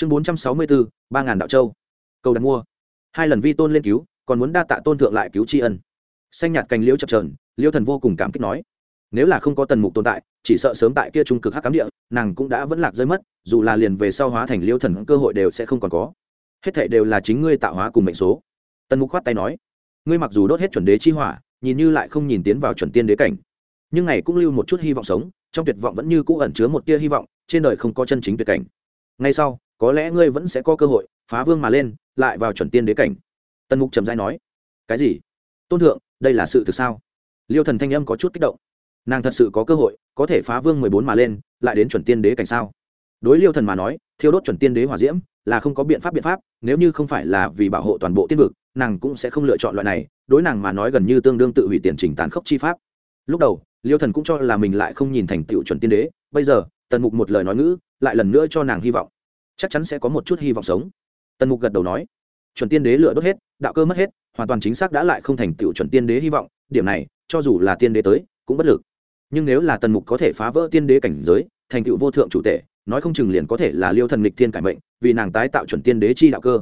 chương bốn trăm sáu mươi bốn ba ngàn đạo châu. Cầu đặt mua. Hai lần vi tôn lên cứu, còn muốn đa tạ tôn thượng lại cứu tri ân. Xanh nhạt cành liễu chập trờn liêu thần vô cùng cảm kích nói, nếu là không có tần mục tồn tại, chỉ sợ sớm tại kia trung cực hắc cám địa, nàng cũng đã vẫn lạc rơi mất, dù là liền về sau hóa thành liêu thần, cơ hội đều sẽ không còn có. Hết thệ đều là chính ngươi tạo hóa cùng mệnh số. Tần mục khoát tay nói, ngươi mặc dù đốt hết chuẩn đế chi hỏa, nhìn như lại không nhìn tiến vào chuẩn tiên đế cảnh, nhưng ngày cũng lưu một chút hy vọng sống, trong tuyệt vọng vẫn như cũ ẩn chứa một tia hy vọng, trên đời không có chân chính tuyệt cảnh. Ngay sau có lẽ ngươi vẫn sẽ có cơ hội, phá vương mà lên, lại vào chuẩn tiên đế cảnh. Tần mục trầm dai nói. Cái gì? Tôn thượng, đây là sự thực sao? Liêu thần thanh âm có chút kích động. Nàng thật sự có cơ hội, có thể phá vương mười bốn mà lên, lại đến chuẩn tiên đế cảnh sao? Đối liêu thần mà nói, thiêu đốt chuẩn tiên đế hỏa diễm là không có biện pháp biện pháp, nếu như không phải là vì bảo hộ toàn bộ tiên vực, nàng cũng sẽ không lựa chọn loại này, đối nàng mà nói gần như tương đương tự hủy tiền trình tàn khốc chi pháp. Lúc đầu, liêu thần cũng cho là mình lại không nhìn thành tựu chuẩn tiên đế, bây giờ, tần mục một lời nói ngữ, lại lần nữa cho nàng hy vọng chắc chắn sẽ có một chút hy vọng sống. Tần mục gật đầu nói, chuẩn tiên đế lựa đốt hết, đạo cơ mất hết, hoàn toàn chính xác đã lại không thành tựu chuẩn tiên đế hy vọng, điểm này, cho dù là tiên đế tới, cũng bất lực. Nhưng nếu là tần mục có thể phá vỡ tiên đế cảnh giới, thành tựu vô thượng chủ tể, nói không chừng liền có thể là liêu thần lịch thiên cải mệnh, vì nàng tái tạo chuẩn tiên đế chi đạo cơ.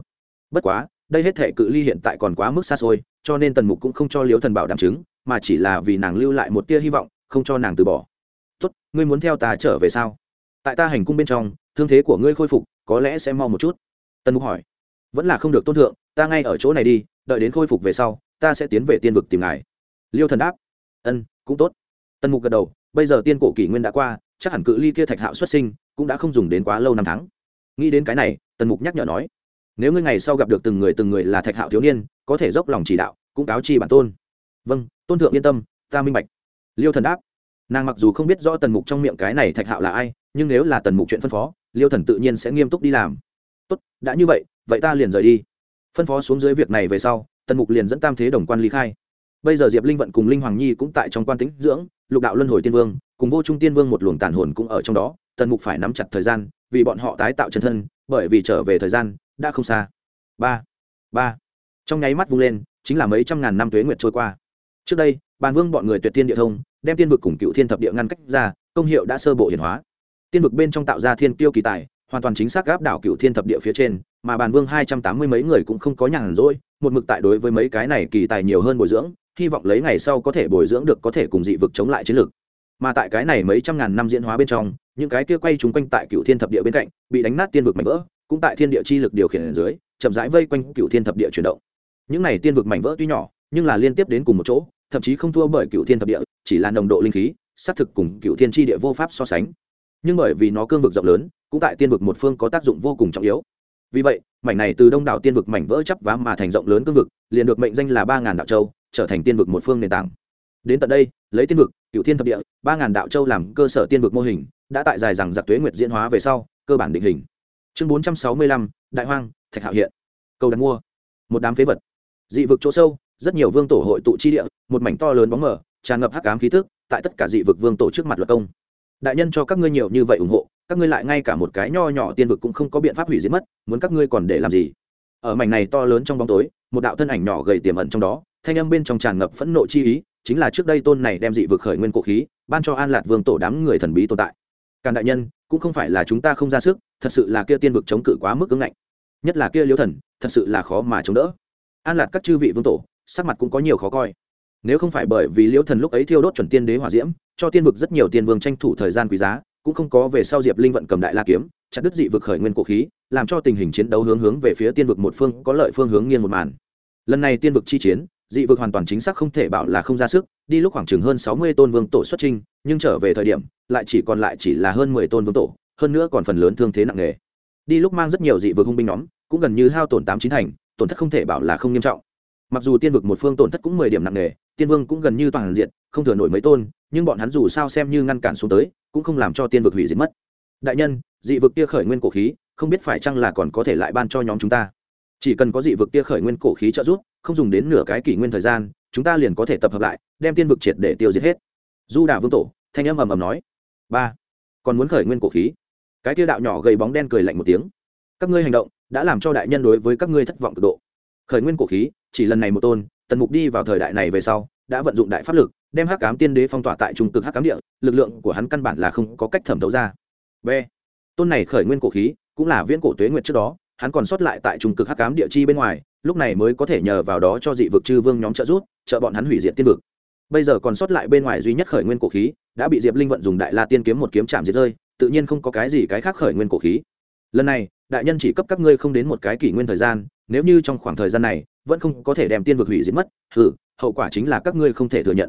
Bất quá, đây hết thể cự ly hiện tại còn quá mức xa xôi, cho nên tần mục cũng không cho liêu thần bảo đảm chứng, mà chỉ là vì nàng lưu lại một tia hy vọng, không cho nàng từ bỏ. Tốt, ngươi muốn theo ta trở về sao? Tại ta hành cung bên trong thương thế của ngươi khôi phục, có lẽ sẽ mau một chút. Tần mục hỏi. Vẫn là không được tôn thượng, ta ngay ở chỗ này đi, đợi đến khôi phục về sau, ta sẽ tiến về tiên vực tìm ngài. Liêu thần đáp. Ân, cũng tốt. Tần mục gật đầu, bây giờ tiên cổ kỷ nguyên đã qua, chắc hẳn cự ly kia thạch hạo xuất sinh, cũng đã không dùng đến quá lâu năm tháng. Nghĩ đến cái này, tần mục nhắc nhở nói. Nếu ngươi ngày sau gặp được từng người từng người là thạch hạo thiếu niên, có thể dốc lòng chỉ đạo, cũng cáo chi bản tôn. Vâng tôn thượng yên tâm, ta minh bạch. Liêu thần đáp. Nàng mặc dù không biết rõ tần mục trong miệng cái này thạch hạo là ai nhưng nếu là tần mục chuyện phân phó, liêu thần tự nhiên sẽ nghiêm túc đi làm. Tốt, đã như vậy vậy ta liền rời đi. Phân phó xuống dưới việc này về sau, tần mục liền dẫn tam thế đồng quan ly khai. Bây giờ diệp linh vận cùng linh hoàng nhi cũng tại trong quan tính dưỡng, lục đạo luân hồi tiên vương, cùng vô trung tiên vương một luồng tàn hồn cũng ở trong đó, tần mục phải nắm chặt thời gian, vì bọn họ tái tạo chân thân, bởi vì trở về thời gian, đã không xa. Ba ba. Trong nháy mắt vung lên, chính là mấy trăm ngàn năm tuế nguyệt trôi qua. Trước đây, bàn vương bọn người tuyệt tiên địa thông, đem tiên vực cùng cựu thiên thập địa ngăn cách ra, công hiệu đã sơ bộ hiển hóa tiên vực bên trong tạo ra thiên tiêu kỳ tài, hoàn toàn chính xác gáp đảo cựu thiên thập địa phía trên, mà bàn vương hai trăm tám mươi mấy người cũng không có nhàn rỗi, một mực tại đối với mấy cái này kỳ tài nhiều hơn bồi dưỡng, hy vọng lấy ngày sau có thể bồi dưỡng được có thể cùng dị vực chống lại chiến lược. Mà tại cái này mấy trăm ngàn năm diễn hóa bên trong, những cái kia quay chúng quanh tại cựu thiên thập địa bên cạnh, bị đánh nát tiên vực mảnh vỡ, cũng tại thiên địa chi lực điều khiển ở dưới, chậm rãi vây quanh cựu thiên thập địa chuyển động. Những này tiên vực mảnh vỡ tuy nhỏ, nhưng là liên tiếp đến cùng một chỗ, thậm chí không thua bởi cựu thiên thập địa, chỉ là nồng độ linh khí, xác thực cùng cựu thiên tri địa vô pháp so sánh nhưng bởi vì nó cương vực rộng lớn, cũng tại tiên vực một phương có tác dụng vô cùng trọng yếu. Vì vậy, mảnh này từ đông đảo tiên vực mảnh vỡ chấp vá mà thành rộng lớn cương vực, liền được mệnh danh là ba ngàn đạo châu, trở thành tiên vực một phương nền tảng. Đến tận đây, lấy tiên vực cựu thiên thập địa, ba ngàn đạo châu làm cơ sở tiên vực mô hình, đã tại dài rằng giặc tuế nguyệt diễn hóa về sau, cơ bản định hình. Chương bốn trăm sáu mươi lăm, đại hoang, thạch hạo hiện. Cầu đặt mua. Một đám phế vật. Dị vực chỗ sâu, rất nhiều vương tổ hội tụ chi địa, một mảnh to lớn bóng mờ, tràn ngập hắc ám khí tức, tại tất cả dị vực vương tổ trước mặt luật công đại nhân cho các ngươi nhiều như vậy ủng hộ, các ngươi lại ngay cả một cái nho nhỏ tiên vực cũng không có biện pháp hủy diệt mất, muốn các ngươi còn để làm gì? Ở mảnh này to lớn trong bóng tối, một đạo thân ảnh nhỏ gầy tiềm ẩn trong đó, thanh âm bên trong tràn ngập phẫn nộ chi ý, chính là trước đây tôn này đem dị vực khởi nguyên cổ khí, ban cho an lạt vương tổ đám người thần bí tồn tại. Càn đại nhân, cũng không phải là chúng ta không ra sức, thật sự là kia tiên vực chống cự quá mức ứng ngạnh. Nhất là kia liêu thần, thật sự là khó mà chống đỡ. An lạt các chư vị vương tổ, sắc mặt cũng có nhiều khó coi nếu không phải bởi vì liễu thần lúc ấy thiêu đốt chuẩn tiên đế hỏa diễm, cho tiên vực rất nhiều tiên vương tranh thủ thời gian quý giá, cũng không có về sau diệp linh vận cầm đại la kiếm, chặt đứt dị vực khởi nguyên cổ khí, làm cho tình hình chiến đấu hướng hướng về phía tiên vực một phương, có lợi phương hướng nghiêng một màn. Lần này tiên vực chi chiến, dị vực hoàn toàn chính xác không thể bảo là không ra sức, đi lúc khoảng chừng hơn sáu mươi tôn vương tổ xuất trinh nhưng trở về thời điểm, lại chỉ còn lại chỉ là hơn mười tôn vương tổ, hơn nữa còn phần lớn thương thế nặng nề. Đi lúc mang rất nhiều dị vực hung binh nhóm, cũng gần như hao tổn tám chín thành, tổn thất không thể bảo là không nghiêm trọng. Mặc dù tiên vực một phương tổn thất cũng mười điểm nặng nề tiên vương cũng gần như toàn diện, không thừa nổi mấy tôn, nhưng bọn hắn dù sao xem như ngăn cản xuống tới, cũng không làm cho tiên vực hủy diệt mất. Đại nhân, dị vực kia khởi nguyên cổ khí, không biết phải chăng là còn có thể lại ban cho nhóm chúng ta? Chỉ cần có dị vực kia khởi nguyên cổ khí trợ giúp, không dùng đến nửa cái kỷ nguyên thời gian, chúng ta liền có thể tập hợp lại, đem tiên vực triệt để tiêu diệt hết. Du đà vương tổ, thanh âm ầm ầm nói. Ba, còn muốn khởi nguyên cổ khí? Cái kia đạo nhỏ gầy bóng đen cười lạnh một tiếng. Các ngươi hành động, đã làm cho đại nhân đối với các ngươi thất vọng cực độ. Khởi nguyên cổ khí, chỉ lần này một tôn tần mục đi vào thời đại này về sau, đã vận dụng đại pháp lực, đem hắc cám tiên đế phong tỏa tại trung cực hắc cám địa, lực lượng của hắn căn bản là không có cách thẩm thấu ra. B. Tôn này khởi nguyên cổ khí, cũng là viễn cổ tuế nguyệt trước đó, hắn còn sót lại tại trung cực hắc cám địa chi bên ngoài, lúc này mới có thể nhờ vào đó cho dị vực chư vương nhóm trợ rút trợ bọn hắn hủy diệt tiên vực. Bây giờ còn sót lại bên ngoài duy nhất khởi nguyên cổ khí, đã bị diệp linh vận dùng đại la tiên kiếm một kiếm chạm diệt rơi, tự nhiên không có cái gì cái khác khởi nguyên cổ khí. Lần này, đại nhân chỉ cấp các ngươi không đến một cái kỷ nguyên thời gian, nếu như trong khoảng thời gian này vẫn không có thể đem tiên vực hủy diệt mất, hừ, hậu quả chính là các ngươi không thể thừa nhận.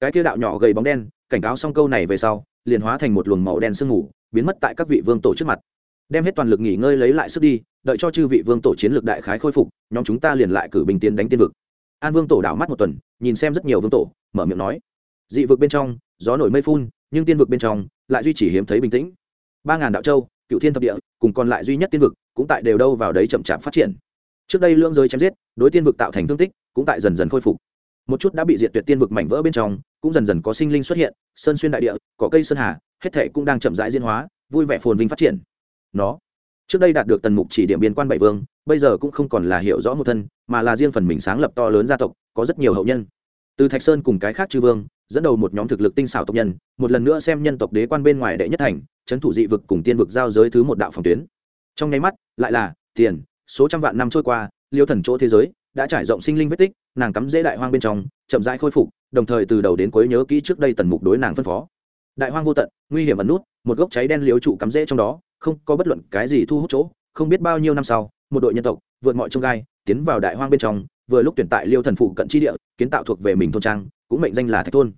Cái kia đạo nhỏ gầy bóng đen, cảnh cáo xong câu này về sau, liền hóa thành một luồng màu đen sương mù, biến mất tại các vị vương tổ trước mặt. Đem hết toàn lực nghỉ ngơi lấy lại sức đi, đợi cho chư vị vương tổ chiến lược đại khái khôi phục, nhóm chúng ta liền lại cử bình tiến đánh tiên vực. An vương tổ đảo mắt một tuần, nhìn xem rất nhiều vương tổ, mở miệng nói, dị vực bên trong, gió nổi mây phun, nhưng tiên vực bên trong, lại duy trì hiếm thấy bình tĩnh. Ba ngàn đạo châu, cựu thiên thập địa, cùng còn lại duy nhất tiên vực, cũng tại đều đâu vào đấy chậm chạp phát triển trước đây lưỡng giới chém giết, đối tiên vực tạo thành thương tích, cũng tại dần dần khôi phục. Một chút đã bị diệt tuyệt tiên vực mảnh vỡ bên trong, cũng dần dần có sinh linh xuất hiện, sơn xuyên đại địa có cây sơn hà, hết thể cũng đang chậm rãi diễn hóa, vui vẻ phồn vinh phát triển. Nó, trước đây đạt được tần mục chỉ điểm biên quan bảy vương, bây giờ cũng không còn là hiểu rõ một thân, mà là riêng phần mình sáng lập to lớn gia tộc, có rất nhiều hậu nhân. Từ thạch sơn cùng cái khác chư vương, dẫn đầu một nhóm thực lực tinh xảo tộc nhân, một lần nữa xem nhân tộc đế quan bên ngoài đệ nhất thành trấn thủ dị vực cùng tiên vực giao giới thứ một đạo phòng tuyến. Trong nháy mắt, lại là tiền số trăm vạn năm trôi qua, liêu thần chỗ thế giới đã trải rộng sinh linh vết tích, nàng cắm dễ đại hoang bên trong, chậm rãi khôi phục, đồng thời từ đầu đến cuối nhớ kỹ trước đây tần mục đối nàng phân phó. Đại hoang vô tận, nguy hiểm ẩn nút, một gốc cháy đen liếu trụ cắm rễ trong đó, không có bất luận cái gì thu hút chỗ, không biết bao nhiêu năm sau, một đội nhân tộc vượt mọi trông gai, tiến vào đại hoang bên trong, vừa lúc tuyển tại liêu thần phụ cận tri địa, kiến tạo thuộc về mình thôn trang, cũng mệnh danh là thạch thôn.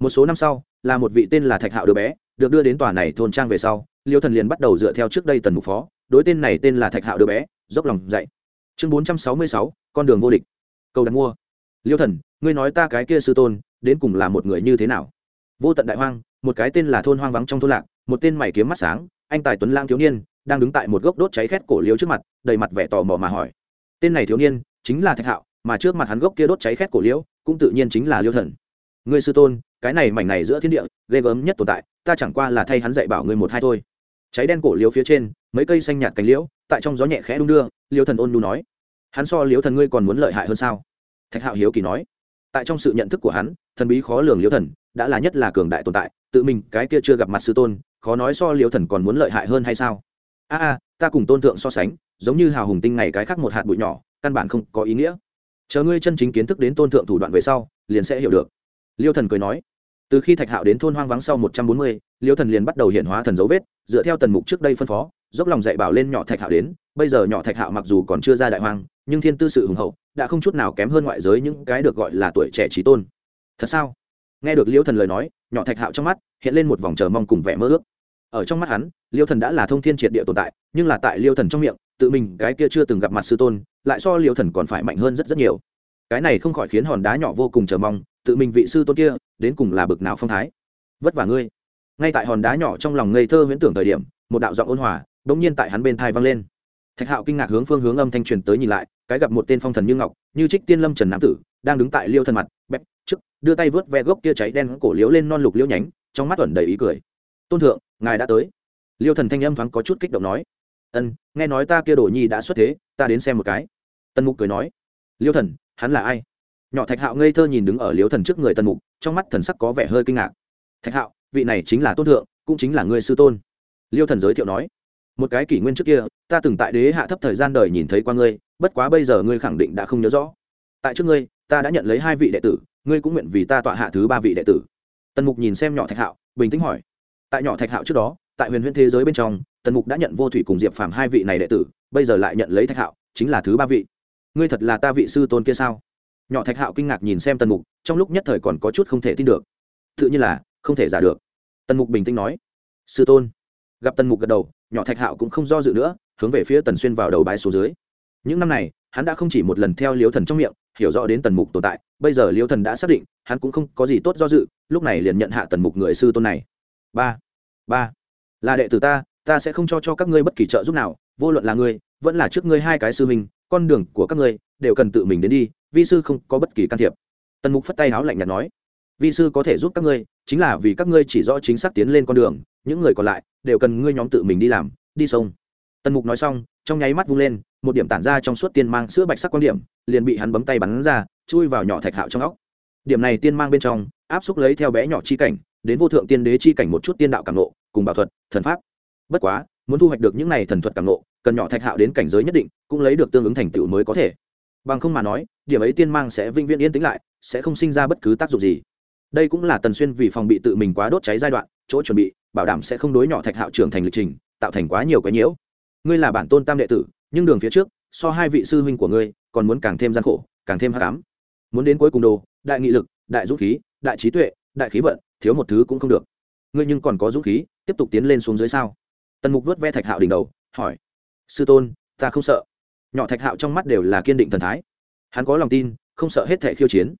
Một số năm sau, là một vị tên là thạch hạo đứa bé, được đưa đến tòa này thôn trang về sau, liêu thần liền bắt đầu dựa theo trước đây tần mục phó, đối tên này tên là thạch hạo đứa bé dốc lòng dạy chương bốn trăm sáu mươi sáu, con đường vô địch. Cầu đặt mua. Liêu thần, ngươi nói ta cái kia sư tôn, đến cùng là một người như thế nào? Vô tận đại hoang, một cái tên là thôn hoang vắng trong thôn lạc, một tên mày kiếm mắt sáng, anh tài tuấn lang thiếu niên, đang đứng tại một gốc đốt cháy khét cổ liêu trước mặt, đầy mặt vẻ tò mò mà hỏi. Tên này thiếu niên chính là thạch hạo, mà trước mặt hắn gốc kia đốt cháy khét cổ liễu cũng tự nhiên chính là liêu thần. Ngươi sư tôn, cái này mảnh này giữa thiên địa, ghê gớm nhất tồn tại, ta chẳng qua là thay hắn dạy bảo ngươi một hai thôi. Cháy đen cổ liễu phía trên mấy cây xanh nhạt cánh liễu, tại trong gió nhẹ khẽ đung đưa, liêu thần ôn nu nói. Hắn so liễu thần ngươi còn muốn lợi hại hơn sao? Thạch hạo hiếu kỳ nói. Tại trong sự nhận thức của hắn, thần bí khó lường liễu thần đã là nhất là cường đại tồn tại, tự mình cái kia chưa gặp mặt sư tôn, khó nói so liễu thần còn muốn lợi hại hơn hay sao? A a, ta cùng tôn thượng so sánh, giống như hào hùng tinh ngày cái khác một hạt bụi nhỏ, căn bản không có ý nghĩa. Chờ ngươi chân chính kiến thức đến tôn thượng thủ đoạn về sau, liền sẽ hiểu được. Liêu thần cười nói. Từ khi thạch hạo đến thôn hoang vắng sau một trăm bốn mươi, liêu thần liền bắt đầu hiện hóa thần dấu vết, dựa theo tần mục trước đây phân phó dốc lòng dạy bảo lên nhỏ thạch hạo đến, bây giờ nhỏ thạch hạo mặc dù còn chưa ra đại hoang, nhưng thiên tư sự hùng hậu, đã không chút nào kém hơn ngoại giới những cái được gọi là tuổi trẻ trí tôn. Thật sao? Nghe được liêu thần lời nói, nhỏ thạch hạo trong mắt hiện lên một vòng chờ mong cùng vẻ mơ ước. Ở trong mắt hắn liêu thần đã là thông thiên triệt địa tồn tại, nhưng là tại liêu thần trong miệng, tự mình cái kia chưa từng gặp mặt sư tôn, lại so liêu thần còn phải mạnh hơn rất rất nhiều. Cái này không khỏi khiến hòn đá nhỏ vô cùng chờ mong, tự mình vị sư tôn kia, đến cùng là bực nào phong thái. Vất vả ngươi. Ngay tại hòn đá nhỏ trong lòng ngây thơ huyễn tưởng thời điểm, một đạo giọng ôn hòa đ ỗ n g nhiên tại hắn bên thai vang lên. Thạch hạo kinh ngạc hướng phương hướng âm thanh truyền tới nhìn lại, cái gặp một tên phong thần như ngọc, như trích tiên lâm trần nam tử, đang đứng tại liêu thần mặt, bẹp, trước, đưa tay vớt ve gốc kia cháy đen cổ liếu lên non lục liễu nhánh, trong mắt tuẩn đầy ý cười. Tôn thượng, ngài đã tới. Liêu thần thanh âm thoáng có chút kích động nói. Ân, nghe nói ta kia đồ nhi đã xuất thế, ta đến xem một cái. Tần mục cười nói. Liêu thần, hắn là ai? Nhỏ thạch hạo ngây thơ nhìn đứng ở liêu thần trước người tần mục, trong mắt thần sắc có vẻ hơi kinh ngạc. Thạch hạo, vị này chính là tôn thượng, cũng chính là người sư tôn. Liêu thần giới thiệu nói một cái kỷ nguyên trước kia, ta từng tại đế hạ thấp thời gian đời nhìn thấy qua ngươi, bất quá bây giờ ngươi khẳng định đã không nhớ rõ. Tại trước ngươi, ta đã nhận lấy hai vị đệ tử, ngươi cũng nguyện vì ta tọa hạ thứ ba vị đệ tử. Tần mục nhìn xem nhỏ thạch hạo, bình tĩnh hỏi. Tại nhỏ thạch hạo trước đó, tại huyền huyễn thế giới bên trong, tần mục đã nhận vô thủy cùng diệp phàm hai vị này đệ tử, bây giờ lại nhận lấy thạch hạo, chính là thứ ba vị. Ngươi thật là ta vị sư tôn kia sao? Nhỏ thạch hạo kinh ngạc nhìn xem tần mục, trong lúc nhất thời còn có chút không thể tin được. Tự nhiên là không thể giả được. Tần mục bình tĩnh nói. Sư tôn. Gặp tần mục gật đầu nhỏ thạch hạo cũng không do dự nữa, hướng về phía tần xuyên vào đầu bãi số dưới. Những năm này, hắn đã không chỉ một lần theo liêu thần trong miệng, hiểu rõ đến tần mục tồn tại, bây giờ liêu thần đã xác định, hắn cũng không có gì tốt do dự, lúc này liền nhận hạ tần mục người sư tôn này. Ba ba, là đệ tử ta ta sẽ không cho cho các ngươi bất kỳ trợ giúp nào, vô luận là ngươi, vẫn là trước ngươi hai cái sư mình con đường của các ngươi đều cần tự mình đến đi, vi sư không có bất kỳ can thiệp. Tần mục phất tay háo lạnh nhạt nói, vi sư có thể giúp các ngươi, chính là vì các ngươi chỉ rõ chính xác tiến lên con đường, những người còn lại đều cần ngươi nhóm tự mình đi làm, đi sông. Tần mục nói xong, trong nháy mắt vung lên, một điểm tản ra trong suốt tiên mang sữa bạch sắc quan điểm, liền bị hắn bấm tay bắn ra, chui vào nhỏ thạch hạo trong óc. Điểm này tiên mang bên trong, áp xúc lấy theo bé nhỏ chi cảnh, đến vô thượng tiên đế chi cảnh một chút tiên đạo cảm nộ, cùng bảo thuật, thần pháp. Bất quá, muốn thu hoạch được những này thần thuật cảm nộ, cần nhỏ thạch hạo đến cảnh giới nhất định, cũng lấy được tương ứng thành tựu mới có thể. Bằng không mà nói, điểm ấy tiên mang sẽ vĩnh viễn yên tĩnh lại, sẽ không sinh ra bất cứ tác dụng gì. Đây cũng là tần xuyên vì phòng bị tự mình quá đốt cháy giai đoạn, chỗ chuẩn bị bảo đảm sẽ không đối nhỏ thạch hạo trưởng thành lịch trình, tạo thành quá nhiều cái nhiễu. Ngươi là bản tôn tam đệ tử, nhưng đường phía trước, so hai vị sư huynh của ngươi, còn muốn càng thêm gian khổ, càng thêm hắc cám muốn đến cuối cùng đồ, đại nghị lực, đại dũng khí, đại trí tuệ, đại khí vận, thiếu một thứ cũng không được. Ngươi nhưng còn có dũng khí, tiếp tục tiến lên xuống dưới sao? Tần mục vớt ve thạch hạo đỉnh đầu, hỏi. Sư tôn, ta không sợ. Nhỏ thạch hạo trong mắt đều là kiên định thần thái. Hắn có lòng tin, không sợ hết thẻ khiêu chiến.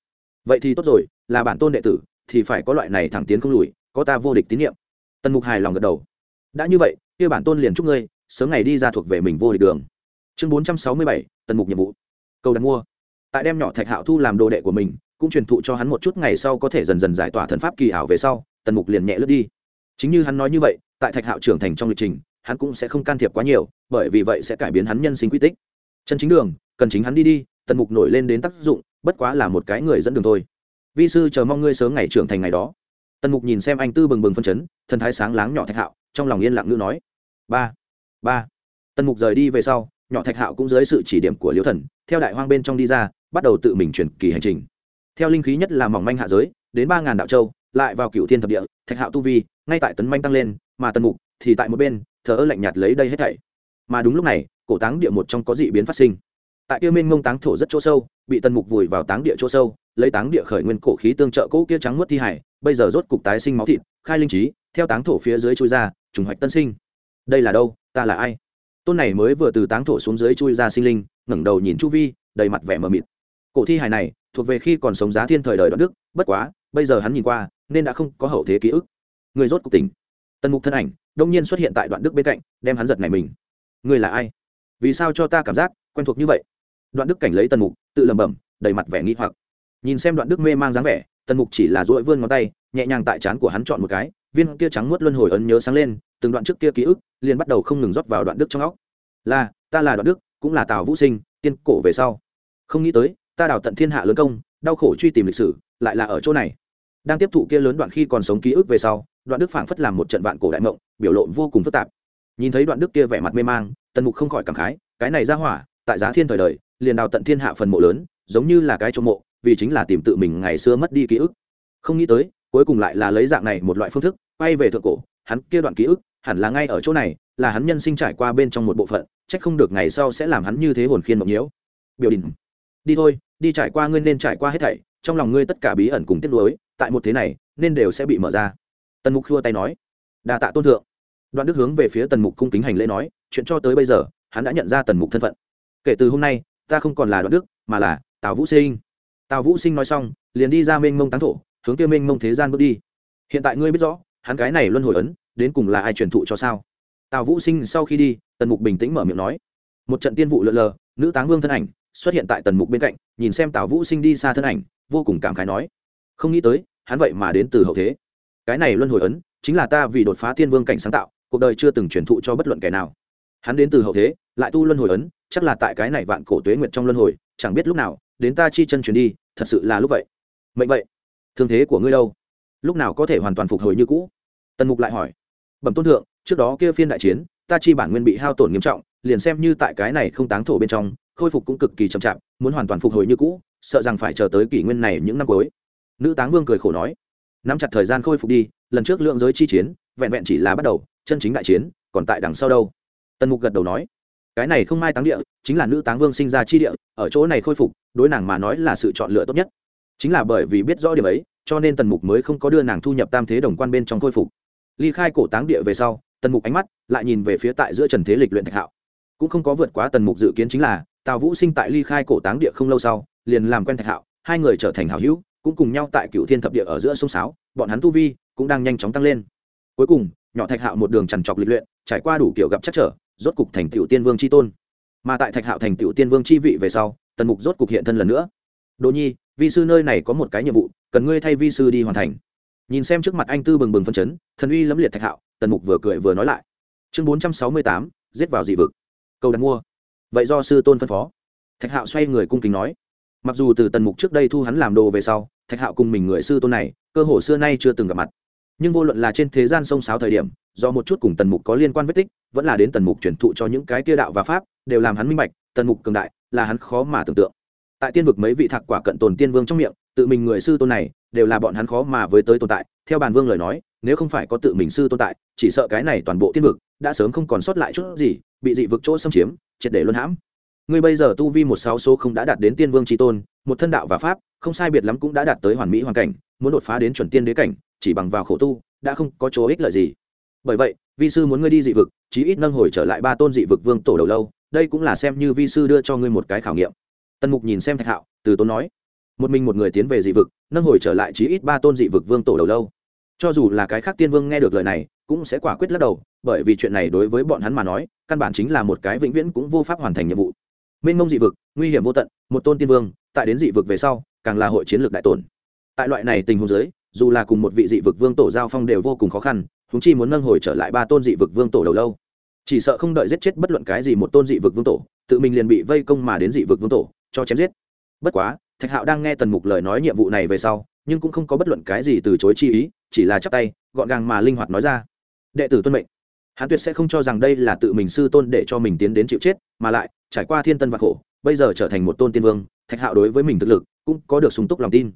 Vậy thì tốt rồi, là bản tôn đệ tử, thì phải có loại này thẳng tiến không lùi, có ta vô địch tín nhiệm tần mục hài lòng gật đầu. Đã như vậy, kia bản tôn liền chúc ngươi, sớm ngày đi ra thuộc về mình vô địch đường. Chương bốn trăm sáu mươi bảy, tần mục nhiệm vụ. Cầu đặt mua. Tại đem nhỏ thạch hạo thu làm đồ đệ của mình, cũng truyền thụ cho hắn một chút ngày sau có thể dần dần giải tỏa thần pháp kỳ ảo về sau, tần mục liền nhẹ lướt đi. Chính như hắn nói như vậy, tại thạch hạo trưởng thành trong lịch trình, hắn cũng sẽ không can thiệp quá nhiều, bởi vì vậy sẽ cải biến hắn nhân sinh quy tích. Chân chính đường, cần chính hắn đi đi, tần mục nổi lên đến tác dụng, bất quá là một cái người dẫn đường thôi. Vi sư chờ mong ngươi sớm ngày trưởng thành ngày đó tần mục nhìn xem anh tư bừng bừng phân chấn, thần thái sáng láng nhỏ thạch hạo, trong lòng yên lặng ngữ nói, ba ba. Tần mục rời đi về sau, nhỏ thạch hạo cũng dưới sự chỉ điểm của liễu thần, theo đại hoang bên trong đi ra, bắt đầu tự mình chuyển kỳ hành trình. Theo linh khí nhất là mỏng manh hạ giới, đến ba ngàn đạo châu, lại vào cựu thiên thập địa, thạch hạo tu vi, ngay tại tấn manh tăng lên, mà tần mục thì tại một bên, thờ ơ lạnh nhạt lấy đây hết thảy. Mà đúng lúc này, cổ táng địa một trong có dị biến phát sinh. Tại kia minh ngông táng thổ rất chỗ sâu, bị tần mục vùi vào táng địa chỗ sâu, lấy táng địa khởi nguyên cổ khí tương trợ cỗ kia trắng mất thi hải bây giờ rốt cục tái sinh máu thịt, khai linh trí, theo táng thổ phía dưới chui ra, trùng hoạch tân sinh. Đây là đâu, ta là ai? Tôn này mới vừa từ táng thổ xuống dưới chui ra sinh linh, ngẩng đầu nhìn chu vi, đầy mặt vẻ mờ mịt. Cổ thi hài này, thuộc về khi còn sống giá thiên thời đời đoạn đức, bất quá, bây giờ hắn nhìn qua, nên đã không có hậu thế ký ức. Người rốt cục tỉnh. Tần mục thân ảnh, đông nhiên xuất hiện tại đoạn đức bên cạnh, đem hắn giật này mình. Người là ai? Vì sao cho ta cảm giác quen thuộc như vậy? Đoạn đức cảnh lấy tần mục, tự lẩm bẩm, đầy mặt vẻ nghi hoặc. Nhìn xem đoạn đức mê mang dáng vẻ tần mục chỉ là dỗi vươn ngón tay, nhẹ nhàng tại trán của hắn chọn một cái, viên kia trắng muốt luân hồi ấn nhớ sáng lên, từng đoạn trước kia ký ức, liền bắt đầu không ngừng rót vào đoạn đức trong óc. Là, ta là đoạn đức, cũng là tào vũ sinh, tiên cổ về sau. Không nghĩ tới, ta đào tận thiên hạ lớn công, đau khổ truy tìm lịch sử, lại là ở chỗ này. Đang tiếp thụ kia lớn đoạn khi còn sống ký ức về sau, đoạn đức phảng phất làm một trận vạn cổ đại mộng, biểu lộ vô cùng phức tạp. Nhìn thấy đoạn đức kia vẻ mặt mê mang, tần mục không khỏi cảm khái, cái này ra hỏa, tại giá thiên thời đời, liền đào tận thiên hạ phần mộ lớn, giống như là cái chỗ mộ vì chính là tìm tự mình ngày xưa mất đi ký ức. Không nghĩ tới, cuối cùng lại là lấy dạng này một loại phương thức, quay về thượng cổ, hắn kia đoạn ký ức, hẳn là ngay ở chỗ này, là hắn nhân sinh trải qua bên trong một bộ phận trách không được ngày sau sẽ làm hắn như thế hồn khiên mộng nhiễu. Biểu đình, đi thôi, đi trải qua ngươi nên trải qua hết thảy, trong lòng ngươi tất cả bí ẩn cùng tiết lối tại một thế này, nên đều sẽ bị mở ra. Tần mục khua tay nói, đa tạ tôn thượng. Đoạn đức hướng về phía tần mục cung kính hành lễ nói, chuyện cho tới bây giờ, hắn đã nhận ra tần mục thân phận. Kể từ hôm nay, ta không còn là đoạn đức, mà là tào vũ sinh tào vũ sinh nói xong, liền đi ra mênh mông táng thổ, hướng kia mênh mông thế gian bước đi. Hiện tại ngươi biết rõ, hắn cái này luân hồi ấn, đến cùng là ai truyền thụ cho sao? Tào vũ sinh sau khi đi, tần mục bình tĩnh mở miệng nói. Một trận tiên vụ lượn lờ, nữ táng vương thân ảnh xuất hiện tại tần mục bên cạnh, nhìn xem tào vũ sinh đi xa thân ảnh, vô cùng cảm khái nói. Không nghĩ tới, hắn vậy mà đến từ hậu thế. Cái này luân hồi ấn, chính là ta vì đột phá tiên vương cảnh sáng tạo, cuộc đời chưa từng truyền thụ cho bất luận kẻ nào. Hắn đến từ hậu thế, lại tu luân hồi ấn, chắc là tại cái này vạn cổ tuế nguyệt trong luân hồi, chẳng biết lúc nào đến ta chi chân chuyển đi, thật sự là lúc vậy. Mệnh vậy. Thương thế của ngươi đâu? Lúc nào có thể hoàn toàn phục hồi như cũ? Tần mục lại hỏi. Bẩm tôn thượng, trước đó kia phiên đại chiến, ta chi bản nguyên bị hao tổn nghiêm trọng, liền xem như tại cái này không táng thổ bên trong, khôi phục cũng cực kỳ chậm chạp, muốn hoàn toàn phục hồi như cũ, sợ rằng phải chờ tới kỷ nguyên này những năm cuối. Nữ táng vương cười khổ nói. Nắm chặt thời gian khôi phục đi, lần trước lượng giới chi chiến, vẹn vẹn chỉ là bắt đầu, chân chính đại chiến, còn tại đằng sau đâu? Tần mục gật đầu nói cái này không mai táng địa, chính là nữ táng vương sinh ra chi địa, ở chỗ này khôi phục, đối nàng mà nói là sự chọn lựa tốt nhất. Chính là bởi vì biết rõ điểm ấy, cho nên tần mục mới không có đưa nàng thu nhập tam thế đồng quan bên trong khôi phục. Ly khai cổ táng địa về sau, tần mục ánh mắt lại nhìn về phía tại giữa trần thế lịch luyện thạch hạo. Cũng không có vượt quá tần mục dự kiến chính là, tào vũ sinh tại ly khai cổ táng địa không lâu sau, liền làm quen thạch hạo, hai người trở thành hảo hữu, cũng cùng nhau tại cựu thiên thập địa ở giữa sông sáo, bọn hắn tu vi cũng đang nhanh chóng tăng lên. Cuối cùng, nhỏ thạch hạo một đường trằn trọc lịch luyện, trải qua đủ kiểu gặp chắc trở rốt cục thành tựu tiên vương c h i tôn. Mà tại thạch hạo thành tựu tiên vương c h i vị về sau, tần mục rốt cục hiện thân lần nữa. Đỗ nhi, vi sư nơi này có một cái nhiệm vụ, cần ngươi thay vi sư đi hoàn thành. Nhìn xem trước mặt anh tư bừng bừng phân chấn, thần uy lẫm liệt thạch hạo, tần mục vừa cười vừa nói lại. Chương bốn trăm sáu mươi tám, giết vào dị vực. Câu đặt mua. Vậy do sư tôn phân phó. Thạch hạo xoay người cung kính nói. Mặc dù từ tần mục trước đây thu hắn làm đồ về sau, thạch hạo cùng mình người sư tôn này, cơ hồ xưa nay chưa từng gặp mặt. Nhưng vô luận là trên thế gian sông sáo thời điểm do một chút cùng tần mục có liên quan vết tích, vẫn là đến tần mục truyền thụ cho những cái kia đạo và pháp, đều làm hắn minh bạch, tần mục cường đại, là hắn khó mà tưởng tượng. Tại tiên vực mấy vị thạc quả cận tồn tiên vương trong miệng, tự mình người sư tôn này, đều là bọn hắn khó mà với tới tồn tại. Theo bàn vương lời nói, nếu không phải có tự mình sư tồn tại, chỉ sợ cái này toàn bộ tiên vực đã sớm không còn sót lại chút gì, bị dị vực chỗ xâm chiếm, triệt để luân hãm. Ngươi bây giờ tu vi một sáu số không đã đạt đến tiên vương tri tôn, một thân đạo và pháp, không sai biệt lắm cũng đã đạt tới hoàn mỹ hoàn cảnh, muốn đột phá đến chuẩn tiên đế cảnh, chỉ bằng vào khổ tu, đã không có chỗ ích lợi gì bởi vậy, vi sư muốn ngươi đi dị vực, chí ít nâng hồi trở lại ba tôn dị vực vương tổ đầu lâu, đây cũng là xem như vi sư đưa cho ngươi một cái khảo nghiệm. Tần mục nhìn xem thạch hạo, từ tốn nói, một mình một người tiến về dị vực, nâng hồi trở lại chí ít ba tôn dị vực vương tổ đầu lâu. Cho dù là cái khác tiên vương nghe được lời này, cũng sẽ quả quyết lắc đầu, bởi vì chuyện này đối với bọn hắn mà nói, căn bản chính là một cái vĩnh viễn cũng vô pháp hoàn thành nhiệm vụ. Mênh mông dị vực, nguy hiểm vô tận, một tôn tiên vương, tại đến dị vực về sau, càng là hội chiến lược đại tổn. Tại loại này tình huống giới dù là cùng một vị dị vực vương tổ giao phong đều vô cùng khó khăn húng chi muốn nâng hồi trở lại ba tôn dị vực vương tổ đầu lâu. Chỉ sợ không đợi giết chết bất luận cái gì một tôn dị vực vương tổ, tự mình liền bị vây công mà đến dị vực vương tổ, cho chém giết. Bất quá, thạch hạo đang nghe tần mục lời nói nhiệm vụ này về sau, nhưng cũng không có bất luận cái gì từ chối chi ý, chỉ là chắp tay, gọn gàng mà linh hoạt nói ra. Đệ tử tuân mệnh. Hắn tuyệt sẽ không cho rằng đây là tự mình sư tôn để cho mình tiến đến chịu chết, mà lại, trải qua thiên tân và khổ, bây giờ trở thành một tôn tiên vương, thạch hạo đối với mình thực lực cũng có được sung túc lòng tin.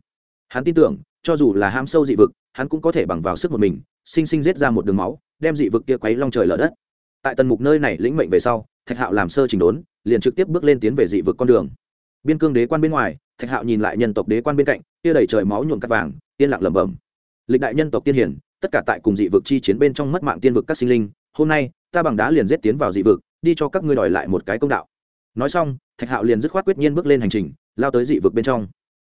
Hắn tin tưởng, cho dù là ham sâu dị vực, hắn cũng có thể bằng vào sức một mình sinh sinh giết ra một đường máu, đem dị vực kia quấy long trời lở đất. Tại tần mục nơi này lĩnh mệnh về sau, thạch hạo làm sơ trình đốn, liền trực tiếp bước lên tiến về dị vực con đường. Biên cương đế quan bên ngoài, thạch hạo nhìn lại nhân tộc đế quan bên cạnh, kia đầy trời máu nhuộm cắt vàng, yên lặng lẩm bẩm. Lịch đại nhân tộc tiên hiển, tất cả tại cùng dị vực chi chiến bên trong mất mạng tiên vực các sinh linh, hôm nay, ta bằng đá liền giết tiến vào dị vực, đi cho các ngươi đòi lại một cái công đạo. Nói xong, thạch hạo liền dứt khoát quyết nhiên bước lên hành trình, lao tới dị vực bên trong.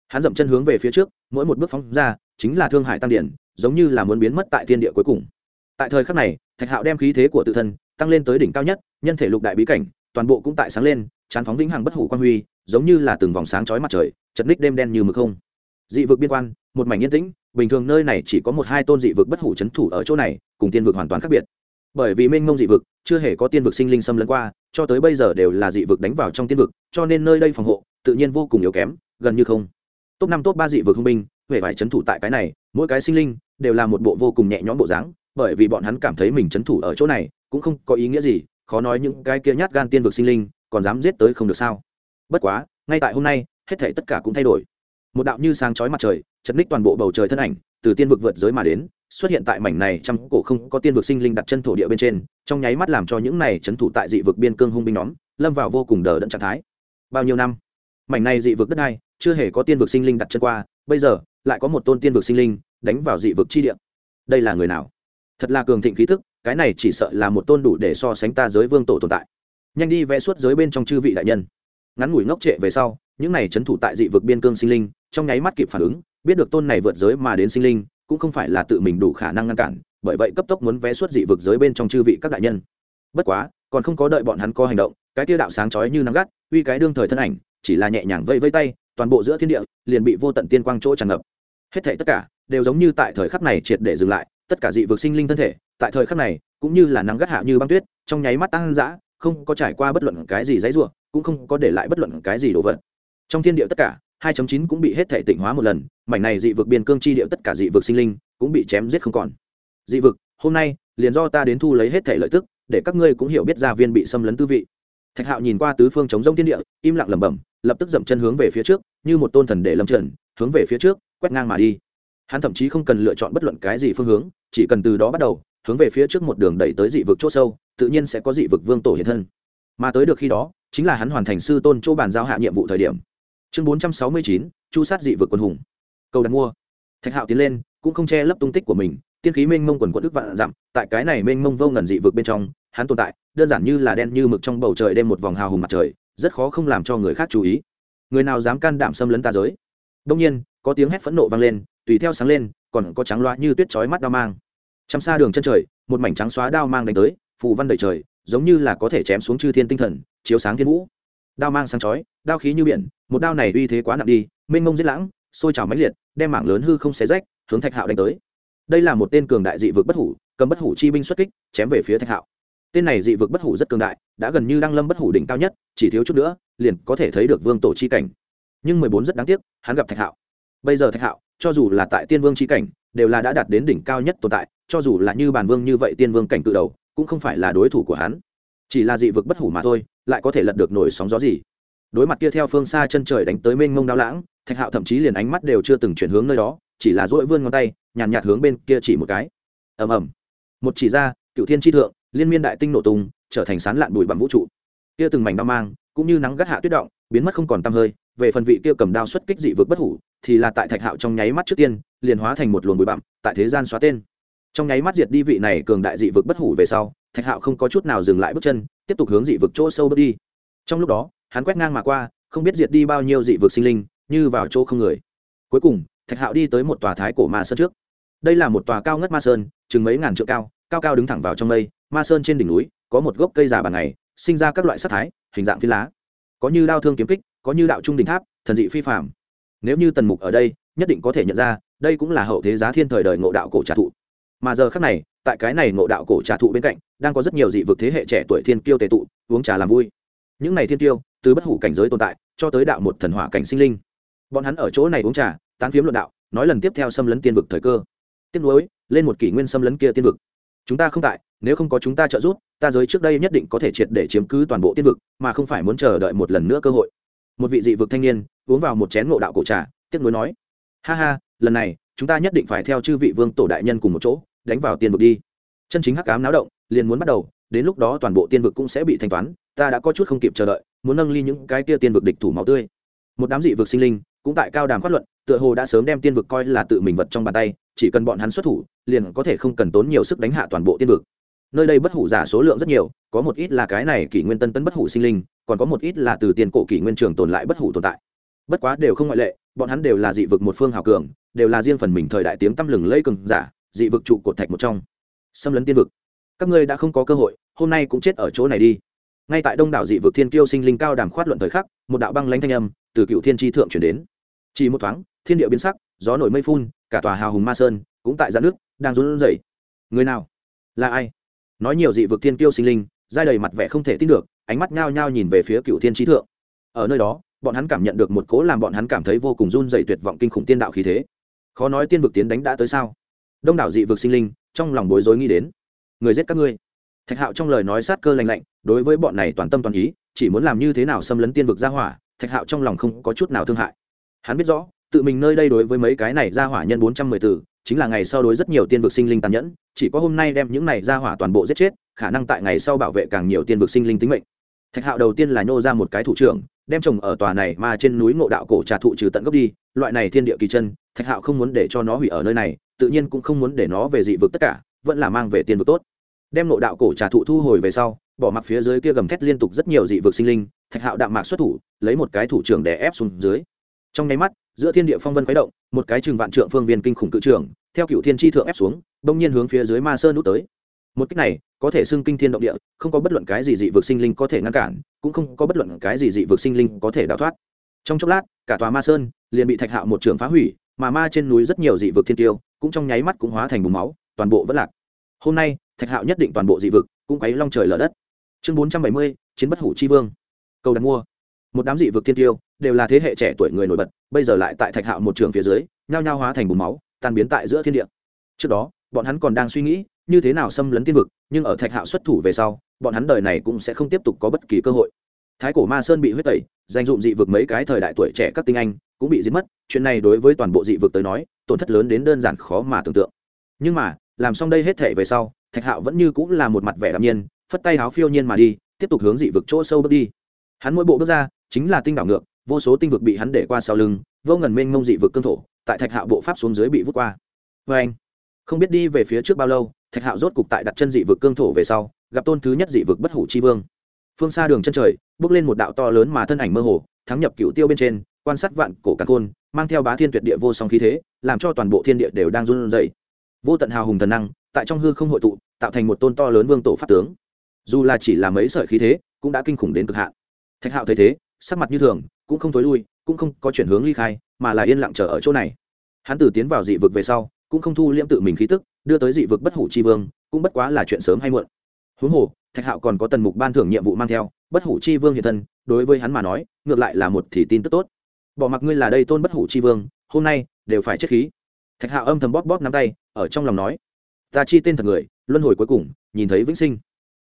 Hắn dậm chân hướng về phía trước, mỗi một bước phóng ra, chính là thương hải tăng điển giống như là muốn biến mất tại thiên địa cuối cùng. Tại thời khắc này, thạch hạo đem khí thế của tự thân tăng lên tới đỉnh cao nhất, nhân thể lục đại bí cảnh, toàn bộ cũng tại sáng lên, chán phóng vĩnh hằng bất hủ quan huy, giống như là từng vòng sáng chói mặt trời, chật ních đêm đen như mực không. Dị vực biên quan, một mảnh yên tĩnh, bình thường nơi này chỉ có một hai tôn dị vực bất hủ c h ấ n thủ ở chỗ này, cùng tiên vực hoàn toàn khác biệt. Bởi vì mênh mông dị vực, chưa hề có tiên vực sinh linh xâm lấn qua, cho tới bây giờ đều là dị vực đánh vào trong tiên vực, cho nên nơi đây phòng hộ, tự nhiên vô cùng yếu kém, gần như không. Top năm, top ba dị vực hung binh, huệ vài c h ấ n thủ tại cái này, mỗi cái sinh linh đều là một bộ vô cùng nhẹ nhõm bộ dáng, bởi vì bọn hắn cảm thấy mình c h ấ n thủ ở chỗ này cũng không có ý nghĩa gì, khó nói những cái kia nhát gan tiên vực sinh linh còn dám giết tới không được sao. Bất quá, ngay tại hôm nay, hết thể tất cả cũng thay đổi. Một đạo như sáng chói mặt trời, chật ních toàn bộ bầu trời thân ảnh, từ tiên vực vượt giới mà đến, xuất hiện tại mảnh này trăm cổ không có tiên vực sinh linh đặt chân thổ địa bên trên, trong nháy mắt làm cho những này trấn thủ tại dị vực biên cương hung binh nhóm, lâm vào vô cùng đờ đẫn trạng thái. Bao nhiêu năm? Mảnh này dị vực đất này chưa hề có tiên vực sinh linh đặt chân qua, bây giờ, lại có một tôn tiên vực sinh linh đánh vào dị vực chi địa. Đây là người nào? Thật là cường thịnh khí thức, cái này chỉ sợ là một tôn đủ để so sánh ta giới vương tổ tồn tại. Nhanh đi vẽ suốt giới bên trong chư vị đại nhân. Ngắn ngủi ngốc trệ về sau, những này chấn thủ tại dị vực biên cương sinh linh, trong nháy mắt kịp phản ứng, biết được tôn này vượt giới mà đến sinh linh, cũng không phải là tự mình đủ khả năng ngăn cản, bởi vậy cấp tốc muốn vẽ suốt dị vực giới bên trong chư vị các đại nhân. Bất quá, còn không có đợi bọn hắn có hành động, cái tiêu đạo sáng chói như nắng gắt, uy cái đương thời thân ảnh, chỉ là nhẹ nhàng vây vây tay, toàn bộ giữa thiên địa, liền bị vô tận tiên quang chỗ tràn ngập. Hết thảy tất cả đều giống như tại thời khắc này triệt để dừng lại, tất cả dị vực sinh linh thân thể, tại thời khắc này, cũng như là nắng gắt hạ như băng tuyết, trong nháy mắt tăng dã không có trải qua bất luận cái gì dãy rủa, cũng không có để lại bất luận cái gì đồ vật. Trong thiên địa tất cả 2.9 cũng bị hết thể tịnh hóa một lần, mảnh này dị vực biên cương chi địa tất cả dị vực sinh linh cũng bị chém giết không còn. Dị vực, hôm nay, liền do ta đến thu lấy hết thể lợi tức, để các ngươi cũng hiểu biết gia viên bị xâm lấn tư vị. Thạch hạo nhìn qua tứ phương chống rông thiên địa, im lặng lẩm bẩm, lập tức dậm chân hướng về phía trước, như một tôn thần để lâm trần, hướng về phía trước, quét ngang mà đi hắn thậm chí không cần lựa chọn bất luận cái gì phương hướng, chỉ cần từ đó bắt đầu, hướng về phía trước một đường đẩy tới dị vực chỗ sâu, tự nhiên sẽ có dị vực vương tổ hiện thân. Mà tới được khi đó, chính là hắn hoàn thành sư tôn chỗ bàn giao hạ nhiệm vụ thời điểm. Chương bốn trăm sáu mươi chín, chu sát dị vực quân hùng. Cầu đặt mua. Thạch hạo tiến lên, cũng không che lấp tung tích của mình, tiên khí mênh mông quần quận đức vạn dặm, tại cái này mênh mông vô ngần dị vực bên trong, hắn tồn tại, đơn giản như là đen như mực trong bầu trời đêm một vòng hào hùng mặt trời, rất khó không làm cho người khác chú ý. Người nào dám can đảm xâm lấn ta giới? Đông nhiên, có tiếng hét phẫn nộ vang lên tùy theo sáng lên, còn có trắng loa như tuyết chói mắt đao mang. Chăm xa đường chân trời, một mảnh trắng xóa đao mang đánh tới, phù văn đầy trời, giống như là có thể chém xuống chư thiên tinh thần, chiếu sáng thiên vũ. Đao mang sáng chói, đao khí như biển, một đao này uy thế quá nặng đi, mênh mông giết lãng, sôi trào mãnh liệt, đem mảng lớn hư không xé rách, hướng thạch hạo đánh tới. Đây là một tên cường đại dị vực bất hủ, cầm bất hủ chi binh xuất kích, chém về phía thạch hạo. Tên này dị vực bất hủ rất cường đại, đã gần như đang lâm bất hủ đỉnh cao nhất, chỉ thiếu chút nữa, liền có thể thấy được vương tổ chi cảnh. Nhưng mười bốn rất đáng tiếc, hắn gặp thạch hạo. Bây giờ thạch hạo cho dù là tại tiên vương chi cảnh đều là đã đạt đến đỉnh cao nhất tồn tại cho dù là như bản vương như vậy tiên vương cảnh cự đầu cũng không phải là đối thủ của hắn. Chỉ là dị vực bất hủ mà thôi lại có thể lật được nổi sóng gió gì. Đối mặt kia theo phương xa chân trời đánh tới mênh mông đao lãng thạch hạo thậm chí liền ánh mắt đều chưa từng chuyển hướng nơi đó chỉ là dỗi vươn ngón tay nhàn nhạt, hướng bên kia chỉ một cái. Ầm ầm. Một chỉ ra cựu thiên tri thượng liên miên đại tinh nổ tung trở thành sán lạn bụi bằng vũ trụ. Kia từng mảnh đao mang cũng như nắng gắt hạ tuyết động biến mất không còn tăm hơi về phần vị kia cầm đao xuất kích dị vực bất hủ thì là tại thạch hạo trong nháy mắt trước tiên, liền hóa thành một luồng bụi bặm, tại thế gian xóa tên. Trong nháy mắt diệt đi vị này cường đại dị vực bất hủ về sau, thạch hạo không có chút nào dừng lại bước chân, tiếp tục hướng dị vực chỗ sâu bước đi. Trong lúc đó, hắn quét ngang mà qua, không biết diệt đi bao nhiêu dị vực sinh linh, như vào chỗ không người. Cuối cùng, thạch hạo đi tới một tòa thái cổ ma sơn trước. Đây là một tòa cao ngất ma sơn, chừng mấy ngàn trượng cao cao cao đứng thẳng vào trong mây, ma sơn trên đỉnh núi, có một gốc cây già bằng ngày sinh ra các loại sắc thái, hình dạng phi lá. Có như đao thương kiếm kích, có như đạo trung đình tháp, thần dị phi phạm nếu như tần mục ở đây, nhất định có thể nhận ra, đây cũng là hậu thế giá thiên thời đời ngộ đạo cổ trà thụ mà giờ khác này, tại cái này ngộ đạo cổ trà thụ bên cạnh, đang có rất nhiều dị vực thế hệ trẻ tuổi thiên kiêu tề tụ, uống trà làm vui. Những này thiên kiêu, từ bất hủ cảnh giới tồn tại, cho tới đạo một thần hỏa cảnh sinh linh. Bọn hắn ở chỗ này uống trà, tán phiếm luận đạo, nói lần tiếp theo xâm lấn tiên vực thời cơ. Tiếp nối lên một kỷ nguyên xâm lấn kia tiên vực. Chúng ta không tại, nếu không có chúng ta trợ giúp, ta giới trước đây nhất định có thể triệt để chiếm cứ toàn bộ tiên vực, mà không phải muốn chờ đợi một lần nữa cơ hội một vị dị vực thanh niên, uống vào một chén ngộ đạo cổ trà, tiếc nuối nói, ha ha, lần này, chúng ta nhất định phải theo chư vị vương tổ đại nhân cùng một chỗ, đánh vào tiên vực đi. Chân chính hắc cám náo động, liền muốn bắt đầu, đến lúc đó toàn bộ tiên vực cũng sẽ bị thanh toán, ta đã có chút không kịp chờ đợi, muốn nâng ly những cái kia tiên vực địch thủ máu tươi. Một đám dị vực sinh linh, cũng tại cao đàm phát luận, tựa hồ đã sớm đem tiên vực coi là tự mình vật trong bàn tay, chỉ cần bọn hắn xuất thủ, liền có thể không cần tốn nhiều sức đánh hạ toàn bộ tiên vực nơi đây bất hủ giả số lượng rất nhiều, có một ít là cái này kỷ nguyên tân tân bất hủ sinh linh, còn có một ít là từ tiền cổ kỷ nguyên trường tồn lại bất hủ tồn tại. Bất quá đều không ngoại lệ, bọn hắn đều là dị vực một phương hào cường, đều là riêng phần mình thời đại tiếng tăm lừng lây cường giả, dị vực trụ cột thạch một trong. Xâm lấn tiên vực. Các ngươi đã không có cơ hội, hôm nay cũng chết ở chỗ này đi. Ngay tại đông đảo dị vực thiên kiêu sinh linh cao đàm khoát luận thời khắc, một đạo băng lãnh thanh âm từ cựu thiên tri thượng chuyển đến. Chỉ một thoáng, thiên địa biến sắc, gió nổi mây phun, cả tòa hào hùng ma sơn cũng tại giãn nước, đang run rẩy. Người nào? Là ai? Nói nhiều dị vực thiên kiêu sinh linh dai đầy mặt vẻ không thể tin được, ánh mắt nhao nhao nhìn về phía cựu thiên trí thượng. Ở nơi đó, bọn hắn cảm nhận được một cố làm bọn hắn cảm thấy vô cùng run dày tuyệt vọng kinh khủng tiên đạo khí thế. Khó nói tiên vực tiến đánh đã tới sao? Đông đảo dị vực sinh linh, trong lòng bối rối nghĩ đến. Người giết các ngươi. Thạch hạo trong lời nói sát cơ lành lạnh, đối với bọn này toàn tâm toàn ý, chỉ muốn làm như thế nào xâm lấn tiên vực ra hỏa, thạch hạo trong lòng không có chút nào thương hại. Hắn biết rõ, tự mình nơi đây đối với mấy cái này ra hỏa nhân bốn trăm mười tử chính là ngày sau đối rất nhiều tiên vực sinh linh tàn nhẫn, chỉ có hôm nay đem những này ra hỏa toàn bộ giết chết, khả năng tại ngày sau bảo vệ càng nhiều tiên vực sinh linh tính mệnh. Thạch hạo đầu tiên là nhô ra một cái thủ trưởng, đem trồng ở tòa này mà trên núi ngộ đạo cổ trà thụ trừ tận gốc đi, loại này thiên địa kỳ chân, thạch hạo không muốn để cho nó hủy ở nơi này, tự nhiên cũng không muốn để nó về dị vực tất cả, vẫn là mang về tiên vực tốt. Đem ngộ đạo cổ trà thụ thu hồi về sau, bỏ mặc phía dưới kia gầm thét liên tục rất nhiều dị vực sinh linh, thạch hạo đạm mạc xuất thủ, lấy một cái thủ trưởng để ép xuống dưới. Trong nháy mắt giữa thiên địa phong vân khuấy động, một cái chừng vạn trượng phương viên kinh khủng cự trưởng theo cựu thiên tri thượng ép xuống, bỗng nhiên hướng phía dưới ma sơn nút tới. Một cách này, có thể xưng kinh thiên động địa, không có bất luận cái gì dị vực sinh linh có thể ngăn cản, cũng không có bất luận cái gì dị vực sinh linh có thể đào thoát. Trong chốc lát, cả tòa ma sơn liền bị thạch hạo một trường phá hủy, mà ma trên núi rất nhiều dị vực thiên tiêu, cũng trong nháy mắt cũng hóa thành bùng máu, toàn bộ vẫn lạc. Hôm nay, thạch hạo nhất định toàn bộ dị vực cũng quấy long trời lở đất. Chương bốn trăm bảy mươi, chiến bất hủ chi vương. Cầu đặt mua. Một đám dị vực thiên tiêu đều là thế hệ trẻ tuổi người nổi bật, bây giờ lại tại thạch hạo một trường phía dưới, nhao nhao hóa thành bùn máu, tan biến tại giữa thiên địa. Trước đó, bọn hắn còn đang suy nghĩ, như thế nào xâm lấn tiên vực, nhưng ở thạch hạo xuất thủ về sau, bọn hắn đời này cũng sẽ không tiếp tục có bất kỳ cơ hội. Thái cổ ma sơn bị huyết tẩy danh dụng dị vực mấy cái thời đại tuổi trẻ các tinh anh cũng bị giết mất, chuyện này đối với toàn bộ dị vực tới nói, tổn thất lớn đến đơn giản khó mà tưởng tượng. Nhưng mà, làm xong đây hết thể về sau, thạch hạo vẫn như cũng là một mặt vẻ đạm nhiên, phất tay háo phiêu nhiên mà đi, tiếp tục hướng dị vực chỗ sâu bước đi. Hắn mỗi bộ bước ra, chính là tinh đảo ngược vô số tinh vực bị hắn để qua sau lưng vô ngần mênh mông dị vực cương thổ tại thạch hạo bộ pháp xuống dưới bị vút qua. Vê anh không biết đi về phía trước bao lâu thạch hạo rốt cục tại đặt chân dị vực cương thổ về sau gặp tôn thứ nhất dị vực bất hủ chi vương. Phương xa đường chân trời bước lên một đạo to lớn mà thân ảnh mơ hồ thắng nhập cựu tiêu bên trên quan sát vạn cổ càn côn, mang theo bá thiên tuyệt địa vô song khí thế làm cho toàn bộ thiên địa đều đang run rẩy. Vô tận hào hùng thần năng tại trong hư không hội tụ tạo thành một tôn to lớn vương tổ pháp tướng. Dù là chỉ là mấy sợi khí thế cũng đã kinh khủng đến cực hạn. Thạch hạo thấy thế sắc mặt như thường cũng không thối lui, cũng không có chuyển hướng ly khai, mà là yên lặng chờ ở chỗ này. Hắn từ tiến vào dị vực về sau, cũng không thu liễm tự mình khí tức, đưa tới dị vực bất hủ chi vương, cũng bất quá là chuyện sớm hay muộn. Huống hồ, thạch hạo còn có tần mục ban thưởng nhiệm vụ mang theo, bất hủ chi vương hiện thân, đối với hắn mà nói, ngược lại là một thì tin tức tốt. Bỏ mặc ngươi là đây tôn bất hủ chi vương, hôm nay, đều phải chết khí. Thạch hạo âm thầm bóp bóp nắm tay, ở trong lòng nói, ta chi tên thật người, luân hồi cuối cùng, nhìn thấy vĩnh sinh.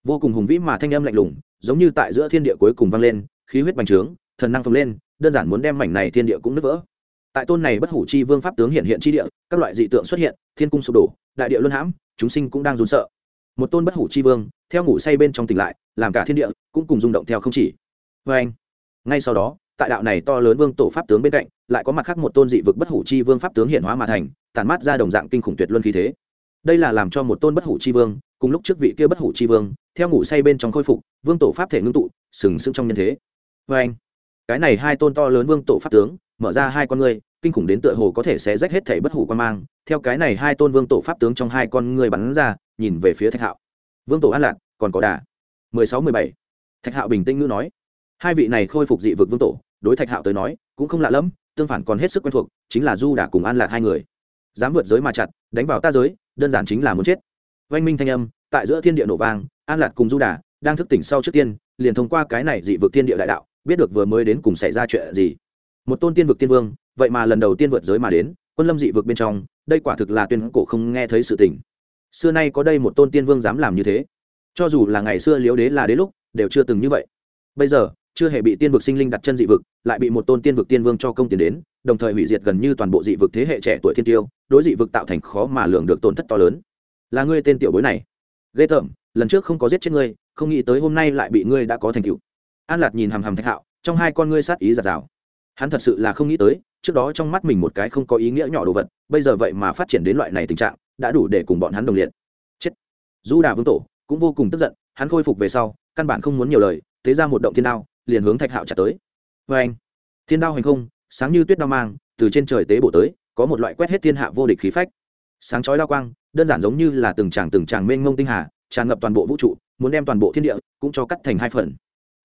Vô cùng hùng vĩ mà thanh âm lạnh lùng, giống như tại giữa thiên địa cuối cùng vang lên, khí huyết bành trướng thần năng phồng lên, đơn giản muốn đem mảnh này thiên địa cũng nứt vỡ. Tại tôn này bất hủ chi vương pháp tướng hiện hiện chi địa, các loại dị tượng xuất hiện, thiên cung sụp đổ, đại địa luân hãm, chúng sinh cũng đang run sợ. Một tôn bất hủ chi vương, theo ngủ say bên trong tỉnh lại, làm cả thiên địa cũng cùng rung động theo không chỉ. Vê anh, ngay sau đó, tại đạo này to lớn vương tổ pháp tướng bên cạnh, lại có mặt khác một tôn dị vực bất hủ chi vương pháp tướng hiện hóa mà thành tàn mát ra đồng dạng kinh khủng tuyệt luân khí thế. Đây là làm cho một tôn bất hủ chi vương, cùng lúc trước vị kia bất hủ chi vương, theo ngủ say bên trong khôi phục, vương tổ pháp thể ngưng tụ, sừng sững trong nhân thế. Vê anh cái này hai tôn to lớn vương tổ pháp tướng, mở ra hai con ngươi, kinh khủng đến tựa hồ có thể sẽ rách hết thể bất hủ quan mang. Theo cái này hai tôn vương tổ pháp tướng trong hai con ngươi bắn ra, nhìn về phía thạch hạo. Vương tổ an lạc, còn có đà. Mười sáu mười bảy. Thạch hạo bình tĩnh ngữ nói. Hai vị này khôi phục dị vực vương tổ, đối thạch hạo tới nói, cũng không lạ lẫm, tương phản còn hết sức quen thuộc, chính là du đà cùng an lạc hai người. Dám vượt giới mà chặt, đánh vào ta giới, đơn giản chính là muốn chết. Oanh minh thanh âm, tại giữa thiên địa nổ vang, an lạc cùng du đà, đang thức tỉnh sau trước tiên, liền thông qua cái này dị vực thiên địa đại đạo biết được vừa mới đến cùng xảy ra chuyện gì. Một tôn tiên vực tiên vương, vậy mà lần đầu tiên vượt giới mà đến, quân lâm dị vực bên trong, đây quả thực là tuyên cổ không nghe thấy sự tình. Xưa nay có đây một tôn tiên vương dám làm như thế. Cho dù là ngày xưa liếu đế là đế lúc, đều chưa từng như vậy. Bây giờ, chưa hề bị tiên vực sinh linh đặt chân dị vực, lại bị một tôn tiên vực tiên vương cho công tiền đến, đồng thời hủy diệt gần như toàn bộ dị vực thế hệ trẻ tuổi thiên tiêu, đối dị vực tạo thành khó mà lường được tổn thất to lớn. Là ngươi tên tiểu bối này. Ghê tởm, lần trước không có giết chết ngươi, không nghĩ tới hôm nay lại bị ngươi đã có thành tựu an lạt nhìn hằm hằm thạch hạo, trong hai con ngươi sát ý giạt rào. Hắn thật sự là không nghĩ tới, trước đó trong mắt mình một cái không có ý nghĩa nhỏ đồ vật, bây giờ vậy mà phát triển đến loại này tình trạng, đã đủ để cùng bọn hắn đồng liệt. Chết. Du đà vương tổ cũng vô cùng tức giận, hắn khôi phục về sau, căn bản không muốn nhiều lời, thế ra một động thiên đao, liền hướng thạch hạo trả tới. Vê anh, thiên đao hành không, sáng như tuyết đao mang, từ trên trời tế bổ tới, có một loại quét hết thiên hạ vô địch khí phách. Sáng chói lao quang, đơn giản giống như là từng tràng từng tràng mênh ngông tinh hà, tràn ngập toàn bộ vũ trụ, muốn đem toàn bộ thiên địa cũng cho cắt thành hai phần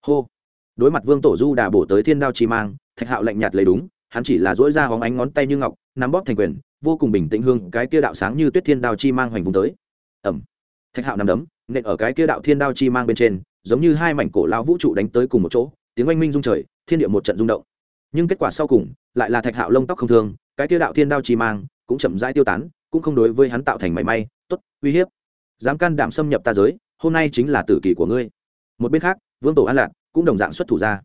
hô. Đối mặt vương tổ du đà bổ tới thiên đao chi mang, thạch hạo lạnh nhạt lấy đúng, hắn chỉ là dỗi ra hóng ánh ngón tay như ngọc, nắm bóp thành quyền, vô cùng bình tĩnh hương cái kia đạo sáng như tuyết thiên đao chi mang hoành vùng tới. Ẩm thạch hạo nằm đấm, nện ở cái kia đạo thiên đao chi mang bên trên, giống như hai mảnh cổ lao vũ trụ đánh tới cùng một chỗ, tiếng oanh minh rung trời, thiên địa một trận rung động. Nhưng kết quả sau cùng, lại là thạch hạo lông tóc không thương, cái kia đạo thiên đao chi mang cũng chậm rãi tiêu tán, cũng không đối với hắn tạo thành mảy may, tốt, uy hiếp. Dám can đảm xâm nhập ta giới, hôm nay chính là tử kỳ của ngươi. Một bên khác vương tổ an lạc, cũng đồng dạng xuất thủ ra.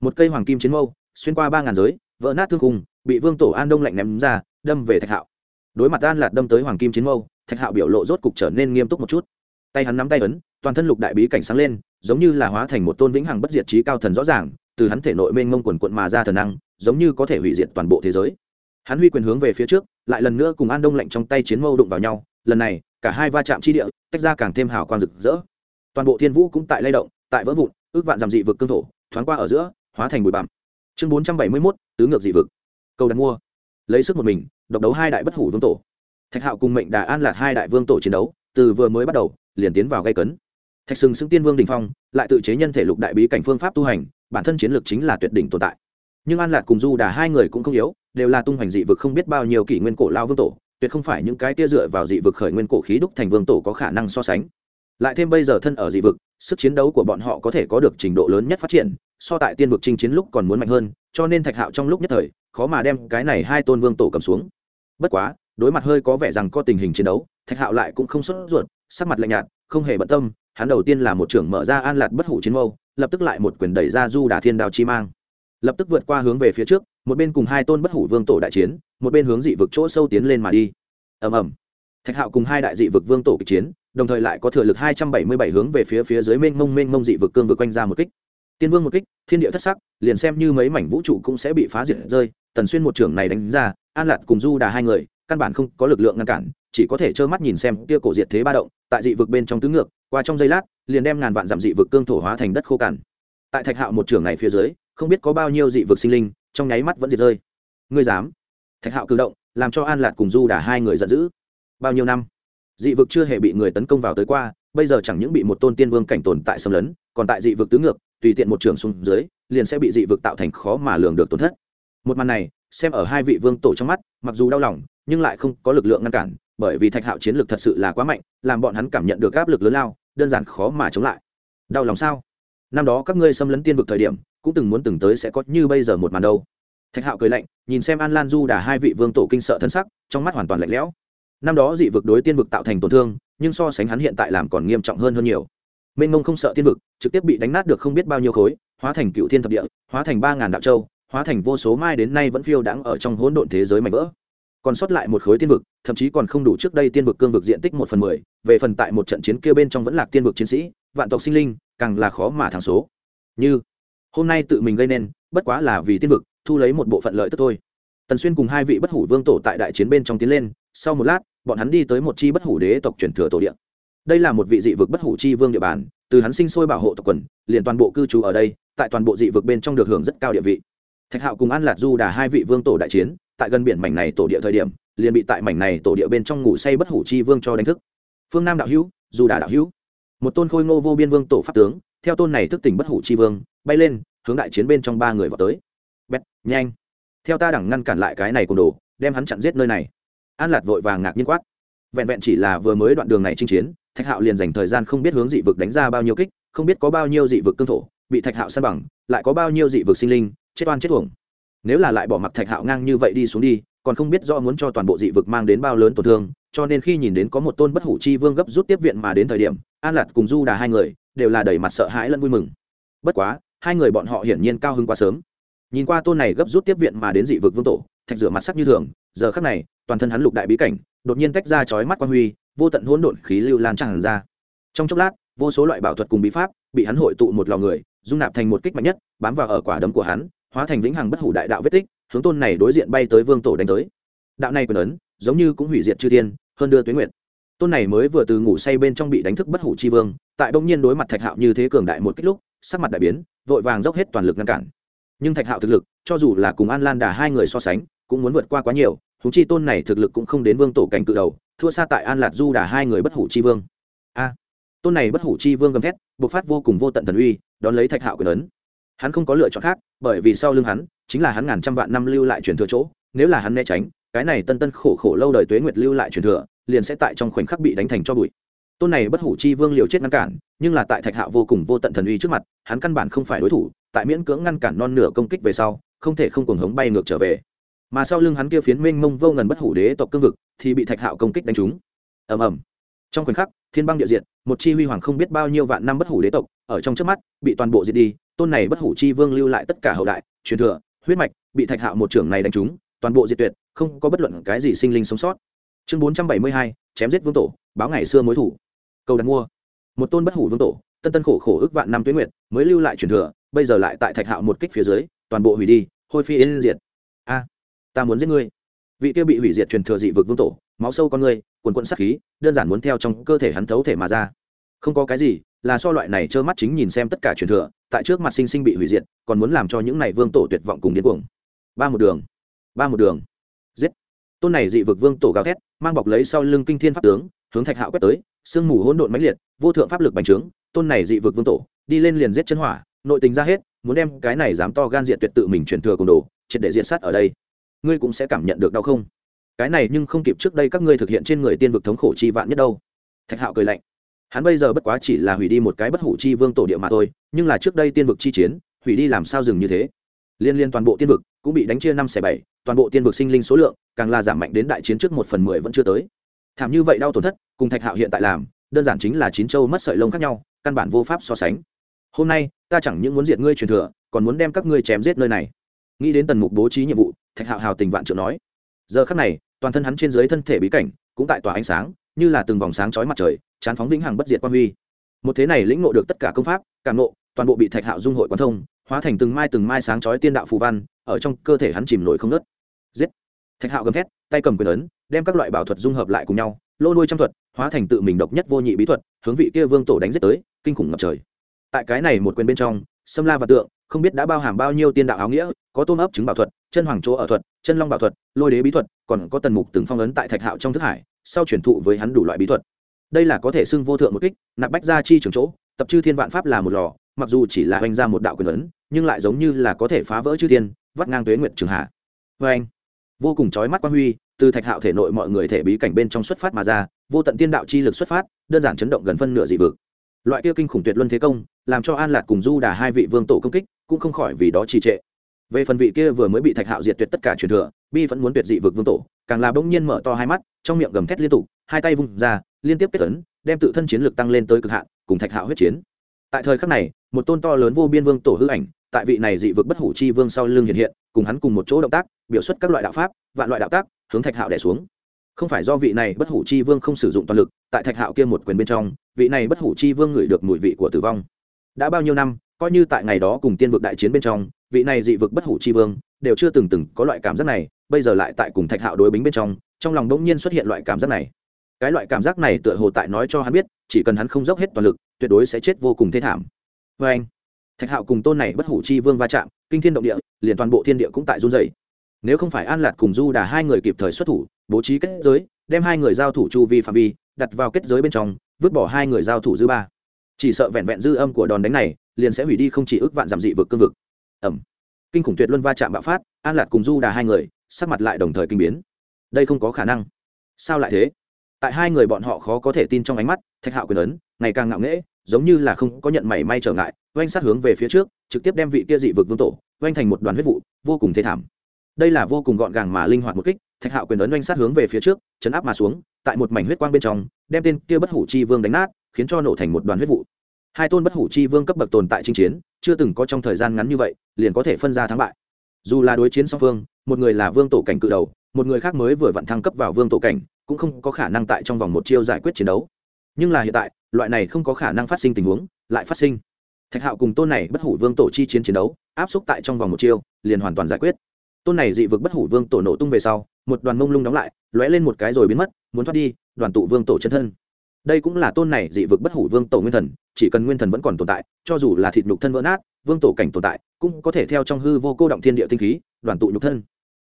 Một cây hoàng kim chiến mâu, xuyên qua ba ngàn giới, vỡ nát thương cùng bị vương tổ an đông lạnh ném ra, đâm về thạch hạo. Đối mặt an lạc đâm tới hoàng kim chiến mâu, thạch hạo biểu lộ rốt cục trở nên nghiêm túc một chút. Tay hắn nắm tay ấn, toàn thân lục đại bí cảnh sáng lên, giống như là hóa thành một tôn vĩnh hằng bất diệt trí cao thần rõ ràng, từ hắn thể nội mênh mông quần quận mà ra thần năng, giống như có thể hủy diệt toàn bộ thế giới. Hắn huy quyền hướng về phía trước, lại lần nữa cùng an đông lạnh trong tay chiến mâu đụng vào nhau, lần này, cả hai va chạm chi địa, tách ra càng thêm hào quang rực rỡ. Toàn bộ thiên vũ cũng tại lay động tại vỡ vụn, ước vạn giảm dị vực cương thổ, thoáng qua ở giữa, hóa thành bụi bặm. Chương bốn trăm bảy mươi mốt, tứ ngược dị vực. Cầu đặt mua. Lấy sức một mình, độc đấu hai đại bất hủ vương tổ. Thạch hạo cùng mệnh đà an lạc hai đại vương tổ chiến đấu, từ vừa mới bắt đầu, liền tiến vào gây cấn. Thạch sừng xưng tiên vương đình phong, lại tự chế nhân thể lục đại bí cảnh phương pháp tu hành, bản thân chiến lược chính là tuyệt đỉnh tồn tại. Nhưng an lạc cùng du đà hai người cũng không yếu, đều là tung hoành dị vực không biết bao nhiêu kỷ nguyên cổ lao vương tổ, tuyệt không phải những cái tia dựa vào dị vực khởi nguyên cổ khí đúc thành vương tổ có khả năng so sánh lại thêm bây giờ thân ở dị vực, sức chiến đấu của bọn họ có thể có được trình độ lớn nhất phát triển, so tại tiên vực chinh chiến lúc còn muốn mạnh hơn, cho nên thạch hạo trong lúc nhất thời, khó mà đem cái này hai tôn vương tổ cầm xuống. Bất quá, đối mặt hơi có vẻ rằng có tình hình chiến đấu, thạch hạo lại cũng không sốt ruột, sắc mặt lạnh nhạt, không hề bận tâm, hắn đầu tiên là một trưởng mở ra an lạt bất hủ chiến mâu, lập tức lại một quyền đẩy ra du đà thiên đao chi mang. Lập tức vượt qua hướng về phía trước, một bên cùng hai tôn bất hủ vương tổ đại chiến, một bên hướng dị vực chỗ sâu tiến lên mà đi. Ầm ầm. Thạch hạo cùng hai đại dị vực vương tổ kịch chiến đồng thời lại có thừa lực hai trăm bảy mươi bảy hướng về phía phía dưới mênh mông mênh mông dị vực cương vực quanh ra một kích. Tiên vương một kích, thiên địa thất sắc, liền xem như mấy mảnh vũ trụ cũng sẽ bị phá diệt rơi, tần xuyên một trưởng này đánh ra, an lạt cùng du đà hai người, căn bản không có lực lượng ngăn cản, chỉ có thể trơ mắt nhìn xem kia cổ diệt thế ba động, tại dị vực bên trong tứ ngược, qua trong giây lát, liền đem ngàn vạn dặm dị vực cương thổ hóa thành đất khô cằn. Tại thạch hạo một trưởng này phía dưới, không biết có bao nhiêu dị vực sinh linh, trong nháy mắt vẫn diệt rơi. Ngươi dám? Thạch hạo cử động, làm cho an lạt cùng du đà hai người giận dữ. Bao nhiêu năm? Dị vực chưa hề bị người tấn công vào tới qua, bây giờ chẳng những bị một tôn tiên vương cảnh tồn tại xâm lấn, còn tại dị vực tứ ngược, tùy tiện một trường xuống dưới, liền sẽ bị dị vực tạo thành khó mà lường được tổn thất. Một màn này, xem ở hai vị vương tổ trong mắt, mặc dù đau lòng, nhưng lại không có lực lượng ngăn cản, bởi vì thạch hạo chiến lược thật sự là quá mạnh, làm bọn hắn cảm nhận được áp lực lớn lao, đơn giản khó mà chống lại. Đau lòng sao? Năm đó các ngươi xâm lấn tiên vực thời điểm, cũng từng muốn từng tới sẽ có như bây giờ một màn đâu. Thạch hạo cười lạnh, nhìn xem an lan du đà hai vị vương tổ kinh sợ thân sắc, trong mắt hoàn toàn lạnh lẽo năm đó dị vực đối tiên vực tạo thành tổn thương, nhưng so sánh hắn hiện tại làm còn nghiêm trọng hơn hơn nhiều. Mênh mông không sợ tiên vực, trực tiếp bị đánh nát được không biết bao nhiêu khối, hóa thành cựu thiên thập địa, hóa thành ba ngàn đạo châu, hóa thành vô số mai đến nay vẫn phiêu đãng ở trong hỗn độn thế giới mạnh vỡ. Còn sót lại một khối tiên vực, thậm chí còn không đủ trước đây tiên vực cương vực diện tích một phần mười, về phần tại một trận chiến kia bên trong vẫn là tiên vực chiến sĩ, vạn tộc sinh linh, càng là khó mà thắng số. Như, hôm nay tự mình gây nên, bất quá là vì tiên vực, thu lấy một bộ phận lợi tức thôi tần xuyên cùng hai vị bất hủ vương tổ tại đại chiến bên trong tiến lên, sau một lát, bọn hắn đi tới một chi bất hủ đế tộc truyền thừa tổ địa. Đây là một vị dị vực bất hủ chi vương địa bàn, từ hắn sinh sôi bảo hộ tộc quần, liền toàn bộ cư trú ở đây, tại toàn bộ dị vực bên trong được hưởng rất cao địa vị. Thạch hạo cùng an lạc du đà hai vị vương tổ đại chiến, tại gần biển mảnh này tổ địa thời điểm, liền bị tại mảnh này tổ địa bên trong ngủ say bất hủ chi vương cho đánh thức. Phương nam đạo hữu, du đà đạo hữu. Một tôn khôi ngô vô biên vương tổ pháp tướng, theo tôn này thức tỉnh bất hủ chi vương, bay lên, hướng đại chiến bên trong ba người vào tới. Bét nhanh theo ta đẳng ngăn cản lại cái này cùng đồ, đem hắn chặn giết nơi này. An lạt vội vàng ngạc nhiên quát. Vẹn vẹn chỉ là vừa mới đoạn đường này chinh chiến, thạch hạo liền dành thời gian không biết hướng dị vực đánh ra bao nhiêu kích, không biết có bao nhiêu dị vực cương thổ, bị thạch hạo săn bằng, lại có bao nhiêu dị vực sinh linh, chết oan chết thuồng nếu là lại bỏ mặc thạch hạo ngang như vậy đi xuống đi, còn không biết do muốn cho toàn bộ dị vực mang đến bao lớn tổn thương, cho nên khi nhìn đến có một tôn bất hủ chi vương gấp rút tiếp viện mà đến thời điểm, an lạt cùng du đà hai người đều là đầy mặt sợ hãi lẫn vui mừng. Bất quá, hai người bọn họ hiển nhiên cao hơn quá sớm nhìn qua tôn này gấp rút tiếp viện mà đến dị vực vương tổ, thạch rửa mặt sắc như thường, giờ khắc này, toàn thân hắn lục đại bí cảnh, đột nhiên tách ra chói mắt quan huy, vô tận hỗn độn khí lưu lan tràn ra. Trong chốc lát, vô số loại bảo thuật cùng bí pháp bị hắn hội tụ một lò người, dung nạp thành một kích mạnh nhất, bám vào ở quả đấm của hắn, hóa thành vĩnh hằng bất hủ đại đạo vết tích, hướng tôn này đối diện bay tới vương tổ đánh tới. Đạo này quyền ấn, giống như cũng hủy diệt chư thiên, hơn đưa tuyến nguyện tôn này mới vừa từ ngủ say bên trong bị đánh thức bất hủ chi vương, tại đông nhiên đối mặt thạch hạo như thế cường đại một kích lúc, sắc mặt đại biến, vội vàng dốc hết toàn lực ngăn cản nhưng thạch hạo thực lực, cho dù là cùng an lan đà hai người so sánh, cũng muốn vượt qua quá nhiều húng chi tôn này thực lực cũng không đến vương tổ cảnh cự đầu, thua xa tại an Lạt du đà hai người bất hủ chi vương a, tôn này bất hủ chi vương gầm thét, bộc phát vô cùng vô tận thần uy, đón lấy thạch hạo quyền lớn. hắn không có lựa chọn khác, bởi vì sau lưng hắn, chính là hắn ngàn trăm vạn năm lưu lại truyền thừa chỗ, nếu là hắn né tránh, cái này tân tân khổ khổ lâu đời tuế nguyệt lưu lại truyền thừa, liền sẽ tại trong khoảnh khắc bị đánh thành cho bụi tôn này bất hủ chi vương liều chết ngăn cản, nhưng là tại thạch hạo vô cùng vô tận thần uy trước mặt, hắn căn bản không phải đối thủ, tại miễn cưỡng ngăn cản non nửa công kích về sau, không thể không cuồng hống bay ngược trở về. Mà sau lưng hắn kia phiến mênh mông vô ngần bất hủ đế tộc cương vực thì bị thạch hạo công kích đánh trúng. Ầm ầm. Trong khoảnh khắc, thiên băng địa diện một chi huy hoàng không biết bao nhiêu vạn năm bất hủ đế tộc, ở trong trước mắt, bị toàn bộ diệt đi, tôn này bất hủ chi vương lưu lại tất cả hậu đại, truyền thừa, huyết mạch, bị thạch hạo một trưởng này đánh trúng, toàn bộ diệt tuyệt, không có bất luận cái gì sinh linh sống sót. Chương bốn trăm bảy mươi hai, chém giết vương tổ, báo ngày xưa mối thủ cầu đặt mua. Một tôn bất hủ vương tổ, tân tân khổ khổ ước vạn năm tuyến nguyệt, mới lưu lại truyền thừa, bây giờ lại tại thạch hạo một kích phía dưới, toàn bộ hủy đi, hôi phi yên diệt. A, ta muốn giết ngươi. Vị kia bị hủy diệt truyền thừa dị vực vương tổ, máu sâu con ngươi quần quận sắc khí, đơn giản muốn theo trong cơ thể hắn thấu thể mà ra. Không có cái gì, là so loại này trơ mắt chính nhìn xem tất cả truyền thừa, tại trước mặt sinh sinh bị hủy diệt, còn muốn làm cho những này vương tổ tuyệt vọng cùng điên cuồng. Ba một đường, ba một đường. Giết. Tôn này dị vực vương tổ gào thét, mang bọc lấy sau lưng kinh thiên pháp tướng hướng thạch hạo quét tới, sương mù hỗn độn mãnh liệt, vô thượng pháp lực bành trướng, tôn này dị vực vương tổ, đi lên liền giết chân hỏa, nội tình ra hết, muốn đem cái này dám to gan diện tuyệt tự mình truyền thừa cùng đồ, triệt để diện sát ở đây. Ngươi cũng sẽ cảm nhận được đau không? Cái này nhưng không kịp trước đây các ngươi thực hiện trên người tiên vực thống khổ chi vạn nhất đâu. Thạch hạo cười lạnh. Hắn bây giờ bất quá chỉ là hủy đi một cái bất hủ chi vương tổ địa mà thôi, nhưng là trước đây tiên vực chi chiến, hủy đi làm sao dừng như thế? Liên liên toàn bộ tiên vực cũng bị đánh chia năm xẻ bảy, toàn bộ tiên vực sinh linh số lượng càng là giảm mạnh đến đại chiến trước một phần mười vẫn chưa tới thảm như vậy đau tổn thất, cùng thạch hạo hiện tại làm, đơn giản chính là chín châu mất sợi lông khác nhau, căn bản vô pháp so sánh. Hôm nay, ta chẳng những muốn diệt ngươi truyền thừa, còn muốn đem các ngươi chém giết nơi này. Nghĩ đến tần mục bố trí nhiệm vụ, thạch hạo hào tình vạn trượng nói. Giờ khắc này, toàn thân hắn trên dưới thân thể bí cảnh, cũng tại tỏa ánh sáng, như là từng vòng sáng chói mặt trời, chán phóng vĩnh hằng bất diệt quan huy. Một thế này lĩnh ngộ được tất cả công pháp, cảm nộ toàn bộ bị thạch hạo dung hội quan thông, hóa thành từng mai từng mai sáng chói tiên đạo phù văn, ở trong cơ thể hắn chìm nổi không nớt giết! Thạch hạo gầm thét tay cầm quyền ấn, đem các loại bảo thuật dung hợp lại cùng nhau, lô nuôi trăm thuật, hóa thành tự mình độc nhất vô nhị bí thuật, hướng vị kia vương tổ đánh giết tới, kinh khủng ngập trời. Tại cái này một quyền bên trong xâm la và tượng không biết đã bao hàm bao nhiêu tiên đạo áo nghĩa, có tôm ấp chứng bảo thuật, chân hoàng chỗ ở thuật, chân long bảo thuật, lôi đế bí thuật, còn có tần mục từng phong ấn tại thạch hạo trong thức hải, sau truyền thụ với hắn đủ loại bí thuật. Đây là có thể xưng vô thượng một kích, nạp bách ra chi trường chỗ, tập chư thiên vạn pháp là một lò, mặc dù chỉ là hoành ra một đạo quyền ấn, nhưng lại giống như là có thể phá vỡ chư thiên, vắt ngang tuế nguyện trường hạ. Vê anh vô cùng chói mắt quan huy, từ thạch hạo thể nội mọi người thể bí cảnh bên trong xuất phát mà ra, vô tận tiên đạo chi lực xuất phát, đơn giản chấn động gần phân nửa dị vực. Loại kia kinh khủng tuyệt luân thế công, làm cho an lạc cùng du đà hai vị vương tổ công kích, cũng không khỏi vì đó trì trệ. Về phần vị kia vừa mới bị thạch hạo diệt tuyệt tất cả truyền thừa, bi vẫn muốn tuyệt dị vực vương tổ, càng là bỗng nhiên mở to hai mắt, trong miệng gầm thét liên tục, hai tay vung ra, liên tiếp kết tấn đem tự thân chiến lực tăng lên tới cực hạn, cùng thạch hạo huyết chiến. Tại thời khắc này, một tôn to lớn vô biên vương tổ hư ảnh, tại vị này dị vực bất hủ chi vương sau lưng hiện hiện cùng hắn cùng một chỗ động tác, biểu xuất các loại đạo pháp, vạn loại đạo tác, hướng thạch hạo đẻ xuống. Không phải do vị này bất hủ chi vương không sử dụng toàn lực, tại thạch hạo kia một quyền bên trong, vị này bất hủ chi vương ngửi được mùi vị của tử vong. Đã bao nhiêu năm, coi như tại ngày đó cùng tiên vực đại chiến bên trong, vị này dị vực bất hủ chi vương đều chưa từng từng có loại cảm giác này, bây giờ lại tại cùng thạch hạo đối bính bên trong trong lòng bỗng nhiên xuất hiện loại cảm giác này. Cái loại cảm giác này tựa hồ tại nói cho hắn biết, chỉ cần hắn không dốc hết toàn lực, tuyệt đối sẽ chết vô cùng thê thảm. Vê anh thạch hạo cùng tôn này bất hủ chi vương va chạm, kinh thiên động địa, liền toàn bộ thiên địa cũng tại run dày nếu không phải an Lạc cùng du đà hai người kịp thời xuất thủ, bố trí kết giới, đem hai người giao thủ chu vi phạm vi, đặt vào kết giới bên trong, vứt bỏ hai người giao thủ dư ba. Chỉ sợ vẹn vẹn dư âm của đòn đánh này, liền sẽ hủy đi không chỉ ước vạn giảm dị vực cương vực. Ẩm kinh khủng tuyệt luân va chạm bạo phát, an Lạc cùng du đà hai người, sắc mặt lại đồng thời kinh biến. Đây không có khả năng. Sao lại thế? Tại hai người bọn họ khó có thể tin trong ánh mắt, thạch hạo quyền ấn, ngày càng ngạo nghễ giống như là không có nhận mảy may trở ngại, oanh sát hướng về phía trước, trực tiếp đem vị kia dị vực vương tổ, oanh thành một đoàn huyết vụ, vô cùng thê thảm. Đây là vô cùng gọn gàng mà linh hoạt một kích, thạch hạo quyền ấn oanh sát hướng về phía trước, chấn áp mà xuống, tại một mảnh huyết quang bên trong, đem tên kia bất hủ chi vương đánh nát, khiến cho nổ thành một đoàn huyết vụ. Hai tôn bất hủ chi vương cấp bậc tồn tại chinh chiến, chưa từng có trong thời gian ngắn như vậy, liền có thể phân ra thắng bại. Dù là đối chiến song phương, một người là vương tổ cảnh cự đầu, một người khác mới vừa vặn thăng cấp vào vương tổ cảnh, cũng không có khả năng tại trong vòng một chiêu giải quyết chiến đấu. Nhưng là hiện tại loại này không có khả năng phát sinh tình huống, lại phát sinh. Thạch hạo cùng tôn này bất hủ vương tổ chi chiến chiến đấu, áp xúc tại trong vòng một chiêu, liền hoàn toàn giải quyết. Tôn này dị vực bất hủ vương tổ nổ tung về sau, một đoàn mông lung đóng lại, lóe lên một cái rồi biến mất, muốn thoát đi, đoàn tụ vương tổ chân thân. Đây cũng là tôn này dị vực bất hủ vương tổ nguyên thần, chỉ cần nguyên thần vẫn còn tồn tại, cho dù là thịt nhục thân vỡ nát, vương tổ cảnh tồn tại, cũng có thể theo trong hư vô cô động thiên địa tinh khí, đoàn tụ nhục thân.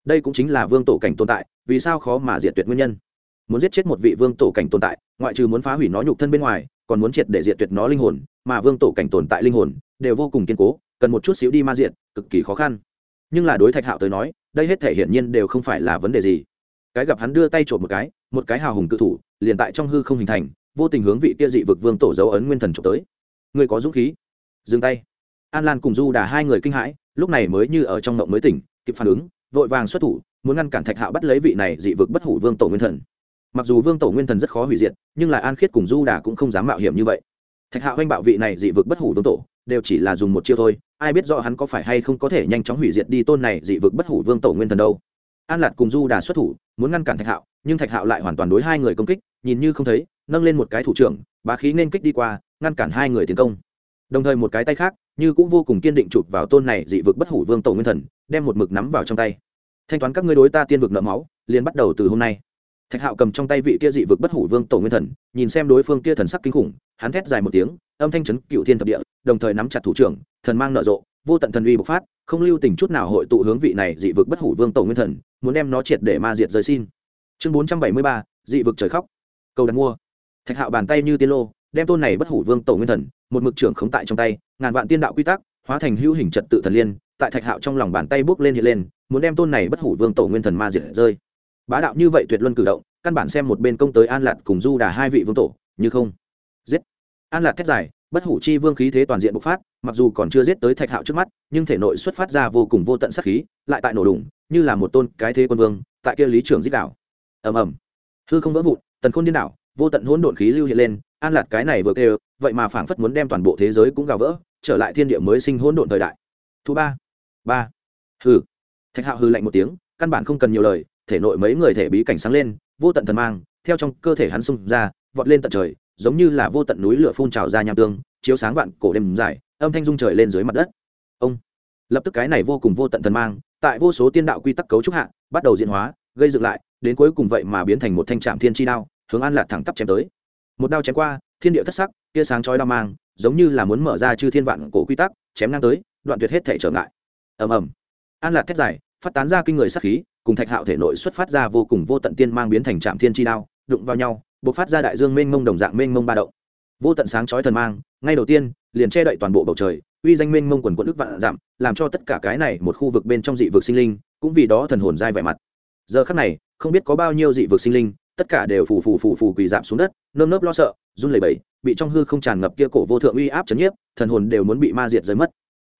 Đây cũng chính là vương tổ cảnh tồn tại, vì sao khó mà diệt tuyệt nguyên nhân? Muốn giết chết một vị vương tổ cảnh tồn tại, ngoại trừ muốn phá hủy nó nhục thân bên ngoài, còn muốn triệt để diệt tuyệt nó linh hồn, mà vương tổ cảnh tồn tại linh hồn đều vô cùng kiên cố, cần một chút xíu đi ma diện cực kỳ khó khăn. Nhưng là đối thạch hạo tới nói, đây hết thể hiển nhiên đều không phải là vấn đề gì. Cái gặp hắn đưa tay trộm một cái một cái hào hùng cự thủ, liền tại trong hư không hình thành, vô tình hướng vị kia dị vực vương tổ dấu ấn nguyên thần trộm tới. Người có dũng khí. Dừng tay. An lan cùng du đà hai người kinh hãi, lúc này mới như ở trong mộng mới tỉnh, kịp phản ứng, vội vàng xuất thủ, muốn ngăn cản thạch hạo bắt lấy vị này dị vực bất hủ vương tổ nguyên thần mặc dù vương tổ nguyên thần rất khó hủy diệt, nhưng lại an khiết cùng du đà cũng không dám mạo hiểm như vậy. Thạch hạ oanh bạo vị này dị vực bất hủ vương tổ, đều chỉ là dùng một chiêu thôi, ai biết rõ hắn có phải hay không có thể nhanh chóng hủy diệt đi tôn này dị vực bất hủ vương tổ nguyên thần đâu. An lạt cùng du đà xuất thủ, muốn ngăn cản thạch hạo, nhưng thạch hạo lại hoàn toàn đối hai người công kích, nhìn như không thấy, nâng lên một cái thủ trưởng, bá khí nên kích đi qua, ngăn cản hai người tiến công. Đồng thời một cái tay khác, như cũng vô cùng kiên định chụp vào tôn này dị vực bất hủ vương tổ nguyên thần, đem một mực nắm vào trong tay. Thanh toán các ngươi đối ta tiên vực nợ máu, liền bắt đầu từ hôm nay thạch hạo cầm trong tay vị kia dị vực bất hủ vương tổ nguyên thần, nhìn xem đối phương kia thần sắc kinh khủng, hắn thét dài một tiếng, âm thanh chấn cựu thiên thập địa, đồng thời nắm chặt thủ trưởng, thần mang nợ rộ, vô tận thần uy bộc phát, không lưu tình chút nào hội tụ hướng vị này dị vực bất hủ vương tổ nguyên thần, muốn đem nó triệt để ma diệt rời xin. Chương bốn trăm bảy mươi ba, dị vực trời khóc. Cầu đặt mua. Thạch hạo bàn tay như tiên lô, đem tôn này bất hủ vương tổ nguyên thần, một mực trưởng khống tại trong tay, ngàn vạn tiên đạo quy tắc, hóa thành hữu hình trật tự thần liên, tại thạch hạo trong lòng bàn tay bước lên hiện lên, muốn đem tôn này bất hủ vương tổ nguyên thần ma diệt rơi bá đạo như vậy tuyệt luân cử động, căn bản xem một bên công tới an lạt cùng du đà hai vị vương tổ, như không. Giết. An lạt thét dài, bất hủ chi vương khí thế toàn diện bộc phát, mặc dù còn chưa giết tới thạch hạo trước mắt, nhưng thể nội xuất phát ra vô cùng vô tận sắc khí, lại tại nổ đủng như là một tôn cái thế quân vương, tại kia lý trưởng giết đảo ầm ầm. Hư không vỡ vụn, tần khôn điên đảo, vô tận hỗn độn khí lưu hiện lên, an lạt cái này vừa kêu, vậy mà phảng phất muốn đem toàn bộ thế giới cũng gào vỡ, trở lại thiên địa mới sinh hỗn độn thời đại. Thứ ba. Ba. Hư thạch hạo hư lạnh một tiếng, căn bản không cần nhiều lời thể nội mấy người thể bí cảnh sáng lên, vô tận thần mang, theo trong cơ thể hắn xung ra, vọt lên tận trời, giống như là vô tận núi lửa phun trào ra nham tương, chiếu sáng vạn cổ đêm dài, âm thanh dung trời lên dưới mặt đất. Ông! Lập tức cái này vô cùng vô tận thần mang, tại vô số tiên đạo quy tắc cấu trúc hạ, bắt đầu diễn hóa, gây dựng lại, đến cuối cùng vậy mà biến thành một thanh trạm thiên chi đao, hướng an lạc thẳng tắp chém tới. Một đao chém qua, thiên địa thất sắc, tia sáng chói đao mang, giống như là muốn mở ra chư thiên vạn cổ quy tắc, chém ngang tới, đoạn tuyệt hết thể trở ngại. Ầm ầm. An lạc thét dài, phát tán ra kinh người sắc khí cùng thạch hạo thể nội xuất phát ra vô cùng vô tận tiên mang biến thành trạm thiên chi đao, đụng vào nhau b ộ c phát ra đại dương mênh mông đồng dạng mênh mông ba động. Vô tận sáng chói thần mang, ngay đầu tiên, liền che đậy toàn bộ bầu trời, uy danh mênh mông quần quận ức vạn giảm, làm cho tất cả cái này một khu vực bên trong dị vực sinh linh, cũng vì đó thần hồn dai vẻ mặt. Giờ khắc này, không biết có bao nhiêu dị vực sinh linh, tất cả đều phù phù phù phù quỳ giảm xuống đất, nơm nớp lo sợ, run lẩy bẩy, bị trong hư không tràn ngập kia cổ vô thượng uy áp chấn nhiếp, thần hồn đều muốn bị ma diệt rơi mất.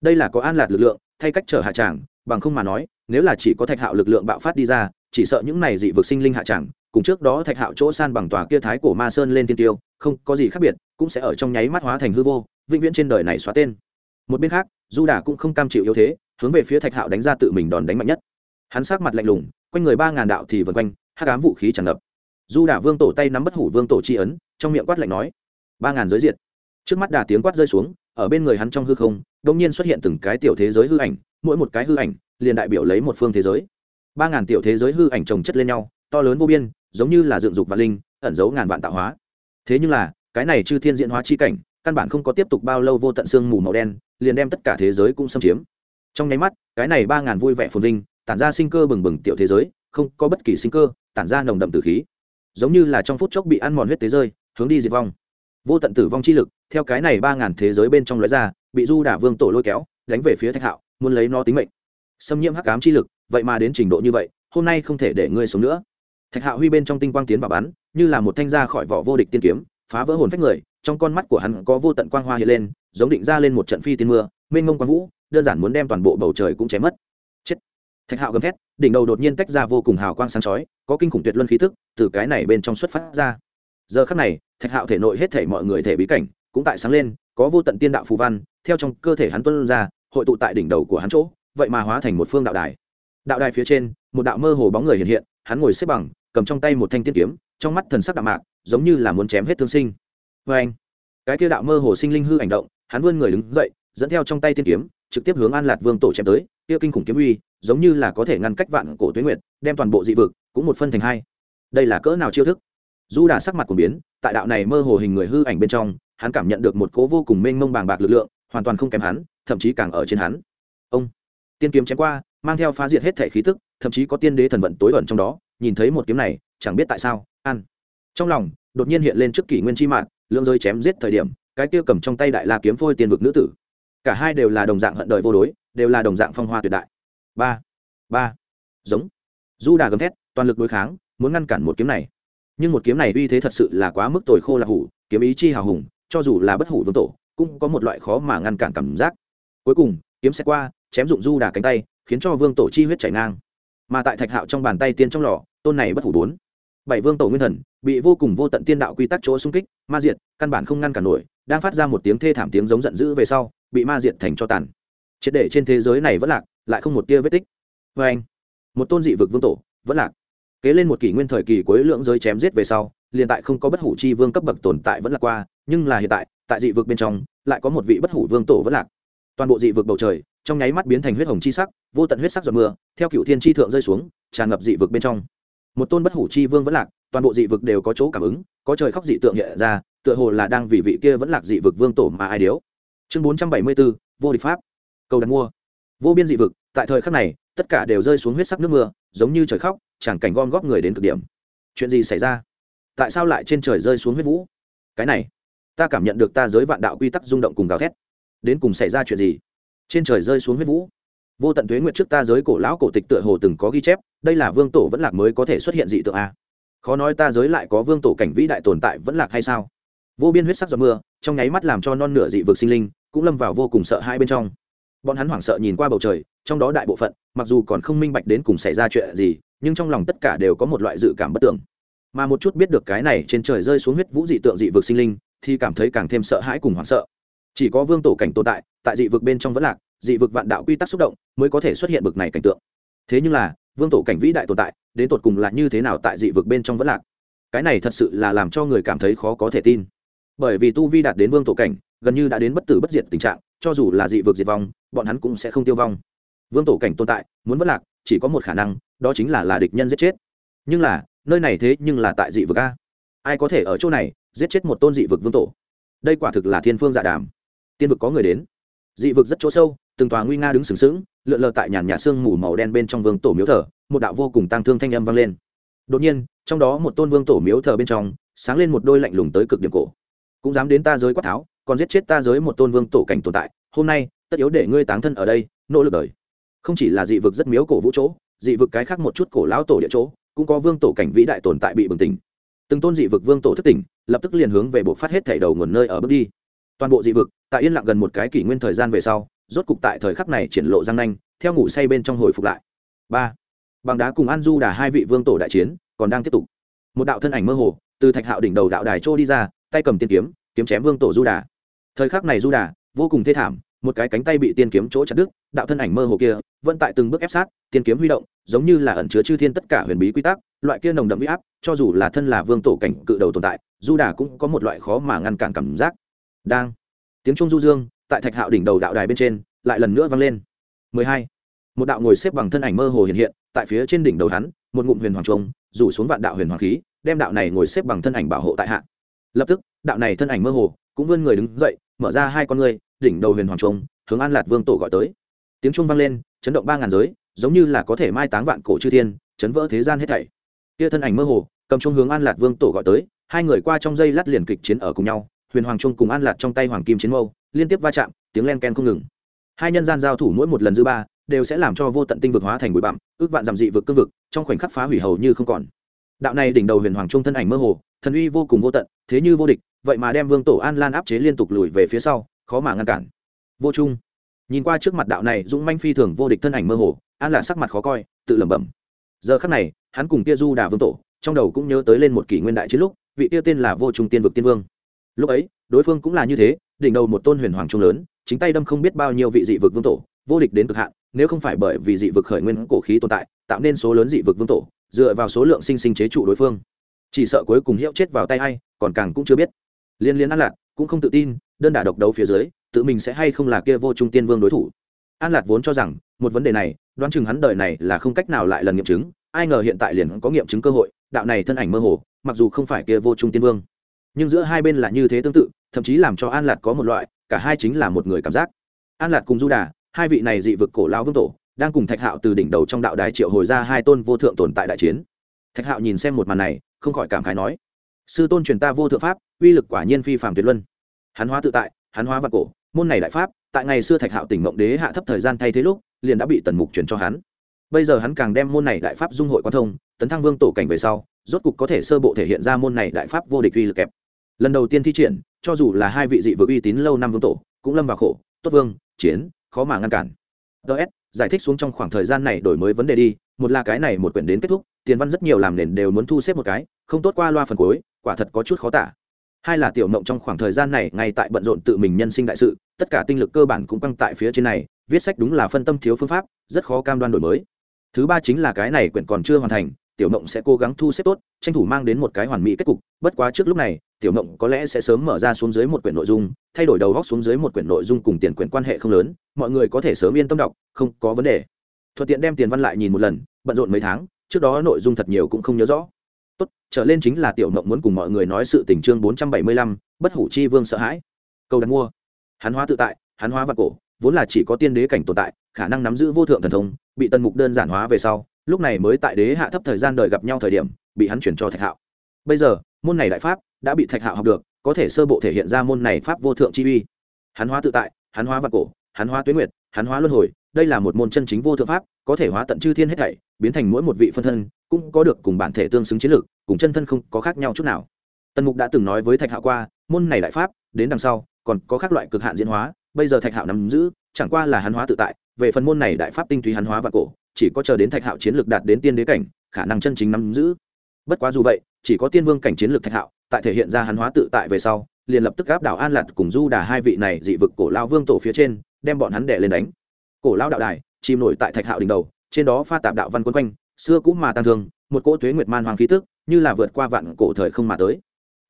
Đây là có an lạc lực lượng, thay cách trở hạ tràng bằng không mà nói, nếu là chỉ có thạch hạo lực lượng bạo phát đi ra, chỉ sợ những này dị vực sinh linh hạ chẳng, cùng trước đó thạch hạo chỗ san bằng tòa kia thái cổ ma sơn lên tiên tiêu, không có gì khác biệt, cũng sẽ ở trong nháy mắt hóa thành hư vô, vĩnh viễn trên đời này xóa tên. Một bên khác, du đà cũng không cam chịu yếu thế, hướng về phía thạch hạo đánh ra tự mình đòn đánh mạnh nhất. Hắn sát mặt lạnh lùng, quanh người ba ngàn đạo thì vần quanh hát cám vũ khí tràn ngập. Du đà vương tổ tay nắm bất hủ vương tổ chi ấn, trong miệng quát lạnh nói, ba ngàn giới diệt. Trước mắt đà tiếng quát rơi xuống, ở bên người hắn trong hư không đ ỗ n g nhiên xuất hiện từng cái tiểu thế giới hư ảnh mỗi một cái hư ảnh liền đại biểu lấy một phương thế giới. Ba ngàn tiểu thế giới hư ảnh trồng chất lên nhau, to lớn vô biên, giống như là dựng dục vạn linh, ẩn giấu ngàn vạn tạo hóa. Thế nhưng là, cái này chư thiên diễn hóa chi cảnh, căn bản không có tiếp tục bao lâu vô tận xương mù màu đen, liền đem tất cả thế giới cũng xâm chiếm. Trong nháy mắt, cái này ba ngàn vui vẻ phồn vinh, tản ra sinh cơ bừng bừng tiểu thế giới, không có bất kỳ sinh cơ, tản ra nồng đậm tử khí. Giống như là trong phút chốc bị ăn mòn huyết tế rơi, hướng đi diệt vong. Vô tận tử vong chi lực, theo cái này ba ngàn thế giới bên trong lóe ra, bị du đả vương tổ lôi kéo, đánh về phía thạch hạo muốn lấy nó tính mệnh. Xâm nhiễm hắc ám chi lực, vậy mà đến trình độ như vậy, hôm nay không thể để ngươi sống nữa. Thạch hạo huy bên trong tinh quang tiến vào bắn, như là một thanh ra khỏi vỏ vô địch tiên kiếm, phá vỡ hồn phách người, trong con mắt của hắn có vô tận quang hoa hiện lên, giống định ra lên một trận phi tiên mưa, mênh mông quang vũ, đơn giản muốn đem toàn bộ bầu trời cũng chém mất. Chết. Thạch hạo gầm thét, đỉnh đầu đột nhiên tách ra vô cùng hào quang sáng chói, có kinh khủng tuyệt luân khí thức từ cái này bên trong xuất phát ra. Giờ khắc này, thạch hạo thể nội hết thể mọi người thể bí cảnh cũng tại sáng lên, có vô tận tiên đạo phù văn, theo trong cơ thể hắn tuân ra hội tụ tại đỉnh đầu của hắn chỗ, vậy mà hóa thành một phương đạo đài. Đạo đài phía trên, một đạo mơ hồ bóng người hiện hiện, hắn ngồi xếp bằng, cầm trong tay một thanh tiên kiếm, trong mắt thần sắc đạo mạc, giống như là muốn chém hết thương sinh. Vê anh cái kia đạo mơ hồ sinh linh hư ảnh động, hắn vươn người đứng dậy, dẫn theo trong tay tiên kiếm, trực tiếp hướng an lạt vương tổ chém tới, kia kinh khủng kiếm uy, giống như là có thể ngăn cách vạn cổ tuyến nguyệt, đem toàn bộ dị vực cũng một phân thành hai. Đây là cỡ nào chiêu thức? Du đà sắc mặt của biến, tại đạo này mơ hồ hình người hư ảnh bên trong, hắn cảm nhận được một cố vô cùng mênh mông bàng bạc lực lượng hoàn toàn không kém hắn, thậm chí càng ở trên hắn. Ông tiên kiếm chém qua, mang theo phá diệt hết thể khí tức, thậm chí có tiên đế thần vận tối ẩn trong đó, nhìn thấy một kiếm này, chẳng biết tại sao, ăn. Trong lòng, đột nhiên hiện lên trước kỷ nguyên chi mạng lượng rơi chém giết thời điểm, cái kia cầm trong tay đại la kiếm phôi tiên vực nữ tử. Cả hai đều là đồng dạng hận đời vô đối, đều là đồng dạng phong hoa tuyệt đại. Ba ba, giống. Du đà gầm thét, toàn lực đối kháng, muốn ngăn cản một kiếm này. Nhưng một kiếm này uy thế thật sự là quá mức tồi khô là hủ, kiếm ý chi hào hùng, cho dù là bất hủ vương tổ cũng có một loại khó mà ngăn cản cảm giác. Cuối cùng, kiếm sẽ qua, chém dụng du đà cánh tay, khiến cho vương tổ chi huyết chảy ngang. Mà tại thạch hạo trong bàn tay tiên trong lò, tôn này bất hủ bốn. Bảy vương tổ nguyên thần, bị vô cùng vô tận tiên đạo quy tắc chỗ xung kích, ma diệt, căn bản không ngăn cản nổi, đang phát ra một tiếng thê thảm tiếng giống giận dữ về sau, bị ma diệt thành cho tàn. Triệt để trên thế giới này vẫn lạc, lại không một tia vết tích. Vê anh, một tôn dị vực vương tổ, vẫn lạc. Kế lên một kỷ nguyên thời kỳ cuối lượng giới chém giết về sau, liền tại không có bất hủ chi vương cấp bậc tồn tại vẫn lạc qua, nhưng là hiện tại tại dị vực bên trong, lại có một vị bất hủ vương tổ vẫn lạc. Toàn bộ dị vực bầu trời, trong nháy mắt biến thành huyết hồng chi sắc, vô tận huyết sắc giọt mưa, theo cựu thiên chi thượng rơi xuống, tràn ngập dị vực bên trong. Một tôn bất hủ chi vương vẫn lạc, toàn bộ dị vực đều có chỗ cảm ứng, có trời khóc dị tượng hiện ra, tựa hồ là đang vì vị kia vẫn lạc dị vực vương tổ mà ai điếu. Chương bốn trăm bảy mươi bốn vô địch pháp. Cầu đặt mua. Vô biên dị vực, tại thời khắc này, tất cả đều rơi xuống huyết sắc nước mưa, giống như trời khóc, chẳng cảnh gom góp người đến cực điểm. Chuyện gì xảy ra? Tại sao lại trên trời rơi xuống huyết vũ? Cái này ta cảm nhận được ta giới vạn đạo quy tắc rung động cùng gào thét. Đến cùng xảy ra chuyện gì? Trên trời rơi xuống huyết vũ. Vô tận tuế nguyệt trước ta giới cổ lão cổ tịch tựa hồ từng có ghi chép, đây là vương tổ vẫn lạc mới có thể xuất hiện dị tượng a. Khó nói ta giới lại có vương tổ cảnh vĩ đại tồn tại vẫn lạc hay sao? Vô biên huyết sắc giọt mưa, trong nháy mắt làm cho non nửa dị vực sinh linh cũng lâm vào vô cùng sợ hai bên trong. Bọn hắn hoảng sợ nhìn qua bầu trời, trong đó đại bộ phận, mặc dù còn không minh bạch đến cùng xảy ra chuyện gì, nhưng trong lòng tất cả đều có một loại dự cảm bất tưởng mà một chút biết được cái này trên trời rơi xuống huyết vũ dị tượng dị vực sinh linh thì cảm thấy càng thêm sợ hãi cùng hoảng sợ. Chỉ có vương tổ cảnh tồn tại tại dị vực bên trong vẫn lạc, dị vực vạn đạo quy tắc xúc động mới có thể xuất hiện bực này cảnh tượng. Thế nhưng là, vương tổ cảnh vĩ đại tồn tại, đến tột cùng là như thế nào tại dị vực bên trong vẫn lạc? Cái này thật sự là làm cho người cảm thấy khó có thể tin. Bởi vì tu vi đạt đến vương tổ cảnh, gần như đã đến bất tử bất diệt tình trạng, cho dù là dị vực diệt vong, bọn hắn cũng sẽ không tiêu vong. Vương tổ cảnh tồn tại, muốn vẫn lạc, chỉ có một khả năng, đó chính là là địch nhân giết chết. Nhưng là, nơi này thế nhưng là tại dị vực a. Ai có thể ở chỗ này giết chết một tôn dị vực vương tổ. Đây quả thực là thiên phương dạ đàm. Tiên vực có người đến. Dị vực rất chỗ sâu, từng tòa nguy nga đứng sừng sững, lượn lờ tại nhàn nhà xương mù màu đen bên trong vương tổ miếu thờ, một đạo vô cùng tăng thương thanh âm vang lên. Đột nhiên, trong đó một tôn vương tổ miếu thờ bên trong, sáng lên một đôi lạnh lùng tới cực điểm cổ. Cũng dám đến ta giới quát tháo, còn giết chết ta giới một tôn vương tổ cảnh tồn tại, hôm nay, tất yếu để ngươi táng thân ở đây, nỗ lực đời. Không chỉ là dị vực rất miếu cổ vũ chỗ, dị vực cái khác một chút cổ lão tổ địa chỗ, cũng có vương tổ cảnh vĩ đại tồn tại bị bừng tỉnh. Từng tôn dị vực vương tổ thất tỉnh lập tức liền hướng về bộ phát hết thảy đầu nguồn nơi ở bước đi. Toàn bộ dị vực, tại yên lặng gần một cái kỷ nguyên thời gian về sau, rốt cục tại thời khắc này triển lộ răng nanh, theo ngủ say bên trong hồi phục lại. Ba, bằng đá cùng an du đà hai vị vương tổ đại chiến, còn đang tiếp tục. Một đạo thân ảnh mơ hồ, từ thạch hạo đỉnh đầu đạo đài trô đi ra, tay cầm tiên kiếm kiếm chém vương tổ du đà. Thời khắc này du đà, vô cùng thê thảm một cái cánh tay bị tiên kiếm chỗ chặt đứt, đạo thân ảnh mơ hồ kia vẫn tại từng bước ép sát, tiên kiếm huy động, giống như là ẩn chứa chư thiên tất cả huyền bí quy tắc, loại kia nồng đậm huy áp, cho dù là thân là vương tổ cảnh cự đầu tồn tại, du đà cũng có một loại khó mà ngăn cản cảm giác đang, tiếng trung du dương, tại thạch hạo đỉnh đầu đạo đài bên trên, lại lần nữa vang lên 12. một đạo ngồi xếp bằng thân ảnh mơ hồ hiện hiện, tại phía trên đỉnh đầu hắn, một ngụm huyền hoàng trung rủ xuống vạn đạo huyền hoàng khí, đem đạo này ngồi xếp bằng thân ảnh bảo hộ tại hạ lập tức, đạo này thân ảnh mơ hồ, cũng vươn người đứng dậy, mở ra hai con ngươi đỉnh đầu huyền hoàng trung, hướng an lạt vương tổ gọi tới. Tiếng trung vang lên, chấn động ba ngàn giới, giống như là có thể mai táng vạn cổ chư thiên, chấn vỡ thế gian hết thảy. Kia thân ảnh mơ hồ, cầm trung hướng an lạt vương tổ gọi tới, hai người qua trong dây lát liền kịch chiến ở cùng nhau, huyền hoàng trung cùng an lạt trong tay hoàng kim chiến mâu, liên tiếp va chạm, tiếng len ken không ngừng. Hai nhân gian giao thủ mỗi một lần dư ba, đều sẽ làm cho vô tận tinh vực hóa thành bụi bặm, ước vạn giảm dị vực cương vực, trong khoảnh khắc phá hủy hầu như không còn. Đạo này đỉnh đầu huyền hoàng trung thân ảnh mơ hồ, thần uy vô cùng vô tận, thế như vô địch, vậy mà đem vương tổ an lan áp chế liên tục lùi về phía sau khó mà ngăn cản. Vô trung, nhìn qua trước mặt đạo này dũng manh phi thường vô địch thân ảnh mơ hồ, an là sắc mặt khó coi, tự lẩm bẩm. Giờ khắc này, hắn cùng kia du đà vương tổ, trong đầu cũng nhớ tới lên một kỷ nguyên đại chiến lúc, vị tiêu tên là vô trung tiên vực tiên vương. Lúc ấy, đối phương cũng là như thế, đỉnh đầu một tôn huyền hoàng trung lớn, chính tay đâm không biết bao nhiêu vị dị vực vương tổ, vô địch đến cực hạn, nếu không phải bởi vì dị vực khởi nguyên cổ khí tồn tại, tạo nên số lớn dị vực vương tổ, dựa vào số lượng sinh sinh chế trụ đối phương. Chỉ sợ cuối cùng hiệu chết vào tay hay còn càng cũng chưa biết. Liên liên an lạc cũng không tự tin đơn đả độc đấu phía dưới, tự mình sẽ hay không là kia vô trung tiên vương đối thủ? An lạc vốn cho rằng, một vấn đề này, đoán chừng hắn đời này là không cách nào lại lần nghiệm chứng, ai ngờ hiện tại liền có nghiệm chứng cơ hội, đạo này thân ảnh mơ hồ, mặc dù không phải kia vô trung tiên vương. Nhưng giữa hai bên là như thế tương tự, thậm chí làm cho an lạc có một loại, cả hai chính là một người cảm giác. An lạc cùng du đà, hai vị này dị vực cổ lao vương tổ, đang cùng thạch hạo từ đỉnh đầu trong đạo đài triệu hồi ra hai tôn vô thượng tồn tại đại chiến. Thạch hạo nhìn xem một màn này, không khỏi cảm khái nói, sư tôn truyền ta vô thượng pháp, uy lực quả nhiên phi phạm tuyệt luân hắn hóa tự tại, hắn hóa vật cổ, môn này đại pháp, tại ngày xưa thạch hạo tỉnh mộng đế hạ thấp thời gian thay thế lúc, liền đã bị tần mục truyền cho hắn. Bây giờ hắn càng đem môn này đại pháp dung hội quan thông, tấn thăng vương tổ cảnh về sau, rốt cục có thể sơ bộ thể hiện ra môn này đại pháp vô địch uy lực kẹp. Lần đầu tiên thi triển, cho dù là hai vị dị vực uy tín lâu năm vương tổ, cũng lâm vào khổ, tốt vương, chiến, khó mà ngăn cản. Ts giải thích xuống trong khoảng thời gian này đổi mới vấn đề đi, một là cái này một quyển đến kết thúc, tiền văn rất nhiều làm nền đều muốn thu xếp một cái, không tốt qua loa phần cuối, quả thật có chút khó tả hai là tiểu mộng trong khoảng thời gian này ngay tại bận rộn tự mình nhân sinh đại sự, tất cả tinh lực cơ bản cũng căng tại phía trên này, viết sách đúng là phân tâm thiếu phương pháp, rất khó cam đoan đổi mới. Thứ ba chính là cái này quyển còn chưa hoàn thành, tiểu mộng sẽ cố gắng thu xếp tốt, tranh thủ mang đến một cái hoàn mỹ kết cục, bất quá trước lúc này, tiểu mộng có lẽ sẽ sớm mở ra xuống dưới một quyển nội dung, thay đổi đầu góc xuống dưới một quyển nội dung cùng tiền quyển quan hệ không lớn, mọi người có thể sớm yên tâm đọc, không có vấn đề. Thuận tiện đem tiền văn lại nhìn một lần, bận rộn mấy tháng, trước đó nội dung thật nhiều cũng không nhớ rõ trở lên chính là tiểu mộng muốn cùng mọi người nói sự tình chương bốn trăm bảy mươi lăm, bất hủ chi vương sợ hãi. Câu đặt mua. Hắn hóa tự tại, hắn hóa vật cổ, vốn là chỉ có tiên đế cảnh tồn tại, khả năng nắm giữ vô thượng thần thông, bị tần mục đơn giản hóa về sau, lúc này mới tại đế hạ thấp thời gian đời gặp nhau thời điểm, bị hắn chuyển cho thạch hạo. Bây giờ, môn này đại pháp đã bị thạch hạo học được, có thể sơ bộ thể hiện ra môn này pháp vô thượng chi uy. Hắn hóa tự tại, hắn hóa vật cổ, hắn hóa tuyến nguyệt, hắn hóa luân hồi, đây là một môn chân chính vô thượng pháp, có thể hóa tận chư thiên hết thảy, biến thành mỗi một vị phân thân, cũng có được cùng bản thể tương xứng chiến lược cùng chân thân không có khác nhau chút nào. Tần mục đã từng nói với thạch hạo qua, môn này đại pháp, đến đằng sau, còn có các loại cực hạn diễn hóa, bây giờ thạch hạo nắm giữ, chẳng qua là hắn hóa tự tại, về phần môn này đại pháp tinh túy hắn hóa và cổ, chỉ có chờ đến thạch hạo chiến lược đạt đến tiên đế cảnh, khả năng chân chính nắm giữ. Bất quá dù vậy, chỉ có tiên vương cảnh chiến lược thạch hạo, tại thể hiện ra hắn hóa tự tại về sau, liền lập tức áp đảo an lạt cùng du đà hai vị này dị vực cổ lao vương tổ phía trên, đem bọn hắn đệ lên đánh. Cổ lao đạo đài, chìm nổi tại thạch hạo đỉnh đầu, trên đó pha tạp đạo văn quân quanh, xưa cũng mà tăng thương, một cỗ tuyết nguyệt man hoàng khí tức như là vượt qua vạn cổ thời không mà tới.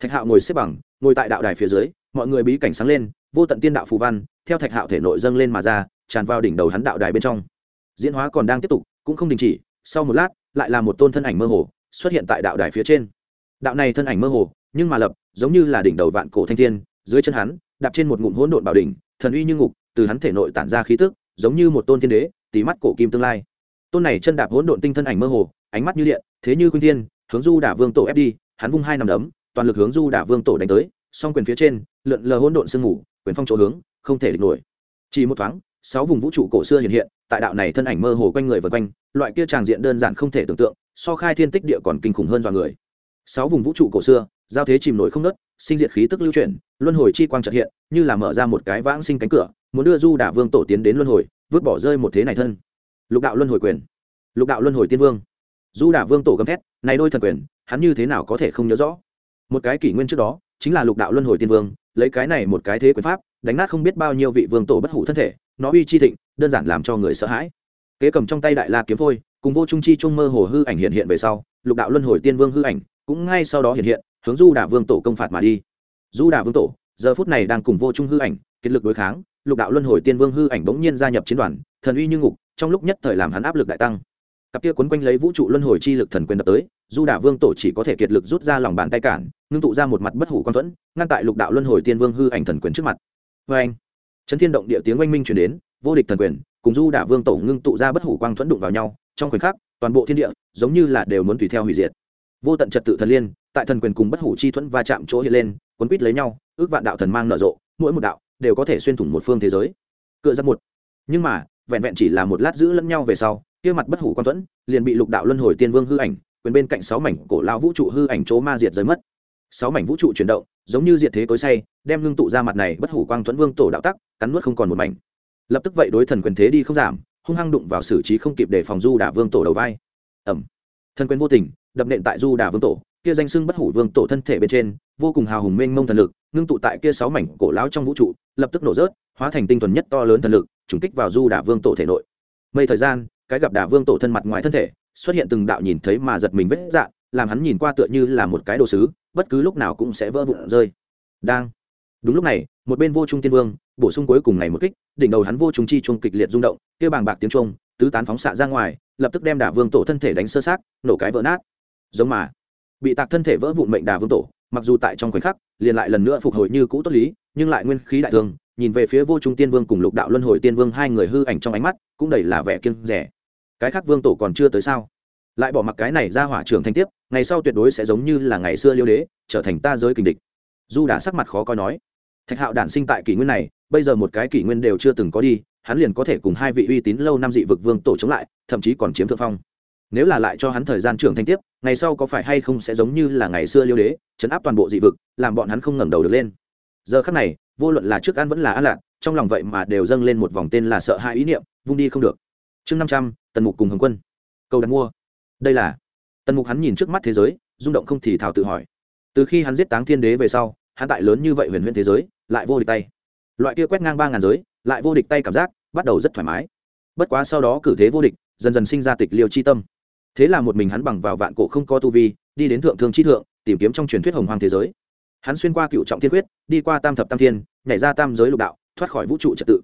Thạch hạo ngồi xếp bằng, ngồi tại đạo đài phía dưới, mọi người bí cảnh sáng lên, vô tận tiên đạo phù văn, theo thạch hạo thể nội dâng lên mà ra, tràn vào đỉnh đầu hắn đạo đài bên trong. Diễn hóa còn đang tiếp tục, cũng không đình chỉ, sau một lát, lại là một tôn thân ảnh mơ hồ, xuất hiện tại đạo đài phía trên. Đạo này thân ảnh mơ hồ, nhưng mà lập, giống như là đỉnh đầu vạn cổ thanh thiên, dưới chân hắn, đạp trên một ngụm hỗn độn bảo đỉnh, thần uy như ngục, từ hắn thể nội tản ra khí tức, giống như một tôn thiên đế tí mắt cổ kim tương lai. Tôn này chân đạp hỗn độn tinh thân ảnh mơ hồ, ánh mắt như điện, thế như khuynh thiên hướng du đả vương tổ ép đi, hắn vung hai nằm đấm, toàn lực hướng du đả vương tổ đánh tới, song quyền phía trên, lượn lờ hỗn độn sương mù, quyền phong chỗ hướng, không thể địch nổi. Chỉ một thoáng, sáu vùng vũ trụ cổ xưa hiện hiện, tại đạo này thân ảnh mơ hồ quanh người vần quanh, loại kia tràng diện đơn giản không thể tưởng tượng, so khai thiên tích địa còn kinh khủng hơn dọa người. Sáu vùng vũ trụ cổ xưa, giao thế chìm nổi không nớt sinh diệt khí tức lưu chuyển, luân hồi chi quang trật hiện, như là mở ra một cái vãng sinh cánh cửa, muốn đưa du đả vương tổ tiến đến luân hồi, vứt bỏ rơi một thế này thân. Lục đạo luân hồi quyền. Lục đạo luân hồi tiên vương du đả vương tổ gầm thét, này đôi thần quyền, hắn như thế nào có thể không nhớ rõ? Một cái kỷ nguyên trước đó, chính là lục đạo luân hồi tiên vương, lấy cái này một cái thế quyền pháp, đánh nát không biết bao nhiêu vị vương tổ bất hủ thân thể, nó uy chi thịnh, đơn giản làm cho người sợ hãi. Kế cầm trong tay đại la kiếm phôi, cùng vô trung chi trung mơ hồ hư ảnh hiện hiện về sau, lục đạo luân hồi tiên vương hư ảnh cũng ngay sau đó hiện hiện, hướng du đả vương tổ công phạt mà đi. Du đả vương tổ, giờ phút này đang cùng vô trung hư ảnh, kết lực đối kháng, lục đạo luân hồi tiên vương hư ảnh bỗng nhiên gia nhập chiến đoàn, thần uy như ngục, trong lúc nhất thời làm hắn áp lực đại tăng cặp kia quấn quanh lấy vũ trụ luân hồi chi lực thần quyền đập tới, du đả vương tổ chỉ có thể kiệt lực rút ra lòng bàn tay cản, ngưng tụ ra một mặt bất hủ quang thuẫn, ngăn tại lục đạo luân hồi tiên vương hư ảnh thần quyền trước mặt. Vê anh trấn thiên động địa tiếng oanh minh chuyển đến, vô địch thần quyền, cùng du đả vương tổ ngưng tụ ra bất hủ quang thuẫn đụng vào nhau, trong khoảnh khắc, toàn bộ thiên địa, giống như là đều muốn tùy theo hủy diệt. Vô tận trật tự thần liên, tại thần quyền cùng bất hủ chi thuẫn va chạm chỗ hiện lên quấn quýt lấy nhau, ước vạn đạo thần mang nở rộ, mỗi một đạo đều có thể xuyên thủng một phương thế giới. Cựa ra một. Nhưng mà, vẹn vẹn chỉ là một lát giữ lẫn nhau về sau kia mặt bất hủ quan tuẫn, liền bị lục đạo luân hồi tiên vương hư ảnh, quyền bên cạnh sáu mảnh cổ lao vũ trụ hư ảnh chỗ ma diệt rơi mất. Sáu mảnh vũ trụ chuyển động, giống như diệt thế cối say, đem ngưng tụ ra mặt này bất hủ quang thuẫn vương tổ đạo tắc, cắn nuốt không còn một mảnh. Lập tức vậy đối thần quyền thế đi không giảm, hung hăng đụng vào xử trí không kịp để phòng du đả vương tổ đầu vai. Ẩm thần quyền vô tình, đập nện tại du đả vương tổ, kia danh sưng bất hủ vương tổ thân thể bên trên, vô cùng hào hùng mênh mông thần lực, ngưng tụ tại kia sáu mảnh cổ lão trong vũ trụ, lập tức nổ rớt, hóa thành tinh thuần nhất to lớn thần lực, trùng kích vào du đả vương tổ thể nội. Mây thời gian cái gặp đà vương tổ thân mặt ngoài thân thể, xuất hiện từng đạo nhìn thấy mà giật mình vết dạn làm hắn nhìn qua tựa như là một cái đồ sứ, bất cứ lúc nào cũng sẽ vỡ vụn rơi. Đang. Đúng lúc này, một bên vô trung tiên vương, bổ sung cuối cùng ngày một kích, đỉnh đầu hắn vô trung chi trung kịch liệt rung động, kia bàng bạc tiếng trung tứ tán phóng xạ ra ngoài, lập tức đem đà vương tổ thân thể đánh sơ sát nổ cái vỡ nát. Giống mà, bị tạc thân thể vỡ vụn mệnh đà vương tổ, mặc dù tại trong khoảnh khắc, liền lại lần nữa phục hồi như cũ tốt lý, nhưng lại nguyên khí đại thương nhìn về phía vô trung tiên vương cùng lục đạo luân hồi tiên vương hai người hư ảnh trong ánh mắt, cũng đầy là vẻ kiêng rẻ cái khác vương tổ còn chưa tới sao? Lại bỏ mặc cái này ra hỏa trưởng thanh tiếp, ngày sau tuyệt đối sẽ giống như là ngày xưa liêu đế, trở thành ta giới kình địch. Du đã sắc mặt khó coi nói, thạch hạo đản sinh tại kỷ nguyên này, bây giờ một cái kỷ nguyên đều chưa từng có đi, hắn liền có thể cùng hai vị uy tín lâu năm dị vực vương tổ chống lại, thậm chí còn chiếm thượng phong. Nếu là lại cho hắn thời gian trưởng thanh tiếp, ngày sau có phải hay không sẽ giống như là ngày xưa liêu đế, chấn áp toàn bộ dị vực, làm bọn hắn không ngẩng đầu được lên. Giờ khắc này, vô luận là trước ăn vẫn là ăn lạc trong lòng vậy mà đều dâng lên một vòng tên là sợ hãi ý niệm, vung đi không được chương năm trăm, tần mục cùng hồng quân. Câu đặt mua. Đây là. Tần mục hắn nhìn trước mắt thế giới, rung động không thì thảo tự hỏi. Từ khi hắn giết táng thiên đế về sau, hắn tại lớn như vậy huyền huyền thế giới, lại vô địch tay. Loại kia quét ngang ba ngàn giới, lại vô địch tay cảm giác, bắt đầu rất thoải mái. Bất quá sau đó cử thế vô địch, dần dần sinh ra tịch liêu chi tâm. Thế là một mình hắn bằng vào vạn cổ không có tu vi, đi đến thượng thương chi thượng, tìm kiếm trong truyền thuyết hồng hoàng thế giới. Hắn xuyên qua cựu trọng thiên quyết, đi qua tam thập tam thiên, nhảy ra tam giới lục đạo, thoát khỏi vũ trụ trật tự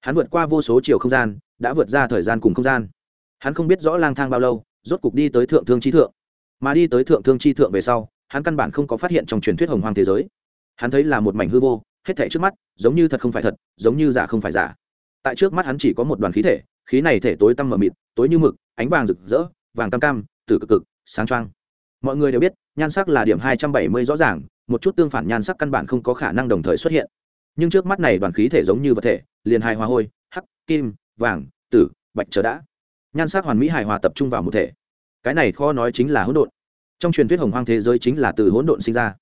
hắn vượt qua vô số chiều không gian, đã vượt ra thời gian cùng không gian. Hắn không biết rõ lang thang bao lâu, rốt cục đi tới thượng thương chi thượng. Mà đi tới thượng thương chi thượng về sau, hắn căn bản không có phát hiện trong truyền thuyết hồng hoàng thế giới. Hắn thấy là một mảnh hư vô, hết thể trước mắt, giống như thật không phải thật, giống như giả không phải giả. Tại trước mắt hắn chỉ có một đoàn khí thể, khí này thể tối tăm mờ mịt, tối như mực, ánh vàng rực rỡ, vàng cam cam, tử cực cực, sáng trăng mọi người đều biết, nhan sắc là điểm hai trăm bảy mươi rõ ràng, một chút tương phản nhan sắc căn bản không có khả năng đồng thời xuất hiện nhưng trước mắt này đoàn khí thể giống như vật thể, liền hài hòa hôi, hắc, kim, vàng, tử, bạch chờ đã. Nhan sắc hoàn mỹ hài hòa tập trung vào một thể. Cái này khó nói chính là hỗn độn. Trong truyền thuyết hồng hoang thế giới chính là từ hỗn độn sinh ra.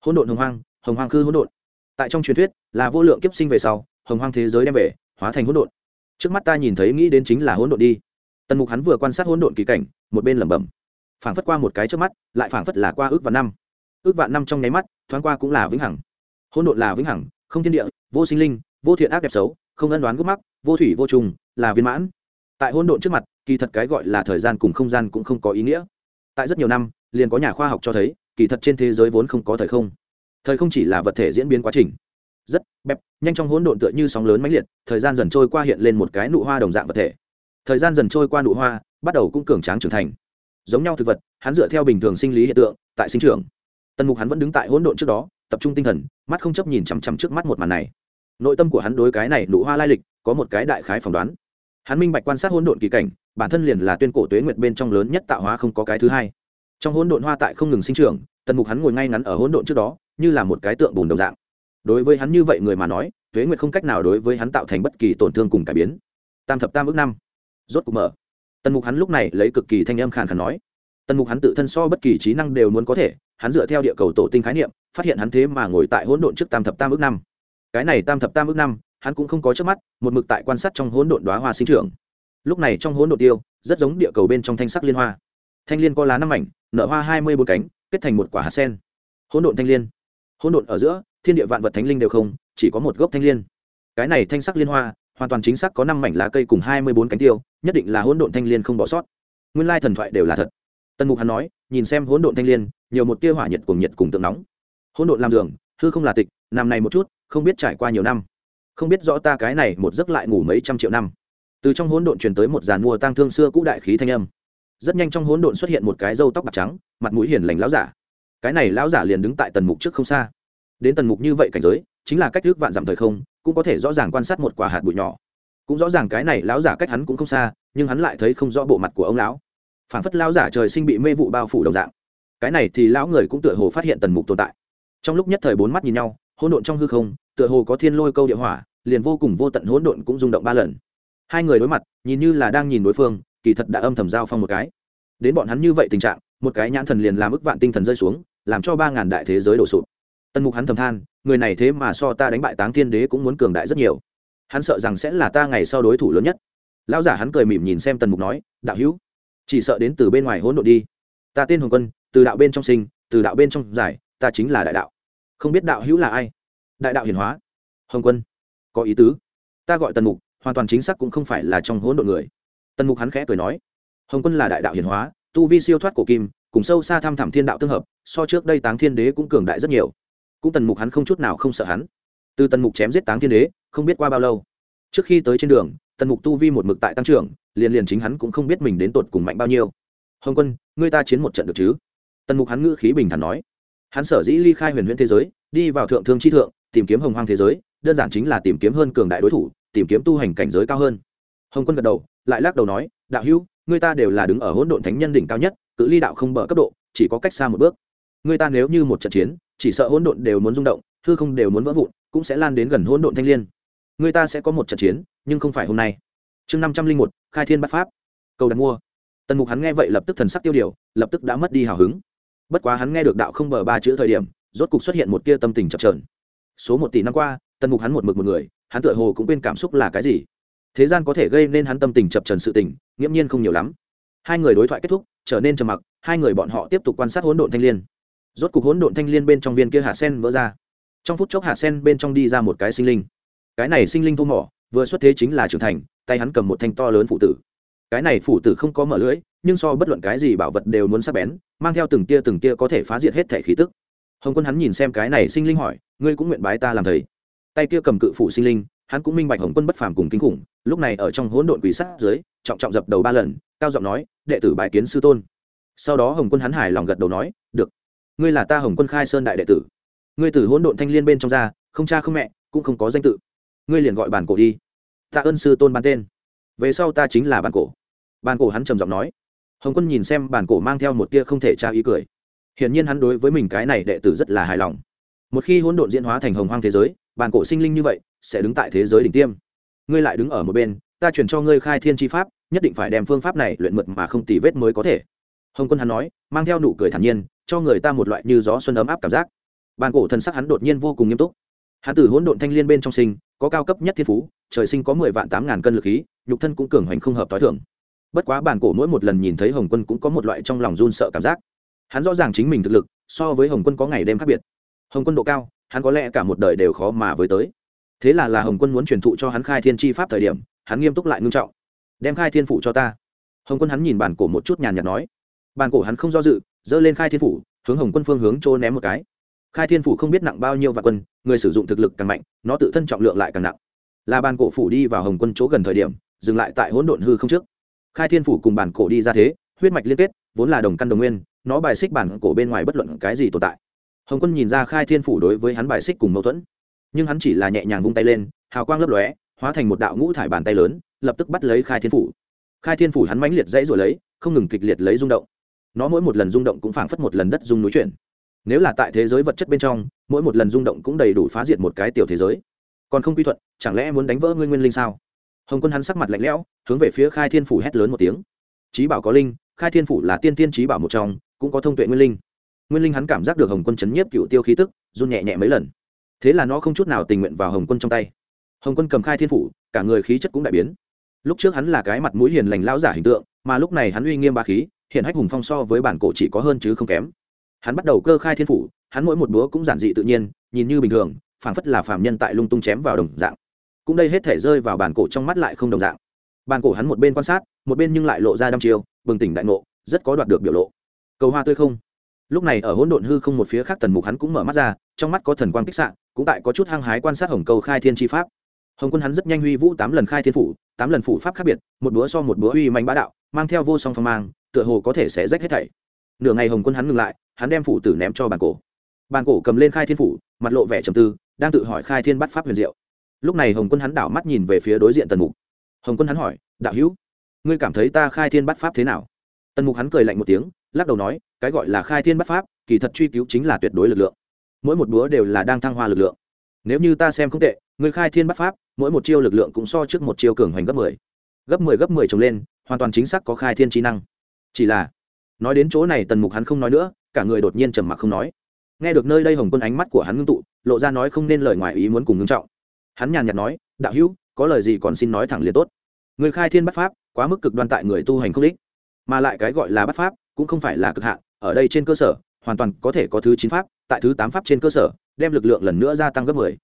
Hỗn độn hồng hoang hồng hoang khư hỗn độn. Tại trong truyền thuyết, là vô lượng kiếp sinh về sau, hồng hoang thế giới đem về, hóa thành hỗn độn. Trước mắt ta nhìn thấy nghĩ đến chính là hỗn độn đi. Tần mục hắn vừa quan sát hỗn độn kỳ cảnh, một bên lẩm bẩm. Phảng phất qua một cái trước mắt, lại phảng phất là qua ước vạn năm. Ước vạn năm trong nháy mắt, thoáng qua cũng là vĩnh hằng. Hỗn độn là vĩnh hằng không thiên địa, vô sinh linh, vô thiện ác đẹp xấu, không ân đoán gốc mắc, vô thủy vô trùng, là viên mãn. Tại hỗn độn trước mặt, kỳ thật cái gọi là thời gian cùng không gian cũng không có ý nghĩa. Tại rất nhiều năm, liền có nhà khoa học cho thấy, kỳ thật trên thế giới vốn không có thời không. Thời không chỉ là vật thể diễn biến quá trình. Rất bẹp, nhanh trong hỗn độn tựa như sóng lớn mãnh liệt, thời gian dần trôi qua hiện lên một cái nụ hoa đồng dạng vật thể. Thời gian dần trôi qua nụ hoa, bắt đầu cũng cường tráng trưởng thành. Giống nhau thực vật, hắn dựa theo bình thường sinh lý hiện tượng, tại sinh trưởng. Tần mục hắn vẫn đứng tại hỗn độn trước đó tập trung tinh thần, mắt không chấp nhìn chằm chằm trước mắt một màn này. Nội tâm của hắn đối cái này nụ hoa lai lịch có một cái đại khái phỏng đoán. Hắn minh bạch quan sát hỗn độn kỳ cảnh, bản thân liền là tuyên cổ tuế nguyệt bên trong lớn nhất tạo hóa không có cái thứ hai. Trong hỗn độn hoa tại không ngừng sinh trưởng, tần mục hắn ngồi ngay ngắn ở hỗn độn trước đó, như là một cái tượng bùn đồng dạng. Đối với hắn như vậy người mà nói, tuế nguyệt không cách nào đối với hắn tạo thành bất kỳ tổn thương cùng cải biến. Tam thập tam ước năm. Rốt cục mở. Tần mục hắn lúc này lấy cực kỳ thanh âm khàn khàn nói tần mục hắn tự thân so bất kỳ trí năng đều muốn có thể, hắn dựa theo địa cầu tổ tinh khái niệm, phát hiện hắn thế mà ngồi tại hỗn độn trước tam thập tam ước năm. Cái này tam thập tam ước năm, hắn cũng không có trước mắt, một mực tại quan sát trong hỗn độn đoá hoa sinh trưởng. Lúc này trong hỗn độn tiêu, rất giống địa cầu bên trong thanh sắc liên hoa. Thanh liên có lá năm mảnh, nở hoa hai mươi bốn cánh, kết thành một quả hạt sen. Hỗn độn thanh liên. Hỗn độn ở giữa, thiên địa vạn vật thánh linh đều không, chỉ có một gốc thanh liên. Cái này thanh sắc liên hoa, hoàn toàn chính xác có năm mảnh lá cây cùng hai mươi bốn cánh tiêu, nhất định là hỗn độn thanh liên không bỏ sót. Nguyên lai thần thoại đều là thật tần mục hắn nói, nhìn xem hỗn độn thanh liên, nhiều một tia hỏa nhiệt cùng nhiệt cùng tượng nóng. Hỗn độn làm giường, hư không là tịch, nằm này một chút, không biết trải qua nhiều năm. Không biết rõ ta cái này một giấc lại ngủ mấy trăm triệu năm. Từ trong hỗn độn truyền tới một dàn mua tang thương xưa cũ đại khí thanh âm. Rất nhanh trong hỗn độn xuất hiện một cái râu tóc bạc trắng, mặt mũi hiền lành lão giả. Cái này lão giả liền đứng tại tần mục trước không xa. Đến tần mục như vậy cảnh giới, chính là cách thức vạn dặm thời không, cũng có thể rõ ràng quan sát một quả hạt bụi nhỏ. Cũng rõ ràng cái này lão giả cách hắn cũng không xa, nhưng hắn lại thấy không rõ bộ mặt của ông lão phản phất lão giả trời sinh bị mê vụ bao phủ đồng dạng. Cái này thì lão người cũng tựa hồ phát hiện tần mục tồn tại. Trong lúc nhất thời bốn mắt nhìn nhau, hỗn độn trong hư không, tựa hồ có thiên lôi câu địa hỏa, liền vô cùng vô tận hỗn độn cũng rung động ba lần. Hai người đối mặt, nhìn như là đang nhìn đối phương, kỳ thật đã âm thầm giao phong một cái. Đến bọn hắn như vậy tình trạng, một cái nhãn thần liền làm ức vạn tinh thần rơi xuống, làm cho ba ngàn đại thế giới đổ sụp. Tần mục hắn thầm than, người này thế mà so ta đánh bại táng thiên đế cũng muốn cường đại rất nhiều. Hắn sợ rằng sẽ là ta ngày sau đối thủ lớn nhất. Lão giả hắn cười mỉm nhìn xem tần mục nói, đạo hữu chỉ sợ đến từ bên ngoài hỗn độn đi. Ta tên hồng quân, từ đạo bên trong sinh, từ đạo bên trong giải, ta chính là đại đạo. Không biết đạo hữu là ai? Đại đạo hiển hóa. Hồng quân, có ý tứ. Ta gọi tần mục, hoàn toàn chính xác cũng không phải là trong hỗn độn người. Tần mục hắn khẽ cười nói, hồng quân là đại đạo hiển hóa, tu vi siêu thoát cổ kim, cùng sâu xa thăm thẳm thiên đạo tương hợp, so trước đây táng thiên đế cũng cường đại rất nhiều. Cũng tần mục hắn không chút nào không sợ hắn. Từ tần mục chém giết táng thiên đế, không biết qua bao lâu. Trước khi tới trên đường tần mục tu vi một mực tại tăng trưởng, liền liền chính hắn cũng không biết mình đến tột cùng mạnh bao nhiêu. Hồng quân, ngươi ta chiến một trận được chứ? Tần mục hắn ngữ khí bình thản nói. Hắn sở dĩ ly khai huyền huyễn thế giới, đi vào thượng thương chi thượng, tìm kiếm hồng hoang thế giới, đơn giản chính là tìm kiếm hơn cường đại đối thủ, tìm kiếm tu hành cảnh giới cao hơn. Hồng quân gật đầu, lại lắc đầu nói, đạo hữu người ta đều là đứng ở hỗn độn thánh nhân đỉnh cao nhất, cự ly đạo không bờ cấp độ, chỉ có cách xa một bước. Người ta nếu như một trận chiến, chỉ sợ hỗn độn đều muốn rung động, hư không đều muốn vỡ vụn, cũng sẽ lan đến gần hỗn độn thanh liên. Người ta sẽ có một trận chiến nhưng không phải hôm nay. Chương năm trăm linh một, khai thiên bắt pháp. Cầu đặt mua. Tần mục hắn nghe vậy lập tức thần sắc tiêu điều, lập tức đã mất đi hào hứng. Bất quá hắn nghe được đạo không bờ ba chữ thời điểm, rốt cục xuất hiện một tia tâm tình chập trờn số một tỷ năm qua, tần mục hắn một mực một người, hắn tựa hồ cũng quên cảm xúc là cái gì. Thế gian có thể gây nên hắn tâm tình chập trần sự tình, nghiễm nhiên không nhiều lắm. Hai người đối thoại kết thúc, trở nên trầm mặc, hai người bọn họ tiếp tục quan sát hỗn độn thanh l i ê n rốt cục hỗn độn thanh l i ê n bên trong viên kia hạt sen vỡ ra. Trong phút chốc hạt sen bên trong đi ra một cái sinh linh. Cái này sinh linh thô mỏ vừa xuất thế chính là trưởng thành, tay hắn cầm một thanh to lớn phụ tử. Cái này phụ tử không có mở lưỡi, nhưng so bất luận cái gì bảo vật đều muốn sắp bén, mang theo từng tia từng tia có thể phá diệt hết thể khí tức. Hồng quân hắn nhìn xem cái này sinh linh hỏi, ngươi cũng nguyện bái ta làm thầy? Tay kia cầm cự phụ sinh linh, hắn cũng minh bạch hồng quân bất phàm cùng kinh khủng, lúc này ở trong hỗn độn quỷ sát dưới, trọng trọng dập đầu ba lần, cao giọng nói, đệ tử bài kiến sư tôn. Sau đó hồng quân hắn hài lòng gật đầu nói, được. Ngươi là ta hồng quân khai sơn đại đệ tử. Ngươi từ hỗn độn thanh liên bên trong ra, không cha không mẹ, cũng không có danh tự ngươi liền gọi bản cổ đi. Tạ ơn sư tôn ban tên. Về sau ta chính là bản cổ. Bản cổ hắn trầm giọng nói. Hồng quân nhìn xem bản cổ mang theo một tia không thể tra ý cười. Hiển nhiên hắn đối với mình cái này đệ tử rất là hài lòng. Một khi hỗn độn diễn hóa thành hồng hoang thế giới, bản cổ sinh linh như vậy, sẽ đứng tại thế giới đỉnh tiêm. Ngươi lại đứng ở một bên, ta chuyển cho ngươi khai thiên tri pháp, nhất định phải đem phương pháp này luyện mượt mà không tì vết mới có thể. Hồng quân hắn nói, mang theo nụ cười thản nhiên, cho người ta một loại như gió xuân ấm áp cảm giác. Bàn cổ thần sắc hắn đột nhiên vô cùng nghiêm túc. Hắn từ hỗn độn thanh liên bên trong sinh có cao cấp nhất thiên phú, trời sinh có mười vạn tám ngàn cân lực khí, nhục thân cũng cường hoành không hợp t h o i thưởng bất quá bản cổ mỗi một lần nhìn thấy hồng quân cũng có một loại trong lòng run sợ cảm giác. Hắn rõ ràng chính mình thực lực, so với hồng quân có ngày đêm khác biệt. Hồng quân độ cao, hắn có lẽ cả một đời đều khó mà với tới. Thế là là hồng quân muốn truyền thụ cho hắn khai thiên tri pháp thời điểm, hắn nghiêm túc lại ngưng trọng. Đem khai thiên phủ cho ta. Hồng quân hắn nhìn bản cổ một chút nhàn nhạt nói. Bản cổ hắn không do dự dỡ lên khai thiên phủ, hướng hồng quân phương hướng trô ném một cái khai thiên phủ không biết nặng bao nhiêu vạn quân, người sử dụng thực lực càng mạnh, nó tự thân trọng lượng lại càng nặng. Là bàn cổ phủ đi vào hồng quân chỗ gần thời điểm, dừng lại tại hỗn độn hư không trước. Khai thiên phủ cùng bản cổ đi ra thế, huyết mạch liên kết, vốn là đồng căn đồng nguyên, nó bài xích bản cổ bên ngoài bất luận cái gì tồn tại. Hồng quân nhìn ra khai thiên phủ đối với hắn bài xích cùng mâu thuẫn, nhưng hắn chỉ là nhẹ nhàng vung tay lên, hào quang lấp lóe, hóa thành một đạo ngũ thải bàn tay lớn, lập tức bắt lấy khai thiên phủ. Khai thiên phủ hắn mãnh liệt dãy rồi lấy, không ngừng kịch liệt lấy rung động. Nó mỗi một lần rung động cũng phảng phất một lần đất rung núi chuyển nếu là tại thế giới vật chất bên trong, mỗi một lần rung động cũng đầy đủ phá diệt một cái tiểu thế giới. Còn không quy thuận, chẳng lẽ muốn đánh vỡ ngươi nguyên linh sao? Hồng quân hắn sắc mặt lạnh lẽo, hướng về phía khai thiên phủ hét lớn một tiếng. Trí bảo có linh, khai thiên phủ là tiên tiên trí bảo một trong, cũng có thông tuệ nguyên linh. Nguyên linh hắn cảm giác được hồng quân chấn nhiếp cựu tiêu khí tức, run nhẹ nhẹ mấy lần. Thế là nó không chút nào tình nguyện vào hồng quân trong tay. Hồng quân cầm khai thiên phủ, cả người khí chất cũng đại biến. Lúc trước hắn là cái mặt mũi hiền lành lão giả hình tượng, mà lúc này hắn uy nghiêm ba khí, hiện hách hùng phong so với bản cổ chỉ có hơn chứ không kém hắn bắt đầu cơ khai thiên phủ, hắn mỗi một búa cũng giản dị tự nhiên, nhìn như bình thường, phảng phất là phàm nhân tại lung tung chém vào đồng dạng. Cũng đây hết thể rơi vào bàn cổ trong mắt lại không đồng dạng. Bàn cổ hắn một bên quan sát, một bên nhưng lại lộ ra đăm chiêu, bừng tỉnh đại ngộ, rất có đoạt được biểu lộ. Cầu hoa tươi không? Lúc này ở hỗn độn hư không một phía khác tần mục hắn cũng mở mắt ra, trong mắt có thần quan kích sạn cũng tại có chút hăng hái quan sát hồng cầu khai thiên tri pháp. Hồng quân hắn rất nhanh huy vũ tám lần khai thiên phủ, tám lần phủ pháp khác biệt, một búa so một búa uy mạnh bá đạo, mang theo vô song phong mang, tựa hồ có thể sẽ rách hết thảy. Nửa ngày hồng quân hắn ngừng lại hắn đem phủ tử ném cho bàn cổ. Bàn cổ cầm lên khai thiên phủ, mặt lộ vẻ trầm tư, đang tự hỏi khai thiên bắt pháp huyền diệu. Lúc này hồng quân hắn đảo mắt nhìn về phía đối diện tần mục. Hồng quân hắn hỏi, đạo hữu, ngươi cảm thấy ta khai thiên bắt pháp thế nào? Tần mục hắn cười lạnh một tiếng, lắc đầu nói, cái gọi là khai thiên bắt pháp, kỳ thật truy cứu chính là tuyệt đối lực lượng. Mỗi một búa đều là đang thăng hoa lực lượng. Nếu như ta xem không tệ, ngươi khai thiên bắt pháp, mỗi một chiêu lực lượng cũng so trước một chiêu cường hoành gấp mười. Gấp mười gấp mười trồng lên, hoàn toàn chính xác có khai thiên trí năng. Chỉ là, nói đến chỗ này tần mục hắn không nói nữa cả người đột nhiên trầm mặc không nói. Nghe được nơi đây hồng quân ánh mắt của hắn ngưng tụ, lộ ra nói không nên lời ngoài ý muốn cùng ngưng trọng. Hắn nhàn nhạt nói, đạo hữu, có lời gì còn xin nói thẳng liền tốt. Người khai thiên bắt pháp, quá mức cực đoan tại người tu hành không đích. Mà lại cái gọi là bắt pháp, cũng không phải là cực hạn, ở đây trên cơ sở, hoàn toàn có thể có thứ chín pháp, tại thứ tám pháp trên cơ sở, đem lực lượng lần nữa gia tăng gấp mười.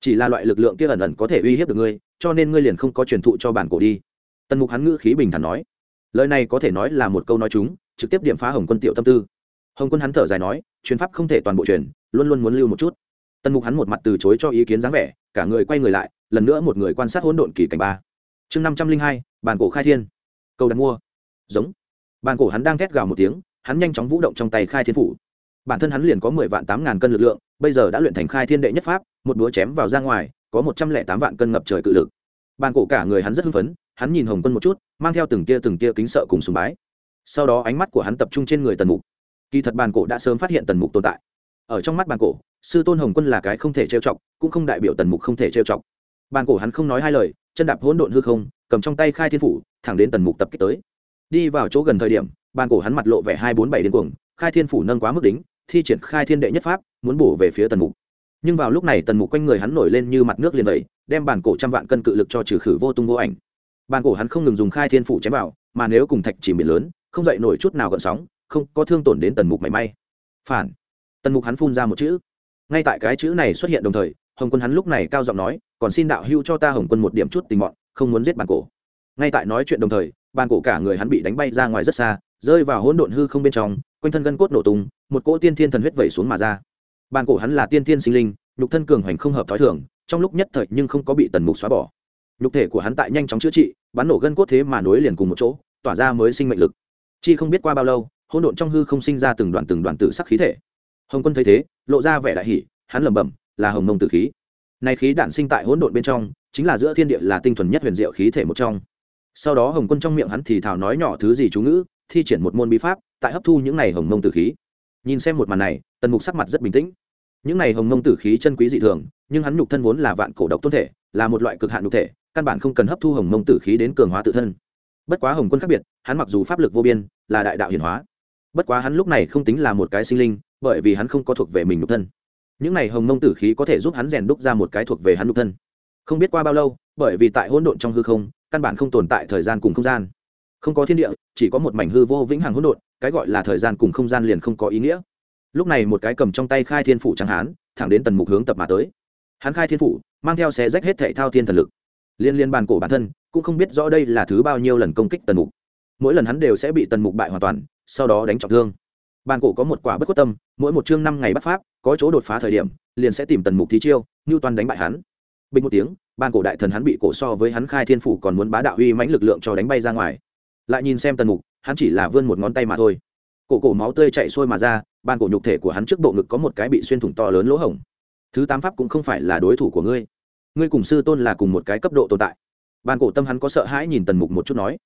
Chỉ là loại lực lượng kia ẩn ẩn có thể uy hiếp được ngươi, cho nên ngươi liền không có truyền thụ cho bản cổ đi. Tần mục hắn ngữ khí bình thản nói. Lời này có thể nói là một câu nói chúng, trực tiếp điểm phá hồng quân tiểu tâm tư hồng quân hắn thở dài nói chuyến pháp không thể toàn bộ truyền, luôn luôn muốn lưu một chút. Tần mục hắn một mặt từ chối cho ý kiến dáng vẻ, cả người quay người lại, lần nữa một người quan sát hỗn độn kỳ cảnh ba. Chương năm trăm linh hai, bàn cổ khai thiên. Câu đặt mua. Giống. Bàn cổ hắn đang thét gào một tiếng, hắn nhanh chóng vũ động trong tay khai thiên phủ. Bản thân hắn liền có mười vạn tám ngàn cân lực lượng, bây giờ đã luyện thành khai thiên đệ nhất pháp, một búa chém vào ra ngoài, có một trăm lẻ tám vạn cân ngập trời cự lực. Bàn cổ cả người hắn rất hưng phấn, hắn nhìn hồng quân một chút, mang theo từng tia từng tia kính sợ cùng sùng bái. Sau đó ánh mắt của hắn tập trung trên người tần mục kỳ thật bàn cổ đã sớm phát hiện tần mục tồn tại. Ở trong mắt bàn cổ sư tôn hồng quân là cái không thể trêu chọc cũng không đại biểu tần mục không thể trêu chọc. Bàn cổ hắn không nói hai lời chân đạp hỗn độn hư không cầm trong tay khai thiên phủ thẳng đến tần mục tập kích tới. Đi vào chỗ gần thời điểm bàn cổ hắn mặt lộ vẻ hai bốn bảy điên cuồng khai thiên phủ nâng quá mức đính thi triển khai thiên đệ nhất pháp muốn bổ về phía tần mục. Nhưng vào lúc này tần mục quanh người hắn nổi lên như mặt nước liền vậy, đem bản cổ trăm vạn cân cự lực cho trừ khử vô tung vô ảnh. Bản cổ hắn không ngừng dùng khai thiên phủ chém vào mà nếu cùng thạch chỉ miệng lớn không dậy nổi chút nào gợn sóng không có thương tổn đến tần mục mảy may. Phản. Tần mục hắn phun ra một chữ. Ngay tại cái chữ này xuất hiện đồng thời, hồng quân hắn lúc này cao giọng nói, còn xin đạo hưu cho ta hồng quân một điểm chút tình mọn, không muốn giết bản cổ. Ngay tại nói chuyện đồng thời, bản cổ cả người hắn bị đánh bay ra ngoài rất xa, rơi vào hỗn độn hư không bên trong, quanh thân gân cốt nổ tung, một cỗ tiên thiên thần huyết vẩy xuống mà ra. Bàn cổ hắn là tiên thiên sinh linh, nhục thân cường hoành không hợp thói thường, trong lúc nhất thời nhưng không có bị tần mục xóa bỏ. Nhục thể của hắn tại nhanh chóng chữa trị, bắn nổ gân cốt thế mà nối liền cùng một chỗ, tỏa ra mới sinh mệnh lực. Chi không biết qua bao lâu hỗn độn trong hư không sinh ra từng đoàn từng đoàn tử sắc khí thể. Hồng quân thấy thế, lộ ra vẻ đại hỷ hắn lẩm bẩm, là hồng mông tử khí. Này khí đản sinh tại hỗn độn bên trong, chính là giữa thiên địa là tinh thuần nhất huyền diệu khí thể một trong. Sau đó hồng quân trong miệng hắn thì thào nói nhỏ thứ gì chú ngữ, thi triển một môn bí pháp, tại hấp thu những này hồng mông tử khí. Nhìn xem một màn này, tần mục sắc mặt rất bình tĩnh. Những này hồng mông tử khí chân quý dị thường, nhưng hắn nhục thân vốn là vạn cổ độc tôn thể, là một loại cực hạn nhục thể, căn bản không cần hấp thu hồng mông tử khí đến cường hóa tự thân. Bất quá hồng quân khác biệt, hắn mặc dù pháp lực vô biên, là đại đạo hiển hóa bất quá hắn lúc này không tính là một cái sinh linh, bởi vì hắn không có thuộc về mình nhục thân. Những này hồng mông tử khí có thể giúp hắn rèn đúc ra một cái thuộc về hắn nhục thân. Không biết qua bao lâu, bởi vì tại hỗn độn trong hư không, căn bản không tồn tại thời gian cùng không gian. Không có thiên địa, chỉ có một mảnh hư vô vĩnh hằng hỗn độn, cái gọi là thời gian cùng không gian liền không có ý nghĩa. Lúc này một cái cầm trong tay khai thiên phủ trắng hán, thẳng đến tần mục hướng tập mà tới. Hắn khai thiên phủ, mang theo xe rách hết thệ thao thiên thần lực. Liên liên bàn cổ bản thân, cũng không biết rõ đây là thứ bao nhiêu lần công kích tần mục mỗi lần hắn đều sẽ bị tần mục bại hoàn toàn, sau đó đánh trọng thương. Bàn cổ có một quả bất quyết tâm, mỗi một chương năm ngày bắt pháp, có chỗ đột phá thời điểm, liền sẽ tìm tần mục thí chiêu như toàn đánh bại hắn. Bình một tiếng, bàn cổ đại thần hắn bị cổ so với hắn khai thiên phủ còn muốn bá đạo uy mãnh lực lượng cho đánh bay ra ngoài. Lại nhìn xem tần mục, hắn chỉ là vươn một ngón tay mà thôi. Cổ cổ máu tươi chạy xuôi mà ra ban cổ nhục thể của hắn trước bộ ngực có một cái bị xuyên thủng to lớn lỗ hổng. Thứ tám pháp cũng không phải là đối thủ của ngươi. Ngươi cùng sư tôn là cùng một cái cấp độ tồn tại. Ban cổ tâm hắn có sợ hãi nhìn tần mục một chút nói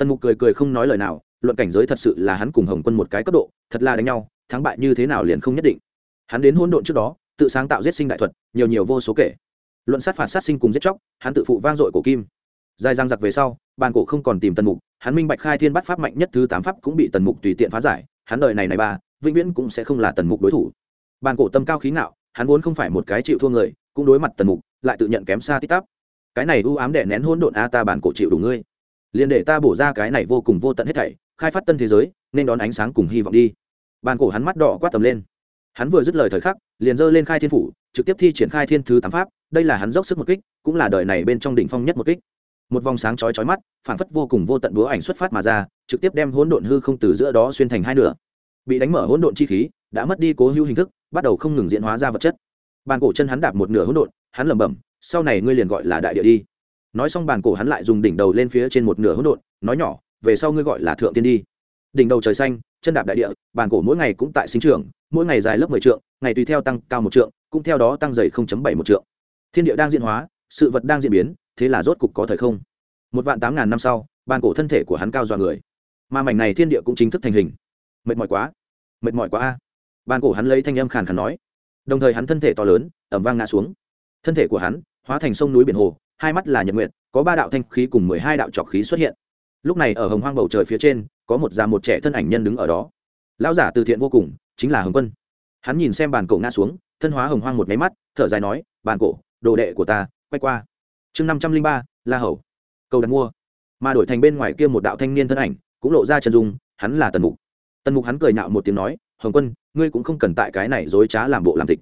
tần mục cười cười không nói lời nào, luận cảnh giới thật sự là hắn cùng hồng quân một cái cấp độ, thật là đánh nhau, thắng bại như thế nào liền không nhất định. Hắn đến hỗn độn trước đó, tự sáng tạo giết sinh đại thuật, nhiều nhiều vô số kể. Luận sát phạt sát sinh cùng giết chóc, hắn tự phụ vang dội cổ kim. Dài giang giặc về sau, bàn cổ không còn tìm tần mục, hắn minh bạch khai thiên bắt pháp mạnh nhất thứ tám pháp cũng bị tần mục tùy tiện phá giải, hắn đời này này ba, vĩnh viễn cũng sẽ không là tần mục đối thủ. Bàn cổ tâm cao khí ngạo, hắn vốn không phải một cái chịu thua người, cũng đối mặt tần mục, lại tự nhận kém xa tít tắp. Cái này u ám đệ nén hỗn độn a ta bàn cổ chịu đủ ngươi liền để ta bổ ra cái này vô cùng vô tận hết thảy, khai phát tân thế giới, nên đón ánh sáng cùng hy vọng đi. Bàn cổ hắn mắt đỏ quát tầm lên. Hắn vừa dứt lời thời khắc, liền giơ lên khai thiên phủ, trực tiếp thi triển khai thiên thứ tám pháp, đây là hắn dốc sức một kích, cũng là đời này bên trong đỉnh phong nhất một kích. Một vòng sáng chói chói mắt, phảng phất vô cùng vô tận búa ảnh xuất phát mà ra, trực tiếp đem hỗn độn hư không từ giữa đó xuyên thành hai nửa. Bị đánh mở hỗn độn chi khí, đã mất đi cố hữu hình thức, bắt đầu không ngừng diễn hóa ra vật chất. Bàn cổ chân hắn đạp một nửa hỗn độn, hắn lẩm bẩm, sau này ngươi liền gọi là đại địa đi nói xong bàn cổ hắn lại dùng đỉnh đầu lên phía trên một nửa hỗn độn, nói nhỏ, về sau ngươi gọi là thượng tiên đi. Đỉnh đầu trời xanh, chân đạp đại địa, bàn cổ mỗi ngày cũng tại sinh trưởng, mỗi ngày dài lớp mười trượng, ngày tùy theo tăng cao một trượng, cũng theo đó tăng dày không chấm bảy một trượng. Thiên địa đang diễn hóa, sự vật đang diễn biến, thế là rốt cục có thời không. Một vạn tám ngàn năm sau, bàn cổ thân thể của hắn cao dọa người. Mà mảnh này thiên địa cũng chính thức thành hình. Mệt mỏi quá. Mệt mỏi quá a. Bàn cổ hắn lấy thanh âm khàn khàn nói. Đồng thời hắn thân thể to lớn ẩm vang ngã xuống. Thân thể của hắn hóa thành sông núi biển hồ hai mắt là nhật nguyện có ba đạo thanh khí cùng mười hai đạo trọc khí xuất hiện. Lúc này ở hồng hoang bầu trời phía trên, có một già một trẻ thân ảnh nhân đứng ở đó. Lão giả từ thiện vô cùng, chính là hồng quân. Hắn nhìn xem bàn cổ ngã xuống, thân hóa hồng hoang một máy mắt, thở dài nói, bàn cổ, đồ đệ của ta, quay qua. Chương năm trăm linh ba, la hầu. Cầu đặt mua. Mà đổi thành bên ngoài kia một đạo thanh niên thân ảnh, cũng lộ ra chân dung, hắn là tần mục. Tần mục hắn cười nạo một tiếng nói, hồng quân, ngươi cũng không cần tại cái này dối trá làm bộ làm tịch.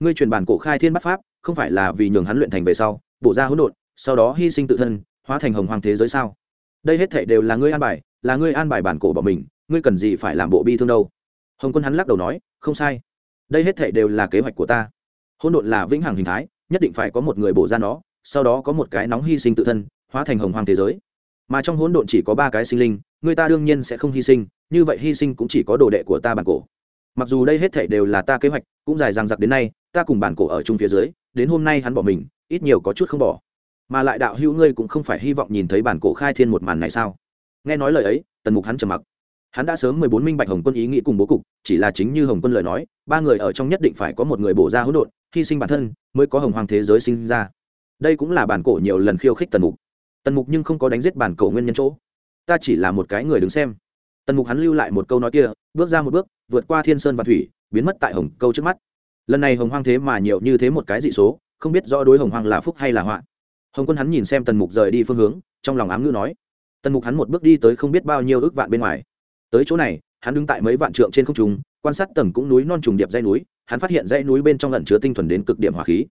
Ngươi truyền bản cổ khai thiên bắt pháp, không phải là vì nhường hắn luyện thành về sau bộ ra hỗn độn sau đó hy sinh tự thân, hóa thành hồng hoàng thế giới sao? Đây hết thệ đều là ngươi an bài, là ngươi an bài bản cổ bỏ mình, ngươi cần gì phải làm bộ bi thương đâu? Hồng quân hắn lắc đầu nói, không sai. Đây hết thệ đều là kế hoạch của ta. Hôn đột là vĩnh hằng hình thái, nhất định phải có một người bổ ra nó, sau đó có một cái nóng hy sinh tự thân, hóa thành hồng hoàng thế giới. Mà trong hỗn độn chỉ có ba cái sinh linh, người ta đương nhiên sẽ không hy sinh, như vậy hy sinh cũng chỉ có đồ đệ của ta bản cổ. Mặc dù đây hết thảy đều là ta kế hoạch, cũng dài dằng dặc đến nay, ta cùng bản cổ ở chung phía dưới, đến hôm nay hắn bỏ mình, ít nhiều có chút không bỏ mà lại đạo hữu ngươi cũng không phải hy vọng nhìn thấy bản cổ khai thiên một màn này sao? Nghe nói lời ấy, tần mục hắn trầm mặc. Hắn đã sớm mười bốn minh bạch hồng quân ý nghĩ cùng bố cục, chỉ là chính như hồng quân lời nói, ba người ở trong nhất định phải có một người bổ ra hỗn độn, hy sinh bản thân mới có hồng hoàng thế giới sinh ra. Đây cũng là bản cổ nhiều lần khiêu khích tần mục. Tần mục nhưng không có đánh giết bản cổ nguyên nhân chỗ. Ta chỉ là một cái người đứng xem. Tần mục hắn lưu lại một câu nói kia, bước ra một bước, vượt qua thiên sơn và thủy, biến mất tại hồng câu trước mắt. Lần này hồng hoang thế mà nhiều như thế một cái dị số, không biết rõ đối hồng hoang là phúc hay là họa hồng quân hắn nhìn xem tần mục rời đi phương hướng, trong lòng ám ngữ nói, tần mục hắn một bước đi tới không biết bao nhiêu ước vạn bên ngoài. Tới chỗ này, hắn đứng tại mấy vạn trượng trên không trung, quan sát tầng cũng núi non trùng điệp dãy núi, hắn phát hiện dãy núi bên trong lẩn chứa tinh thuần đến cực điểm hỏa khí.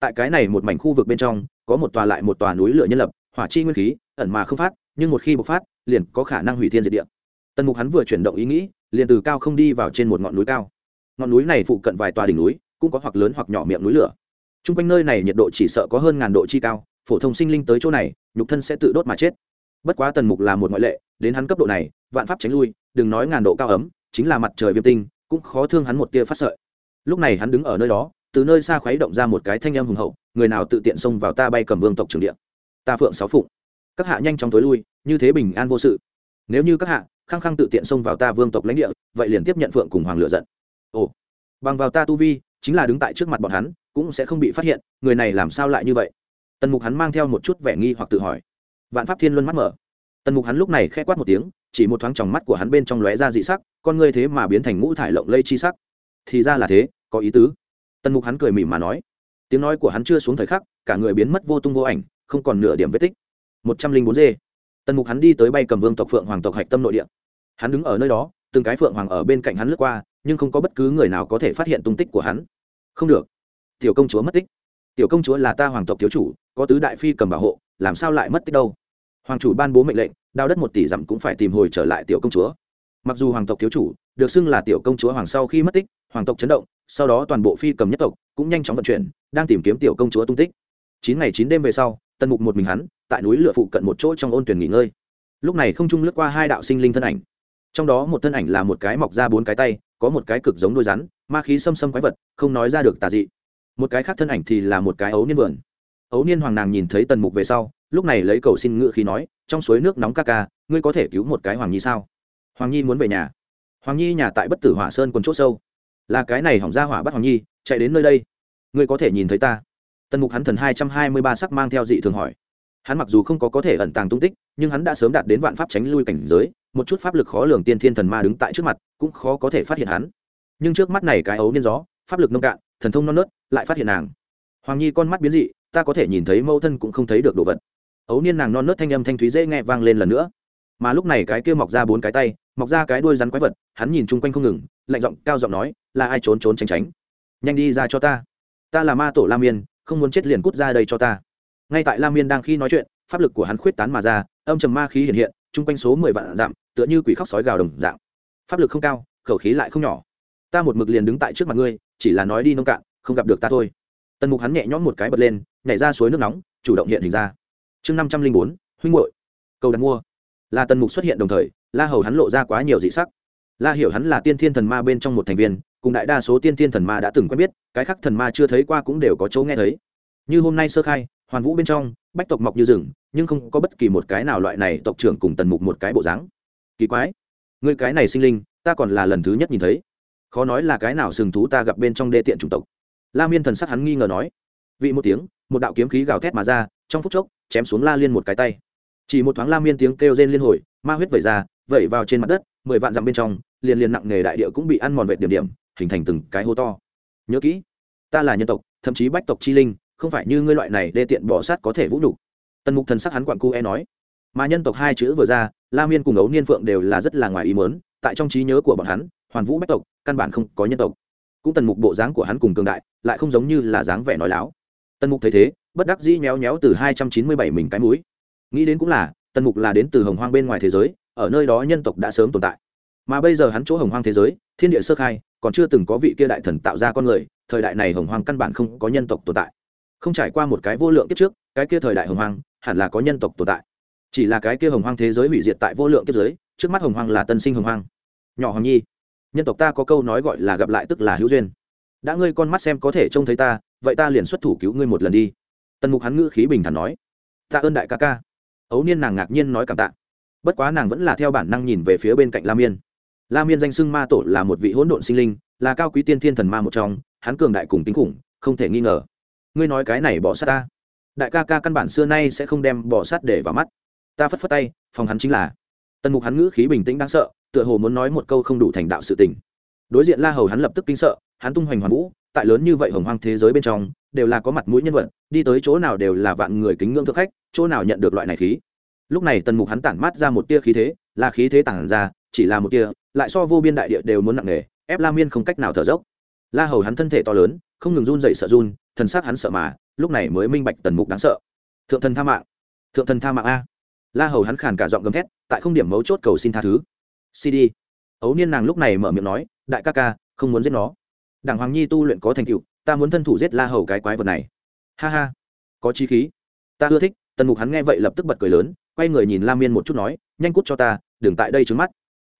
Tại cái này một mảnh khu vực bên trong, có một tòa lại một tòa núi lửa nhân lập, hỏa chi nguyên khí, ẩn mà không phát, nhưng một khi bộc phát, liền có khả năng hủy thiên diệt địa. Tần mục hắn vừa chuyển động ý nghĩ, liền từ cao không đi vào trên một ngọn núi cao. Ngọn núi này phụ cận vài tòa đỉnh núi, cũng có hoặc lớn hoặc nhỏ miệng núi lửa. T r u n g quanh nơi này nhiệt độ chỉ sợ có hơn ngàn độ chi cao phổ thông sinh linh tới chỗ này, nhục thân sẽ tự đốt mà chết. Bất quá tần mục là một ngoại lệ, đến hắn cấp độ này, vạn pháp tránh lui, đừng nói ngàn độ cao ấm, chính là mặt trời viêm tinh, cũng khó thương hắn một tia phát sợi. Lúc này hắn đứng ở nơi đó, từ nơi xa khuấy động ra một cái thanh âm hùng hậu, người nào tự tiện xông vào ta bay cầm vương tộc trường địa. Ta phượng sáu phụng. Các hạ nhanh chóng tối lui, như thế bình an vô sự. Nếu như các hạ, khăng khăng tự tiện xông vào ta vương tộc lãnh địa, vậy liền tiếp nhận phượng cùng hoàng lựa giận. Ồ, bằng vào ta tu vi, chính là đứng tại trước mặt bọn hắn, cũng sẽ không bị phát hiện, người này làm sao lại như vậy? Tần mục hắn mang theo một chút vẻ nghi hoặc tự hỏi. Vạn pháp thiên luân mắt mở. Tần mục hắn lúc này k h ẽ quát một tiếng, chỉ một thoáng tròng mắt của hắn bên trong lóe ra dị sắc, con ngươi thế mà biến thành ngũ thải lộng lây chi sắc. Thì ra là thế, có ý tứ. Tần mục hắn cười mỉm mà nói. Tiếng nói của hắn chưa xuống thời khắc, cả người biến mất vô tung vô ảnh, không còn nửa điểm vết tích. Một trăm linh bốn dê tần mục hắn đi tới bay cầm vương tộc phượng hoàng tộc hạch tâm nội địa. Hắn đứng ở nơi đó, từng cái phượng hoàng ở bên cạnh hắn lướt qua, nhưng không có bất cứ người nào có thể phát hiện tung tích của hắn. Không được. Tiểu công chúa mất tích. Tiểu công chúa là ta hoàng tộc thiếu chủ có tứ đại phi cầm bảo hộ, làm sao lại mất tích đâu? Hoàng chủ ban bố mệnh lệnh, đao đất một tỷ dặm cũng phải tìm hồi trở lại tiểu công chúa. Mặc dù hoàng tộc thiếu chủ, được xưng là tiểu công chúa hoàng sau khi mất tích, hoàng tộc chấn động, sau đó toàn bộ phi cầm nhất tộc cũng nhanh chóng vận chuyển, đang tìm kiếm tiểu công chúa tung tích. Chín ngày chín đêm về sau, tân mục một mình hắn, tại núi lửa phụ cận một chỗ trong ôn tuyển nghỉ ngơi. Lúc này không trung lướt qua hai đạo sinh linh thân ảnh. Trong đó một thân ảnh là một cái mọc ra bốn cái tay, có một cái cực giống đôi rắn, ma khí xâm xâm quái vật, không nói ra được tà dị. Một cái khác thân ảnh thì là một cái ấu niên vườn ấu niên hoàng nàng nhìn thấy tần mục về sau, lúc này lấy cầu xin ngự khi nói, trong suối nước nóng ca ca, ngươi có thể cứu một cái hoàng nhi sao? Hoàng nhi muốn về nhà. Hoàng nhi nhà tại bất tử hỏa sơn còn c h ỗ sâu. Là cái này hỏng ra hỏa bắt hoàng nhi, chạy đến nơi đây. Ngươi có thể nhìn thấy ta. Tần mục hắn thần hai trăm hai mươi ba sắc mang theo dị thường hỏi. Hắn mặc dù không có có thể ẩn tàng tung tích, nhưng hắn đã sớm đạt đến vạn pháp tránh lui cảnh giới, một chút pháp lực khó lường tiên thiên thần ma đứng tại trước mặt, cũng khó có thể phát hiện hắn. Nhưng trước mắt này cái ấu niên gió, pháp lực nông cạn, thần thông non nớt, lại phát hiện nàng. Hoàng nhi con mắt biến dị ta có thể nhìn thấy mâu thân cũng không thấy được đồ vật. Ấu niên nàng non nớt thanh âm thanh thúy dễ nghe vang lên lần nữa. Mà lúc này cái kia mọc ra bốn cái tay, mọc ra cái đuôi rắn quái vật, hắn nhìn chung quanh không ngừng, lạnh giọng cao giọng nói, là ai trốn trốn tránh tránh? Nhanh đi ra cho ta. Ta là ma tổ la miên, không muốn chết liền cút ra đây cho ta. Ngay tại la miên đang khi nói chuyện, pháp lực của hắn khuyết tán mà ra, âm trầm ma khí hiện hiện, chung quanh số mười vạn dặm, tựa như quỷ khóc sói gào đồng dạng. Pháp lực không cao, khẩu khí lại không nhỏ. Ta một mực liền đứng tại trước mặt ngươi, chỉ là nói đi nông cạn, không gặp được ta thôi. Tần mục hắn nhẹ nhõm một cái bật lên nhảy ra suối nước nóng, chủ động hiện hình ra. Chương năm trăm linh bốn, huynh hội cầu đặt mua. Là tần mục xuất hiện đồng thời, la hầu hắn lộ ra quá nhiều dị sắc. La hiểu hắn là tiên thiên thần ma bên trong một thành viên, cùng đại đa số tiên thiên thần ma đã từng quen biết, cái khác thần ma chưa thấy qua cũng đều có chỗ nghe thấy. Như hôm nay sơ khai, hoàn vũ bên trong, bách tộc mọc như rừng, nhưng không có bất kỳ một cái nào loại này tộc trưởng cùng tần mục một cái bộ dáng. Kỳ quái. Người cái này sinh linh, ta còn là lần thứ nhất nhìn thấy. Khó nói là cái nào sừng thú ta gặp bên trong đê tiện chủng tộc. La miên thần sắc hắn nghi ngờ nói. Vị một tiếng một đạo kiếm khí gào thét mà ra, trong phút chốc, chém xuống la liên một cái tay. Chỉ một thoáng la miên tiếng kêu rên liên hồi, ma huyết vẩy ra, vẩy vào trên mặt đất, mười vạn dặm bên trong, liền liền nặng nghề đại địa cũng bị ăn mòn vệt điểm điểm, hình thành từng cái hố to. Nhớ kỹ, ta là nhân tộc, thậm chí bách tộc chi linh, không phải như ngươi loại này đê tiện bỏ sát có thể vũ nhục. Tần mục thần sắc hắn quặn cu e nói. Mà nhân tộc hai chữ vừa ra, la miên cùng ấu niên phượng đều là rất là ngoài ý mớn tại trong trí nhớ của bọn hắn, hoàn vũ bách tộc căn bản không có nhân tộc. Cũng tần mục bộ dáng của hắn cùng cường đại, lại không giống như là dáng vẻ nói láo tần mục thấy thế, bất đắc dĩ méo méo từ hai trăm chín mươi bảy mình cái mũi. Nghĩ đến cũng là, tần mục là đến từ hồng hoang bên ngoài thế giới, ở nơi đó nhân tộc đã sớm tồn tại. Mà bây giờ hắn chỗ hồng hoang thế giới, thiên địa sơ khai, còn chưa từng có vị kia đại thần tạo ra con người, thời đại này hồng hoang căn bản không có nhân tộc tồn tại. Không trải qua một cái vô lượng kiếp trước, cái kia thời đại hồng hoang, hẳn là có nhân tộc tồn tại. Chỉ là cái kia hồng hoang thế giới hủy diệt tại vô lượng kiếp giới trước mắt hồng hoang là tân sinh hồng hoang. Nhỏ hoàng nhi, nhân tộc ta có câu nói gọi là gặp lại tức là hữu duyên. Đã ngươi con mắt xem có thể trông thấy ta vậy ta liền xuất thủ cứu ngươi một lần đi. Tần mục hắn ngữ khí bình thản nói. Tạ ơn đại ca ca. Ấu niên nàng ngạc nhiên nói cảm tạ. Bất quá nàng vẫn là theo bản năng nhìn về phía bên cạnh la miên. La miên danh xưng ma tổ là một vị hỗn độn sinh linh, là cao quý tiên thiên thần ma một trong, hắn cường đại cùng tính khủng, không thể nghi ngờ. Ngươi nói cái này bỏ sát ta. Đại ca ca căn bản xưa nay sẽ không đem bỏ sát để vào mắt. Ta phất phất tay, phòng hắn chính là. Tần mục hắn ngữ khí bình tĩnh đáng sợ, tựa hồ muốn nói một câu không đủ thành đạo sự tình. Đối diện la hầu hắn lập tức kinh sợ, hắn tung hoành hoàn vũ tại lớn như vậy hồng hoang thế giới bên trong, đều là có mặt mũi nhân vật, đi tới chỗ nào đều là vạn người kính ngưỡng thực khách, chỗ nào nhận được loại này khí. Lúc này tần mục hắn tản mát ra một tia khí thế, là khí thế tản ra, chỉ là một tia, lại so vô biên đại địa đều muốn nặng nề, ép la miên không cách nào thở dốc. La hầu hắn thân thể to lớn, không ngừng run dậy sợ run, thần sắc hắn sợ mà, lúc này mới minh bạch tần mục đáng sợ. Thượng thần tha mạng, thượng thần tha mạng a. La hầu hắn khàn cả giọng gầm thét, tại không điểm mấu chốt cầu xin tha thứ. Cd ấu niên nàng lúc này mở miệng nói, đại ca ca, không muốn giết nó đảng hoàng nhi tu luyện có thành tựu, ta muốn thân thủ giết la hầu cái quái vật này. Ha ha, có chi khí. Ta ưa thích, tần mục hắn nghe vậy lập tức bật cười lớn, quay người nhìn la miên một chút nói, nhanh cút cho ta, đừng tại đây trứng mắt.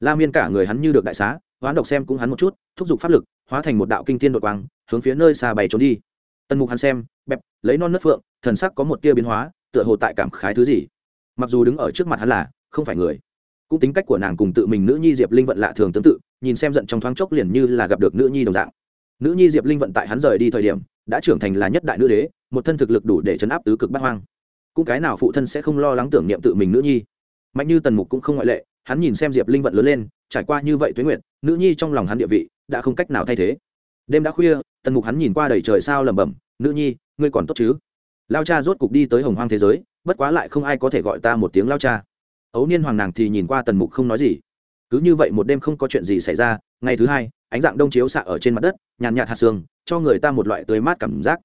La miên cả người hắn như được đại xá, hoán độc xem cũng hắn một chút, thúc giục pháp lực, hóa thành một đạo kinh thiên đột quang, hướng phía nơi xa bày trốn đi. Tần mục hắn xem, bẹp, lấy non nớt phượng, thần sắc có một tia biến hóa, tựa hồ tại cảm khái thứ gì. Mặc dù đứng ở trước mặt hắn là, không phải người. Cũng tính cách của nàng cùng tự mình nữ nhi diệp linh vận lạ thường tương tự, nhìn xem giận trong thoáng chốc liền như là gặp được nữ nhi đồng dạng nữ nhi diệp linh vận tại hắn rời đi thời điểm, đã trưởng thành là nhất đại nữ đế, một thân thực lực đủ để chấn áp tứ cực bát hoang. Cũng cái nào phụ thân sẽ không lo lắng tưởng niệm tự mình nữ nhi? Mạnh như tần mục cũng không ngoại lệ, hắn nhìn xem diệp linh vận lớn lên, trải qua như vậy tuế nguyện nữ nhi trong lòng hắn địa vị đã không cách nào thay thế. Đêm đã khuya, tần mục hắn nhìn qua đầy trời sao lẩm bẩm, nữ nhi, ngươi còn tốt chứ? Lao cha rốt cục đi tới hồng hoang thế giới, bất quá lại không ai có thể gọi ta một tiếng lao cha. Ấu niên hoàng nàng thì nhìn qua tần mục không nói gì cứ như vậy một đêm không có chuyện gì xảy ra, ngày thứ hai, ánh dạng đông chiếu xạ ở trên mặt đất, nhàn nhạt hạt xương cho người ta một loại tươi mát cảm giác.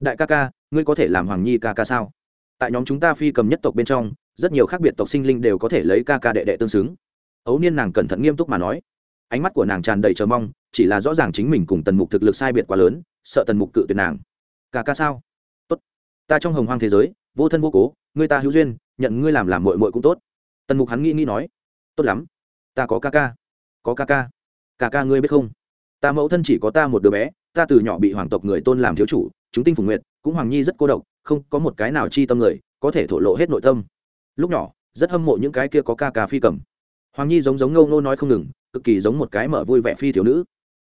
Đại ca ca, ngươi có thể làm hoàng nhi ca ca sao? Tại nhóm chúng ta phi cầm nhất tộc bên trong, rất nhiều khác biệt tộc sinh linh đều có thể lấy ca ca đệ đệ tương xứng. Ấu niên nàng cẩn thận nghiêm túc mà nói. Ánh mắt của nàng tràn đầy chờ mong, chỉ là rõ ràng chính mình cùng tần mục thực lực sai biệt quá lớn, sợ tần mục cự tuyệt nàng. Ca ca sao? Tốt. Ta trong hồng hoang thế giới, vô thân vô cố người ta hữu duyên, nhận ngươi làm làm mội mội cũng tốt. Tần mục hắn nghĩ nghĩ nói. Tốt lắm ta có ca ca. Có ca ca. Ca ca ngươi biết không? Ta mẫu thân chỉ có ta một đứa bé, ta từ nhỏ bị hoàng tộc người tôn làm thiếu chủ, chúng tinh phùng nguyệt, cũng hoàng nhi rất cô độc, không có một cái nào chi tâm người, có thể thổ lộ hết nội tâm. Lúc nhỏ, rất hâm mộ những cái kia có ca ca phi cầm. Hoàng nhi giống giống ngâu ngô nói không ngừng, cực kỳ giống một cái mở vui vẻ phi thiếu nữ.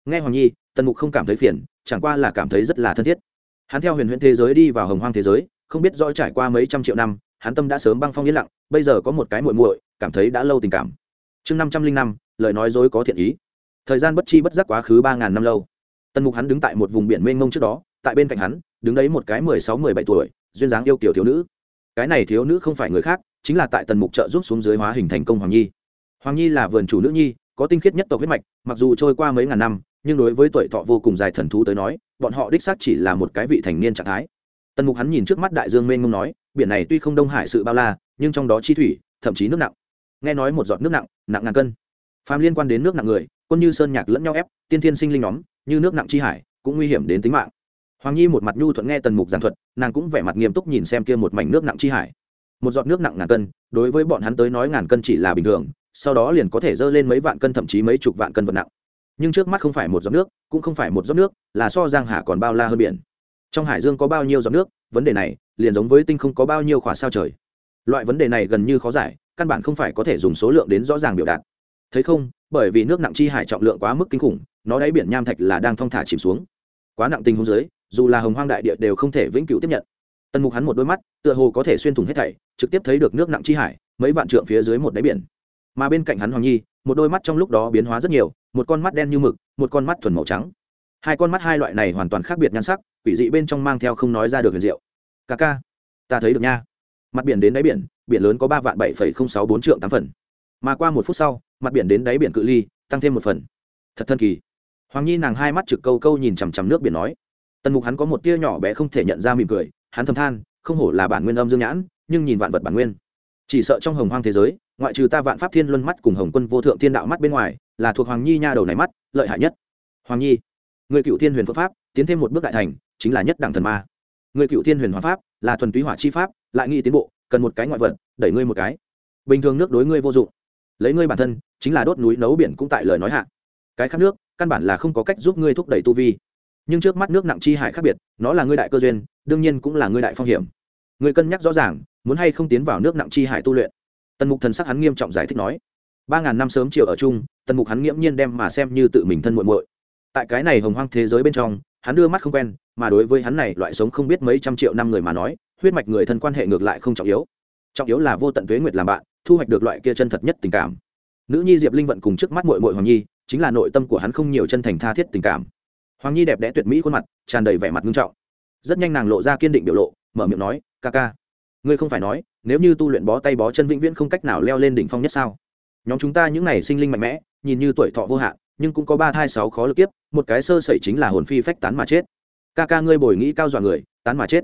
Nghe hoàng nhi, tần mục không cảm thấy phiền, chẳng qua là cảm thấy rất là thân thiết. Hắn theo huyền huyễn thế giới đi vào hồng hoang thế giới, không biết rõ trải qua mấy trăm triệu năm, hắn tâm đã sớm băng phong yên lặng, bây giờ có một cái muội muội, cảm thấy đã lâu tình cảm chương năm trăm linh năm, lời nói dối có thiện ý. Thời gian bất chi bất giác quá khứ ba ngàn năm lâu. Tần mục hắn đứng tại một vùng biển mênh mông trước đó, tại bên cạnh hắn, đứng đấy một cái mười sáu mười bảy tuổi, duyên dáng yêu kiểu thiếu nữ. Cái này thiếu nữ không phải người khác, chính là tại tần mục trợ giúp xuống dưới hóa hình thành công hoàng nhi. Hoàng nhi là vườn chủ nữ nhi, có tinh khiết nhất tộc huyết mạch, mặc dù trôi qua mấy ngàn năm, nhưng đối với tuổi thọ vô cùng dài thần thú tới nói, bọn họ đích xác chỉ là một cái vị thành niên trạng thái. Tần mục hắn nhìn trước mắt đại dương mênh mông nói, biển này tuy không đông hải sự bao la, nhưng trong đó chi thủy, thậm chí nước nặng nghe nói một giọt nước nặng nặng ngàn cân. Phàm liên quan đến nước nặng người, quân như sơn nhạc lẫn nhau ép, tiên thiên sinh linh nhóm, như nước nặng chi hải, cũng nguy hiểm đến tính mạng. Hoàng nhi một mặt nhu thuận nghe tần mục giảng thuật, nàng cũng vẻ mặt nghiêm túc nhìn xem kia một mảnh nước nặng chi hải. Một giọt nước nặng ngàn cân, đối với bọn hắn tới nói ngàn cân chỉ là bình thường, sau đó liền có thể dơ lên mấy vạn cân thậm chí mấy chục vạn cân vật nặng. Nhưng trước mắt không phải một giọt nước, cũng không phải một giọt nước, là so giang hà còn bao la hơn biển. Trong hải dương có bao nhiêu giọt nước, vấn đề này, liền giống với tinh không có bao nhiêu khỏa sao trời. Loại vấn đề này gần như khó giải căn bản không phải có thể dùng số lượng đến rõ ràng biểu đạt. Thấy không, bởi vì nước nặng chi hải trọng lượng quá mức kinh khủng, nó đáy biển nham thạch là đang thong thả chìm xuống. Quá nặng tình huống dưới, dù là hồng hoang đại địa đều không thể vĩnh cửu tiếp nhận. Tần mục hắn một đôi mắt, tựa hồ có thể xuyên thủng hết thảy, trực tiếp thấy được nước nặng chi hải, mấy vạn trượng phía dưới một đáy biển. Mà bên cạnh hắn hoàng nhi, một đôi mắt trong lúc đó biến hóa rất nhiều, một con mắt đen như mực, một con mắt thuần màu trắng. Hai con mắt hai loại này hoàn toàn khác biệt nhan sắc, quỷ dị bên trong mang theo không nói ra được huyền diệu. Ca ca, ta thấy được nha. Mặt biển đến đáy biển biển lớn có ba vạn bảy phẩy không sáu bốn trượng tám phần. Mà qua một phút sau, mặt biển đến đáy biển cự ly, tăng thêm một phần. Thật thân kỳ. Hoàng nhi nàng hai mắt trực câu câu nhìn chằm chằm nước biển nói. Tần mục hắn có một tia nhỏ bé không thể nhận ra mỉm cười, hắn thầm than, không hổ là bản nguyên âm dương nhãn, nhưng nhìn vạn vật bản nguyên. Chỉ sợ trong hồng hoang thế giới, ngoại trừ ta vạn pháp thiên luân mắt cùng hồng quân vô thượng thiên đạo mắt bên ngoài, là thuộc hoàng nhi nha đầu này mắt, lợi hại nhất. Hoàng nhi, người cựu thiên huyền phương pháp, tiến thêm một bước đại thành, chính là nhất đẳng thần ma. Người cựu thiên huyền hóa pháp, là thuần túy hỏa chi pháp, lại nghi tiến bộ cần một cái ngoại vật, đẩy ngươi một cái. Bình thường nước đối ngươi vô dụng. Lấy ngươi bản thân, chính là đốt núi nấu biển cũng tại lời nói hạ. Cái khác nước, căn bản là không có cách giúp ngươi thúc đẩy tu vi. Nhưng trước mắt nước nặng chi hải khác biệt, nó là ngươi đại cơ duyên, đương nhiên cũng là ngươi đại phong hiểm. Ngươi cân nhắc rõ ràng, muốn hay không tiến vào nước nặng chi hải tu luyện. Tần mục thần sắc hắn nghiêm trọng giải thích nói. Ba ngàn năm sớm chiều ở chung, tần mục hắn nghiễm nhiên đem mà xem như tự mình thân muộn muội. Tại cái này hồng hoang thế giới bên trong, hắn đưa mắt không quen, mà đối với hắn này, loại sống không biết mấy trăm triệu năm người mà nói huyết mạch người thân quan hệ ngược lại không trọng yếu. Trọng yếu là vô tận tuế nguyệt làm bạn, thu hoạch được loại kia chân thật nhất tình cảm. Nữ nhi diệp linh vận cùng trước mắt mội mội hoàng nhi, chính là nội tâm của hắn không nhiều chân thành tha thiết tình cảm. Hoàng nhi đẹp đẽ tuyệt mỹ khuôn mặt, tràn đầy vẻ mặt nghiêm trọng. Rất nhanh nàng lộ ra kiên định biểu lộ, mở miệng nói, ca ca, ngươi không phải nói, nếu như tu luyện bó tay bó chân vĩnh viễn không cách nào leo lên đỉnh phong nhất sao? Nhóm chúng ta những này sinh linh mạnh mẽ, nhìn như tuổi thọ vô hạn, nhưng cũng có ba thai sáu khó lực kiếp, một cái sơ sẩy chính là hồn phi phách tán mà chết. Ca ca ngươi bồi nghĩ cao dọa người, tán mà chết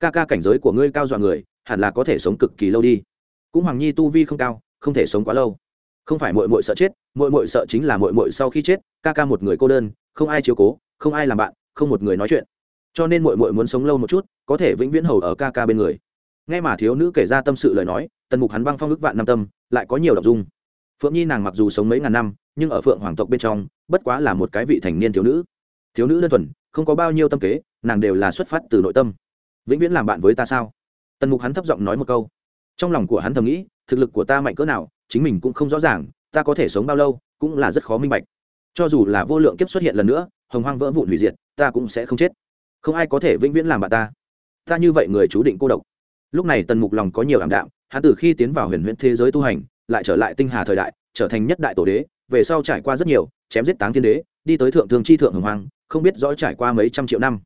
ca ca cảnh giới của ngươi cao dọa người, hẳn là có thể sống cực kỳ lâu đi. Cũng hoàng nhi tu vi không cao, không thể sống quá lâu. Không phải mội mội sợ chết mội mội sợ chính là mội mội sau khi chết, ca ca một người cô đơn, không ai chiếu cố, không ai làm bạn, không một người nói chuyện. Cho nên mội mội muốn sống lâu một chút, có thể vĩnh viễn hầu ở ca ca bên người. Nghe mà thiếu nữ kể ra tâm sự lời nói, tần mục hắn băng phong ức vạn năm tâm, lại có nhiều đ ộ n g dung. Phượng nhi nàng mặc dù sống mấy ngàn năm, nhưng ở phượng hoàng tộc bên trong, bất quá là một cái vị thành niên thiếu nữ. Thiếu nữ đơn thuần, không có bao nhiêu tâm kế, nàng đều là xuất phát từ nội tâm vĩnh viễn làm bạn với ta sao? Tần mục hắn thấp giọng nói một câu. Trong lòng của hắn thầm nghĩ thực lực của ta mạnh cỡ nào chính mình cũng không rõ ràng ta có thể sống bao lâu cũng là rất khó minh bạch. Cho dù là vô lượng kiếp xuất hiện lần nữa hồng hoang vỡ vụn hủy diệt ta cũng sẽ không chết. Không ai có thể vĩnh viễn làm bạn ta. Ta như vậy người chú định cô độc. Lúc này tần mục lòng có nhiều ảm đạm hắn từ khi tiến vào huyền huyễn thế giới tu hành lại trở lại tinh hà thời đại trở thành nhất đại tổ đế về sau trải qua rất nhiều chém giết táng thiên đế đi tới thượng thương chi thượng hồng hoang, không biết rõ trải qua mấy trăm triệu năm.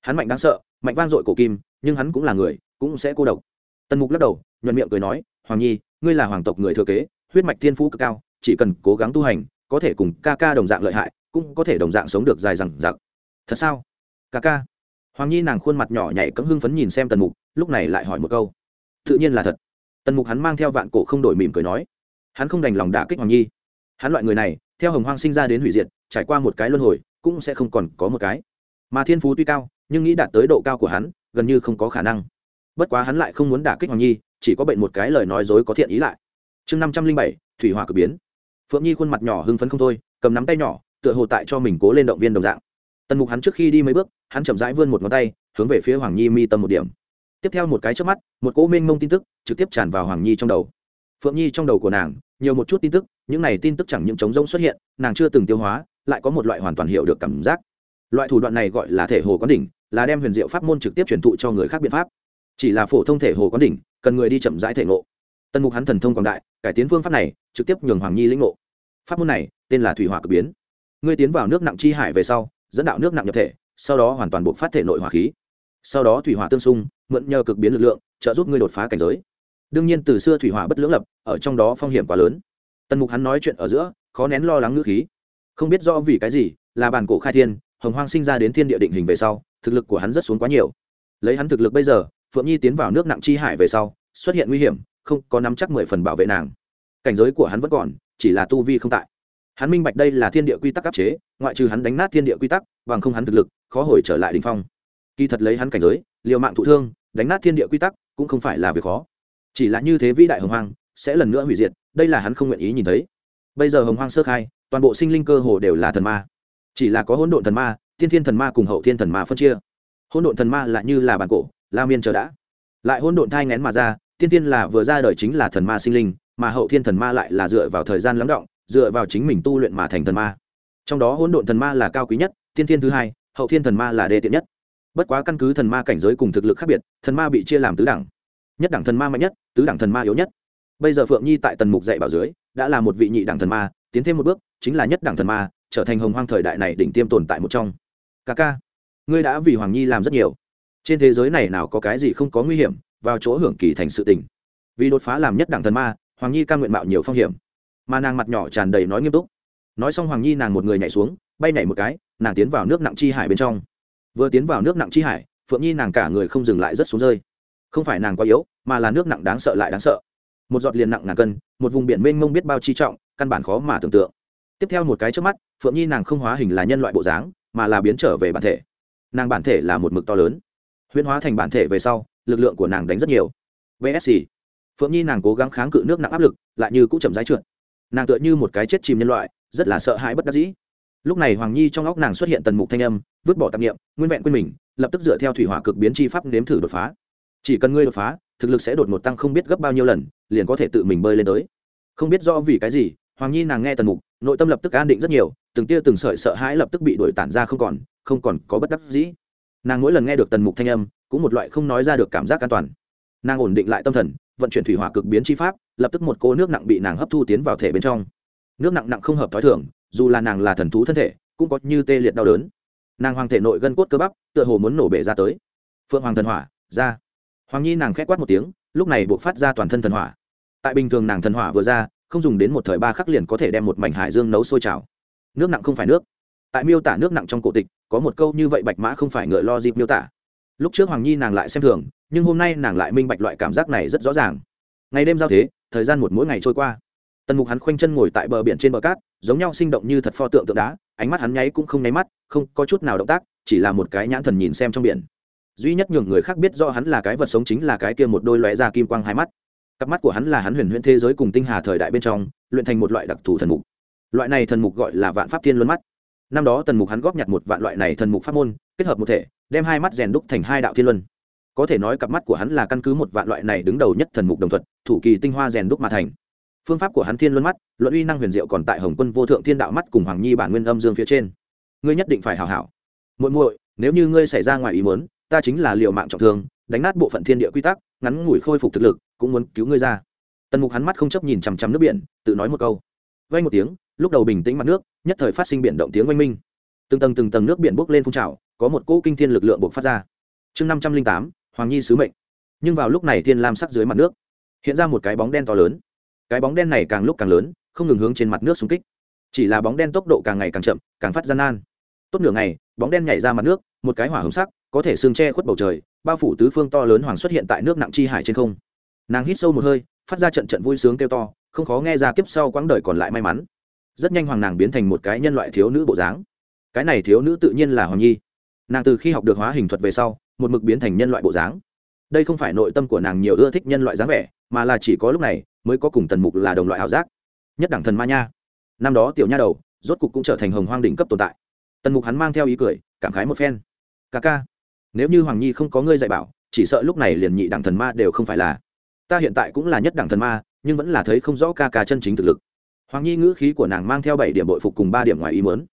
Hắn mạnh đáng sợ mạnh vang dội cổ kim, nhưng hắn cũng là người, cũng sẽ cô độc. Tần mục lắc đầu, nhuận miệng cười nói, hoàng nhi, ngươi là hoàng tộc người thừa kế, huyết mạch thiên phú cực cao, chỉ cần cố gắng tu hành, có thể cùng ca ca đồng dạng lợi hại, cũng có thể đồng dạng sống được dài dằng dặc. Thật sao? Ca ca. Hoàng nhi nàng khuôn mặt nhỏ nhảy cấm hưng phấn nhìn xem tần mục, lúc này lại hỏi một câu. Tự nhiên là thật. Tần mục hắn mang theo vạn cổ không đổi mỉm cười nói. Hắn không đành lòng đả kích hoàng nhi. Hắn loại người này, theo hồng hoang sinh ra đến hủy diệt, trải qua một cái luân hồi, cũng sẽ không còn có một cái. Mà thiên phú tuy cao nhưng nghĩ đạt tới độ cao của hắn, gần như không có khả năng. Bất quá hắn lại không muốn đả kích hoàng nhi, chỉ có bệnh một cái lời nói dối có thiện ý lại. Chương năm trăm linh bảy, thủy hỏa cực biến. Phượng nhi khuôn mặt nhỏ hưng phấn không thôi, cầm nắm tay nhỏ, tựa hồ tại cho mình cố lên động viên đồng dạng. Tần mục hắn trước khi đi mấy bước, hắn chậm rãi vươn một ngón tay, hướng về phía hoàng nhi mi tâm một điểm. Tiếp theo một cái trước mắt, một cỗ mênh mông tin tức trực tiếp tràn vào hoàng nhi trong đầu. Phượng nhi trong đầu của nàng, nhiều một chút tin tức, những này tin tức chẳng những trống rỗng xuất hiện, nàng chưa từng tiêu hóa, lại có một loại hoàn toàn hiểu được cảm giác. Loại thủ đoạn này gọi là thể hồ quán đỉnh là đem huyền diệu pháp môn trực tiếp truyền thụ cho người khác biện pháp. Chỉ là phổ thông thể hồ quán đỉnh, cần người đi chậm rãi thể ngộ. Tân mục hắn thần thông quảng đại, cải tiến phương pháp này, trực tiếp nhường hoàng nhi lĩnh ngộ. Pháp môn này, tên là thủy hỏa cực biến. Ngươi tiến vào nước nặng chi hải về sau, dẫn đạo nước nặng nhập thể, sau đó hoàn toàn buộc phát thể nội hỏa khí. Sau đó thủy hỏa tương xung, mượn nhờ cực biến lực lượng, trợ giúp ngươi đột phá cảnh giới. Đương nhiên từ xưa thủy hỏa bất lưỡng lập, ở trong đó phong hiểm quá lớn. Tần mục hắn nói chuyện ở giữa, khó nén lo lắng ngữ khí. Không biết rõ vì cái gì, là bản cổ khai thiên, hồng hoang sinh ra đến thiên địa định hình về sau thực lực của hắn rất xuống quá nhiều. Lấy hắn thực lực bây giờ, phượng nhi tiến vào nước nặng chi hải về sau, xuất hiện nguy hiểm, không có nắm chắc mười phần bảo vệ nàng. Cảnh giới của hắn vẫn còn, chỉ là tu vi không tại. Hắn minh bạch đây là thiên địa quy tắc áp chế, ngoại trừ hắn đánh nát thiên địa quy tắc, bằng không hắn thực lực khó hồi trở lại đình phong. Kỳ thật lấy hắn cảnh giới, liều mạng thụ thương, đánh nát thiên địa quy tắc cũng không phải là việc khó. Chỉ là như thế vĩ đại hồng hoang sẽ lần nữa hủy diệt, đây là hắn không nguyện ý nhìn thấy. Bây giờ hồng hoang sơ khai, toàn bộ sinh linh cơ hồ đều là thần ma. Chỉ là có hỗn độn thần ma tiên thiên thần ma cùng hậu thiên thần ma phân chia hỗn độn thần ma lại như là bản cổ la miên chờ đã lại hỗn độn thai ngén mà ra tiên Thiên là vừa ra đời chính là thần ma sinh linh mà hậu thiên thần ma lại là dựa vào thời gian lắng động dựa vào chính mình tu luyện mà thành thần ma trong đó hỗn độn thần ma là cao quý nhất tiên Thiên thứ hai hậu thiên thần ma là đê tiện nhất bất quá căn cứ thần ma cảnh giới cùng thực lực khác biệt thần ma bị chia làm tứ đẳng nhất đẳng thần ma mạnh nhất tứ đẳng thần ma yếu nhất bây giờ phượng nhi tại tần mục dạy bảo dưới đã là một vị nhị đẳng thần ma tiến thêm một bước chính là nhất đẳng thần ma trở thành hồng hoang thời đại này đỉnh tiêm tồn tại một trong ca ca, ngươi đã vì hoàng nhi làm rất nhiều. Trên thế giới này nào có cái gì không có nguy hiểm, vào chỗ hưởng kỳ thành sự tình. Vì đột phá làm nhất đẳng thần ma, hoàng nhi ca nguyện mạo nhiều phong hiểm. Mà nàng mặt nhỏ tràn đầy nói nghiêm túc. Nói xong hoàng nhi nàng một người nhảy xuống, bay nhảy một cái, nàng tiến vào nước nặng chi hải bên trong. Vừa tiến vào nước nặng chi hải, phượng nhi nàng cả người không dừng lại rất xuống rơi. Không phải nàng quá yếu, mà là nước nặng đáng sợ lại đáng sợ. Một giọt liền nặng ngàn cân, một vùng biển mênh mông biết bao chi trọng, căn bản khó mà tưởng tượng. Tiếp theo một cái trước mắt, phượng nhi nàng không hóa hình là nhân loại bộ dáng mà là biến trở về bản thể. Nàng bản thể là một mực to lớn. Huyễn hóa thành bản thể về sau, lực lượng của nàng đánh rất nhiều. Vsc phượng nhi nàng cố gắng kháng cự nước nặng áp lực, lại như cũng chậm rãi trượt. Nàng tựa như một cái chết chìm nhân loại, rất là sợ hãi bất đắc dĩ. Lúc này hoàng nhi trong óc nàng xuất hiện tần mục thanh âm, vứt bỏ tạp nghiệm nguyên vẹn quên mình, lập tức dựa theo thủy hỏa cực biến chi pháp nếm thử đột phá. Chỉ cần ngươi đột phá, thực lực sẽ đột ngột tăng không biết gấp bao nhiêu lần, liền có thể tự mình bơi lên tới. Không biết do vì cái gì, hoàng nhi nàng nghe tần mục, nội tâm lập tức an định rất nhiều từng tia từng sợi sợ hãi lập tức bị đuổi tản ra không còn không còn có bất đắc dĩ. Nàng mỗi lần nghe được tần mục thanh âm, cũng một loại không nói ra được cảm giác an toàn. Nàng ổn định lại tâm thần, vận chuyển thủy hỏa cực biến chi pháp, lập tức một cô nước nặng bị nàng hấp thu tiến vào thể bên trong. Nước nặng nặng không hợp t h ó i thường, dù là nàng là thần thú thân thể, cũng có như tê liệt đau đớn. Nàng hoàng thể nội gân cốt cơ bắp, tựa hồ muốn nổ bể ra tới. Phượng hoàng thần hỏa, ra. Hoàng nhi nàng k h é quát một tiếng, lúc này buộc phát ra toàn thân thần hỏa. Tại bình thường nàng thần hỏa vừa ra, không dùng đến một thời ba khắc liền có thể đem một mảnh hải dương nấu sôi trào nước nặng không phải nước. Tại miêu tả nước nặng trong cổ tịch, có một câu như vậy bạch mã không phải ngựa lo dịp miêu tả. Lúc trước hoàng nhi nàng lại xem thường, nhưng hôm nay nàng lại minh bạch loại cảm giác này rất rõ ràng. Ngày đêm giao thế, thời gian một mỗi ngày trôi qua. Tần mục hắn khoanh chân ngồi tại bờ biển trên bờ cát, giống nhau sinh động như thật pho tượng tượng đá, ánh mắt hắn nháy cũng không nháy mắt, không có chút nào động tác, chỉ là một cái nhãn thần nhìn xem trong biển. Duy nhất nhường người khác biết do hắn là cái vật sống chính là cái kia một đôi lóe da kim quang hai mắt. Cặp mắt của hắn là hắn huyền huyễn thế giới cùng tinh hà thời đại bên trong, luyện thành một loại đặc thù thần mục loại này thần mục gọi là vạn pháp thiên luân mắt. Năm đó tần mục hắn góp nhặt một vạn loại này thần mục pháp môn, kết hợp một thể, đem hai mắt rèn đúc thành hai đạo thiên luân. Có thể nói cặp mắt của hắn là căn cứ một vạn loại này đứng đầu nhất thần mục đồng thuật, thủ kỳ tinh hoa rèn đúc mà thành. Phương pháp của hắn thiên luân mắt, luận uy năng huyền diệu còn tại hồng quân vô thượng thiên đạo mắt cùng hoàng nhi bản nguyên âm dương phía trên. Ngươi nhất định phải hảo hảo. Muội muội, nếu như ngươi xảy ra ngoài ý muốn, ta chính là liều mạng trọng thương, đánh nát bộ phận thiên địa quy tắc, ngắn ngủi khôi phục thực lực, cũng muốn cứu ngươi ra. Tần mục hắn mắt không chấp nhìn chằm chằm nước biển, tự nói một câu. Vay một tiếng lúc đầu bình tĩnh mặt nước, nhất thời phát sinh biển động tiếng oanh minh. Từng tầng từng tầng nước biển bốc lên phun trào, có một cỗ kinh thiên lực lượng buộc phát ra. Chương năm trăm linh tám, hoàng nhi sứ mệnh. Nhưng vào lúc này thiên lam sắc dưới mặt nước, hiện ra một cái bóng đen to lớn. Cái bóng đen này càng lúc càng lớn, không ngừng hướng trên mặt nước xung kích. Chỉ là bóng đen tốc độ càng ngày càng chậm, càng phát gian nan. Tốt nửa ngày, bóng đen nhảy ra mặt nước, một cái hỏa hồng sắc, có thể xương che khuất bầu trời, bao phủ tứ phương to lớn hoàng xuất hiện tại nước nặng chi hải trên không. Nàng hít sâu một hơi, phát ra trận trận vui sướng kêu to, không khó nghe ra kiếp sau quãng đời còn lại may mắn rất nhanh hoàng nàng biến thành một cái nhân loại thiếu nữ bộ dáng. Cái này thiếu nữ tự nhiên là hoàng nhi. Nàng từ khi học được hóa hình thuật về sau, một mực biến thành nhân loại bộ dáng. Đây không phải nội tâm của nàng nhiều ưa thích nhân loại dáng vẻ, mà là chỉ có lúc này mới có cùng tần mục là đồng loại ảo giác. Nhất đẳng thần ma nha. Năm đó tiểu nha đầu, rốt cục cũng trở thành hồng hoang đỉnh cấp tồn tại. Tần mục hắn mang theo ý cười, cảm khái một phen. Ca ca, nếu như hoàng nhi không có ngươi dạy bảo, chỉ sợ lúc này liền nhị đẳng thần ma đều không phải là. Ta hiện tại cũng là nhất đẳng thần ma, nhưng vẫn là thấy không rõ ca ca chân chính thực lực hoàng nhi ngữ khí của nàng mang theo bảy điểm bội phục cùng ba điểm ngoài ý mớn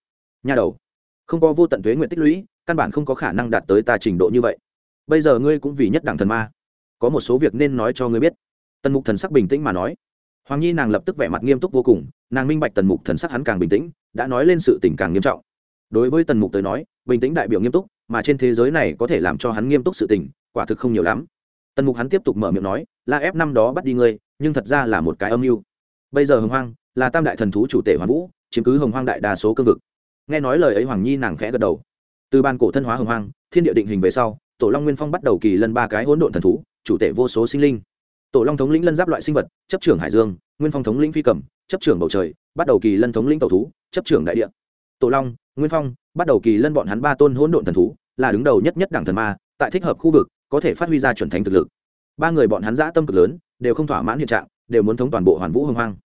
nha đầu, không có vô tận thuế nguyện tích lũy, căn bản không có khả năng đạt tới ta trình độ như vậy. Bây giờ ngươi cũng vì nhất đẳng thần ma. Có một số việc nên nói cho ngươi biết. Tần mục thần sắc bình tĩnh mà nói. Hoàng nhi nàng lập tức vẻ mặt nghiêm túc vô cùng, nàng minh bạch tần mục thần sắc hắn càng bình tĩnh, đã nói lên sự tình càng nghiêm trọng. Đối với tần mục tới nói, bình tĩnh đại biểu nghiêm túc, mà trên thế giới này có thể làm cho hắn nghiêm túc sự tình, quả thực không nhiều lắm. Tần mục hắn tiếp tục mở miệng nói, la ép năm đó bắt đi ngươi, nhưng thật ra là một cái âm mưu. Bây giờ hưng hoang là tam đại thần thú chủ tể hoàn vũ, chiếm cứ hồng hoang đại đa số cương vực. Nghe nói lời ấy hoàng nhi nàng khẽ gật đầu. Từ ban cổ thân hóa hồng hoang, thiên địa định hình về sau, tổ long nguyên phong bắt đầu kỳ lân ba cái hỗn độn thần thú, chủ tể vô số sinh linh. Tổ long thống lĩnh lân giáp loại sinh vật, chấp trưởng hải dương, nguyên phong thống lĩnh phi cầm, chấp trưởng bầu trời, bắt đầu kỳ lân thống lĩnh tàu thú, chấp trưởng đại địa. Tổ long, nguyên phong, bắt đầu kỳ lân bọn hắn ba tôn hỗn độn thần thú, là đứng đầu nhất nhất đảng thần ma, tại thích hợp khu vực, có thể phát huy ra chuẩn thánh thực lực. Ba người bọn hắn dã tâm cực lớn, đều không thỏa mãn hiện trạng, đều muốn thống toàn bộ hoàn vũ hưng hoang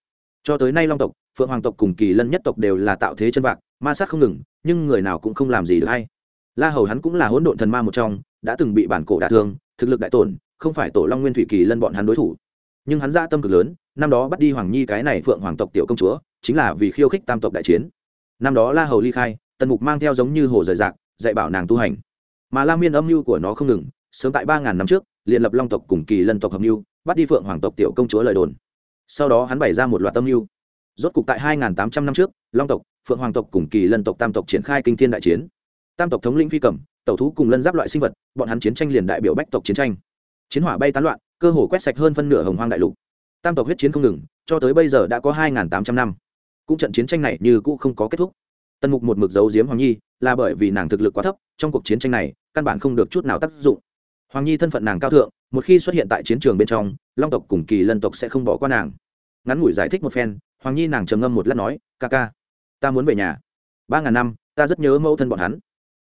cho tới nay long tộc, phượng hoàng tộc cùng kỳ lân nhất tộc đều là tạo thế chân vạc, ma sát không ngừng, nhưng người nào cũng không làm gì được hay. La hầu hắn cũng là hỗn độn thần ma một trong, đã từng bị bản cổ đả thương, thực lực đại tổn, không phải tổ long nguyên thủy kỳ lân bọn hắn đối thủ. Nhưng hắn ra tâm cực lớn, năm đó bắt đi hoàng nhi cái này phượng hoàng tộc tiểu công chúa, chính là vì khiêu khích tam tộc đại chiến. Năm đó la hầu ly khai, tần mục mang theo giống như hồ rời rạc, dạy bảo nàng tu hành. Mà la miên âm mưu của nó không ngừng, sớm tại ba ngàn năm trước, liền lập long tộc cùng kỳ lân tộc hợp mưu, bắt đi phượng hoàng tộc tiểu công chúa lời đồn sau đó hắn bày ra một loạt tâm mưu. Rốt cục tại hai ngàn tám trăm năm trước, long tộc, phượng hoàng tộc cùng kỳ lân tộc tam tộc triển khai kinh thiên đại chiến. Tam tộc thống lĩnh phi cầm, tẩu thú cùng lân giáp loại sinh vật, bọn hắn chiến tranh liền đại biểu bách tộc chiến tranh. Chiến hỏa bay tán loạn, cơ hồ quét sạch hơn phân nửa hồng hoang đại lục. Tam tộc huyết chiến không ngừng, cho tới bây giờ đã có hai tám trăm năm. Cũng trận chiến tranh này như cũ không có kết thúc. Tần mục một mực giấu giếm hoàng nhi, là bởi vì nàng thực lực quá thấp, trong cuộc chiến tranh này, căn bản không được chút nào tác dụng. Hoàng nhi thân phận nàng cao thượng, một khi xuất hiện tại chiến trường bên trong long tộc cùng kỳ lân tộc sẽ không bỏ qua nàng. Ngắn ngủi giải thích một phen, hoàng nhi nàng trầm ngâm một lát nói, ca ca, ta muốn về nhà. Ba ngàn năm, ta rất nhớ mẫu thân bọn hắn.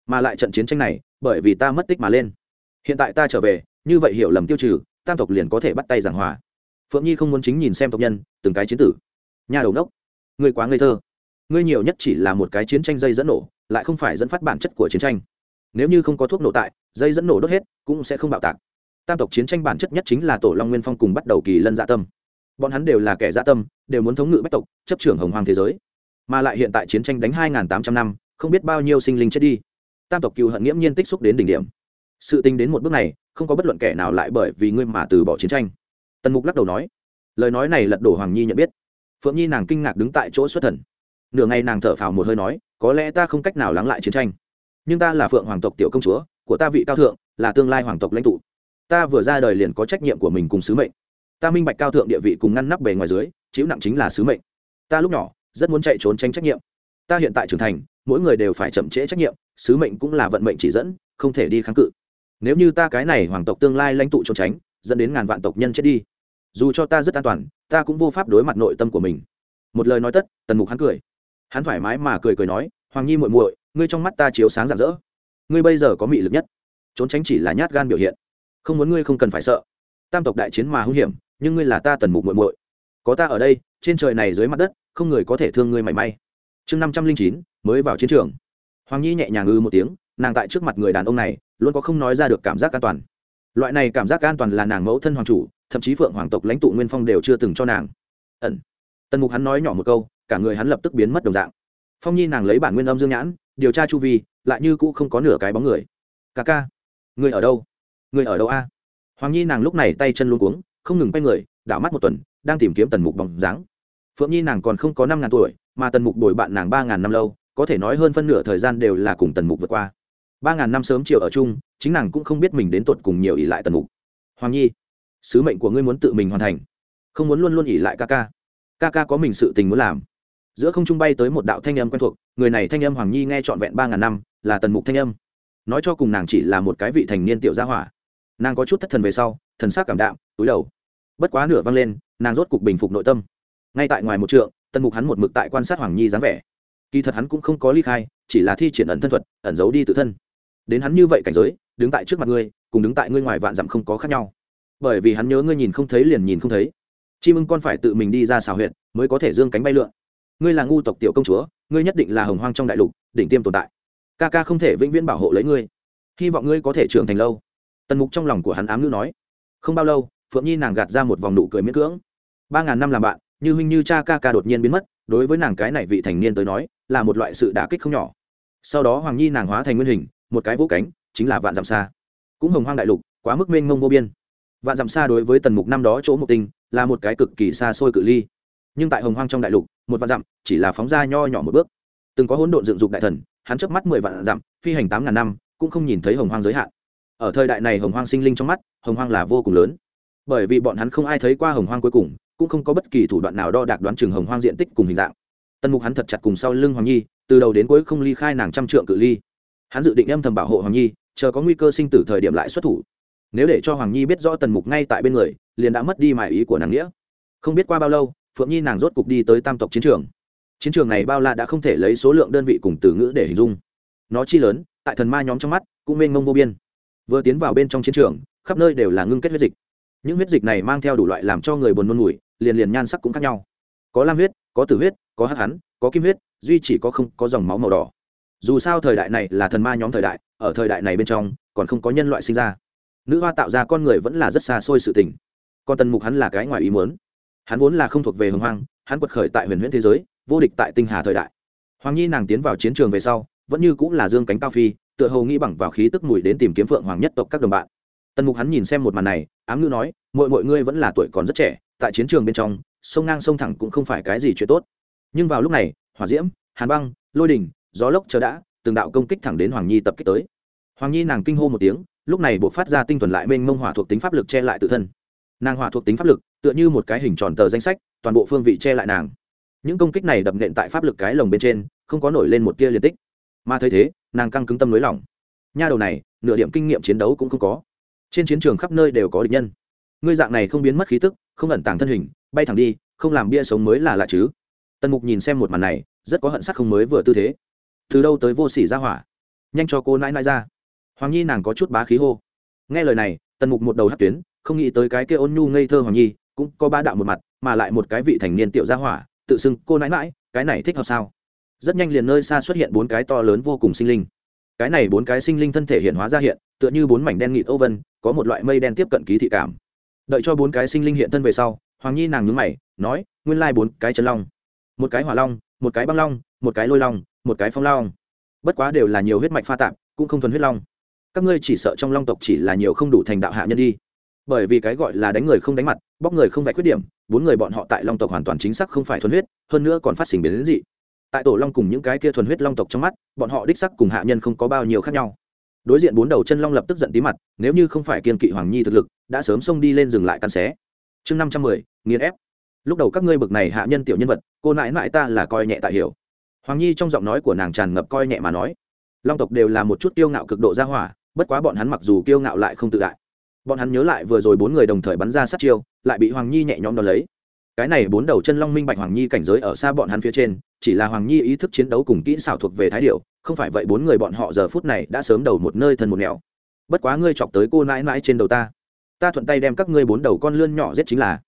Mà lại trận chiến tranh này, bởi vì ta mất tích mà lên. Hiện tại ta trở về, như vậy hiểu lầm tiêu trừ, tam tộc liền có thể bắt tay giảng hòa. Phượng nhi không muốn chính nhìn xem tộc nhân, từng cái chiến tử. Nhà đầu đốc ngươi quá ngây thơ. Ngươi nhiều nhất chỉ là một cái chiến tranh dây dẫn nổ, lại không phải dẫn phát bản chất của chiến tranh. Nếu như không có thuốc nổ tại, dây dẫn nổ đốt hết, cũng sẽ không bạo tạc tam tộc chiến tranh bản chất nhất chính là tổ long nguyên phong cùng bắt đầu kỳ lân dạ tâm. Bọn hắn đều là kẻ dạ tâm, đều muốn thống ngự bách tộc, chấp trưởng hồng hoàng thế giới. Mà lại hiện tại chiến tranh đánh hai tám trăm năm, không biết bao nhiêu sinh linh chết đi. Tam tộc cựu hận nghiễm nhiên tích xúc đến đỉnh điểm. Sự tình đến một bước này, không có bất luận kẻ nào lại bởi vì ngươi mà từ bỏ chiến tranh. Tần mục lắc đầu nói, lời nói này lật đổ hoàng nhi nhận biết. Phượng nhi nàng kinh ngạc đứng tại chỗ xuất thần. Nửa ngày nàng thở phào một hơi nói, có lẽ ta không cách nào lắng lại chiến tranh. Nhưng ta là phượng hoàng tộc tiểu công chúa, của ta vị cao thượng, là tương lai hoàng tộc lãnh tụ ta vừa ra đời liền có trách nhiệm của mình cùng sứ mệnh. Ta minh bạch cao thượng địa vị cùng ngăn nắp bề ngoài dưới, chịu nặng chính là sứ mệnh. Ta lúc nhỏ, rất muốn chạy trốn tránh trách nhiệm. Ta hiện tại trưởng thành, mỗi người đều phải chậm trễ trách nhiệm, sứ mệnh cũng là vận mệnh chỉ dẫn, không thể đi kháng cự. Nếu như ta cái này hoàng tộc tương lai lãnh tụ trốn tránh, dẫn đến ngàn vạn tộc nhân chết đi, dù cho ta rất an toàn, ta cũng vô pháp đối mặt nội tâm của mình. Một lời nói tất, tần mục hắn cười. Hắn thoải mái mà cười cười nói, hoàng nhi muội muội, ngươi trong mắt ta chiếu sáng rạng rỡ. Ngươi bây giờ có mị lực nhất. Trốn tránh chỉ là nhát gan biểu hiện không muốn ngươi không cần phải sợ. Tam tộc đại chiến mà hung hiểm, nhưng ngươi là ta tần mục muội muội. Có ta ở đây, trên trời này dưới mặt đất, không người có thể thương ngươi mảy may. Chương năm trăm linh chín, mới vào chiến trường. Hoàng nhi nhẹ nhàng ư một tiếng, nàng tại trước mặt người đàn ông này, luôn có không nói ra được cảm giác an toàn. Loại này cảm giác an toàn là nàng mẫu thân hoàng chủ, thậm chí phượng hoàng tộc lãnh tụ nguyên phong đều chưa từng cho nàng. Ẩn. Tần mục hắn nói nhỏ một câu, cả người hắn lập tức biến mất đồng dạng. Phong nhi nàng lấy bản nguyên âm dương nhãn, điều tra chu vi, lại như cũ không có nửa cái bóng người. Ca ca người ở đâu? Người ở đâu a? Hoàng nhi nàng lúc này tay chân luôn cuống, không ngừng quay người, đảo mắt một tuần, đang tìm kiếm tần mục bóng dáng. Phượng nhi nàng còn không có năm ngàn tuổi, mà tần mục đổi bạn nàng ba ngàn năm lâu, có thể nói hơn phân nửa thời gian đều là cùng tần mục vượt qua. Ba ngàn năm sớm chiều ở chung, chính nàng cũng không biết mình đến tột cùng nhiều ỷ lại tần mục. Hoàng nhi, sứ mệnh của ngươi muốn tự mình hoàn thành. Không muốn luôn luôn ỉ lại ca ca. Ca ca có mình sự tình muốn làm. Giữa không trung bay tới một đạo thanh âm quen thuộc, người này thanh âm hoàng nhi nghe trọn vẹn ba ngàn năm, là tần mục thanh âm. Nói cho cùng nàng chỉ là một cái vị thành niên tiểu gia hỏa nàng có chút thất thần về sau, thần sắc cảm đạm, túi đầu. Bất quá nửa văng lên, nàng rốt cục bình phục nội tâm. Ngay tại ngoài một trượng tân mục hắn một mực tại quan sát hoàng nhi dáng vẻ. Kỳ thật hắn cũng không có ly khai, chỉ là thi triển ẩn thân thuật, ẩn giấu đi tự thân. Đến hắn như vậy cảnh giới, đứng tại trước mặt ngươi, cùng đứng tại ngươi ngoài vạn dặm không có khác nhau. Bởi vì hắn nhớ ngươi nhìn không thấy liền nhìn không thấy. Chim ưng con phải tự mình đi ra xào huyện mới có thể dương cánh bay lượn. Ngươi là ngu tộc tiểu công chúa, ngươi nhất định là hồng hoang trong đại lục, đỉnh tiêm tồn tại. Ca ca không thể vĩnh viễn bảo hộ lấy ngươi. Hy vọng ngươi có thể trưởng thành lâu tần mục trong lòng của hắn ám ngữ nói, không bao lâu, phượng nhi nàng gạt ra một vòng nụ cười miễn cưỡng. Ba ngàn năm làm bạn, như huynh như cha ca ca đột nhiên biến mất, đối với nàng cái này vị thành niên tới nói, là một loại sự đả kích không nhỏ. Sau đó hoàng nhi nàng hóa thành nguyên hình, một cái vũ cánh, chính là vạn dặm xa cũng hồng hoang đại lục, quá mức mênh mông vô biên. Vạn dặm xa đối với tần mục năm đó chỗ mục tinh là một cái cực kỳ xa xôi cự ly. Nhưng tại hồng hoang trong đại lục, một vạn dặm chỉ là phóng ra nho nhỏ một bước. Từng có hỗn độn dựng dục đại thần, hắn chớp mắt mười vạn dặm, phi hành tám ngàn năm, cũng không nhìn thấy hồng hoang giới hạn ở thời đại này hồng hoang sinh linh trong mắt, hồng hoang là vô cùng lớn. Bởi vì bọn hắn không ai thấy qua hồng hoang cuối cùng, cũng không có bất kỳ thủ đoạn nào đo đạc đoán chừng hồng hoang diện tích cùng hình dạng. Tần mục hắn thật chặt cùng sau lưng hoàng nhi, từ đầu đến cuối không ly khai nàng trăm trượng cự ly. Hắn dự định âm thầm bảo hộ hoàng nhi, chờ có nguy cơ sinh tử thời điểm lại xuất thủ. Nếu để cho hoàng nhi biết rõ tần mục ngay tại bên người, liền đã mất đi mải ý của nàng nghĩa. Không biết qua bao lâu, phượng nhi nàng rốt cục đi tới tam tộc chiến trường. Chiến trường này bao la đã không thể lấy số lượng đơn vị cùng từ ngữ để hình dung. Nó chi lớn, tại thần ma nhóm trong mắt, cũng mênh mông vô biên vừa tiến vào bên trong chiến trường, khắp nơi đều là ngưng kết huyết dịch. Những huyết dịch này mang theo đủ loại làm cho người buồn nôn mùi, liền liền nhan sắc cũng khác nhau. Có lam huyết, có tử huyết, có hắc hắn, có kim huyết, duy chỉ có không có dòng máu màu đỏ. Dù sao thời đại này là thần ma nhóm thời đại, ở thời đại này bên trong, còn không có nhân loại sinh ra. Nữ hoa tạo ra con người vẫn là rất xa xôi sự tình. Còn tần mục hắn là cái ngoài ý muốn. Hắn vốn là không thuộc về hồng hoang, hắn quật khởi tại huyền huyễn thế giới, vô địch tại tinh hà thời đại. Hoàng nhi nàng tiến vào chiến trường về sau, vẫn như cũng là dương cánh cao phi tựa hồ nghĩ bằng vào khí tức mùi đến tìm kiếm phượng hoàng nhất tộc các đồng bạn. Tần mục hắn nhìn xem một màn này, ám ngữ nói mọi mọi ngươi vẫn là tuổi còn rất trẻ, tại chiến trường bên trong, sông ngang sông thẳng cũng không phải cái gì chuyện tốt. Nhưng vào lúc này, hỏa diễm, hàn băng, lôi đình, gió lốc chờ đã, từng đạo công kích thẳng đến hoàng nhi tập kích tới. Hoàng nhi nàng kinh hô một tiếng, lúc này buộc phát ra tinh thuần lại mênh mông hỏa thuộc tính pháp lực che lại tự thân. Nàng hỏa thuộc tính pháp lực, tựa như một cái hình tròn tờ danh sách, toàn bộ phương vị che lại nàng. Những công kích này đập nện tại pháp lực cái lồng bên trên, không có nổi lên một tia liên tích. Mà thấy thế nàng căng cứng tâm nới lỏng nha đầu này, nửa điểm kinh nghiệm chiến đấu cũng không có. Trên chiến trường khắp nơi đều có địch nhân. Ngươi dạng này không biến mất khí tức, không ẩn tàng thân hình, bay thẳng đi, không làm bia sống mới là lạ chứ. Tần mục nhìn xem một màn này, rất có hận sắc không mới vừa tư thế. Từ đâu tới vô sỉ ra hỏa? Nhanh cho cô nãi nãi ra. Hoàng nhi nàng có chút bá khí hô. Nghe lời này, tần mục một đầu hát tuyến, không nghĩ tới cái kia ôn nhu ngây thơ hoàng nhi, cũng có ba đạo một mặt, mà lại một cái vị thành niên tiểu gia hỏa, tự xưng cô nãi nãi, cái này thích hợp sao? Rất nhanh liền nơi xa xuất hiện bốn cái to lớn vô cùng sinh linh. Cái này bốn cái sinh linh thân thể hiện hóa ra hiện, tựa như bốn mảnh đen nghịt âu vân, có một loại mây đen tiếp cận ký thị cảm. Đợi cho bốn cái sinh linh hiện thân về sau, hoàng nhi nàng nhúng mày, nói, nguyên lai bốn cái chân long. Một cái hỏa long, một cái băng long, một cái lôi long, một cái phong long. Bất quá đều là nhiều huyết mạch pha tạp, cũng không thuần huyết long. Các ngươi chỉ sợ trong long tộc chỉ là nhiều không đủ thành đạo hạ nhân đi. Bởi vì cái gọi là đánh người không đánh mặt, bóc người không vạch khuyết điểm, bốn người bọn họ tại long tộc hoàn toàn chính xác không phải thuần huyết, hơn nữa còn phát sinh biến dị tại tổ long cùng những cái kia thuần huyết long tộc trong mắt, bọn họ đích sắc cùng hạ nhân không có bao nhiêu khác nhau. Đối diện bốn đầu chân long lập tức giận tí mặt, nếu như không phải kiên kỵ hoàng nhi thực lực, đã sớm xông đi lên dừng lại căn xé. Chương năm trăm mười, nghiền ép. Lúc đầu các ngươi bực này hạ nhân tiểu nhân vật, cô nãi nãi ta là coi nhẹ tại hiểu. Hoàng nhi trong giọng nói của nàng tràn ngập coi nhẹ mà nói. Long tộc đều là một chút kiêu ngạo cực độ ra hỏa, bất quá bọn hắn mặc dù kiêu ngạo lại không tự đại. Bọn hắn nhớ lại vừa rồi bốn người đồng thời bắn ra sát chiêu, lại bị hoàng nhi nhẹ nhõm đón lấy cái này bốn đầu chân long minh bạch hoàng nhi cảnh giới ở xa bọn hắn phía trên, chỉ là hoàng nhi ý thức chiến đấu cùng kỹ xảo thuộc về thái điệu, không phải vậy bốn người bọn họ giờ phút này đã sớm đầu một nơi thân một nẻo. Bất quá ngươi chọc tới cô nãi nãi trên đầu ta. Ta thuận tay đem các ngươi bốn đầu con lươn nhỏ giết chính là.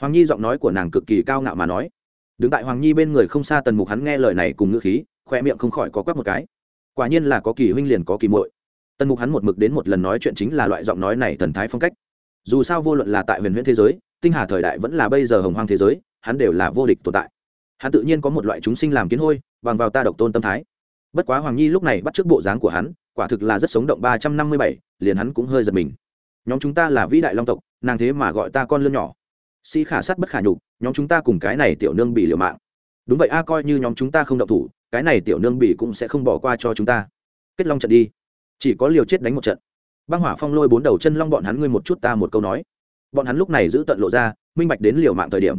Hoàng nhi giọng nói của nàng cực kỳ cao ngạo mà nói. Đứng tại hoàng nhi bên người không xa tần mục hắn nghe lời này cùng ngữ khí, khoe miệng không khỏi có quắc một cái. Quả nhiên là có kỳ huynh liền có kỳ muội. Tần mục hắn một mực đến một lần nói chuyện chính là loại giọng nói này thần thái phong cách. Dù sao vô luận là tại huyền huyễn thế giới tinh hà thời đại vẫn là bây giờ hồng hoang thế giới, hắn đều là vô địch tồn tại. Hắn tự nhiên có một loại chúng sinh làm kiến hôi, bằng vào ta độc tôn tâm thái. Bất quá hoàng nhi lúc này bắt t r ư ớ c bộ dáng của hắn, quả thực là rất sống động ba trăm năm mươi bảy, liền hắn cũng hơi giật mình. Nhóm chúng ta là vĩ đại long tộc, nàng thế mà gọi ta con lươn nhỏ. Sĩ khả sát bất khả nhục, nhóm chúng ta cùng cái này tiểu nương bị liều mạng. Đúng vậy a, coi như nhóm chúng ta không động thủ, cái này tiểu nương bị cũng sẽ không bỏ qua cho chúng ta. Kết long trận đi. Chỉ có liều chết đánh một trận. Băng hỏa phong lôi bốn đầu chân long bọn hắn ngươi một chút ta một câu nói bọn hắn lúc này giữ tận lộ ra, minh bạch đến liều mạng thời điểm.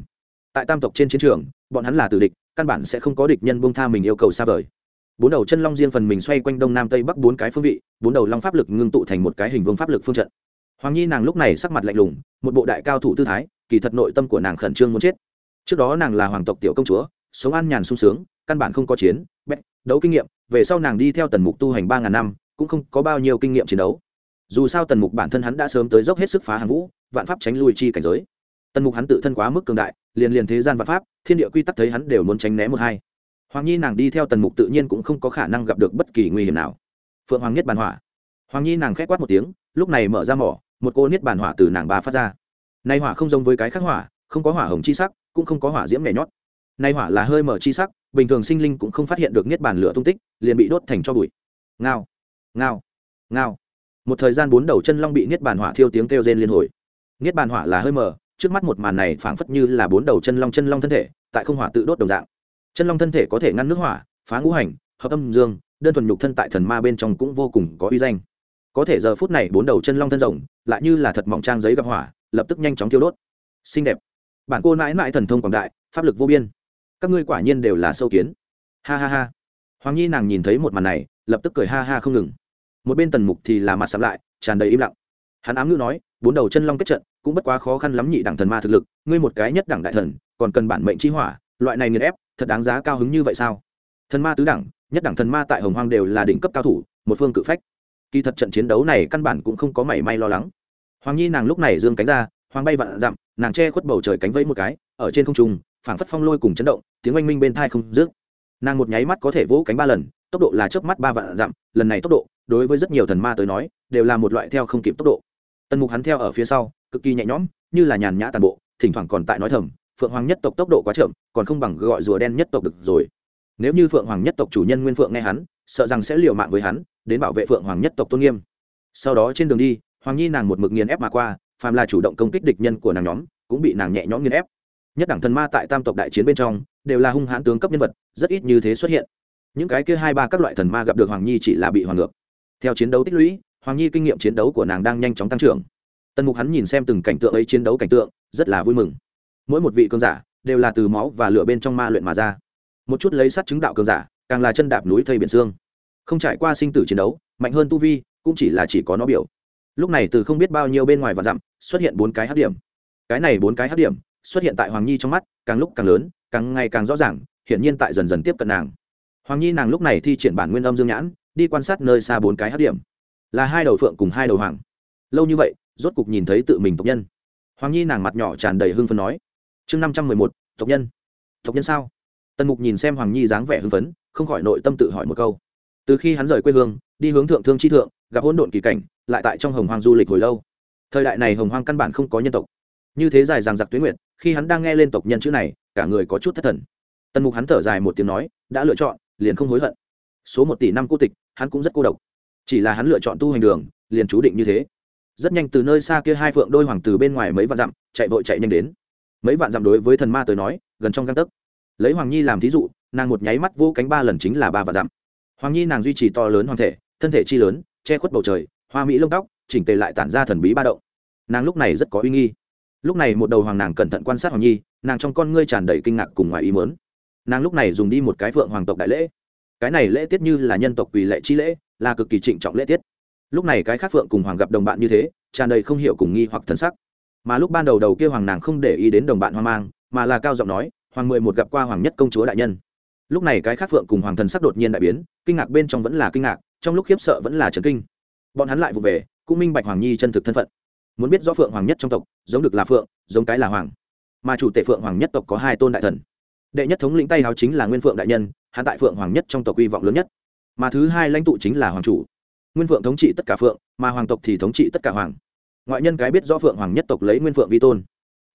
Tại tam tộc trên chiến trường, bọn hắn là tử địch, căn bản sẽ không có địch nhân buông tha mình yêu cầu xa vời. Bốn đầu chân long riêng phần mình xoay quanh đông nam tây bắc bốn cái phương vị, bốn đầu long pháp lực ngưng tụ thành một cái hình vương pháp lực phương trận. Hoàng nhi nàng lúc này sắc mặt lạnh lùng, một bộ đại cao thủ tư thái, kỳ thật nội tâm của nàng khẩn trương muốn chết. Trước đó nàng là hoàng tộc tiểu công chúa, sống an nhàn sung sướng, căn bản không có chiến bét đấu kinh nghiệm, về sau nàng đi theo tần mục tu hành ba ngàn năm, cũng không có bao nhiêu kinh nghiệm chiến đấu. Dù sao tần mục bản thân hắn đã sớm tới dốc hết sức phá hàng vũ vạn pháp tránh lui chi cảnh giới. Tần mục hắn tự thân quá mức cường đại, liền liền thế gian vạn pháp, thiên địa quy tắc thấy hắn đều muốn tránh né một hai. Hoàng nhi nàng đi theo tần mục tự nhiên cũng không có khả năng gặp được bất kỳ nguy hiểm nào. Phượng hoàng niết bàn hỏa. Hoàng nhi nàng k h é quát một tiếng, lúc này mở ra mỏ, một cô niết bàn hỏa từ nàng bà phát ra. Nay hỏa không giống với cái khác hỏa, không có hỏa hồng chi sắc, cũng không có hỏa diễm nhảy nhót. Nay hỏa là hơi mở chi sắc, bình thường sinh linh cũng không phát hiện được niết bàn lửa tung tích, liền bị đốt thành cho bụi. Ngao ngao ngao. Một thời gian bốn đầu chân long bị niết bàn hỏa thiêu tiếng kêu rên liên hồi niết bàn hỏa là hơi mờ, trước mắt một màn này phảng phất như là bốn đầu chân long chân long thân thể, tại không hỏa tự đốt đồng dạng. Chân long thân thể có thể ngăn nước hỏa, phá ngũ hành, hợp âm dương, đơn thuần nhục thân tại thần ma bên trong cũng vô cùng có uy danh. Có thể giờ phút này bốn đầu chân long thân rồng lại như là thật mỏng trang giấy gặp hỏa, lập tức nhanh chóng thiêu đốt. Xinh đẹp. Bản cô mãi mãi thần thông quảng đại, pháp lực vô biên. Các ngươi quả nhiên đều là sâu kiến. Ha ha ha. Hoàng nhi nàng nhìn thấy một màn này, lập tức cười ha ha không ngừng. Một bên tần mục thì là mặt sắm lại, tràn đầy im lặng. Hắn ám ngữ nói bốn đầu chân long kết trận, cũng bất quá khó khăn lắm nhị đẳng thần ma thực lực, ngươi một cái nhất đẳng đại thần, còn cần bản mệnh chi hỏa, loại này nghiền ép, thật đáng giá cao hứng như vậy sao? Thần ma tứ đẳng, nhất đẳng thần ma tại hồng hoang đều là đỉnh cấp cao thủ, một phương cự phách. Kỳ thật trận chiến đấu này căn bản cũng không có mảy may lo lắng. Hoàng nhi nàng lúc này dương cánh ra, hoàng bay vạn dặm, nàng che khuất bầu trời cánh vẫy một cái, ở trên không trung, phảng phất phong lôi cùng chấn động, tiếng oanh minh bên thai không rước nàng một nháy mắt có thể vỗ cánh ba lần, tốc độ là chớp mắt ba vạn dặm, lần này tốc độ, đối với rất nhiều thần ma tới nói, đều là một loại theo không kịp tốc độ tần mục hắn theo ở phía sau, cực kỳ nhẹ nhõm, như là nhàn nhã tàn bộ, thỉnh thoảng còn tại nói thầm, phượng hoàng nhất tộc tốc độ quá chậm, còn không bằng gọi rùa đen nhất tộc được rồi. Nếu như phượng hoàng nhất tộc chủ nhân nguyên phượng nghe hắn, sợ rằng sẽ liều mạng với hắn, đến bảo vệ phượng hoàng nhất tộc tôn nghiêm. Sau đó trên đường đi, hoàng nhi nàng một mực nghiền ép mà qua, phàm là chủ động công kích địch nhân của nàng nhóm, cũng bị nàng nhẹ nhõm nghiền ép. Nhất đẳng thần ma tại tam tộc đại chiến bên trong, đều là hung hãn tướng cấp nhân vật, rất ít như thế xuất hiện. Những cái kia hai ba các loại thần ma gặp được hoàng nhi chỉ là bị hoàng ngược. Theo chiến đấu tích lũy hoàng nhi kinh nghiệm chiến đấu của nàng đang nhanh chóng tăng trưởng. Tần mục hắn nhìn xem từng cảnh tượng ấy chiến đấu cảnh tượng, rất là vui mừng. Mỗi một vị cường giả đều là từ máu và lửa bên trong ma luyện mà ra. Một chút lấy sắt chứng đạo cường giả, càng là chân đạp núi thây biển xương. Không trải qua sinh tử chiến đấu, mạnh hơn tu vi cũng chỉ là chỉ có nó biểu. Lúc này từ không biết bao nhiêu bên ngoài và dặm, xuất hiện bốn cái hát điểm. Cái này bốn cái hát điểm xuất hiện tại hoàng nhi trong mắt, càng lúc càng lớn, càng ngày càng rõ ràng, hiển nhiên tại dần dần tiếp cận nàng. Hoàng nhi nàng lúc này thi triển bản nguyên âm dương nhãn, đi quan sát nơi xa bốn cái hát điểm là hai đầu phượng cùng hai đầu hoàng. Lâu như vậy, rốt cục nhìn thấy tự mình tộc nhân. Hoàng nhi nàng mặt nhỏ tràn đầy hưng phấn nói, chương năm trăm mười một, tộc nhân. Tộc nhân sao? Tần mục nhìn xem hoàng nhi dáng vẻ hưng phấn, không khỏi nội tâm tự hỏi một câu. Từ khi hắn rời quê hương, đi hướng thượng thương chi thượng, gặp hỗn độn kỳ cảnh, lại tại trong hồng hoang du lịch hồi lâu. Thời đại này hồng hoang căn bản không có nhân tộc. Như thế dài ràng giặc tuyến nguyện khi hắn đang nghe lên tộc nhân chữ này, cả người có chút thất thần. Tần mục hắn thở dài một tiếng nói, đã lựa chọn, liền không hối hận. Số một tỷ năm cô tịch, hắn cũng rất cô độc chỉ là hắn lựa chọn tu hành đường, liền chú định như thế. Rất nhanh từ nơi xa kia hai phượng đôi hoàng từ bên ngoài mấy vạn dặm, chạy vội chạy nhanh đến. Mấy vạn dặm đối với thần ma tới nói, gần trong găng tấc. Lấy hoàng nhi làm thí dụ, nàng một nháy mắt vô cánh ba lần chính là ba vạn dặm. Hoàng nhi nàng duy trì to lớn hoàng thể, thân thể chi lớn, che khuất bầu trời, hoa mỹ lông tóc, chỉnh tề lại tản ra thần bí ba động. Nàng lúc này rất có uy nghi. Lúc này một đầu hoàng nàng cẩn thận quan sát hoàng nhi, nàng trong con ngươi tràn đầy kinh ngạc cùng ngoài ý mớn nàng lúc này dùng đi một cái phượng hoàng tộc đại lễ. Cái này lễ tiết như là nhân tộc quỳ lệ chi lễ là cực kỳ trịnh trọng lễ tiết. Lúc này cái khác phượng cùng hoàng gặp đồng bạn như thế, tràn đầy không hiểu cùng nghi hoặc thân sắc. Mà lúc ban đầu đầu kia hoàng nàng không để ý đến đồng bạn hoang mang, mà là cao giọng nói, hoàng mười một gặp qua hoàng nhất công chúa đại nhân. Lúc này cái khác phượng cùng hoàng thần sắc đột nhiên đại biến, kinh ngạc bên trong vẫn là kinh ngạc, trong lúc khiếp sợ vẫn là trấn kinh. Bọn hắn lại vụ về, cũng minh bạch hoàng nhi chân thực thân phận. Muốn biết rõ phượng hoàng nhất trong tộc, giống được là phượng, giống cái là hoàng. Mà chủ tể phượng hoàng nhất tộc có hai tôn đại thần. Đệ nhất thống lĩnh tay háo chính là nguyên phượng đại nhân, hắn tại phượng hoàng nhất trong tộc uy vọng lớn nhất mà thứ hai lãnh tụ chính là hoàng chủ. Nguyên phượng thống trị tất cả phượng, mà hoàng tộc thì thống trị tất cả hoàng. Ngoại nhân cái biết rõ phượng hoàng nhất tộc lấy nguyên phượng vi tôn.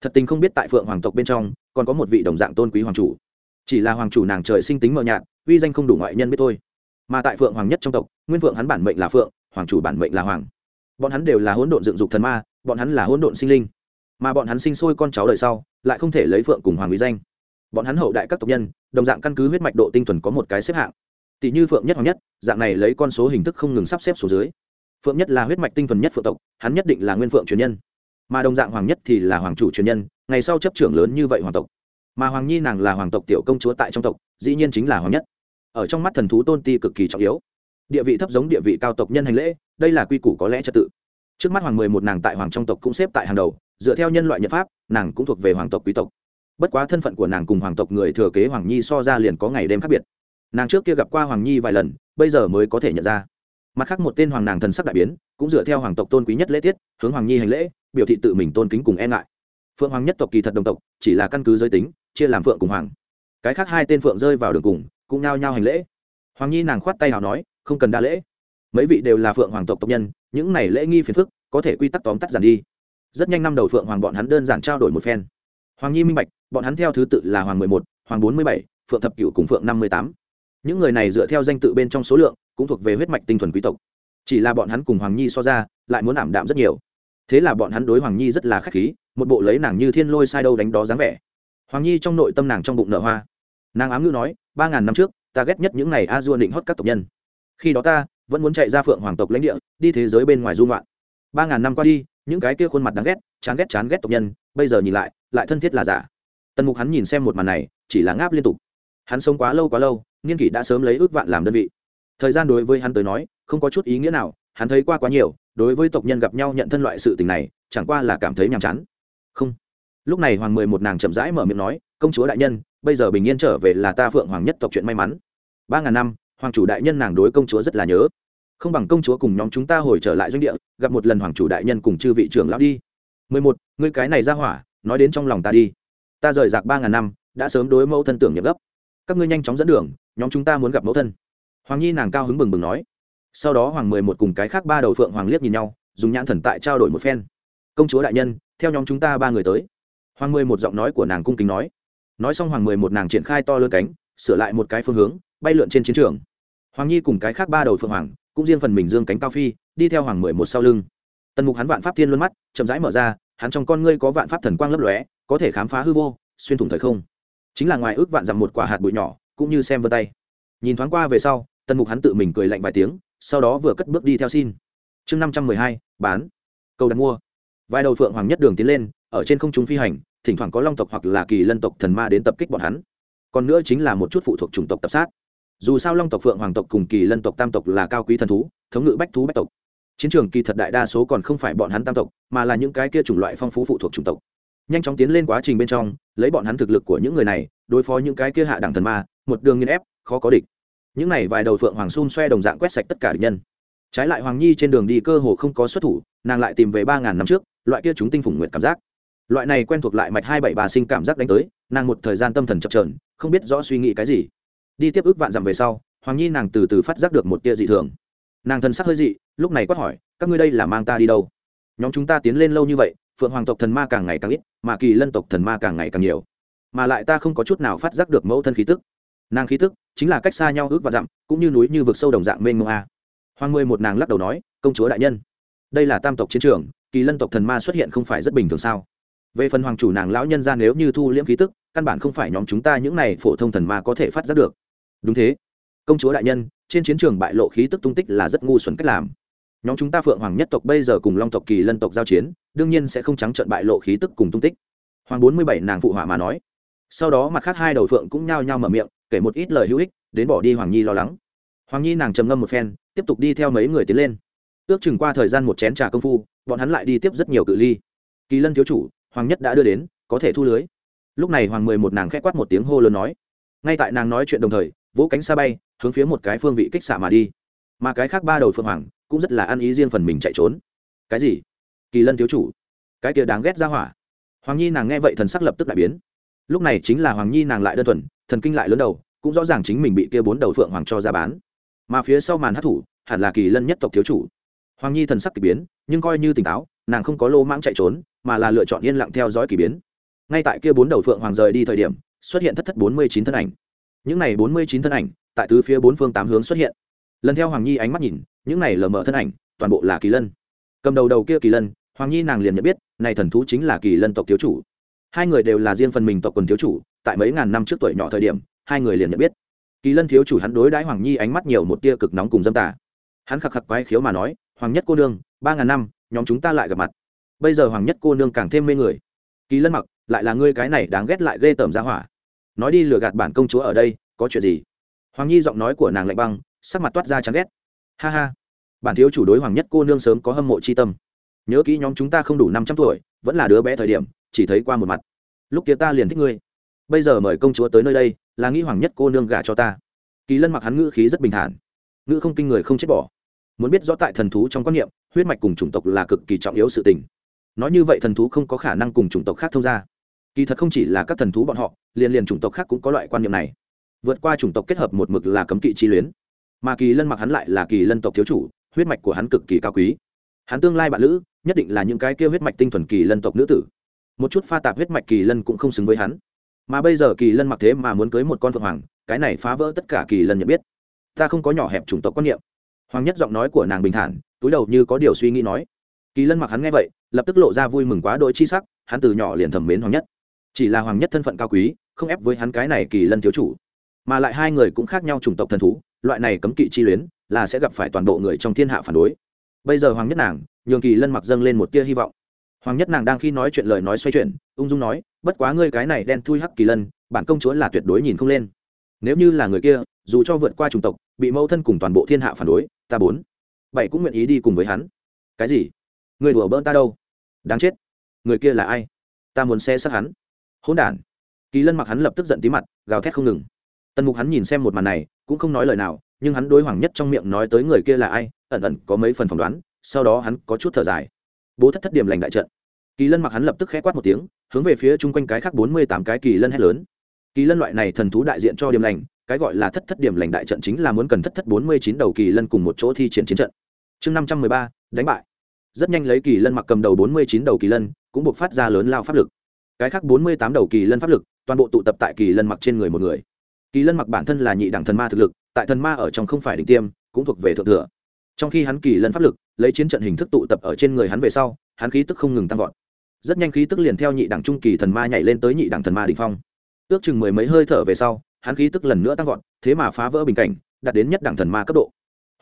Thật tình không biết tại phượng hoàng tộc bên trong, còn có một vị đồng dạng tôn quý hoàng chủ. Chỉ là hoàng chủ nàng trời sinh tính mờ nhạt, uy danh không đủ ngoại nhân biết thôi. Mà tại phượng hoàng nhất trong tộc, nguyên phượng hắn bản mệnh là phượng, hoàng chủ bản mệnh là hoàng. Bọn hắn đều là hỗn độn dựng dục thần ma, bọn hắn là hỗn độn sinh linh. Mà bọn hắn sinh sôi con cháu đời sau, lại không thể lấy phượng cùng hoàng uy danh. Bọn hắn hậu đại các tộc nhân, đồng dạng căn cứ huyết mạch độ tinh thuần có một cái xếp hạng tỷ như phượng nhất hoàng nhất, dạng này lấy con số hình thức không ngừng sắp xếp số dưới. Phượng nhất là huyết mạch tinh thuần nhất phượng tộc, hắn nhất định là nguyên phượng truyền nhân. Mà đồng dạng hoàng nhất thì là hoàng chủ truyền nhân, ngày sau chấp trưởng lớn như vậy hoàng tộc. Mà hoàng nhi nàng là hoàng tộc tiểu công chúa tại trong tộc, dĩ nhiên chính là hoàng nhất. Ở trong mắt thần thú tôn ti cực kỳ trọng yếu. Địa vị thấp giống địa vị cao tộc nhân hành lễ, đây là quy củ có lẽ trật tự. Trước mắt hoàng mười một nàng tại hoàng trong tộc cũng xếp tại hàng đầu, dựa theo nhân loại nhật pháp, nàng cũng thuộc về hoàng tộc quý tộc. Bất quá thân phận của nàng cùng hoàng tộc người thừa kế hoàng nhi so ra liền có ngày đêm khác biệt nàng trước kia gặp qua hoàng nhi vài lần, bây giờ mới có thể nhận ra. Mặt khác một tên hoàng nàng thần sắc đại biến, cũng dựa theo hoàng tộc tôn quý nhất lễ tiết, hướng hoàng nhi hành lễ, biểu thị tự mình tôn kính cùng e ngại. Phượng hoàng nhất tộc kỳ thật đồng tộc, chỉ là căn cứ giới tính, chia làm phượng cùng hoàng. Cái khác hai tên phượng rơi vào đường cùng, cũng nao nhao hành lễ. Hoàng nhi nàng khoát tay nào nói, không cần đa lễ. Mấy vị đều là phượng hoàng tộc tộc nhân, những này lễ nghi phiền phức, có thể quy tắc tóm tắt giản đi. Rất nhanh năm đầu phượng hoàng bọn hắn đơn giản trao đổi một phen. Hoàng nhi minh bạch, bọn hắn theo thứ tự là hoàng mười một, hoàng bốn mươi bảy, phượng thập cựu cùng phượng năm mươi tám những người này dựa theo danh tự bên trong số lượng, cũng thuộc về huyết mạch tinh thuần quý tộc. Chỉ là bọn hắn cùng hoàng nhi so ra, lại muốn ảm đạm rất nhiều. Thế là bọn hắn đối hoàng nhi rất là k h á c h khí, một bộ lấy nàng như thiên lôi sai đâu đánh đó dáng vẻ. Hoàng nhi trong nội tâm nàng trong bụng nợ hoa. Nàng ám ngữ nói, ba ngàn năm trước, ta ghét nhất những n à y a dua định hót các tộc nhân. Khi đó ta, vẫn muốn chạy ra phượng hoàng tộc lãnh địa, đi thế giới bên ngoài dung loạn ba ngàn năm qua đi, những cái kia khuôn mặt đáng ghét, chán ghét chán ghét tộc nhân, bây giờ nhìn lại lại thân thiết là giả. Tần mục hắn nhìn xem một màn này, chỉ là ngáp liên tục. Hắn sống quá lâu quá lâu niên kỷ đã sớm lấy ước vạn làm đơn vị. Thời gian đối với hắn tới nói, không có chút ý nghĩa nào, hắn thấy qua quá nhiều, đối với tộc nhân gặp nhau nhận thân loại sự tình này, chẳng qua là cảm thấy nhàm chán. Không. Lúc này hoàng mười một nàng chậm rãi mở miệng nói, công chúa đại nhân, bây giờ bình yên trở về là ta phượng hoàng nhất tộc chuyện may mắn. Ba ngàn năm, hoàng chủ đại nhân nàng đối công chúa rất là nhớ. Không bằng công chúa cùng nhóm chúng ta hồi trở lại doanh địa, gặp một lần hoàng chủ đại nhân cùng chư vị trưởng lão đi. Mười một, ngươi cái này ra hỏa, nói đến trong lòng ta đi. Ta rời rạc ba ngàn năm, đã sớm đối mẫu thân tưởng nhập gấp các ngươi nhanh chóng dẫn đường, nhóm chúng ta muốn gặp mẫu thân. Hoàng nhi nàng cao hứng bừng bừng nói. Sau đó hoàng mười một cùng cái khác ba đầu phượng hoàng liếc nhìn nhau, dùng nhãn thần tại trao đổi một phen. Công chúa đại nhân, theo nhóm chúng ta ba người tới. Hoàng mười một giọng nói của nàng cung kính nói. Nói xong hoàng mười một nàng triển khai to lớn cánh, sửa lại một cái phương hướng, bay lượn trên chiến trường. Hoàng nhi cùng cái khác ba đầu phượng hoàng, cũng riêng phần mình dương cánh cao phi, đi theo hoàng mười một sau lưng. Tần mục hắn vạn pháp thiên luôn mắt, chậm rãi mở ra, hắn trong con ngươi có vạn pháp thần quang lấp lóe, có thể khám phá hư vô, xuyên thủng thời không chính là ngoài ước vạn dặm một quả hạt bụi nhỏ, cũng như xem vân tay. Nhìn thoáng qua về sau, tần mục hắn tự mình cười lạnh vài tiếng, sau đó vừa cất bước đi theo xin. Chương năm trăm mười hai, bán. Câu đặt mua. Vài đầu phượng hoàng nhất đường tiến lên, ở trên không trung phi hành, thỉnh thoảng có long tộc hoặc là kỳ lân tộc thần ma đến tập kích bọn hắn. Còn nữa chính là một chút phụ thuộc chủng tộc tập sát. Dù sao long tộc phượng hoàng tộc cùng kỳ lân tộc tam tộc là cao quý thần thú, thống ngự bách thú bách tộc. Chiến trường kỳ thật đại đa số còn không phải bọn hắn tam tộc, mà là những cái kia chủng loại phong phú phụ thuộc chủng tộc nhanh chóng tiến lên quá trình bên trong, lấy bọn hắn thực lực của những người này, đối phó những cái kia hạ đẳng thần ma, một đường nghiên ép, khó có địch. Những này vài đầu phượng hoàng xun xoe đồng dạng quét sạch tất cả địch nhân. Trái lại hoàng nhi trên đường đi cơ hồ không có xuất thủ, nàng lại tìm về ba ngàn năm trước, loại kia chúng tinh phủng nguyện cảm giác. Loại này quen thuộc lại mạch hai bảy bà sinh cảm giác đánh tới, nàng một thời gian tâm thần chập trờn không biết rõ suy nghĩ cái gì. Đi tiếp ước vạn dặm về sau, hoàng nhi nàng từ từ phát giác được một tia dị thường. Nàng thân sắc hơi dị, lúc này quát hỏi, các ngươi đây là mang ta đi đâu? Nhóm chúng ta tiến lên lâu như vậy phượng hoàng tộc thần ma càng ngày càng ít, mà kỳ lân tộc thần ma càng ngày càng nhiều. Mà lại ta không có chút nào phát giác được mẫu thân khí tức. Nàng khí tức chính là cách xa nhau ước và dặm, cũng như núi như vực sâu đồng dạng mênh mông a. Hoàng mười một nàng lắc đầu nói, công chúa đại nhân, đây là tam tộc chiến trường, kỳ lân tộc thần ma xuất hiện không phải rất bình thường sao? Về phần hoàng chủ nàng lão nhân ra nếu như thu liễm khí tức, căn bản không phải nhóm chúng ta những này phổ thông thần ma có thể phát giác được. Đúng thế. Công chúa đại nhân, trên chiến trường bại lộ khí tức tung tích là rất ngu xuẩn cách làm nhóm chúng ta phượng hoàng nhất tộc bây giờ cùng long tộc kỳ lân tộc giao chiến, đương nhiên sẽ không trắng trận bại lộ khí tức cùng tung tích. Hoàng bốn mươi bảy nàng phụ họa mà nói. Sau đó mặt khác hai đầu phượng cũng nhao nhao mở miệng, kể một ít lời hữu ích, đến bỏ đi hoàng nhi lo lắng. Hoàng nhi nàng trầm ngâm một phen, tiếp tục đi theo mấy người tiến lên. Ước chừng qua thời gian một chén trà công phu, bọn hắn lại đi tiếp rất nhiều cự ly. Kỳ lân thiếu chủ, hoàng nhất đã đưa đến, có thể thu lưới. Lúc này hoàng mười một nàng k h ẽ quát một tiếng hô lớn nói. Ngay tại nàng nói chuyện đồng thời, vỗ cánh xa bay, hướng phía một cái phương vị kích xạ mà đi mà cái khác ba đầu phượng hoàng cũng rất là ăn ý riêng phần mình chạy trốn. Cái gì? Kỳ lân thiếu chủ. Cái kia đáng ghét ra hỏa. Hoàng nhi nàng nghe vậy thần sắc lập tức đại biến. Lúc này chính là hoàng nhi nàng lại đơn thuần, thần kinh lại lớn đầu, cũng rõ ràng chính mình bị kia bốn đầu phượng hoàng cho ra bán. Mà phía sau màn hát thủ, hẳn là kỳ lân nhất tộc thiếu chủ. Hoàng nhi thần sắc k ỳ biến, nhưng coi như tỉnh táo, nàng không có lô mãng chạy trốn, mà là lựa chọn yên lặng theo dõi k ỳ biến. Ngay tại kia bốn đầu phượng hoàng rời đi thời điểm, xuất hiện thất thất bốn mươi chín thân ảnh. Những này bốn mươi chín thân ảnh, tại tứ phía bốn phương tám hướng xuất hiện lần theo hoàng nhi ánh mắt nhìn, những này lờ mờ thân ảnh, toàn bộ là kỳ lân. Cầm đầu đầu kia kỳ lân, hoàng nhi nàng liền nhận biết, này thần thú chính là kỳ lân tộc thiếu chủ. Hai người đều là riêng phần mình tộc quần thiếu chủ, tại mấy ngàn năm trước tuổi nhỏ thời điểm, hai người liền nhận biết. Kỳ lân thiếu chủ hắn đối đãi hoàng nhi ánh mắt nhiều một tia cực nóng cùng dâm tả hắn khạc khạc quái khiếu mà nói, hoàng nhất cô nương, ba ngàn năm, nhóm chúng ta lại gặp mặt. Bây giờ hoàng nhất cô nương càng thêm mê người. Kỳ lân mặc, lại là ngươi cái này đáng ghét lại ghê tởm ra hỏa. Nói đi lừa gạt bản công chúa ở đây, có chuyện gì? Hoàng nhi giọng nói của nàng lạnh băng sắc mặt toát ra chán ghét. Ha ha. Bản thiếu chủ đối hoàng nhất cô nương sớm có hâm mộ c h i tâm. Nhớ kỹ nhóm chúng ta không đủ năm trăm tuổi, vẫn là đứa bé thời điểm, chỉ thấy qua một mặt. Lúc kia ta liền thích ngươi. Bây giờ mời công chúa tới nơi đây, là nghĩ hoàng nhất cô nương gả cho ta. Kỳ lân mặc hắn ngữ khí rất bình thản. Ngữ không kinh người không chết bỏ. Muốn biết rõ tại thần thú trong quan niệm, huyết mạch cùng chủng tộc là cực kỳ trọng yếu sự tình. Nói như vậy thần thú không có khả năng cùng chủng tộc khác thông ra kỳ thật không chỉ là các thần thú bọn họ, liền liền chủng tộc khác cũng có loại quan niệm này. Vượt qua chủng tộc kết hợp một mực là cấm kỵ chi luyến mà kỳ lân mặc hắn lại là kỳ lân tộc thiếu chủ, huyết mạch của hắn cực kỳ cao quý. Hắn tương lai bạn lữ, nhất định là những cái kêu huyết mạch tinh thuần kỳ lân tộc nữ tử. Một chút pha tạp huyết mạch kỳ lân cũng không xứng với hắn. Mà bây giờ kỳ lân mặc thế mà muốn cưới một con phượng hoàng, cái này phá vỡ tất cả kỳ lân nhận biết. Ta không có nhỏ hẹp chủng tộc quan niệm. Hoàng nhất giọng nói của nàng bình thản, túi đầu như có điều suy nghĩ nói. Kỳ lân mặc hắn nghe vậy, lập tức lộ ra vui mừng quá đỗi chi sắc, hắn từ nhỏ liền thẩm mến hoàng nhất. Chỉ là hoàng nhất thân phận cao quý, không ép với hắn cái này kỳ lân thiếu chủ. Mà lại hai người cũng khác nhau chủng tộc thần thú loại này cấm kỵ chi luyến là sẽ gặp phải toàn bộ người trong thiên hạ phản đối. Bây giờ hoàng nhất nàng, nhường kỳ lân mặc dâng lên một tia hy vọng. Hoàng nhất nàng đang khi nói chuyện lời nói xoay chuyển, ung dung nói, bất quá ngươi cái này đen thui hắc kỳ lân, bản công chúa là tuyệt đối nhìn không lên. Nếu như là người kia, dù cho vượt qua chủng tộc, bị mẫu thân cùng toàn bộ thiên hạ phản đối, ta bốn, bảy cũng nguyện ý đi cùng với hắn. Cái gì? Người đùa bỡn ta đâu? Đáng chết. Người kia là ai? Ta muốn xe sát hắn. Hỗn đản. Kỳ lân mặc hắn lập tức giận tí mặt, gào thét không ngừng tần mục hắn nhìn xem một màn này, cũng không nói lời nào, nhưng hắn đối hoàng nhất trong miệng nói tới người kia là ai, ẩn ẩn có mấy phần phỏng đoán, sau đó hắn có chút thở dài. Bố thất thất điểm lành đại trận. Kỳ lân mặc hắn lập tức khẽ quát một tiếng, hướng về phía chung quanh cái khác bốn mươi tám cái kỳ lân hét lớn. Kỳ lân loại này thần thú đại diện cho điểm lành, cái gọi là thất thất điểm lành đại trận chính là muốn cần thất thất bốn mươi chín đầu kỳ lân cùng một chỗ thi triển chiến trận. Chương năm trăm mười ba, đánh bại. Rất nhanh lấy kỳ lân mặc cầm đầu bốn mươi chín đầu kỳ lân, cũng buộc phát ra lớn lao pháp lực. Cái khác bốn mươi tám đầu kỳ lân pháp lực, toàn bộ tụ tập tại kỳ lân mặc trên người một người kỳ lân mặc bản thân là nhị đẳng thần ma thực lực, tại thần ma ở trong không phải đỉnh tiêm, cũng thuộc về thượng thừa. Trong khi hắn kỳ lân pháp lực, lấy chiến trận hình thức tụ tập ở trên người hắn về sau, hắn khí tức không ngừng tăng vọt. Rất nhanh khí tức liền theo nhị đẳng trung kỳ thần ma nhảy lên tới nhị đẳng thần ma đ ỉ n h phong. Ước chừng mười mấy hơi thở về sau, hắn khí tức lần nữa tăng vọt, thế mà phá vỡ bình cảnh, đạt đến nhất đẳng thần ma cấp độ.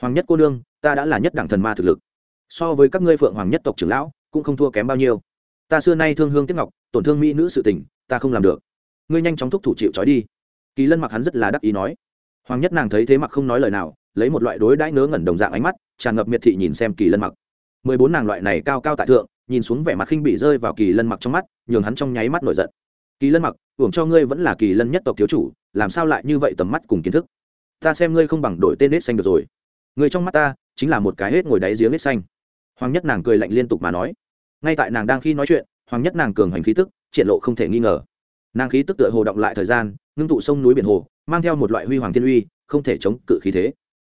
Hoàng nhất cô nương, ta đã là nhất đẳng thần ma thực lực. So với các ngươi phượng hoàng nhất tộc trưởng lão, cũng không thua kém bao nhiêu. Ta xưa nay thương hương tiếp ngọc, tổn thương mỹ nữ sự tình, ta không làm được. Ngươi nhanh chóng thúc thủ chịu trói đi kỳ lân mặc hắn rất là đắc ý nói. Hoàng nhất nàng thấy thế mặc không nói lời nào, lấy một loại đối đãi ngớ ngẩn đồng dạng ánh mắt, tràn ngập miệt thị nhìn xem kỳ lân mặc. Mười bốn nàng loại này cao cao tại thượng, nhìn xuống vẻ mặt khinh bị rơi vào kỳ lân mặc trong mắt, nhường hắn trong nháy mắt nổi giận. Kỳ lân mặc hưởng cho ngươi vẫn là kỳ lân nhất tộc thiếu chủ, làm sao lại như vậy tầm mắt cùng kiến thức? Ta xem ngươi không bằng đổi tên nết xanh được rồi. Người trong mắt ta, chính là một cái hết ngồi đáy giếng nết xanh. Hoàng nhất nàng cười lạnh liên tục mà nói. Ngay tại nàng đang khi nói chuyện, hoàng nhất nàng cường hành khí tức, triển lộ không thể nghi ngờ nàng khí tức tựa hồ động lại thời gian, ngưng tụ sông núi biển hồ, mang theo một loại huy hoàng thiên uy, không thể chống cự khí thế.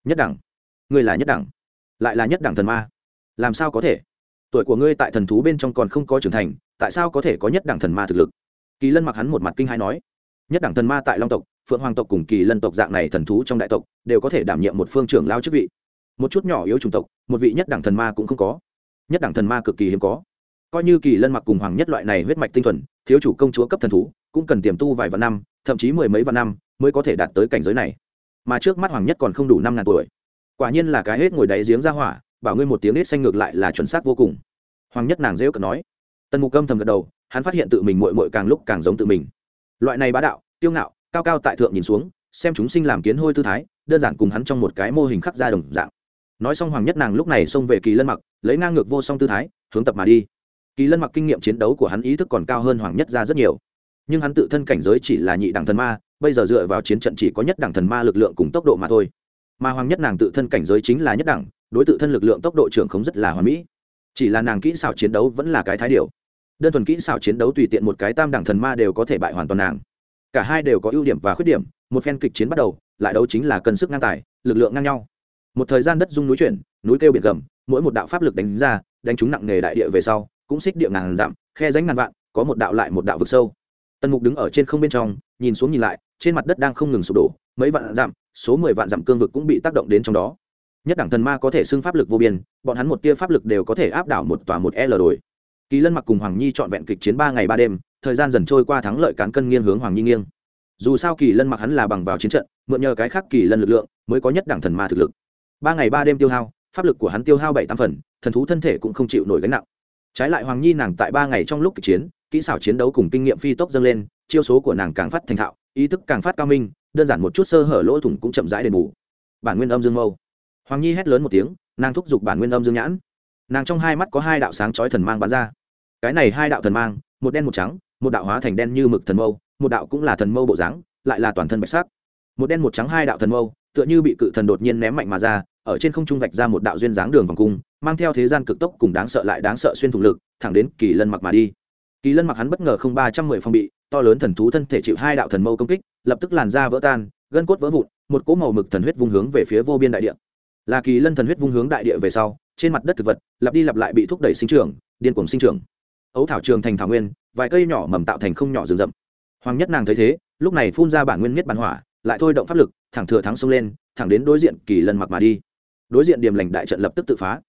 Nhất đẳng. Ngươi là nhất đẳng. Lại là nhất đẳng thần ma. Làm sao có thể? Tuổi của ngươi tại thần thú bên trong còn không có trưởng thành, tại sao có thể có nhất đẳng thần ma thực lực? Kỳ lân mặc hắn một mặt kinh hai nói. Nhất đẳng thần ma tại long tộc, phượng hoàng tộc cùng kỳ lân tộc dạng này thần thú trong đại tộc, đều có thể đảm nhiệm một phương trưởng lao chức vị. Một chút nhỏ yếu chủng tộc, một vị nhất đẳng thần ma cũng không có. Nhất đẳng thần ma cực kỳ hiếm có. Coi như kỳ lân mặc cùng hoàng nhất loại này huyết mạch tinh thuần, thiếu chủ công chúa cấp thần thú cũng cần tiềm tu vài vạn năm, thậm chí mười mấy vạn năm mới có thể đạt tới cảnh giới này. Mà trước mắt hoàng nhất còn không đủ năm ngàn tuổi. Quả nhiên là cái hết ngồi đáy giếng ra hỏa, bảo ngươi một tiếng hết xanh ngược lại là chuẩn xác vô cùng. Hoàng nhất nàng rêu cợt nói. Tần mục âm thầm gật đầu, hắn phát hiện tự mình mội mội càng lúc càng giống tự mình. Loại này bá đạo tiêu ngạo, cao cao tại thượng nhìn xuống, xem chúng sinh làm kiến hôi tư thái, đơn giản cùng hắn trong một cái mô hình khắc ra đồng dạng. Nói xong hoàng nhất nàng lúc này xông về kỳ lân mặc, lấy ngang ngược vô song tư thái, hướng tập mà đi. Kỳ lân mặc kinh nghiệm chiến đấu của hắn ý thức còn cao hơn hoàng nhất ra rất nhiều nhưng hắn tự thân cảnh giới chỉ là nhị đẳng thần ma, bây giờ dựa vào chiến trận chỉ có nhất đẳng thần ma lực lượng cùng tốc độ mà thôi. Mà hoàng nhất nàng tự thân cảnh giới chính là nhất đẳng, đối tự thân lực lượng tốc độ trưởng không rất là hoàn mỹ. Chỉ là nàng kỹ xảo chiến đấu vẫn là cái thái điều. Đơn thuần kỹ xảo chiến đấu tùy tiện một cái tam đẳng thần ma đều có thể bại hoàn toàn nàng. Cả hai đều có ưu điểm và khuyết điểm, một phen kịch chiến bắt đầu, lại đấu chính là cân sức ngang tài, lực lượng ngang nhau. Một thời gian đất dung núi chuyển, núi kêu biển gầm, mỗi một đạo pháp lực đánh ra, đánh trúng nặng nghề đại địa về sau, cũng xích địa ngàn dặm, khe ránh ngàn vạn, có một đạo lại một đạo vực sâu tần mục đứng ở trên không bên trong, nhìn xuống nhìn lại, trên mặt đất đang không ngừng sụp đổ, mấy vạn dặm, số mười vạn dặm cương vực cũng bị tác động đến trong đó. Nhất đẳng thần ma có thể xưng pháp lực vô biên, bọn hắn một tia pháp lực đều có thể áp đảo một tòa một l đổi kỳ lân mặc cùng hoàng nhi trọn vẹn kịch chiến ba ngày ba đêm, thời gian dần trôi qua thắng lợi cán cân nghiêng hướng hoàng nhi nghiêng. Dù sao kỳ lân mặc hắn là bằng vào chiến trận, mượn nhờ cái khác kỳ lân lực lượng, mới có nhất đẳng thần ma thực lực. Ba ngày ba đêm tiêu hao, pháp lực của hắn tiêu hao bảy tam phần, thần thú thân thể cũng không chịu nổi gánh nặng. Trái lại hoàng nhi nàng tại ba ngày trong lúc kịch chiến kỹ xảo chiến đấu cùng kinh nghiệm phi tốc dâng lên, chiêu số của nàng càng phát thành thạo, ý thức càng phát cao minh, đơn giản một chút sơ hở lỗ thủng cũng chậm rãi đền bù. Bản nguyên âm dương mâu. Hoàng nhi hét lớn một tiếng, nàng thúc giục bản nguyên âm dương nhãn. Nàng trong hai mắt có hai đạo sáng chói thần mang bắn ra. Cái này hai đạo thần mang, một đen một trắng, một đạo hóa thành đen như mực thần mâu, một đạo cũng là thần mâu bộ dáng, lại là toàn thân bạch sắc. Một đen một trắng hai đạo thần mâu, tựa như bị cự thần đột nhiên ném mạnh mà ra, ở trên không trung vạch ra một đạo duyên dáng đường vòng cung, mang theo thế gian cực tốc cùng đáng sợ lại đáng sợ xuyên thủng lực, thẳng đến kỳ lân mặc mà đi kỳ lân mặc hắn bất ngờ không ba trăm mười phong bị, to lớn thần thú thân thể chịu hai đạo thần mâu công kích, lập tức làn da vỡ tan, gân cốt vỡ vụn, một cỗ màu mực thần huyết vung hướng về phía vô biên đại địa. Là kỳ lân thần huyết vung hướng đại địa về sau, trên mặt đất thực vật, lặp đi lặp lại bị thúc đẩy sinh trưởng, điên cuồng sinh trưởng. Ấu thảo trường thành thảo nguyên, vài cây nhỏ mầm tạo thành không nhỏ rừng rậm. Hoàng nhất nàng thấy thế, lúc này phun ra bản nguyên miết bản hỏa, lại thôi động pháp lực, thẳng thừa thắng xông lên, thẳng đến đối diện kỳ lân mặc mà đi. Đối diện điểm lành đại trận lập tức tự phá.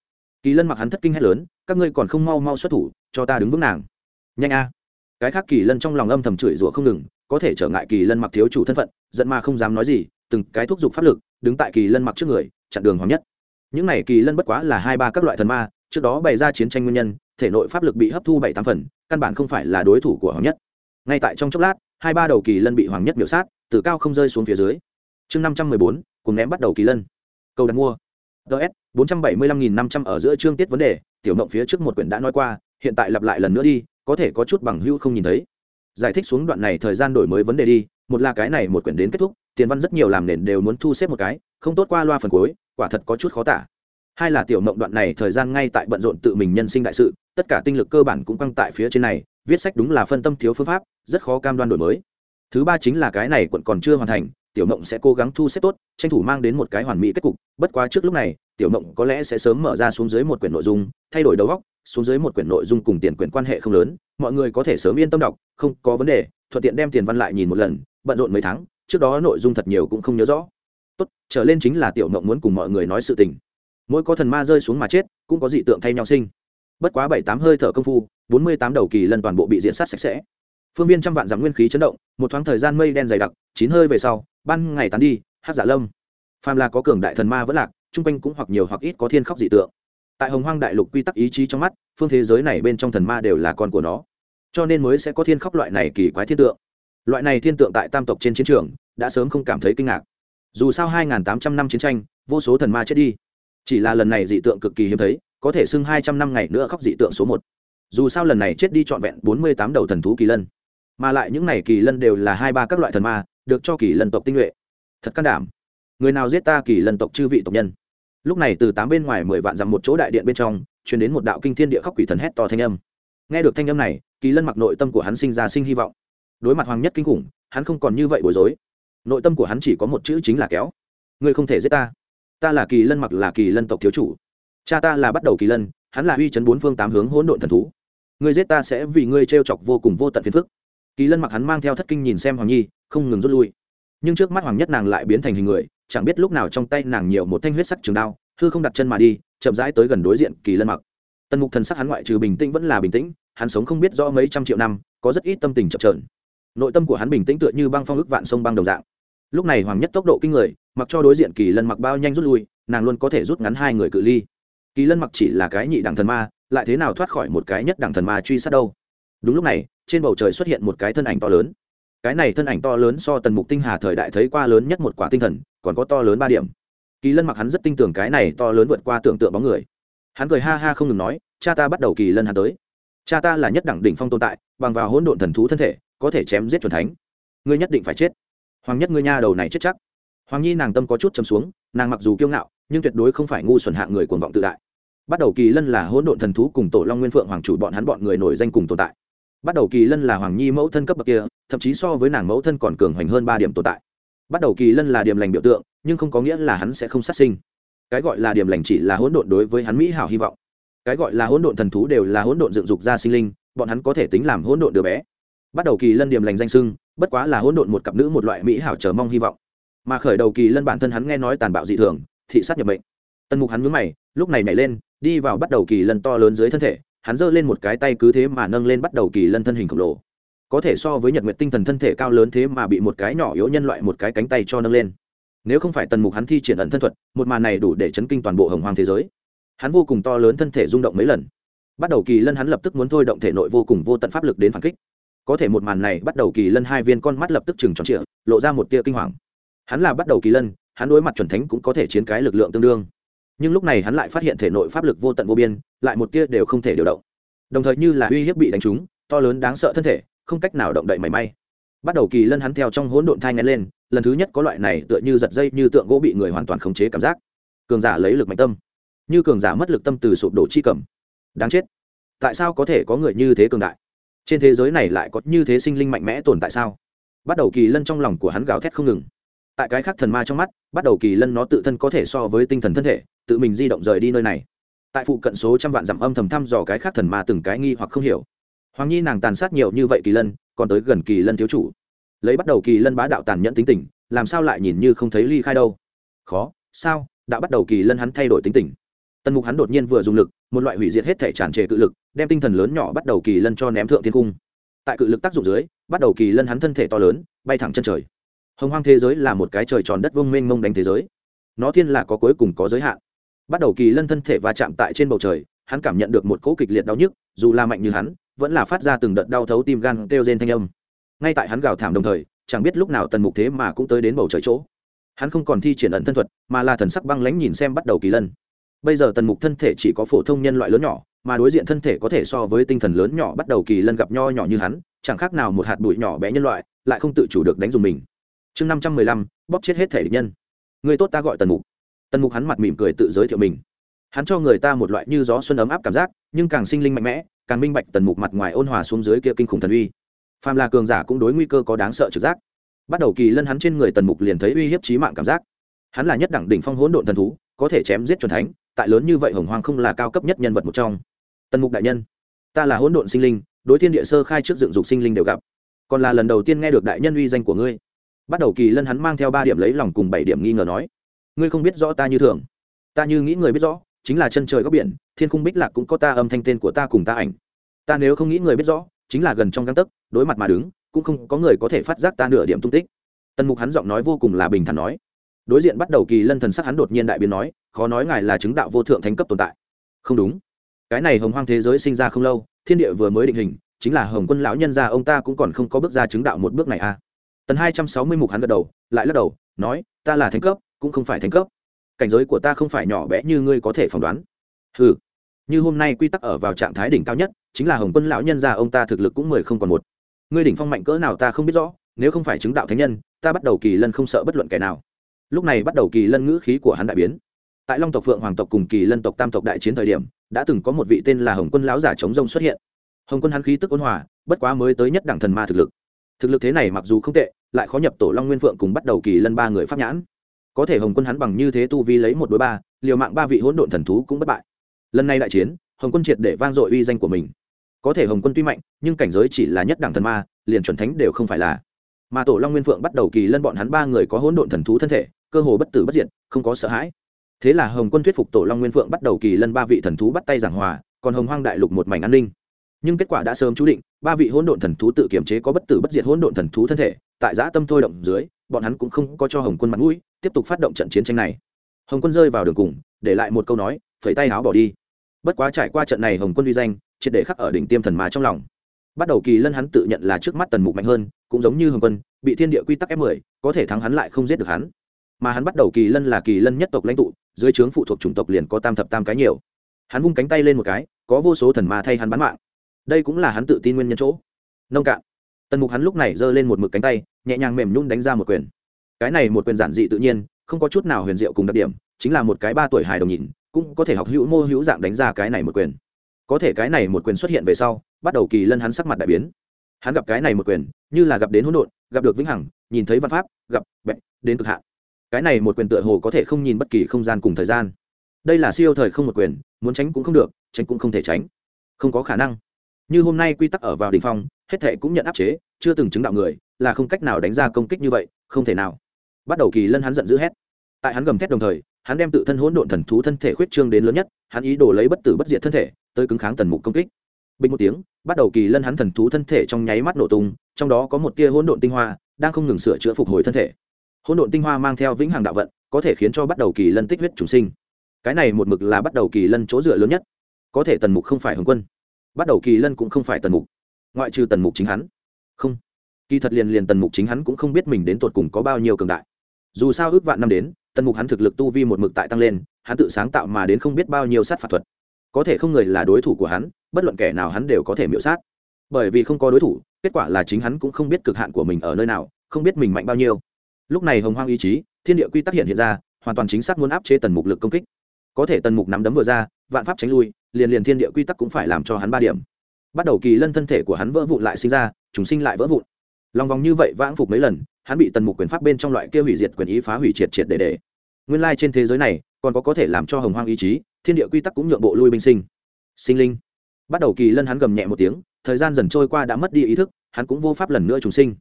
Kỳ lân mặc hắn thất kinh hét lớn, các ngươi còn không mau mau xuất thủ, cho ta đứng vững nàng nhanh a. Cái khác kỳ lân trong lòng âm thầm chửi rủa không ngừng, có thể trở ngại kỳ lân mặc thiếu chủ thân phận, giận mà không dám nói gì, từng cái thúc giục pháp lực, đứng tại kỳ lân mặc trước người, chặn đường hoàng nhất. Những này kỳ lân bất quá là hai ba các loại thần ma, trước đó bày ra chiến tranh nguyên nhân, thể nội pháp lực bị hấp thu bảy tám phần, căn bản không phải là đối thủ của hoàng nhất. Ngay tại trong chốc lát, hai ba đầu kỳ lân bị hoàng nhất biểu sát, từ cao không rơi xuống phía dưới. Chương năm trăm mười bốn cùng ném bắt đầu kỳ lân. Câu đặt mua. Ts bốn trăm bảy mươi lăm nghìn năm trăm ở giữa chương tiết vấn đề, tiểu mộng phía trước một quyển đã nói qua, hiện tại lặp lại lần nữa đi có thể có chút bằng hữu không nhìn thấy. Giải thích xuống đoạn này thời gian đổi mới vấn đề đi, một là cái này một quyển đến kết thúc, tiền văn rất nhiều làm nền đều muốn thu xếp một cái, không tốt qua loa phần cuối, quả thật có chút khó tả. Hai là tiểu mộng đoạn này thời gian ngay tại bận rộn tự mình nhân sinh đại sự, tất cả tinh lực cơ bản cũng căng tại phía trên này, viết sách đúng là phân tâm thiếu phương pháp, rất khó cam đoan đổi mới. Thứ ba chính là cái này quận còn chưa hoàn thành, tiểu mộng sẽ cố gắng thu xếp tốt, tranh thủ mang đến một cái hoàn mỹ kết cục, bất quá trước lúc này, tiểu mộng có lẽ sẽ sớm mở ra xuống dưới một quyển nội dung, thay đổi đầu góc xuống dưới một quyển nội dung cùng tiền quyển quan hệ không lớn, mọi người có thể sớm yên tâm đọc, không có vấn đề, thuận tiện đem tiền văn lại nhìn một lần, bận rộn mấy tháng, trước đó nội dung thật nhiều cũng không nhớ rõ. Tốt, trở lên chính là tiểu mộng muốn cùng mọi người nói sự tình. Mỗi có thần ma rơi xuống mà chết, cũng có dị tượng thay nhau sinh. Bất quá bảy tám hơi thở công phu, bốn mươi tám đầu kỳ lần toàn bộ bị diện sát sạch sẽ. Phương viên trăm vạn giảm nguyên khí chấn động, một thoáng thời gian mây đen dày đặc, chín hơi về sau, ban ngày tán đi, hát giả lâm. Phàm là có cường đại thần ma vẫn lạc trung quanh cũng hoặc nhiều hoặc ít có thiên khóc dị tượng tại hồng hoang đại lục quy tắc ý chí trong mắt, phương thế giới này bên trong thần ma đều là con của nó. Cho nên mới sẽ có thiên khóc loại này kỳ quái thiên tượng. Loại này thiên tượng tại tam tộc trên chiến trường, đã sớm không cảm thấy kinh ngạc. Dù sao hai tám trăm năm chiến tranh, vô số thần ma chết đi. Chỉ là lần này dị tượng cực kỳ hiếm thấy, có thể xưng hai trăm năm ngày nữa khóc dị tượng số một. Dù sao lần này chết đi trọn vẹn bốn mươi tám đầu thần thú kỳ lân. Mà lại những n à y kỳ lân đều là hai ba các loại thần ma, được cho kỳ lân tộc tinh nhuệ. Thật can đảm. Người nào giết ta kỳ lân tộc chư vị tộc nhân? Lúc này từ tám bên ngoài mười vạn dặm một chỗ đại điện bên trong chuyển đến một đạo kinh thiên địa khóc quỷ thần hét to thanh âm. Nghe được thanh âm này, kỳ lân mặc nội tâm của hắn sinh ra sinh hy vọng. Đối mặt hoàng nhất kinh khủng, hắn không còn như vậy bối rối. Nội tâm của hắn chỉ có một chữ chính là kéo. Ngươi không thể giết ta. Ta là kỳ lân mặc là kỳ lân tộc thiếu chủ. Cha ta là bắt đầu kỳ lân, hắn là uy chấn bốn phương tám hướng hỗn độn thần thú. Ngươi giết ta sẽ vì ngươi t r e o chọc vô cùng vô tận phiền phức. Kỳ lân mặc hắn mang theo thất kinh nhìn xem hoàng nhi, không ngừng rút lui. Nhưng trước mắt hoàng nhất nàng lại biến thành hình người chẳng biết lúc nào trong tay nàng nhiều một thanh huyết sắc trường đao, hư không đặt chân mà đi, chậm rãi tới gần đối diện kỳ lân mặc. Tần mục thần sắc hắn ngoại trừ bình tĩnh vẫn là bình tĩnh, hắn sống không biết rõ mấy trăm triệu năm, có rất ít tâm tình chậm trợn. Nội tâm của hắn bình tĩnh tựa như băng phong ức vạn sông băng đồng dạng. Lúc này hoàng nhất tốc độ kinh người, mặc cho đối diện kỳ lân mặc bao nhanh rút lui, nàng luôn có thể rút ngắn hai người cự ly. Kỳ lân mặc chỉ là cái nhị đẳng thần ma, lại thế nào thoát khỏi một cái nhất đẳng thần ma truy sát đâu? Đúng lúc này, trên bầu trời xuất hiện một cái thân ảnh to lớn. Cái này thân ảnh to lớn so tần mục tinh hà thời đại thấy qua lớn nhất một quả tinh thần còn có to lớn ba điểm. Kỳ lân mặc hắn rất tin tưởng cái này to lớn vượt qua tưởng tượng bóng người. Hắn cười ha ha không ngừng nói, cha ta bắt đầu kỳ lân hắn tới. Cha ta là nhất đẳng đỉnh phong tồn tại, bằng vào hỗn độn thần thú thân thể, có thể chém giết chuẩn thánh. Ngươi nhất định phải chết. Hoàng nhất ngươi nha đầu này chết chắc. Hoàng nhi nàng tâm có chút chấm xuống, nàng mặc dù kiêu ngạo, nhưng tuyệt đối không phải ngu xuẩn hạ người cuồng vọng tự đại. Bắt đầu kỳ lân là hỗn độn thần thú cùng tổ long nguyên phượng hoàng chủ bọn hắn bọn người nổi danh cùng tồn tại. Bắt đầu kỳ lân là hoàng nhi mẫu thân cấp bậc kia, thậm chí so với nàng mẫu thân còn cường hoành hơn ba điểm tồn tại bắt đầu kỳ lân là điểm lành biểu tượng, nhưng không có nghĩa là hắn sẽ không sát sinh. Cái gọi là điểm lành chỉ là hỗn độn đối với hắn mỹ hảo hy vọng. Cái gọi là hỗn độn thần thú đều là hỗn độn dựng dục ra sinh linh, bọn hắn có thể tính làm hỗn độn đứa bé. Bắt đầu kỳ lân điểm lành danh sưng, bất quá là hỗn độn một cặp nữ một loại mỹ hảo chờ mong hy vọng. Mà khởi đầu kỳ lân bản thân hắn nghe nói tàn bạo dị thường, thị sát nhập mệnh. Tần mục hắn mướn mày, lúc này nhảy lên, đi vào bắt đầu kỳ lân to lớn dưới thân thể, hắn giơ lên một cái tay cứ thế mà nâng lên bắt đầu kỳ lân thân hình khổng lồ có thể so với nhật nguyệt tinh thần thân thể cao lớn thế mà bị một cái nhỏ yếu nhân loại một cái cánh tay cho nâng lên. Nếu không phải tần mục hắn thi triển ẩn thân thuật, một màn này đủ để chấn kinh toàn bộ hồng hoàng thế giới. Hắn vô cùng to lớn thân thể rung động mấy lần. Bắt đầu kỳ lân hắn lập tức muốn thôi động thể nội vô cùng vô tận pháp lực đến phản kích. Có thể một màn này bắt đầu kỳ lân hai viên con mắt lập tức chừng tròn trịa, lộ ra một tia kinh hoàng. Hắn là bắt đầu kỳ lân, hắn đối mặt chuẩn thánh cũng có thể chiến cái lực lượng tương đương. Nhưng lúc này hắn lại phát hiện thể nội pháp lực vô tận vô biên, lại một tia đều không thể điều động. Đồng thời như là uy hiếp bị đánh trúng, to lớn đáng sợ thân thể không cách nào động đậy mảy may. Bắt đầu kỳ lân hắn theo trong hỗn độn thai ngén lên, lần thứ nhất có loại này tựa như giật dây như tượng gỗ bị người hoàn toàn khống chế cảm giác. Cường giả lấy lực mạnh tâm. Như cường giả mất lực tâm từ sụp đổ chi cầm. Đáng chết. Tại sao có thể có người như thế cường đại? Trên thế giới này lại có như thế sinh linh mạnh mẽ tồn tại sao? Bắt đầu kỳ lân trong lòng của hắn gào thét không ngừng. Tại cái khác thần ma trong mắt, bắt đầu kỳ lân nó tự thân có thể so với tinh thần thân thể, tự mình di động rời đi nơi này. Tại phụ cận số trăm vạn dặm âm thầm thăm dò cái khác thần ma từng cái nghi hoặc không hiểu hoàng nhi nàng tàn sát nhiều như vậy kỳ lân, còn tới gần kỳ lân thiếu chủ. Lấy bắt đầu kỳ lân bá đạo tàn nhẫn tính tình, làm sao lại nhìn như không thấy ly khai đâu? Khó, sao? Đã bắt đầu kỳ lân hắn thay đổi tính tình. Tần mục hắn đột nhiên vừa dùng lực, một loại hủy diệt hết thể tràn trề cự lực, đem tinh thần lớn nhỏ bắt đầu kỳ lân cho ném thượng thiên cung. Tại cự lực tác dụng dưới, bắt đầu kỳ lân hắn thân thể to lớn, bay thẳng chân trời. Hồng hoang thế giới là một cái trời tròn đất vông mênh mông đánh thế giới. Nó thiên là có cuối cùng có giới hạn. Bắt đầu kỳ lân thân thể va chạm tại trên bầu trời, hắn cảm nhận được một cỗ kịch liệt đau nhức, dù là mạnh như hắn vẫn là phát ra từng đợt đau thấu tim gan kêu rên thanh âm. Ngay tại hắn gào thảm đồng thời, chẳng biết lúc nào tần mục thế mà cũng tới đến bầu trời chỗ. Hắn không còn thi triển ẩn thân thuật, mà là thần sắc băng lãnh nhìn xem bắt đầu kỳ lân. Bây giờ tần mục thân thể chỉ có phổ thông nhân loại lớn nhỏ, mà đối diện thân thể có thể so với tinh thần lớn nhỏ bắt đầu kỳ lân gặp nho nhỏ như hắn, chẳng khác nào một hạt bụi nhỏ bé nhân loại, lại không tự chủ được đánh dùng mình. Chương năm trăm mười lăm, bóp chết hết thể địch nhân. Người tốt ta gọi tần mục. Tần mục hắn mặt mỉm cười tự giới thiệu mình. Hắn cho người ta một loại như gió xuân ấm áp cảm giác, nhưng càng sinh linh mạnh mẽ càng minh bạch tần mục mặt ngoài ôn hòa xuống dưới kia kinh khủng thần uy. Phàm là cường giả cũng đối nguy cơ có đáng sợ trực giác. Bắt đầu kỳ lân hắn trên người tần mục liền thấy uy hiếp trí mạng cảm giác. Hắn là nhất đẳng đỉnh phong hỗn độn thần thú, có thể chém giết c thánh, tại lớn như vậy hồng hoàng không là cao cấp nhất nhân vật một trong. Tần mục đại nhân, ta là hỗn độn sinh linh, đối thiên địa sơ khai trước dựng dục sinh linh đều gặp. Còn là lần đầu tiên nghe được đại nhân uy danh của ngươi. Bắt đầu kỳ lân hắn mang theo ba điểm lấy lòng cùng bảy điểm nghi ngờ nói, ngươi không biết rõ ta như thường. Ta như nghĩ người biết rõ chính là chân trời góc biển, thiên khung bích lạc cũng có ta âm thanh tên của ta cùng ta ảnh. Ta nếu không nghĩ người biết rõ, chính là gần trong găng tấc, đối mặt mà đứng, cũng không có người có thể phát giác ta nửa điểm tung tích. Tần mục hắn giọng nói vô cùng là bình thản nói. Đối diện bắt đầu kỳ lân thần sắc hắn đột nhiên đại biến nói, khó nói ngài là chứng đạo vô thượng thánh cấp tồn tại. Không đúng. Cái này hồng hoang thế giới sinh ra không lâu, thiên địa vừa mới định hình, chính là hồng quân lão nhân gia ông ta cũng còn không có bước ra chứng đạo một bước này à. Tần hai trăm sáu mươi mục hắn gật đầu, lại lắc đầu, nói, ta là thánh cấp, cũng không phải thánh cấp cảnh giới của ta không phải nhỏ bé như ngươi có thể phỏng đoán. Ừ như hôm nay quy tắc ở vào trạng thái đỉnh cao nhất, chính là hồng quân lão nhân gia ông ta thực lực cũng mười không còn một. Ngươi đỉnh phong mạnh cỡ nào ta không biết rõ, nếu không phải chứng đạo thánh nhân, ta bắt đầu kỳ lân không sợ bất luận kẻ nào. Lúc này bắt đầu kỳ lân ngữ khí của hắn đại biến. Tại long tộc phượng hoàng tộc cùng kỳ lân tộc tam tộc đại chiến thời điểm, đã từng có một vị tên là hồng quân lão giả chống rông xuất hiện. Hồng quân hắn khí tức ôn hòa, bất quá mới tới nhất đẳng thần ma thực lực. Thực lực thế này mặc dù không tệ, lại khó nhập tổ long nguyên phượng cùng bắt đầu kỳ lân ba người pháp nhãn có thể hồng quân hắn bằng như thế tu vi lấy một đối ba, liều mạng ba vị hỗn độn thần thú cũng bất bại. Lần này đại chiến, hồng quân triệt để vang dội uy danh của mình. Có thể hồng quân tuy mạnh, nhưng cảnh giới chỉ là nhất đẳng thần ma, liền chuẩn thánh đều không phải là. Mà tổ long nguyên phượng bắt đầu kỳ lân bọn hắn ba người có hỗn độn thần thú thân thể, cơ hồ bất tử bất diệt, không có sợ hãi. Thế là hồng quân thuyết phục tổ long nguyên phượng bắt đầu kỳ lân ba vị thần thú bắt tay giảng hòa, còn hồng hoang đại lục một mảnh an ninh. Nhưng kết quả đã sớm chú định, ba vị hỗn độn thần thú tự kiểm chế có bất tử bất diệt hỗn độn thần thú thân thể, tại giã tâm thôi động dưới bọn hắn cũng không có cho hồng quân mặt mũi, tiếp tục phát động trận chiến tranh này. Hồng quân rơi vào đường cùng, để lại một câu nói, phẩy tay áo bỏ đi. Bất quá trải qua trận này hồng quân uy danh, triệt để khắc ở đỉnh tiêm thần mà trong lòng. Bắt đầu kỳ lân hắn tự nhận là trước mắt tần mục mạnh hơn, cũng giống như hồng quân, bị thiên địa quy tắc ép mười, có thể thắng hắn lại không giết được hắn. Mà hắn bắt đầu kỳ lân là kỳ lân nhất tộc lãnh tụ, dưới trướng phụ thuộc chủng tộc liền có tam thập tam cái nhiều. Hắn vung cánh tay lên một cái, có vô số thần ma thay hắn bán mạng. Đây cũng là hắn tự tin nguyên nhân chỗ. Nông cạn tần mục hắn lúc này giơ lên một mực cánh tay, nhẹ nhàng mềm nhún đánh ra một quyền. Cái này một quyền giản dị tự nhiên, không có chút nào huyền diệu cùng đặc điểm, chính là một cái ba tuổi hài đồng nhìn, cũng có thể học hữu mô hữu dạng đánh ra cái này một quyền. Có thể cái này một quyền xuất hiện về sau, bắt đầu kỳ lân hắn sắc mặt đại biến. Hắn gặp cái này một quyền, như là gặp đến hỗn độn, gặp được vĩnh hằng, nhìn thấy văn pháp, gặp bệnh đến cực hạn. Cái này một quyền tựa hồ có thể không nhìn bất kỳ không gian cùng thời gian. Đây là siêu thời không một quyền, muốn tránh cũng không được, tránh cũng không thể tránh. Không có khả năng như hôm nay quy tắc ở vào đ ỉ n h phong, hết thệ cũng nhận áp chế, chưa từng chứng đạo người, là không cách nào đánh ra công kích như vậy, không thể nào. Bắt đầu kỳ lân hắn giận dữ hét. Tại hắn gầm thét đồng thời, hắn đem tự thân hỗn độn thần thú thân thể khuyết trương đến lớn nhất, hắn ý đồ lấy bất tử bất diệt thân thể, tới cứng kháng tần mục công kích. Bình một tiếng, bắt đầu kỳ lân hắn thần thú thân thể trong nháy mắt nổ tung, trong đó có một tia hỗn độn tinh hoa, đang không ngừng sửa chữa phục hồi thân thể. Hỗn độn tinh hoa mang theo vĩnh hằng đạo vận, có thể khiến cho bắt đầu kỳ lân tích huyết trùng sinh. Cái này một mực là bắt đầu kỳ lân chỗ dựa lớn nhất. Có thể tần mục không phải hồng quân bắt đầu kỳ lân cũng không phải tần mục. Ngoại trừ tần mục chính hắn. Không. Kỳ thật liền liền tần mục chính hắn cũng không biết mình đến tột cùng có bao nhiêu cường đại. Dù sao ước vạn năm đến, tần mục hắn thực lực tu vi một mực tại tăng lên, hắn tự sáng tạo mà đến không biết bao nhiêu sát phạt thuật. Có thể không người là đối thủ của hắn, bất luận kẻ nào hắn đều có thể miễu sát. Bởi vì không có đối thủ, kết quả là chính hắn cũng không biết cực hạn của mình ở nơi nào, không biết mình mạnh bao nhiêu. Lúc này hồng hoang ý chí, thiên địa quy tắc hiện hiện ra, hoàn toàn chính xác muốn áp chế tần mục lực công kích. Có thể tần mục nắm đấm vừa ra, vạn pháp tránh lui liền liền thiên địa quy tắc cũng phải làm cho hắn ba điểm. Bắt đầu kỳ lân thân thể của hắn vỡ vụn lại sinh ra chúng sinh lại vỡ vụn. Lòng vòng như vậy vãng phục mấy lần, hắn bị tần mục quyền pháp bên trong loại kia hủy diệt quyền ý phá hủy triệt triệt để để. Nguyên lai trên thế giới này, còn có có thể làm cho hồng hoang ý chí, thiên địa quy tắc cũng nhượng bộ lui binh sinh. Sinh linh. Bắt đầu kỳ lân hắn gầm nhẹ một tiếng, thời gian dần trôi qua đã mất đi ý thức, hắn cũng vô pháp lần nữa trùng sinh.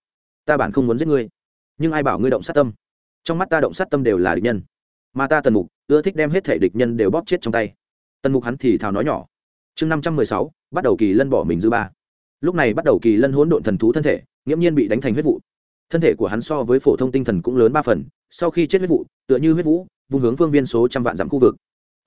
Ta bản không muốn giết ngươi, nhưng ai bảo ngươi động sát tâm? Trong mắt ta động sát tâm đều là địch nhân. Mà ta tần mục, ưa thích đem hết thể địch nhân đều bóp chết trong tay tần mục hắn thì thào nói nhỏ. Chương năm trăm mười sáu, bắt đầu kỳ lân bỏ mình dư ba. Lúc này bắt đầu kỳ lân hỗn độn thần thú thân thể, nghiễm nhiên bị đánh thành huyết vụ. Thân thể của hắn so với phổ thông tinh thần cũng lớn ba phần, sau khi chết huyết vụ, tựa như huyết vũ vùng hướng phương viên số trăm vạn dặm khu vực.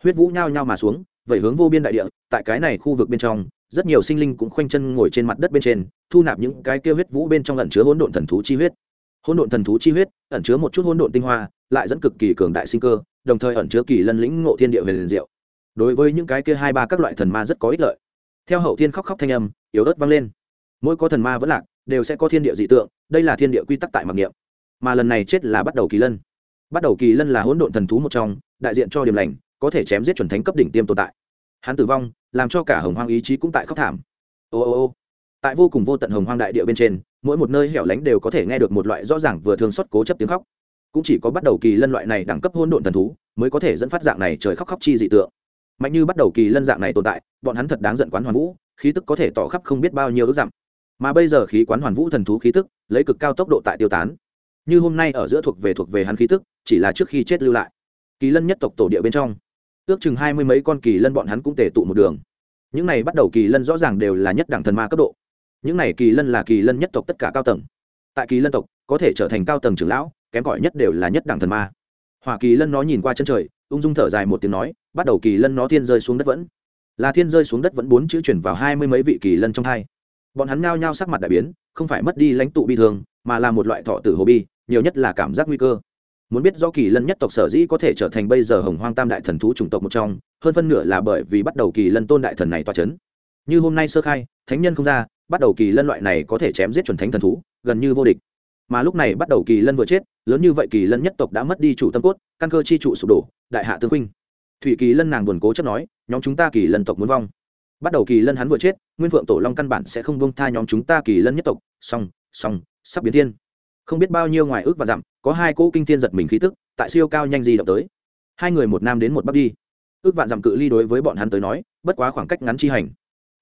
Huyết vũ nhao nhao mà xuống vậy hướng vô biên đại địa, tại cái này khu vực bên trong, rất nhiều sinh linh cũng khoanh chân ngồi trên mặt đất bên trên, thu nạp những cái kêu huyết vũ bên trong ẩn chứa hỗn độn thần thú chi huyết. Hỗn độn thần thú chi huyết, ẩn chứa một chút hỗn độn tinh hoa, lại dẫn cực kỳ cường đại sinh cơ, đồng thời ẩn chứa kỳ lân lĩnh ngộ thiên địa về liền diệu đối với những cái kia hai ba các loại thần ma rất có ích lợi. Theo hậu thiên khóc khóc thanh âm, yếu ớt vang lên. Mỗi có thần ma vẫn lạc, đều sẽ có thiên địa dị tượng, đây là thiên địa quy tắc tại mặc niệm. Mà lần này chết là bắt đầu kỳ lân. Bắt đầu kỳ lân là hỗn độn thần thú một trong, đại diện cho điểm lành, có thể chém giết chuẩn thánh cấp đỉnh tiêm tồn tại. Hắn tử vong, làm cho cả hồng hoang ý chí cũng tại khóc thảm. Ô ô ô. Tại vô cùng vô tận hồng hoang đại địa bên trên, mỗi một nơi hẻo lánh đều có thể nghe được một loại rõ ràng vừa thương xót cố chấp tiếng khóc. Cũng chỉ có bắt đầu kỳ lân loại này đẳng cấp hỗn độn thần thú, mới có thể dẫn phát dạng này trời khóc khóc chi dị tượng mạnh như bắt đầu kỳ lân dạng này tồn tại, bọn hắn thật đáng giận quán hoàn vũ, khí tức có thể tỏ khắp không biết bao nhiêu ước dặm. Mà bây giờ khí quán hoàn vũ thần thú khí tức, lấy cực cao tốc độ tại tiêu tán. Như hôm nay ở giữa thuộc về thuộc về hắn khí tức, chỉ là trước khi chết lưu lại. Kỳ lân nhất tộc tổ địa bên trong, ước chừng hai mươi mấy con kỳ lân bọn hắn cũng tề tụ một đường. Những này bắt đầu kỳ lân rõ ràng đều là nhất đẳng thần ma cấp độ. Những này kỳ lân là kỳ lân nhất tộc tất cả cao tầng. Tại kỳ lân tộc, có thể trở thành cao tầng trưởng lão, kém cỏi nhất đều là nhất đẳng thần ma. Hoa kỳ lân nó nhìn qua chân trời, ung dung thở dài một tiếng nói bắt đầu kỳ lân nó thiên rơi xuống đất vẫn. Là thiên rơi xuống đất vẫn bốn chữ chuyển vào hai mươi mấy vị kỳ lân trong hai. Bọn hắn ngao nhao sắc mặt đại biến, không phải mất đi lãnh tụ bi thương, mà là một loại thọ tử hồ bi, nhiều nhất là cảm giác nguy cơ. Muốn biết do kỳ lân nhất tộc sở dĩ có thể trở thành bây giờ hồng hoang tam đại thần thú chủng tộc một trong, hơn phân nửa là bởi vì bắt đầu kỳ lân tôn đại thần này toa c h ấ n như hôm nay sơ khai, thánh nhân không ra, bắt đầu kỳ lân loại này có thể chém giết chuẩn thánh thần thú, gần như vô địch. Mà lúc này bắt đầu kỳ lân vừa chết, lớn như vậy kỳ lân nhất tộc đã mất đi chủ tâm cốt, căn cơ chi trụ sụp đổ, đại hạ tương huynh thủy kỳ lân nàng buồn cố chấp nói, nhóm chúng ta kỳ lân tộc muốn vong. Bắt đầu kỳ lân hắn vừa chết, nguyên phượng tổ long căn bản sẽ không bông tha nhóm chúng ta kỳ lân nhất tộc. Song song sắp biến thiên. Không biết bao nhiêu ngoài ước và dặm, có hai cỗ kinh thiên giật mình khí tức, tại siêu cao nhanh di động tới. Hai người một nam đến một bắc đi. Ước vạn dặm cự ly đối với bọn hắn tới nói, bất quá khoảng cách ngắn chi hành.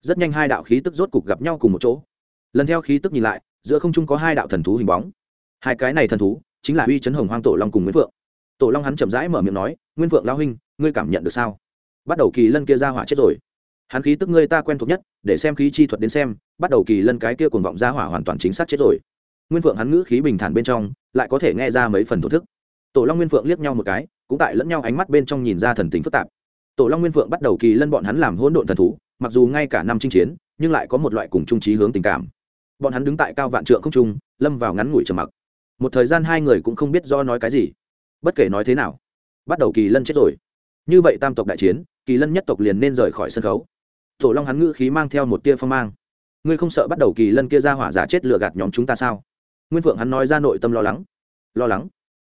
Rất nhanh hai đạo khí tức rốt cục gặp nhau cùng một chỗ. Lần theo khí tức nhìn lại, giữa không trung có hai đạo thần thú hình bóng. Hai cái này thần thú chính là uy chấn hồng hoang tổ long cùng nguyễn phượng. Tổ long hắn chậm rãi mở miệng nói, nguyên phượng lao huynh ngươi cảm nhận được sao? Bắt đầu kỳ lân kia ra hỏa chết rồi. Hắn khí tức ngươi ta quen thuộc nhất, để xem khí chi thuật đến xem, bắt đầu kỳ lân cái kia cuồng vọng ra hỏa hoàn toàn chính xác chết rồi. Nguyên phượng hắn ngữ khí bình thản bên trong, lại có thể nghe ra mấy phần thổ thức. Tổ long nguyên phượng liếc nhau một cái, cũng tại lẫn nhau ánh mắt bên trong nhìn ra thần tính phức tạp. Tổ long nguyên phượng bắt đầu kỳ lân bọn hắn làm hỗn độn thần thú, mặc dù ngay cả năm chinh chiến, nhưng lại có một loại cùng trung trí hướng tình cảm. Bọn hắn đứng tại cao vạn trượng không trung, lâm vào ngắn ngủi trầm mặc. Một thời gian hai người cũng không biết do nói cái gì. Bất kể nói thế nào, bắt đầu kỳ lân chết rồi như vậy tam tộc đại chiến, kỳ lân nhất tộc liền nên rời khỏi sân khấu. Tổ long hắn ngữ khí mang theo một tia phong mang. Ngươi không sợ bắt đầu kỳ lân kia ra hỏa giả chết lừa gạt nhóm chúng ta sao? Nguyên phượng hắn nói ra nội tâm lo lắng. Lo lắng?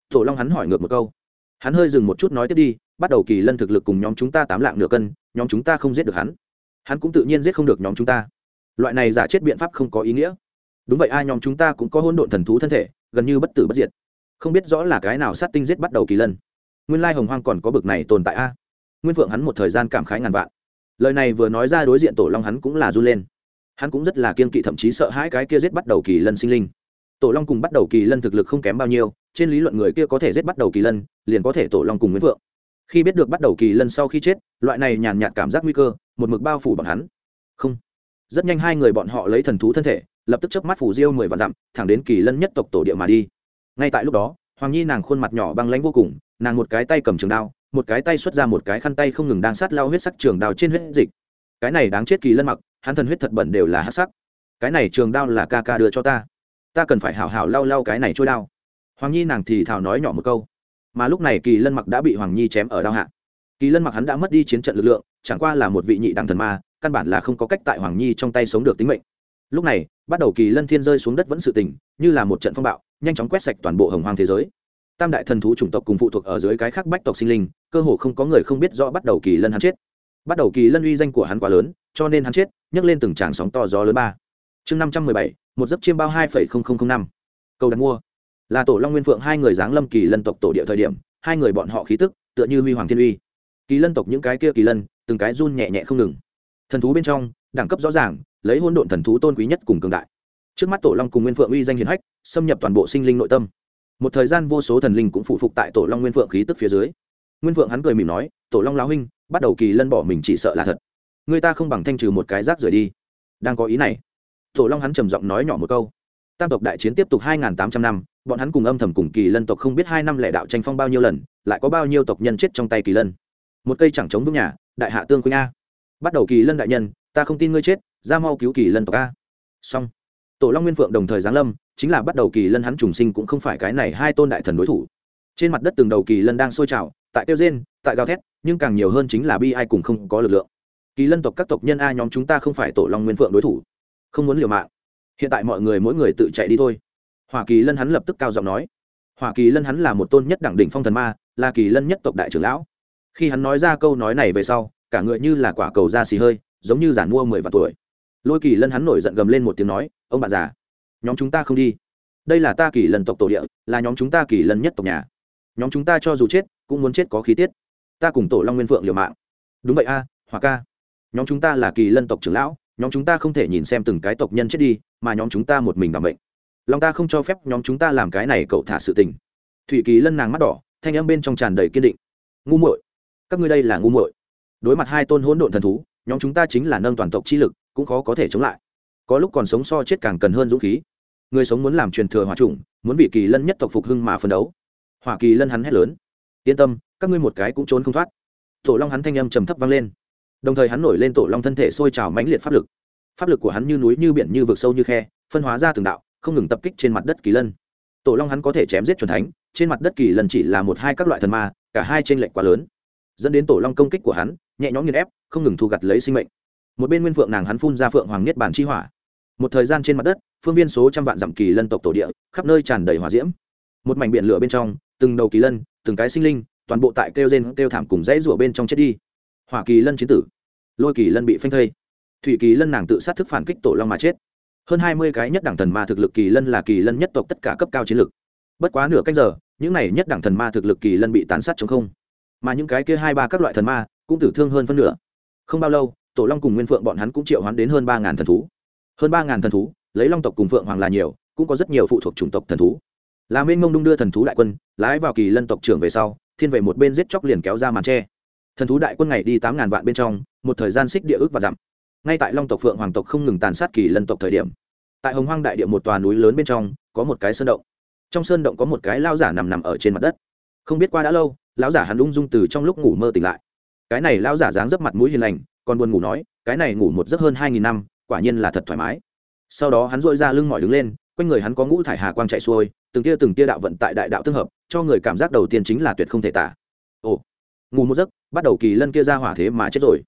Tổ long hắn hỏi ngược một câu. Hắn hơi dừng một chút nói tiếp đi, bắt đầu kỳ lân thực lực cùng nhóm chúng ta tám lạng nửa cân, nhóm chúng ta không giết được hắn. Hắn cũng tự nhiên giết không được nhóm chúng ta. Loại này giả chết biện pháp không có ý nghĩa. Đúng vậy, ai nhóm chúng ta cũng có hôn độn thần thú thân thể, gần như bất tử bất diệt. Không biết rõ là cái nào sát tinh giết bắt đầu kỳ lân nguyên lai hồng hoang còn có bực này tồn tại a. Nguyên phượng hắn một thời gian cảm khái ngàn vạn. Lời này vừa nói ra đối diện tổ long hắn cũng là run lên. Hắn cũng rất là kiên kỵ thậm chí sợ hãi cái kia giết bắt đầu kỳ lân sinh linh. Tổ long cùng bắt đầu kỳ lân thực lực không kém bao nhiêu, trên lý luận người kia có thể giết bắt đầu kỳ lân, liền có thể tổ long cùng nguyễn vượng khi biết được bắt đầu kỳ lân sau khi chết, loại này nhàn nhạt cảm giác nguy cơ, một mực bao phủ bọn hắn. Không. Rất nhanh hai người bọn họ lấy thần thú thân thể, lập tức chớp mắt phủ diêu mười vạn dặm, thẳng đến kỳ lân nhất tộc tổ địa mà đi. Ngay tại lúc đó, hoàng nhi nàng khuôn mặt nhỏ băng lãnh vô cùng nàng một cái tay cầm trường đao, một cái tay xuất ra một cái khăn tay không ngừng đang sát lao huyết sắc trường đao trên huyết dịch. Cái này đáng chết kỳ lân mặc, hắn thần huyết thật bẩn đều là hát sắc. Cái này trường đao là ca ca đưa cho ta. Ta cần phải hảo hảo lau lau cái này trôi đao. Hoàng nhi nàng thì thào nói nhỏ một câu. Mà lúc này kỳ lân mặc đã bị hoàng nhi chém ở đao hạ. Kỳ lân mặc hắn đã mất đi chiến trận lực lượng, chẳng qua là một vị nhị đẳng thần ma, căn bản là không có cách tại hoàng nhi trong tay sống được tính mệnh. Lúc này, bắt đầu kỳ lân thiên rơi xuống đất vẫn sự tình, như là một trận phong bạo, nhanh chóng quét sạch toàn bộ hồng hoàng thế giới tam đại thần thú chủng tộc cùng phụ thuộc ở dưới cái khác bách tộc sinh linh, cơ hồ không có người không biết rõ bắt đầu kỳ lân hắn chết. Bắt đầu kỳ lân uy danh của hắn quá lớn, cho nên hắn chết, nhấc lên từng tràng sóng to gió lớn ba. Chương năm trăm mười bảy, một giấc chiêm bao hai phẩy không không không năm. Câu đặt mua. Là tổ long nguyên phượng hai người giáng lâm kỳ lân tộc tổ địa thời điểm, hai người bọn họ khí tức, tựa như huy hoàng thiên uy. Kỳ lân tộc những cái kia kỳ lân, từng cái run nhẹ nhẹ không ngừng. Thần thú bên trong, đẳng cấp rõ ràng, lấy hôn độn thần thú tôn quý nhất cùng cường đại. Trước mắt tổ long cùng nguyên phượng uy danh hiền hách, xâm nhập toàn bộ sinh linh nội tâm một thời gian vô số thần linh cũng phụ phục tại tổ long nguyên phượng khí tức phía dưới nguyên phượng hắn cười mỉm nói tổ long lão huynh bắt đầu kỳ lân bỏ mình chỉ sợ là thật người ta không bằng thanh trừ một cái rác rời đi đang có ý này tổ long hắn trầm giọng nói nhỏ một câu tam tộc đại chiến tiếp tục hai nghìn tám trăm năm bọn hắn cùng âm thầm cùng kỳ lân tộc không biết hai năm lẻ đạo tranh phong bao nhiêu lần lại có bao nhiêu tộc nhân chết trong tay kỳ lân một cây chẳng chống vững nhà đại hạ tương khuynh a bắt đầu kỳ lân đại nhân ta không tin ngươi chết ra mau cứu kỳ lân tộc a xong tổ long nguyên phượng đồng thời giáng lâm, chính là bắt đầu kỳ lân hắn trùng sinh cũng không phải cái này hai tôn đại thần đối thủ. Trên mặt đất từng đầu kỳ lân đang sôi trào, tại tiêu rên, tại gào thét, nhưng càng nhiều hơn chính là bi ai cùng không có lực lượng. Kỳ lân tộc các tộc nhân a nhóm chúng ta không phải tổ long nguyên phượng đối thủ. Không muốn liều mạng. Hiện tại mọi người mỗi người tự chạy đi thôi. Hoa kỳ lân hắn lập tức cao giọng nói. Hoa kỳ lân hắn là một tôn nhất đẳng đỉnh phong thần ma, là kỳ lân nhất tộc đại trưởng lão. Khi hắn nói ra câu nói này về sau, cả người như là quả cầu da xì hơi, giống như giản mua mười vạn tuổi lôi kỳ lân hắn nổi giận gầm lên một tiếng nói ông bạn già nhóm chúng ta không đi. Đây là ta kỳ lân tộc tổ địa là nhóm chúng ta kỳ lân nhất tộc nhà. Nhóm chúng ta cho dù chết cũng muốn chết có khí tiết. Ta cùng tổ long nguyên phượng liều mạng. Đúng vậy a à, hòa ca. Nhóm chúng ta là kỳ lân tộc trưởng lão nhóm chúng ta không thể nhìn xem từng cái tộc nhân chết đi mà nhóm chúng ta một mình đảm bệnh Long ta không cho phép nhóm chúng ta làm cái này cậu thả sự tình. Thủy kỳ lân nàng mắt đỏ thanh âm bên trong tràn đầy kiên định. Ngu muội các ngươi đây là ngu muội. Đối mặt hai tôn hỗn độn thần thú nhóm chúng ta chính là nâng toàn tộc chi lực cũng khó có thể chống lại. Có lúc còn sống so chết càng cần hơn dũng khí. Người sống muốn làm truyền thừa hỏa trùng muốn vị kỳ lân nhất tộc phục hưng mà phấn đấu. Hỏa kỳ lân hắn hét lớn. Yên tâm, các ngươi một cái cũng trốn không thoát. Tổ long hắn thanh âm trầm thấp vang lên. Đồng thời hắn nổi lên tổ long thân thể sôi trào mãnh liệt pháp lực. Pháp lực của hắn như núi như biển như vực sâu như khe, phân hóa ra từng đạo, không ngừng tập kích trên mặt đất kỳ lân. Tổ long hắn có thể chém giết c thánh, trên mặt đất kỳ lân chỉ là một hai các loại thần ma, cả hai t r ê n lệch quá lớn. Dẫn đến tổ long công kích của hắn, nhẹ nhõm nghiền ép, không ngừng thu gặt lấy sinh mệnh một bên nguyên phượng nàng hắn phun ra phượng hoàng niết bàn chi hỏa. Một thời gian trên mặt đất, phương viên số trăm vạn dặm kỳ lân tộc tổ địa, khắp nơi tràn đầy hỏa diễm. Một mảnh biển lửa bên trong, từng đầu kỳ lân, từng cái sinh linh, toàn bộ tại kêu rên, kêu thảm cùng dãy rủa bên trong chết đi. Hỏa kỳ lân chiến tử. Lôi kỳ lân bị phanh thây. Thủy kỳ lân nàng tự sát thức phản kích tổ long mà chết. Hơn hai mươi cái nhất đẳng thần ma thực lực kỳ lân là kỳ lân nhất tộc tất cả cấp cao chiến lực. Bất quá nửa canh giờ, những này nhất đẳng thần ma thực lực kỳ lân bị tàn sát chống không. Mà những cái kia hai ba các loại thần ma cũng tử thương hơn phân nửa. Không bao lâu tổ long cùng nguyên phượng bọn hắn cũng triệu hoán đến hơn ba ngàn thần thú. Hơn ba ngàn thần thú, lấy long tộc cùng phượng hoàng là nhiều, cũng có rất nhiều phụ thuộc chủng tộc thần thú. Là mênh mông đung đưa thần thú đại quân, lái vào kỳ lân tộc trưởng về sau, thiên về một bên giết chóc liền kéo ra màn tre. Thần thú đại quân ngày đi tám ngàn vạn bên trong, một thời gian xích địa ước và dặm. Ngay tại long tộc phượng hoàng tộc không ngừng tàn sát kỳ lân tộc thời điểm, tại hồng hoang đại địa một tòa núi lớn bên trong, có một cái sơn động. Trong sơn động có một cái lao giả nằm nằm ở trên mặt đất. Không biết qua đã lâu, lão giả hắn ung dung từ trong lúc ngủ mơ tỉnh lại. Cái này lão giả dáng dấp mặt mũi hiền lành còn buồn ngủ nói, cái này ngủ một giấc hơn hai nghìn năm, quả nhiên là thật thoải mái. Sau đó hắn dội ra lưng mỏi đứng lên, quanh người hắn có ngũ thải hà quang chạy xuôi, từng tia từng tia đạo vận tại đại đạo tương hợp, cho người cảm giác đầu tiên chính là tuyệt không thể tả. Ồ, ngủ một giấc, bắt đầu kỳ lân kia ra hỏa thế mà chết rồi.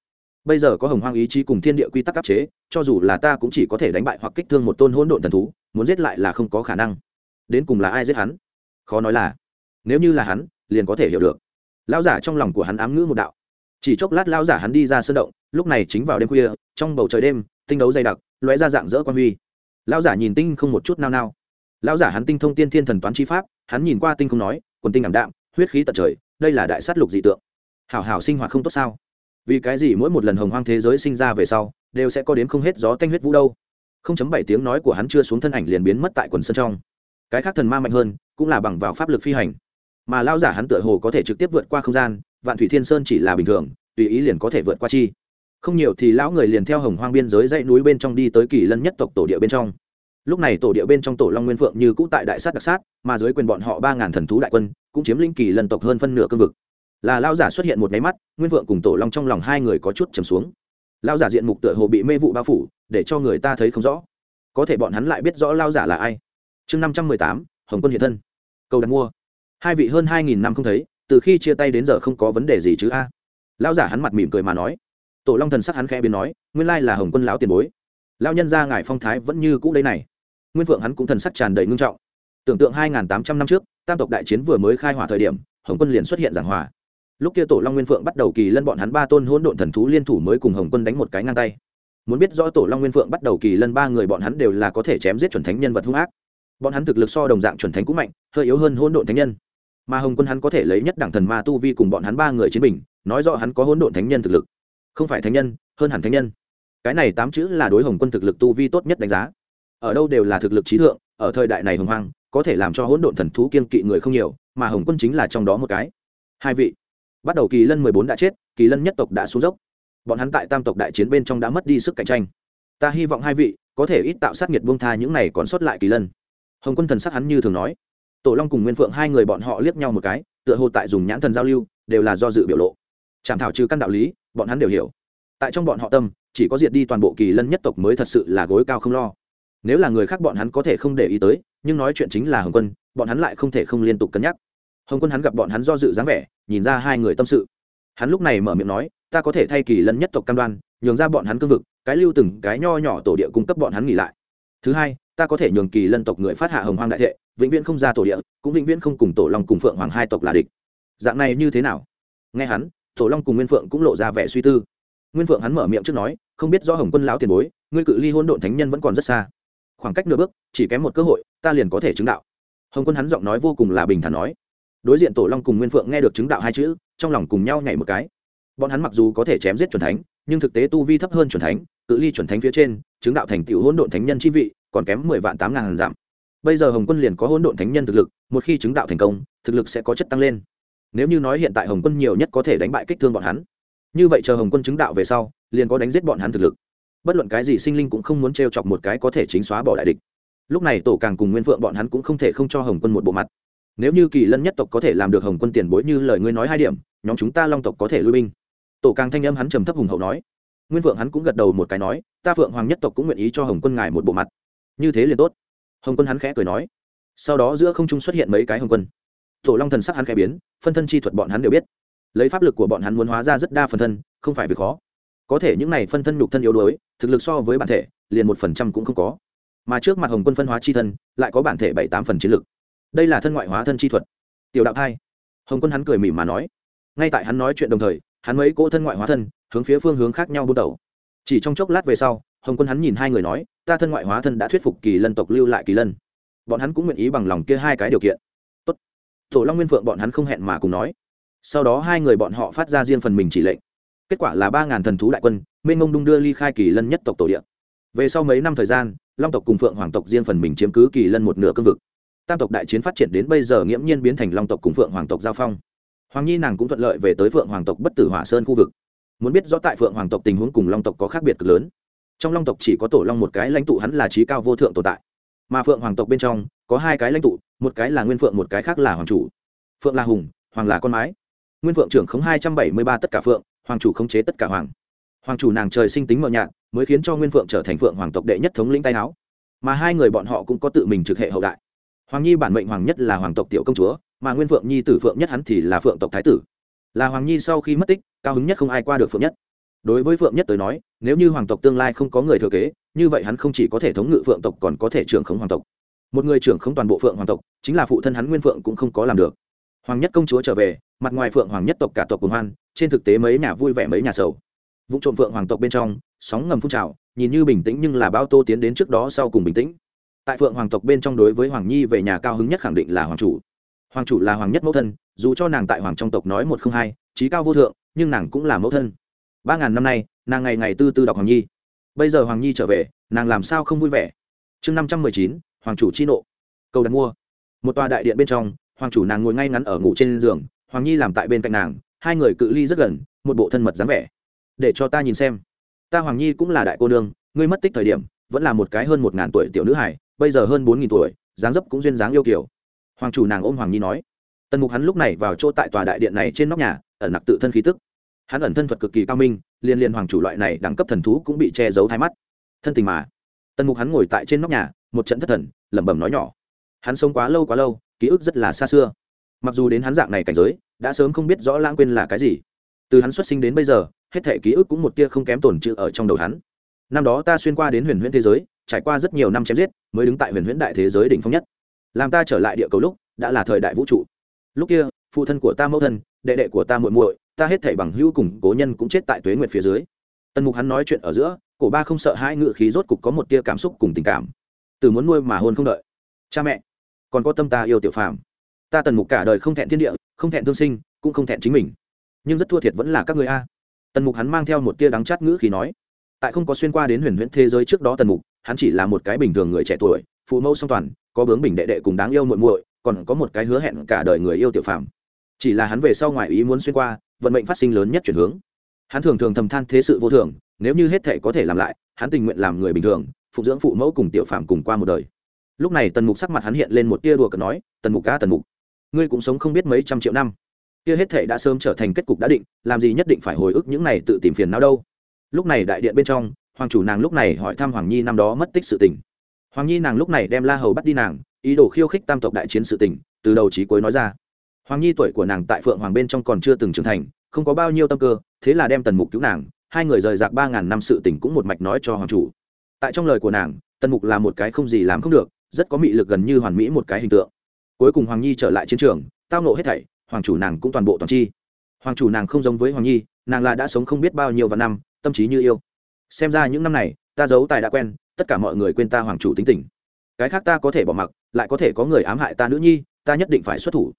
Bây giờ có hồng hoang ý chí cùng thiên địa quy tắc áp chế, cho dù là ta cũng chỉ có thể đánh bại hoặc kích thương một tôn hỗn độn thần thú, muốn giết lại là không có khả năng. Đến cùng là ai giết hắn? Khó nói là, nếu như là hắn, liền có thể hiểu được. Lão giả trong lòng của hắn ám ngữ một đạo chỉ chốc lát lão giả hắn đi ra sơn động, lúc này chính vào đêm khuya, trong bầu trời đêm, tinh đấu dày đặc, lóe ra dạng dỡ quan huy. Lão giả nhìn tinh không một chút nao nao. Lão giả hắn tinh thông tiên thiên thần toán chi pháp, hắn nhìn qua tinh không nói, quần tinh ảm đạm, huyết khí tận trời, đây là đại sát lục dị tượng. Hảo hảo sinh hoạt không tốt sao? Vì cái gì mỗi một lần hồng hoang thế giới sinh ra về sau, đều sẽ có đến không hết gió tanh huyết vũ đâu? Không chấm bảy tiếng nói của hắn chưa xuống thân ảnh liền biến mất tại quần sân trong. Cái khác thần ma mạnh hơn, cũng là bằng vào pháp lực phi hành mà lao giả hắn tựa hồ có thể trực tiếp vượt qua không gian, vạn thủy thiên sơn chỉ là bình thường, tùy ý liền có thể vượt qua chi. Không nhiều thì lão người liền theo hồng hoang biên giới dãy núi bên trong đi tới kỳ lân nhất tộc tổ địa bên trong. Lúc này tổ địa bên trong tổ long nguyên phượng như cũ tại đại sát đặc sát, mà dưới quyền bọn họ ba ngàn thần thú đại quân, cũng chiếm lĩnh kỳ lân tộc hơn phân nửa cương vực. Là lao giả xuất hiện một máy mắt, nguyên phượng cùng tổ long trong lòng hai người có chút trầm xuống. Lao giả diện mục tựa hồ bị mê vụ bao phủ, để cho người ta thấy không rõ. Có thể bọn hắn lại biết rõ lao giả là ai. Chương năm trăm mười tám, hồng quân hiện thân. Cầu đặt mua hai vị hơn hai nghìn năm không thấy, từ khi chia tay đến giờ không có vấn đề gì chứ a. Lão giả hắn mặt mỉm cười mà nói. Tổ long thần sắc hắn khẽ biến nói, nguyên lai là hồng quân lão tiền bối. Lão nhân ra ngài phong thái vẫn như cũ đây này. Nguyên phượng hắn cũng thần sắc tràn đầy ngưng trọng. Tưởng tượng hai nghìn tám trăm năm trước, tam tộc đại chiến vừa mới khai hỏa thời điểm, hồng quân liền xuất hiện giảng hòa. Lúc kia tổ long nguyên phượng bắt đầu kỳ lân bọn hắn ba tôn hỗn độn thần thú liên thủ mới cùng hồng quân đánh một cái ngang tay. Muốn biết rõ tổ long nguyên phượng bắt đầu kỳ lân ba người bọn hắn đều là có thể chém giết chuẩn thánh nhân vật hung ác. Bọn hắn thực lực so đồng dạng chuẩn thánh cũng mạnh, hơi yếu hơn hỗn độn thánh nhân mà hồng quân hắn có thể lấy nhất đẳng thần ma tu vi cùng bọn hắn ba người chiến bình, nói rõ hắn có hỗn độn thánh nhân thực lực. Không phải thánh nhân, hơn hẳn thánh nhân. Cái này tám chữ là đối hồng quân thực lực tu vi tốt nhất đánh giá. Ở đâu đều là thực lực trí thượng, ở thời đại này hồng hoang, có thể làm cho hỗn độn thần thú kiên kỵ người không nhiều, mà hồng quân chính là trong đó một cái. Hai vị. Bắt đầu kỳ lân mười bốn đã chết, kỳ lân nhất tộc đã xuống dốc. Bọn hắn tại tam tộc đại chiến bên trong đã mất đi sức cạnh tranh. Ta hy vọng hai vị có thể ít tạo sát nghiệt buông tha những này còn sót lại kỳ lân. Hồng quân thần sắc hắn như thường nói tổ long cùng nguyên phượng hai người bọn họ liếc nhau một cái, tựa hồ tại dùng nhãn thần giao lưu, đều là do dự biểu lộ. Chảm thảo trừ căn đạo lý, bọn hắn đều hiểu. Tại trong bọn họ tâm, chỉ có diệt đi toàn bộ kỳ lân nhất tộc mới thật sự là gối cao không lo. Nếu là người khác bọn hắn có thể không để ý tới, nhưng nói chuyện chính là hồng quân, bọn hắn lại không thể không liên tục cân nhắc. Hồng quân hắn gặp bọn hắn do dự dáng vẻ, nhìn ra hai người tâm sự. Hắn lúc này mở miệng nói, ta có thể thay kỳ lân nhất tộc cam đoan, nhường ra bọn hắn cương vực, cái lưu từng cái nho nhỏ tổ địa cung cấp bọn hắn nghỉ lại. Thứ hai ta có thể nhường kỳ lân tộc người phát hạ hồng hoang đại thệ, vĩnh viễn không ra tổ địa, cũng vĩnh viễn không cùng tổ long cùng phượng hoàng hai tộc là địch. Dạng này như thế nào? Nghe hắn, tổ long cùng nguyên phượng cũng lộ ra vẻ suy tư. Nguyên phượng hắn mở miệng trước nói, không biết do hồng quân lão tiền bối, ngươi cự ly hôn độn thánh nhân vẫn còn rất xa. Khoảng cách nửa bước, chỉ kém một cơ hội, ta liền có thể chứng đạo. Hồng quân hắn giọng nói vô cùng là bình thản nói. Đối diện tổ long cùng nguyên phượng nghe được chứng đạo hai chữ, trong lòng cùng nhau nhảy một cái. Bọn hắn mặc dù có thể chém giết c h u ẩ n thánh, nhưng thực tế tu vi thấp hơn c h u ẩ n thánh, cự ly c h u ẩn thánh phía trên chứng đạo thành tựu hỗn độn thánh nhân chi vị, còn kém mười vạn tám ngàn giảm bây giờ hồng quân liền có hỗn độn thánh nhân thực lực, một khi chứng đạo thành công, thực lực sẽ có chất tăng lên. Nếu như nói hiện tại hồng quân nhiều nhất có thể đánh bại kích thương bọn hắn, như vậy chờ hồng quân chứng đạo về sau, liền có đánh giết bọn hắn thực lực. Bất luận cái gì sinh linh cũng không muốn t r e o chọc một cái có thể chính xóa bỏ đại địch. Lúc này tổ càng cùng nguyên phượng bọn hắn cũng không thể không cho hồng quân một bộ mặt. Nếu như kỳ lân nhất tộc có thể làm được hồng quân tiền bối như lời ngươi nói hai điểm, nhóm chúng ta long tộc có thể lui binh. Tổ càng thanh âm hắn trầm thấp hùng hậu nói nguyên vượng hắn cũng gật đầu một cái nói, ta phượng hoàng nhất tộc cũng nguyện ý cho hồng quân ngài một bộ mặt. Như thế liền tốt. Hồng quân hắn khẽ cười nói. Sau đó giữa không trung xuất hiện mấy cái hồng quân. Tổ long thần sắc hắn khẽ biến, phân thân chi thuật bọn hắn đều biết. Lấy pháp lực của bọn hắn muốn hóa ra rất đa phần thân, không phải việc khó. Có thể những này phân thân nhục thân yếu đuối, thực lực so với bản thể, liền một phần trăm cũng không có. Mà trước mặt hồng quân phân hóa chi thân, lại có bản thể bảy tám phần chiến lực. Đây là thân ngoại hóa thân chi thuật. Tiểu đạo thai. Hồng quân hắn cười mỉm mà nói. Ngay tại hắn nói chuyện đồng thời, hắn mấy cỗ thân ngoại hóa thân hướng phía phương hướng khác nhau buôn tẩu chỉ trong chốc lát về sau, hồng quân hắn nhìn hai người nói, ta thân ngoại hóa thân đã thuyết phục kỳ lân tộc lưu lại kỳ lân. Bọn hắn cũng nguyện ý bằng lòng kia hai cái điều kiện. Tốt. tổ long nguyên phượng bọn hắn không hẹn mà cùng nói. Sau đó hai người bọn họ phát ra riêng phần mình chỉ lệnh. Kết quả là ba ngàn thần thú đại quân, mênh ngông đung đưa ly khai kỳ lân nhất tộc tổ địa. Về sau mấy năm thời gian, long tộc cùng phượng hoàng tộc riêng phần mình chiếm cứ kỳ lân một nửa cương vực. Tam tộc đại chiến phát triển đến bây giờ nghiễm nhiên biến thành long tộc cùng phượng hoàng tộc giao phong. Hoàng nhi nàng cũng thuận lợi về tới phượng hoàng tộc bất tử hỏa sơn khu vực muốn biết rõ tại phượng hoàng tộc tình huống cùng long tộc có khác biệt cực lớn. Trong long tộc chỉ có tổ long một cái lãnh tụ hắn là trí cao vô thượng tồn tại. Mà phượng hoàng tộc bên trong, có hai cái lãnh tụ, một cái là nguyên phượng, một cái khác là hoàng chủ. Phượng là hùng, hoàng là con mái. Nguyên phượng trưởng khống hai trăm bảy mươi ba tất cả phượng, hoàng chủ khống chế tất cả hoàng. Hoàng chủ nàng trời sinh tính mờ nhạt, mới khiến cho nguyên phượng trở thành phượng hoàng tộc đệ nhất thống lĩnh tay áo mà hai người bọn họ cũng có tự mình trực hệ hậu đại. Hoàng nhi bản mệnh hoàng nhất là hoàng tộc tiểu công chúa, mà nguyên phượng nhi tử phượng nhất hắn thì là phượng tộc thái tử là hoàng nhi sau khi mất tích, cao hứng nhất không ai qua được phượng nhất. Đối với phượng nhất tới nói, nếu như hoàng tộc tương lai không có người thừa kế, như vậy hắn không chỉ có thể thống ngự phượng tộc còn có thể trưởng khống hoàng tộc. Một người trưởng khống toàn bộ phượng hoàng tộc, chính là phụ thân hắn nguyên phượng cũng không có làm được. Hoàng nhất công chúa trở về, mặt ngoài phượng hoàng nhất tộc cả tộc cùng hoan, trên thực tế mấy nhà vui vẻ mấy nhà sầu. Vụ trộm phượng hoàng tộc bên trong, sóng ngầm phun trào, nhìn như bình tĩnh nhưng là bao tô tiến đến trước đó sau cùng bình tĩnh. Tại phượng hoàng tộc bên trong đối với hoàng nhi về nhà cao hứng nhất khẳng định là hoàng chủ hoàng chủ là hoàng nhất mẫu thân, dù cho nàng tại hoàng trong tộc nói một không hai trí cao vô thượng, nhưng nàng cũng là mẫu thân. Ba ngàn năm nay, nàng ngày ngày tư tư đọc hoàng nhi. Bây giờ hoàng nhi trở về, nàng làm sao không vui vẻ? Chương năm trăm mười chín, hoàng chủ chi nộ. Cầu đặt mua. Một tòa đại điện bên trong, hoàng chủ nàng ngồi ngay ngắn ở ngủ trên giường, hoàng nhi làm tại bên cạnh nàng, hai người cự ly rất gần, một bộ thân mật dáng vẻ. Để cho ta nhìn xem. Ta hoàng nhi cũng là đại cô nương, ngươi mất tích thời điểm, vẫn là một cái hơn một ngàn tuổi tiểu nữ hải bây giờ hơn bốn nghìn tuổi, dáng dấp cũng duyên dáng yêu kiểu hoàng chủ nàng ôm hoàng nhi nói, tần mục hắn lúc này vào chỗ tại tòa đại điện này trên nóc nhà, ẩn nặc tự thân khí tức. Hắn ẩn thân thuật cực kỳ cao minh, liên liên hoàng chủ loại này đẳng cấp thần thú cũng bị che giấu hai mắt. Thân tình mà. Tần mục hắn ngồi tại trên nóc nhà, một trận thất thần, lẩm bẩm nói nhỏ, hắn sống quá lâu quá lâu, ký ức rất là xa xưa. Mặc dù đến hắn dạng này cảnh giới, đã sớm không biết rõ lãng quên là cái gì. Từ hắn xuất sinh đến bây giờ, hết thể ký ức cũng một tia không kém tổn trữ ở trong đầu hắn. Năm đó ta xuyên qua đến huyền huyễn thế giới, trải qua rất nhiều năm chém giết, mới đứng tại huyền huyễn đại thế giới đỉnh phong nhất làm ta trở lại địa cầu lúc, đã là thời đại vũ trụ. Lúc kia, phụ thân của ta mẫu thân, đệ đệ của ta muội muội, ta hết thảy bằng hữu cùng cố nhân cũng chết tại tuế nguyệt phía dưới. Tần mục hắn nói chuyện ở giữa, cổ ba không sợ hai ngự khí rốt cục có một tia cảm xúc cùng tình cảm. Từ muốn nuôi mà hôn không đợi. Cha mẹ, còn có tâm ta yêu tiểu phàm. Ta tần mục cả đời không thẹn thiên địa, không thẹn thương sinh, cũng không thẹn chính mình. Nhưng rất thua thiệt vẫn là các người a. Tần mục hắn mang theo một tia đắng chát ngữ khí nói tại không có xuyên qua đến huyền huyễn thế giới trước đó tần mục, hắn chỉ là một cái bình thường người trẻ tuổi, phụ mẫu song toàn, có bướng bình đệ đệ cùng đáng yêu muội muội, còn có một cái hứa hẹn cả đời người yêu tiểu phạm. chỉ là hắn về sau ngoài ý muốn xuyên qua, vận mệnh phát sinh lớn nhất chuyển hướng. Hắn thường thường thầm than thế sự vô thường, nếu như hết thể có thể làm lại, hắn tình nguyện làm người bình thường, phụ dưỡng phụ mẫu cùng tiểu phạm cùng qua một đời. Lúc này tần mục sắc mặt hắn hiện lên một tia đùa cợt nói, tần mục ca, tần mục, ngươi cũng sống không biết mấy trăm triệu năm. Kia hết thể đã sớm trở thành kết cục đã định, làm gì nhất định phải hồi ức những này tự tìm phiền não đâu lúc này đại điện bên trong, hoàng chủ nàng lúc này hỏi thăm hoàng nhi năm đó mất tích sự tình. Hoàng nhi nàng lúc này đem la hầu bắt đi nàng, ý đồ khiêu khích tam tộc đại chiến sự tình, từ đầu chí cuối nói ra. Hoàng nhi tuổi của nàng tại phượng hoàng bên trong còn chưa từng trưởng thành, không có bao nhiêu tâm cơ, thế là đem tần mục cứu nàng, hai người rời rạc ba ngàn năm sự tình cũng một mạch nói cho hoàng chủ. Tại trong lời của nàng, tần mục là một cái không gì làm không được, rất có mị lực gần như hoàn mỹ một cái hình tượng. Cuối cùng hoàng nhi trở lại chiến trường, tao nộ hết thảy, hoàng chủ nàng cũng toàn bộ toàn chi. Hoàng chủ nàng không giống với hoàng nhi, nàng là đã sống không biết bao nhiêu và năm tâm trí như yêu. Xem ra những năm này, ta giấu tài đã quen, tất cả mọi người quên ta hoàng chủ tính tình. Cái khác ta có thể bỏ mặc, lại có thể có người ám hại ta nữ nhi, ta nhất định phải xuất thủ.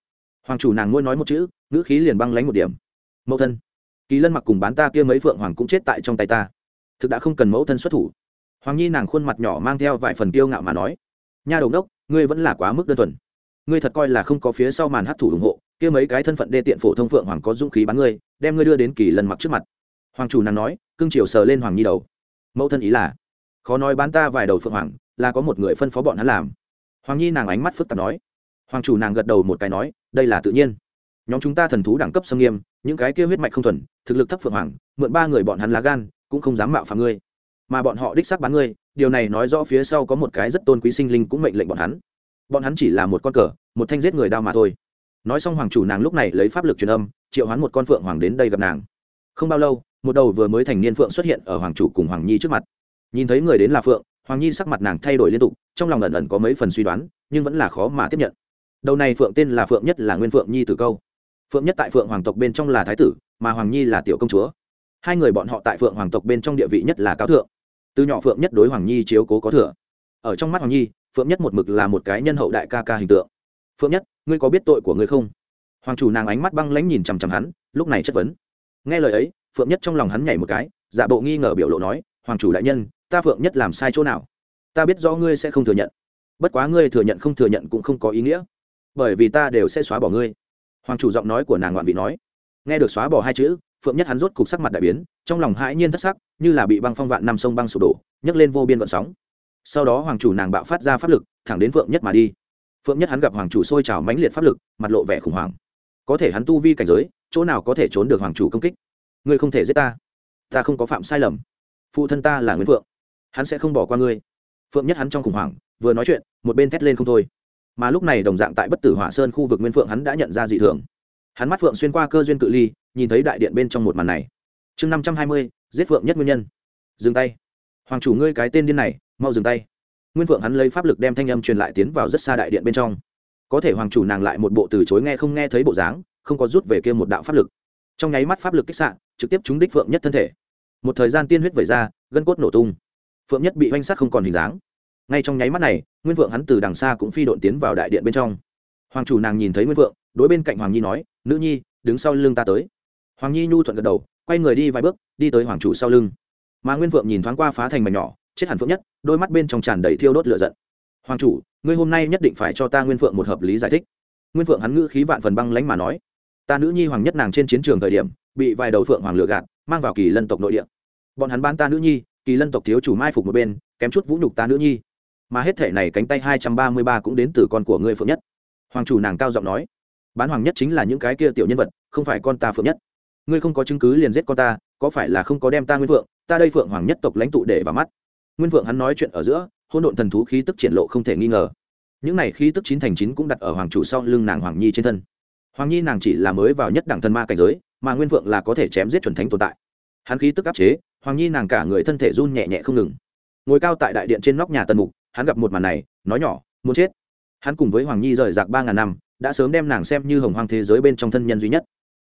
Hoàng chủ nàng ngôi nói một chữ, ngữ khí liền băng lánh một điểm. Mẫu thân, kỳ lân mặc cùng bán ta kia mấy phượng hoàng cũng chết tại trong tay ta. Thực đã không cần mẫu thân xuất thủ. Hoàng nhi nàng khuôn mặt nhỏ mang theo vài phần kiêu ngạo mà nói, nha đầu đốc, ngươi vẫn là quá mức đơn thuần. Ngươi thật coi là không có phía sau màn hấp thủ ủng hộ, kia mấy cái thân phận đê tiện phổ thông phượng hoàng có dũng khí bắn ngươi, đem ngươi đưa đến kỳ lân mặc trước mặt hoàng chủ nàng nói, cưng chiều sờ lên hoàng nhi đầu. Mẫu thân ý là, khó nói bán ta vài đầu phượng hoàng, là có một người phân phó bọn hắn làm. Hoàng nhi nàng ánh mắt phức tạp nói. Hoàng chủ nàng gật đầu một cái nói, đây là tự nhiên. Nhóm chúng ta thần thú đẳng cấp xâm nghiêm, những cái kia huyết mạch không thuần, thực lực thấp phượng hoàng, mượn ba người bọn hắn lá gan, cũng không dám mạo phạm ngươi. Mà bọn họ đích xác bán ngươi, điều này nói rõ phía sau có một cái rất tôn quý sinh linh cũng mệnh lệnh bọn hắn. Bọn hắn chỉ là một con cờ, một thanh giết người đao mà thôi. Nói xong hoàng chủ nàng lúc này lấy pháp lực truyền âm, triệu hoán một con phượng hoàng đến đây gặp nàng. Không bao lâu một đầu vừa mới thành niên phượng xuất hiện ở hoàng chủ cùng hoàng nhi trước mặt. Nhìn thấy người đến là phượng, hoàng nhi sắc mặt nàng thay đổi liên tục, trong lòng ẩn ẩn có mấy phần suy đoán, nhưng vẫn là khó mà tiếp nhận. Đầu này phượng tên là phượng nhất là nguyên phượng nhi tử câu. Phượng nhất tại phượng hoàng tộc bên trong là thái tử, mà hoàng nhi là tiểu công chúa. Hai người bọn họ tại phượng hoàng tộc bên trong địa vị nhất là cao thượng. Từ nhỏ phượng nhất đối hoàng nhi chiếu cố có thừa. Ở trong mắt hoàng nhi, phượng nhất một mực là một cái nhân hậu đại ca ca hình tượng. Phượng nhất, ngươi có biết tội của ngươi không? Hoàng chủ nàng ánh mắt băng lãnh nhìn chằm chằm hắn, lúc này chất vấn. Nghe lời ấy phượng nhất trong lòng hắn nhảy một cái giả bộ nghi ngờ biểu lộ nói, hoàng chủ đại nhân, ta phượng nhất làm sai chỗ nào? Ta biết rõ ngươi sẽ không thừa nhận. Bất quá ngươi thừa nhận không thừa nhận cũng không có ý nghĩa. Bởi vì ta đều sẽ xóa bỏ ngươi. Hoàng chủ giọng nói của nàng ngoạn vị nói. Nghe được xóa bỏ hai chữ, phượng nhất hắn rốt cục sắc mặt đại biến, trong lòng hãi nhiên thất sắc, như là bị băng phong vạn năm sông băng sụp đổ, nhấc lên vô biên vận sóng. Sau đó hoàng chủ nàng bạo phát ra pháp lực, thẳng đến phượng nhất mà đi. Phượng nhất hắn gặp hoàng chủ sôi trào mãnh liệt pháp lực, mặt lộ vẻ khủng hoảng. Có thể hắn tu vi cảnh giới, chỗ nào có thể trốn được hoàng chủ công kích? Ngươi không thể giết ta. Ta không có phạm sai lầm. Phụ thân ta là nguyễn phượng. Hắn sẽ không bỏ qua ngươi. Phượng nhất hắn trong khủng hoảng, vừa nói chuyện, một bên thét lên không thôi. Mà lúc này đồng dạng tại bất tử hỏa sơn khu vực nguyên phượng hắn đã nhận ra dị thường. Hắn mắt phượng xuyên qua cơ duyên cự ly, nhìn thấy đại điện bên trong một màn này. Chương năm trăm hai mươi, giết phượng nhất nguyên nhân. Dừng tay. Hoàng chủ ngươi cái tên điên này, mau dừng tay. Nguyên phượng hắn lấy pháp lực đem thanh âm truyền lại tiến vào rất xa đại điện bên trong. Có thể hoàng chủ nàng lại một bộ từ chối nghe không nghe thấy bộ dáng, không có rút về kia một đạo pháp lực trong nháy mắt pháp lực kích xạ, trực tiếp trúng đích phượng nhất thân thể. Một thời gian tiên huyết vẩy ra, gân cốt nổ tung. Phượng nhất bị oanh sát không còn hình dáng. Ngay trong nháy mắt này, nguyên vượng hắn từ đằng xa cũng phi độn tiến vào đại điện bên trong. Hoàng chủ nàng nhìn thấy nguyên vượng đối bên cạnh hoàng nhi nói, nữ nhi, đứng sau lưng ta tới. Hoàng nhi nhu thuận gật đầu, quay người đi vài bước, đi tới hoàng chủ sau lưng. Mà nguyên vượng nhìn thoáng qua phá thành mảnh nhỏ, chết hẳn phượng nhất, đôi mắt bên trong tràn đầy thiêu đốt lửa giận. Hoàng chủ, ngươi hôm nay nhất định phải cho ta nguyên vượng một hợp lý giải thích. Nguyên vượng hắn ngữ khí vạn phần băng lánh mà nói ta nữ nhi hoàng nhất nàng trên chiến trường thời điểm, bị vài đầu phượng hoàng lừa gạt, mang vào kỳ lân tộc nội địa. Bọn hắn bán ta nữ nhi, kỳ lân tộc thiếu chủ mai phục một bên, kém chút vũ nhục ta nữ nhi. Mà hết thể này cánh tay hai trăm ba mươi ba cũng đến từ con của ngươi phượng nhất. Hoàng chủ nàng cao giọng nói. Bán hoàng nhất chính là những cái kia tiểu nhân vật, không phải con ta phượng nhất. Ngươi không có chứng cứ liền giết con ta, có phải là không có đem ta nguyên phượng, ta đây phượng hoàng nhất tộc lãnh tụ để vào mắt. Nguyên phượng hắn nói chuyện ở giữa hôn độn thần thú khí tức triển lộ không thể nghi ngờ. Những này khí tức chín thành chín cũng đặt ở hoàng chủ sau lưng nàng hoàng nhi trên thân hoàng nhi nàng chỉ là mới vào nhất đẳng thân ma cảnh giới, mà nguyên phượng là có thể chém giết chuẩn thánh tồn tại. Hắn khí tức áp chế, hoàng nhi nàng cả người thân thể run nhẹ nhẹ không ngừng. Ngồi cao tại đại điện trên nóc nhà tần mục, hắn gặp một màn này, nói nhỏ, muốn chết. Hắn cùng với hoàng nhi rời rạc ba ngàn năm, đã sớm đem nàng xem như hồng hoang thế giới bên trong thân nhân duy nhất.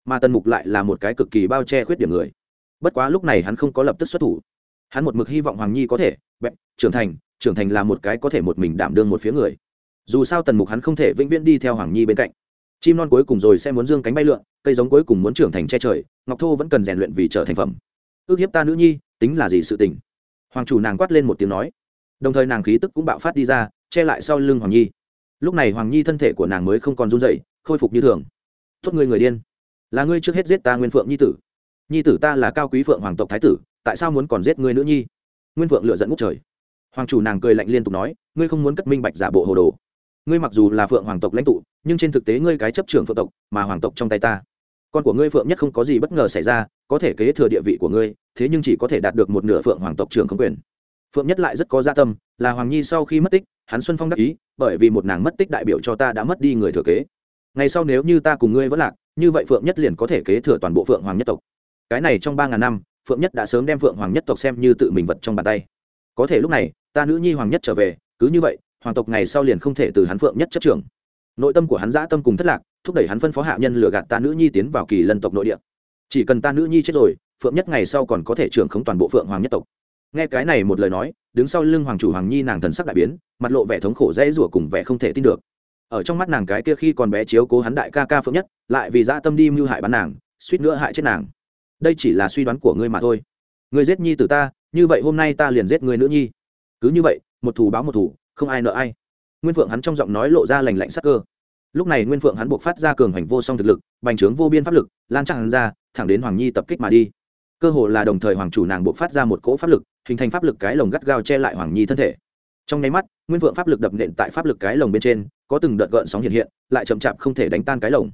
Mà tần mục lại là một cái cực kỳ bao che khuyết điểm người. Bất quá lúc này hắn không có lập tức xuất thủ. Hắn một mực hy vọng hoàng nhi có thể, bẹp, trưởng thành trưởng thành là một cái có thể một mình đảm đương một phía người. Dù sao tần mục hắn không thể vĩnh viễn đi theo hoàng nhi bên cạnh chim non cuối cùng rồi sẽ muốn dương cánh bay lượn, cây giống cuối cùng muốn trưởng thành che trời, ngọc thô vẫn cần rèn luyện vì trở thành phẩm. Ước hiếp ta nữ nhi, tính là gì sự tình? Hoàng chủ nàng quát lên một tiếng nói. Đồng thời nàng khí tức cũng bạo phát đi ra, che lại sau lưng hoàng nhi. Lúc này hoàng nhi thân thể của nàng mới không còn run dậy khôi phục như thường. Tốt người người điên. Là ngươi trước hết giết ta nguyên phượng nhi tử. Nhi tử ta là cao quý phượng hoàng tộc thái tử, tại sao muốn còn giết ngươi nữ nhi? Nguyên phượng lựa dẫn ngút trời. Hoàng chủ nàng cười lạnh liên tục nói, ngươi không muốn cất minh bạch giả bộ hồ đồ ngươi mặc dù là phượng hoàng tộc lãnh tụ, nhưng trên thực tế ngươi cái chấp trưởng phượng tộc mà hoàng tộc trong tay ta. Con của ngươi phượng nhất không có gì bất ngờ xảy ra, có thể kế thừa địa vị của ngươi, thế nhưng chỉ có thể đạt được một nửa phượng hoàng tộc trưởng không quyền. Phượng nhất lại rất có gia tâm, là hoàng nhi sau khi mất tích, hắn xuân phong đắc ý, bởi vì một nàng mất tích đại biểu cho ta đã mất đi người thừa kế. Ngày sau nếu như ta cùng ngươi vẫn lạc, như vậy phượng nhất liền có thể kế thừa toàn bộ phượng hoàng nhất tộc. Cái này trong ba ngàn năm, phượng nhất đã sớm đem phượng hoàng nhất tộc xem như tự mình vật trong bàn tay. Có thể lúc này, ta nữ nhi hoàng nhất trở về, cứ như vậy hoàng tộc ngày sau liền không thể từ hắn phượng nhất chấp trưởng. Nội tâm của hắn dã tâm cùng thất lạc, thúc đẩy hắn phân phó hạ nhân lừa gạt ta nữ nhi tiến vào kỳ lân tộc nội địa. Chỉ cần ta nữ nhi chết rồi, phượng nhất ngày sau còn có thể trưởng khống toàn bộ phượng hoàng nhất tộc. Nghe cái này một lời nói, đứng sau lưng hoàng chủ hoàng nhi nàng thần sắc đại biến, mặt lộ vẻ thống khổ dễ rủa cùng vẻ không thể tin được. Ở trong mắt nàng cái kia khi còn bé chiếu cố hắn đại ca ca phượng nhất, lại vì dã tâm đi mưu hại bán nàng, suýt nữa hại chết nàng. Đây chỉ là suy đoán của ngươi mà thôi. Ngươi giết nhi từ ta, như vậy hôm nay ta liền giết người nữ nhi. Cứ như vậy, một thủ báo một thủ không ai nợ ai. Nguyên phượng hắn trong giọng nói lộ ra lành lạnh sắc cơ. Lúc này nguyên phượng hắn buộc phát ra cường hành vô song thực lực, bành trướng vô biên pháp lực, lan tràn ra, thẳng đến hoàng nhi tập kích mà đi. Cơ hồ là đồng thời hoàng chủ nàng buộc phát ra một cỗ pháp lực, hình thành pháp lực cái lồng gắt gao che lại hoàng nhi thân thể. Trong nháy mắt, nguyên phượng pháp lực đập nện tại pháp lực cái lồng bên trên, có từng đợt gợn sóng hiện hiện, lại chậm chạp không thể đánh tan cái lồng.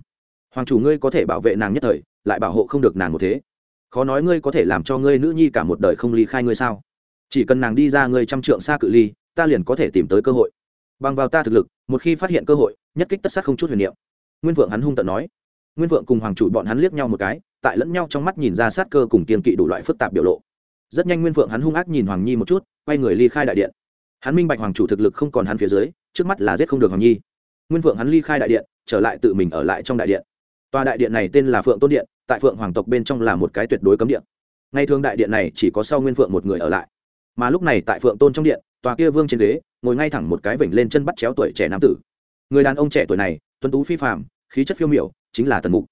Hoàng chủ ngươi có thể bảo vệ nàng nhất thời, lại bảo hộ không được nàng một thế. Khó nói ngươi có thể làm cho ngươi nữ nhi cả một đời không ly khai ngươi sao? Chỉ cần nàng đi ra ngươi trăm trượng xa cự ly ta liền có thể tìm tới cơ hội. Bằng vào ta thực lực, một khi phát hiện cơ hội, nhất kích tất sát không chút huyền niệm. Nguyên vượng hắn hung tận nói. Nguyên vượng cùng hoàng chủ bọn hắn liếc nhau một cái, tại lẫn nhau trong mắt nhìn ra sát cơ cùng kiên kỵ đủ loại phức tạp biểu lộ. Rất nhanh nguyên vượng hắn hung ác nhìn hoàng nhi một chút, quay người ly khai đại điện. Hắn minh bạch hoàng chủ thực lực không còn hắn phía dưới, trước mắt là giết không được hoàng nhi. Nguyên vượng hắn ly khai đại điện, trở lại tự mình ở lại trong đại điện. Tòa đại điện này tên là phượng tôn điện, tại phượng hoàng tộc bên trong là một cái tuyệt đối cấm điện ngay thường đại điện này chỉ có sau nguyên phượng một người ở lại. Mà lúc này tại phượng tôn trong điện tòa kia vương trên ghế, ngồi ngay thẳng một cái vểnh lên chân bắt chéo tuổi trẻ nam tử. Người đàn ông trẻ tuổi này, tuấn tú phi phạm khí chất phiêu miểu, chính là tần mục.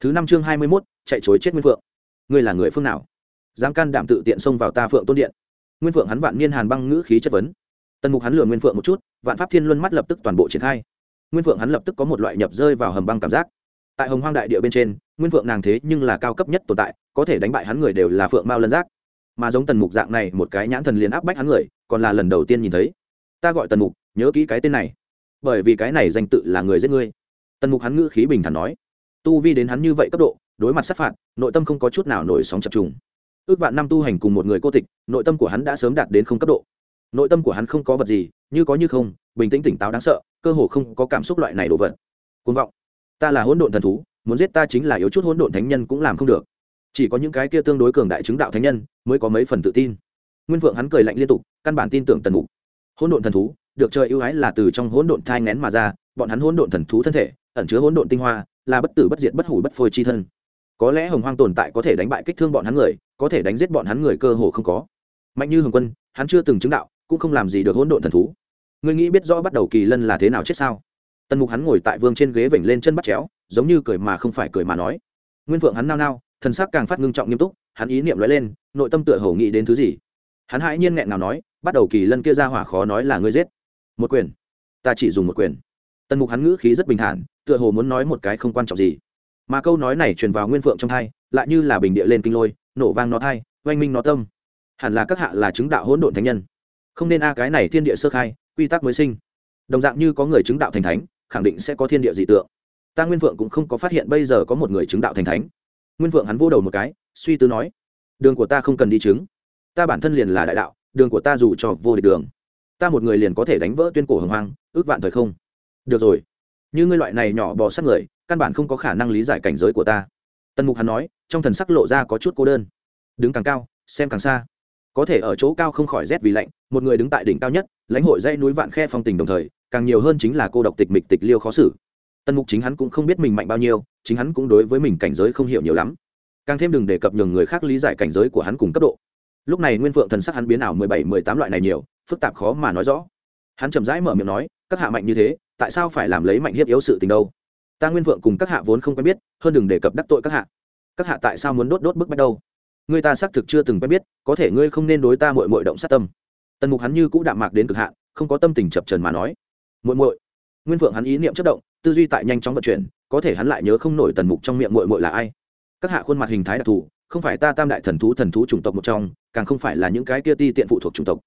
Thứ năm chương hai mươi mốt, chạy chối chết nguyên phượng. Ngươi là người phương nào? Dám can đảm tự tiện xông vào ta phượng tôn điện. Nguyên phượng hắn vạn niên hàn băng ngữ khí chất vấn. Tần mục hắn lừa nguyên phượng một chút, vạn pháp thiên luân mắt lập tức toàn bộ triển khai. Nguyên phượng hắn lập tức có một loại nhập rơi vào hầm băng cảm giác. Tại hồng hoang đại địa bên trên, nguyên phượng nàng thế nhưng là cao cấp nhất tồn tại, có thể đánh bại hắn người đều là phượng mao lân giác. Mà giống tần mục dạng này, một cái nhãn thần liền áp bách hắn người còn là lần đầu tiên nhìn thấy. Ta gọi tần mục, nhớ kỹ cái tên này. Bởi vì cái này danh tự là người giết ngươi tần mục hắn ngữ khí bình thản nói. Tu vi đến hắn như vậy cấp độ, đối mặt sát phạt, nội tâm không có chút nào nổi sóng chập trùng. Ước vạn năm tu hành cùng một người cô tịch, nội tâm của hắn đã sớm đạt đến không cấp độ. Nội tâm của hắn không có vật gì, như có như không, bình tĩnh tỉnh táo đáng sợ, cơ hồ không có cảm xúc loại này đồ vật. Côn vọng. Ta là hỗn độn thần thú, muốn giết ta chính là yếu chút hỗn độn thánh nhân cũng làm không được. Chỉ có những cái kia tương đối cường đại chứng đạo thánh nhân mới có mấy phần tự tin nguyên vượng hắn cười lạnh liên tục, căn bản tin tưởng tần mục. Hỗn độn thần thú, được trời ưu ái là từ trong hỗn độn thai ngén mà ra, bọn hắn hỗn độn thần thú thân thể, ẩn chứa hỗn độn tinh hoa, là bất tử bất diệt bất hủ bất phôi chi thân. Có lẽ hồng hoang tồn tại có thể đánh bại kích thương bọn hắn người, có thể đánh giết bọn hắn người cơ hồ không có. Mạnh như hồng quân, hắn chưa từng chứng đạo, cũng không làm gì được hỗn độn thần thú. Ngươi nghĩ biết rõ bắt đầu kỳ lân là thế nào chết sao? Tần mục hắn ngồi tại vương trên ghế vểnh lên chân bắt chéo, giống như cười mà không phải cười mà nói. Nguyên phượng hắn nao nao, thần sắc càng phát ngưng trọng nghiêm túc, hắn ý niệm nói lên, nội tâm tựa hầu nghĩ đến thứ gì? Hắn hãi nhiên nghẹn nào nói, bắt đầu kỳ lân kia ra hỏa khó nói là ngươi giết. Một quyền? Ta chỉ dùng một quyền. Tần mục hắn ngữ khí rất bình thản, tựa hồ muốn nói một cái không quan trọng gì. Mà câu nói này truyền vào nguyên phượng trong thai, lại như là bình địa lên kinh lôi, nổ vang nó thai, oanh minh nó tâm. Hẳn là các hạ là chứng đạo hỗn độn thánh nhân. Không nên a, cái này thiên địa sơ khai, quy tắc mới sinh. Đồng dạng như có người chứng đạo thành thánh, khẳng định sẽ có thiên địa dị tượng. Ta nguyên vượng cũng không có phát hiện bây giờ có một người chứng đạo thành thánh. Nguyên vượng hắn vô đầu một cái, suy tư nói, đường của ta không cần đi chứng ta bản thân liền là đại đạo, đường của ta dù cho vô địch đường, ta một người liền có thể đánh vỡ tuyên cổ hồng hoang, ước vạn thời không. Được rồi. Như ngươi loại này nhỏ bò sát người, căn bản không có khả năng lý giải cảnh giới của ta. Tần mục hắn nói, trong thần sắc lộ ra có chút cô đơn. Đứng càng cao, xem càng xa. Có thể ở chỗ cao không khỏi rét vì lạnh, một người đứng tại đỉnh cao nhất, lãnh hội dãy núi vạn khe phong tình đồng thời, càng nhiều hơn chính là cô độc tịch mịch tịch liêu khó xử. Tần mục chính hắn cũng không biết mình mạnh bao nhiêu, chính hắn cũng đối với mình cảnh giới không hiểu nhiều lắm. Càng thêm đừng đề cập nhường người khác lý giải cảnh giới của hắn cùng cấp độ lúc này nguyên phượng thần sắc hắn biến ảo mười bảy, mười tám loại này nhiều, phức tạp khó mà nói rõ. Hắn chậm rãi mở miệng nói, các hạ mạnh như thế, tại sao phải làm lấy mạnh hiếp yếu sự tình đâu? Ta nguyên phượng cùng các hạ vốn không quen biết, hơn đừng đề cập đắc tội các hạ. Các hạ tại sao muốn đốt đốt bức bách đâu? Người ta xác thực chưa từng quen biết, có thể ngươi không nên đối ta mội mội động sát tâm. Tần mục hắn như cũng đạm mạc đến cực hạ không có tâm tình chập trần mà nói, muội muội. Nguyên phượng hắn ý niệm chất động, tư duy tại nhanh chóng vận chuyển, có thể hắn lại nhớ không nổi tần mục trong miệng muội muội là ai. Các hạ khuôn mặt hình thái đặc thù không phải ta tam đại thần thú thần thú chủng tộc một trong, càng không phải là những cái kia ti tiện phụ thuộc chủng tộc.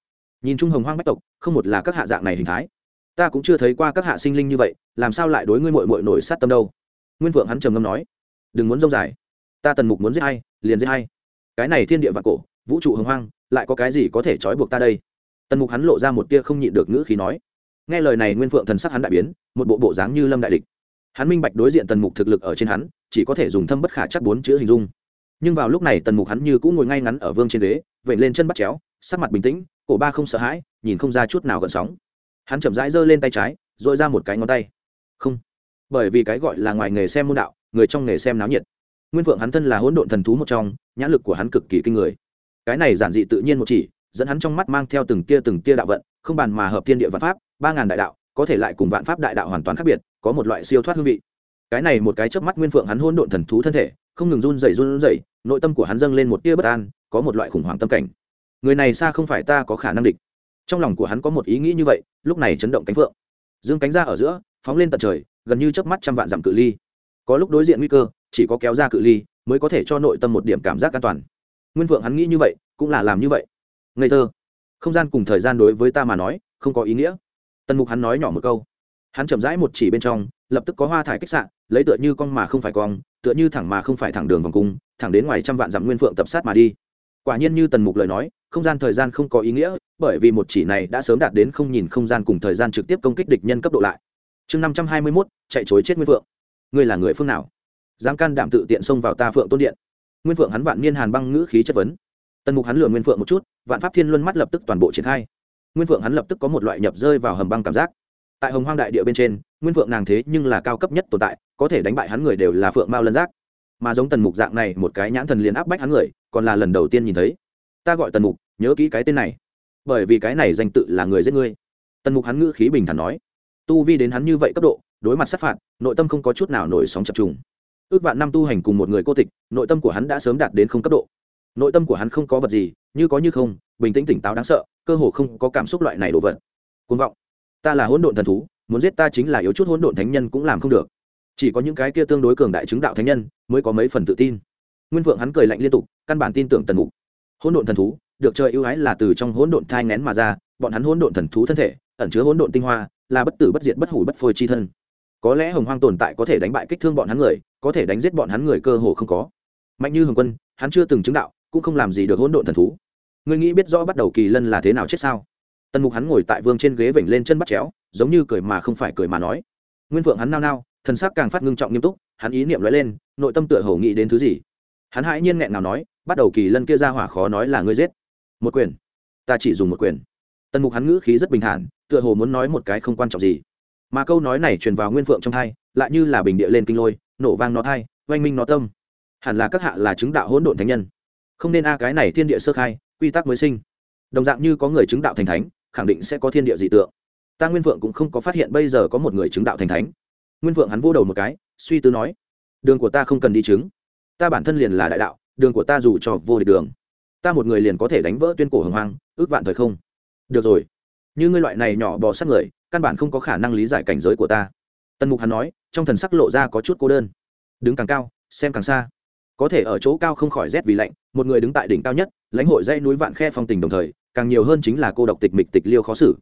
Nhìn chung hồng hoang bách tộc, không một là các hạ dạng này hình thái. Ta cũng chưa thấy qua các hạ sinh linh như vậy, làm sao lại đối ngươi mội mội nổi sát tâm đâu? Nguyên vượng hắn trầm ngâm nói. Đừng muốn dông dài. Ta tần mục muốn giết hay liền giết hay cái này thiên địa vạn cổ, vũ trụ hồng hoang, lại có cái gì có thể trói buộc ta đây? Tần mục hắn lộ ra một tia không nhịn được ngữ khí nói. Nghe lời này, nguyên phượng thần sắc hắn đại biến, một bộ bộ dáng như lâm đại địch. Hắn minh bạch đối diện tần mục thực lực ở trên hắn, chỉ có thể dùng thâm bất khả chắc bốn chữ hình dung nhưng vào lúc này tần mục hắn như cũng ngồi ngay ngắn ở vương trên ghế vậy lên chân bắt chéo, sắc mặt bình tĩnh, cổ ba không sợ hãi, nhìn không ra chút nào gần sóng. Hắn chậm rãi giơ lên tay trái dội ra một cái ngón tay. Không, bởi vì cái gọi là ngoài nghề xem môn đạo, người trong nghề xem náo nhiệt. Nguyên phượng hắn thân là hỗn độn thần thú một trong, nhãn lực của hắn cực kỳ kinh người. Cái này giản dị tự nhiên một chỉ, dẫn hắn trong mắt mang theo từng tia từng tia đạo vận, không bàn mà hợp thiên địa vạn pháp, ba ngàn đại đạo, có thể lại cùng vạn pháp đại đạo hoàn toàn khác biệt, có một loại siêu thoát hương vị. Cái này một cái chớp mắt nguyên phượng hắn hỗn độn thần thú thân thể không ngừng run rẩy run rẩy, nội tâm của hắn dâng lên một tia bất an, có một loại khủng hoảng tâm cảnh. Người này xa không phải ta có khả năng địch. Trong lòng của hắn có một ý nghĩ như vậy, lúc này chấn động cánh phượng. Dương cánh ra ở giữa, phóng lên tận trời, gần như chớp mắt trăm vạn dặm cự ly. Có lúc đối diện nguy cơ, chỉ có kéo ra cự ly mới có thể cho nội tâm một điểm cảm giác an toàn. Nguyên vượng hắn nghĩ như vậy, cũng là làm như vậy. Ngây thơ. Không gian cùng thời gian đối với ta mà nói, không có ý nghĩa. Tần mục hắn nói nhỏ một câu. Hắn chậm rãi một chỉ bên trong, lập tức có hoa thải kích sạn lấy tựa như con mà không phải con tựa như thẳng mà không phải thẳng đường vòng cung, thẳng đến ngoài trăm vạn dặm nguyên phượng tập sát mà đi. Quả nhiên như tần mục lời nói, không gian thời gian không có ý nghĩa, bởi vì một chỉ này đã sớm đạt đến không nhìn không gian cùng thời gian trực tiếp công kích địch nhân cấp độ lại. Chương năm trăm hai mươi mốt, chạy chối chết nguyên phượng. Ngươi là người phương nào? Dám can đảm tự tiện xông vào ta phượng tôn điện. Nguyên phượng hắn vạn niên hàn băng ngữ khí chất vấn. Tần mục hắn lừa nguyên phượng một chút, vạn pháp thiên luân mắt lập tức toàn bộ triển khai. Nguyên phượng hắn lập tức có một loại nhập rơi vào hầm băng cảm giác tại hồng hoang đại địa bên trên, nguyên phượng nàng thế nhưng là cao cấp nhất tồn tại, có thể đánh bại hắn người đều là phượng mao lân giác. Mà giống tần mục dạng này một cái nhãn thần liền áp bách hắn người, còn là lần đầu tiên nhìn thấy. Ta gọi tần mục, nhớ kỹ cái tên này. Bởi vì cái này danh tự là người giết ngươi tần mục hắn ngữ khí bình thản nói. Tu vi đến hắn như vậy cấp độ, đối mặt sát phạt, nội tâm không có chút nào nổi sóng chập trùng. Ước vạn năm tu hành cùng một người cô tịch, nội tâm của hắn đã sớm đạt đến không cấp độ. Nội tâm của hắn không có vật gì, như có như không, bình tĩnh tỉnh táo đáng sợ, cơ hồ không có cảm xúc loại này đồ vật. Côn vọng ta là hỗn độn thần thú, muốn giết ta chính là yếu chút hỗn độn thánh nhân cũng làm không được. Chỉ có những cái kia tương đối cường đại chứng đạo thánh nhân mới có mấy phần tự tin. Nguyên vượng hắn cười lạnh liên tục, căn bản tin tưởng tần mục. Hỗn độn thần thú, được trời ưu ái là từ trong hỗn độn thai ngén mà ra, bọn hắn hỗn độn thần thú thân thể, ẩn chứa hỗn độn tinh hoa, là bất tử bất diệt bất hủ bất phôi chi thân. Có lẽ hồng hoang tồn tại có thể đánh bại kích thương bọn hắn người, có thể đánh giết bọn hắn người cơ hồ không có. Mạnh như hồng quân, hắn chưa từng chứng đạo, cũng không làm gì được hỗn độn thần thú. Ngươi nghĩ biết rõ bắt đầu kỳ lân là thế nào chết sao? Tần mục hắn ngồi tại vương trên ghế vểnh lên chân bắt chéo, giống như cười mà không phải cười mà nói. Nguyên phượng hắn nao nao, thần sắc càng phát ngưng trọng nghiêm túc, hắn ý niệm nói lên, nội tâm tựa hầu nghĩ đến thứ gì. Hắn hãi nhiên nghẹn nào nói, bắt đầu kỳ lân kia ra hỏa khó nói là ngươi giết. Một quyền. Ta chỉ dùng một quyền. Tần mục hắn ngữ khí rất bình thản, tựa hồ muốn nói một cái không quan trọng gì. Mà câu nói này truyền vào nguyên phượng trong thai lại như là bình địa lên kinh lôi, nổ vang nó thai, oanh minh nó tâm. Hẳn là các hạ là chứng đạo hỗn độn thánh nhân. Không nên a cái này thiên địa sơ khai, quy tắc mới sinh. Đồng dạng như có người chứng đạo thành thánh khẳng định sẽ có thiên địa dị tượng. Ta nguyên vượng cũng không có phát hiện bây giờ có một người chứng đạo thành thánh. Nguyên vượng hắn vô đầu một cái, suy tư nói, đường của ta không cần đi chứng. Ta bản thân liền là đại đạo, đường của ta dù cho vô địch đường, ta một người liền có thể đánh vỡ tuyên cổ hồng hoang, ước vạn thời không. Được rồi. Như ngươi loại này nhỏ bò sát người, căn bản không có khả năng lý giải cảnh giới của ta. Tần mục hắn nói, trong thần sắc lộ ra có chút cô đơn. Đứng càng cao, xem càng xa. Có thể ở chỗ cao không khỏi rét vì lạnh, một người đứng tại đỉnh cao nhất, lãnh hội dãy núi vạn khe phong tình đồng thời càng nhiều hơn chính là cô độc tịch mịch tịch liêu khó xử.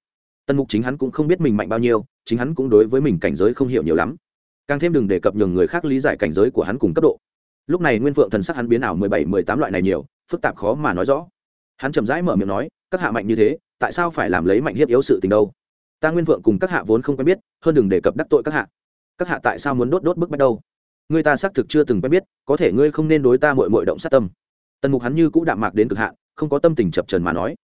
Tần mục chính hắn cũng không biết mình mạnh bao nhiêu, chính hắn cũng đối với mình cảnh giới không hiểu nhiều lắm. Càng thêm đừng đề cập nhường người khác lý giải cảnh giới của hắn cùng cấp độ. Lúc này nguyên phượng thần sắc hắn biến ảo mười bảy, mười tám loại này nhiều, phức tạp khó mà nói rõ. Hắn chậm rãi mở miệng nói, các hạ mạnh như thế, tại sao phải làm lấy mạnh hiếp yếu sự tình đâu? Ta nguyên phượng cùng các hạ vốn không quen biết, hơn đừng đề cập đắc tội các hạ. Các hạ tại sao muốn đốt đốt bức bách đâu? Người ta xác thực chưa từng quen biết, có thể ngươi không nên đối ta mội mội động sát tâm. Tần mục hắn như cũng đạm mạc đến cực hạ không có tâm tình chập trần mà nói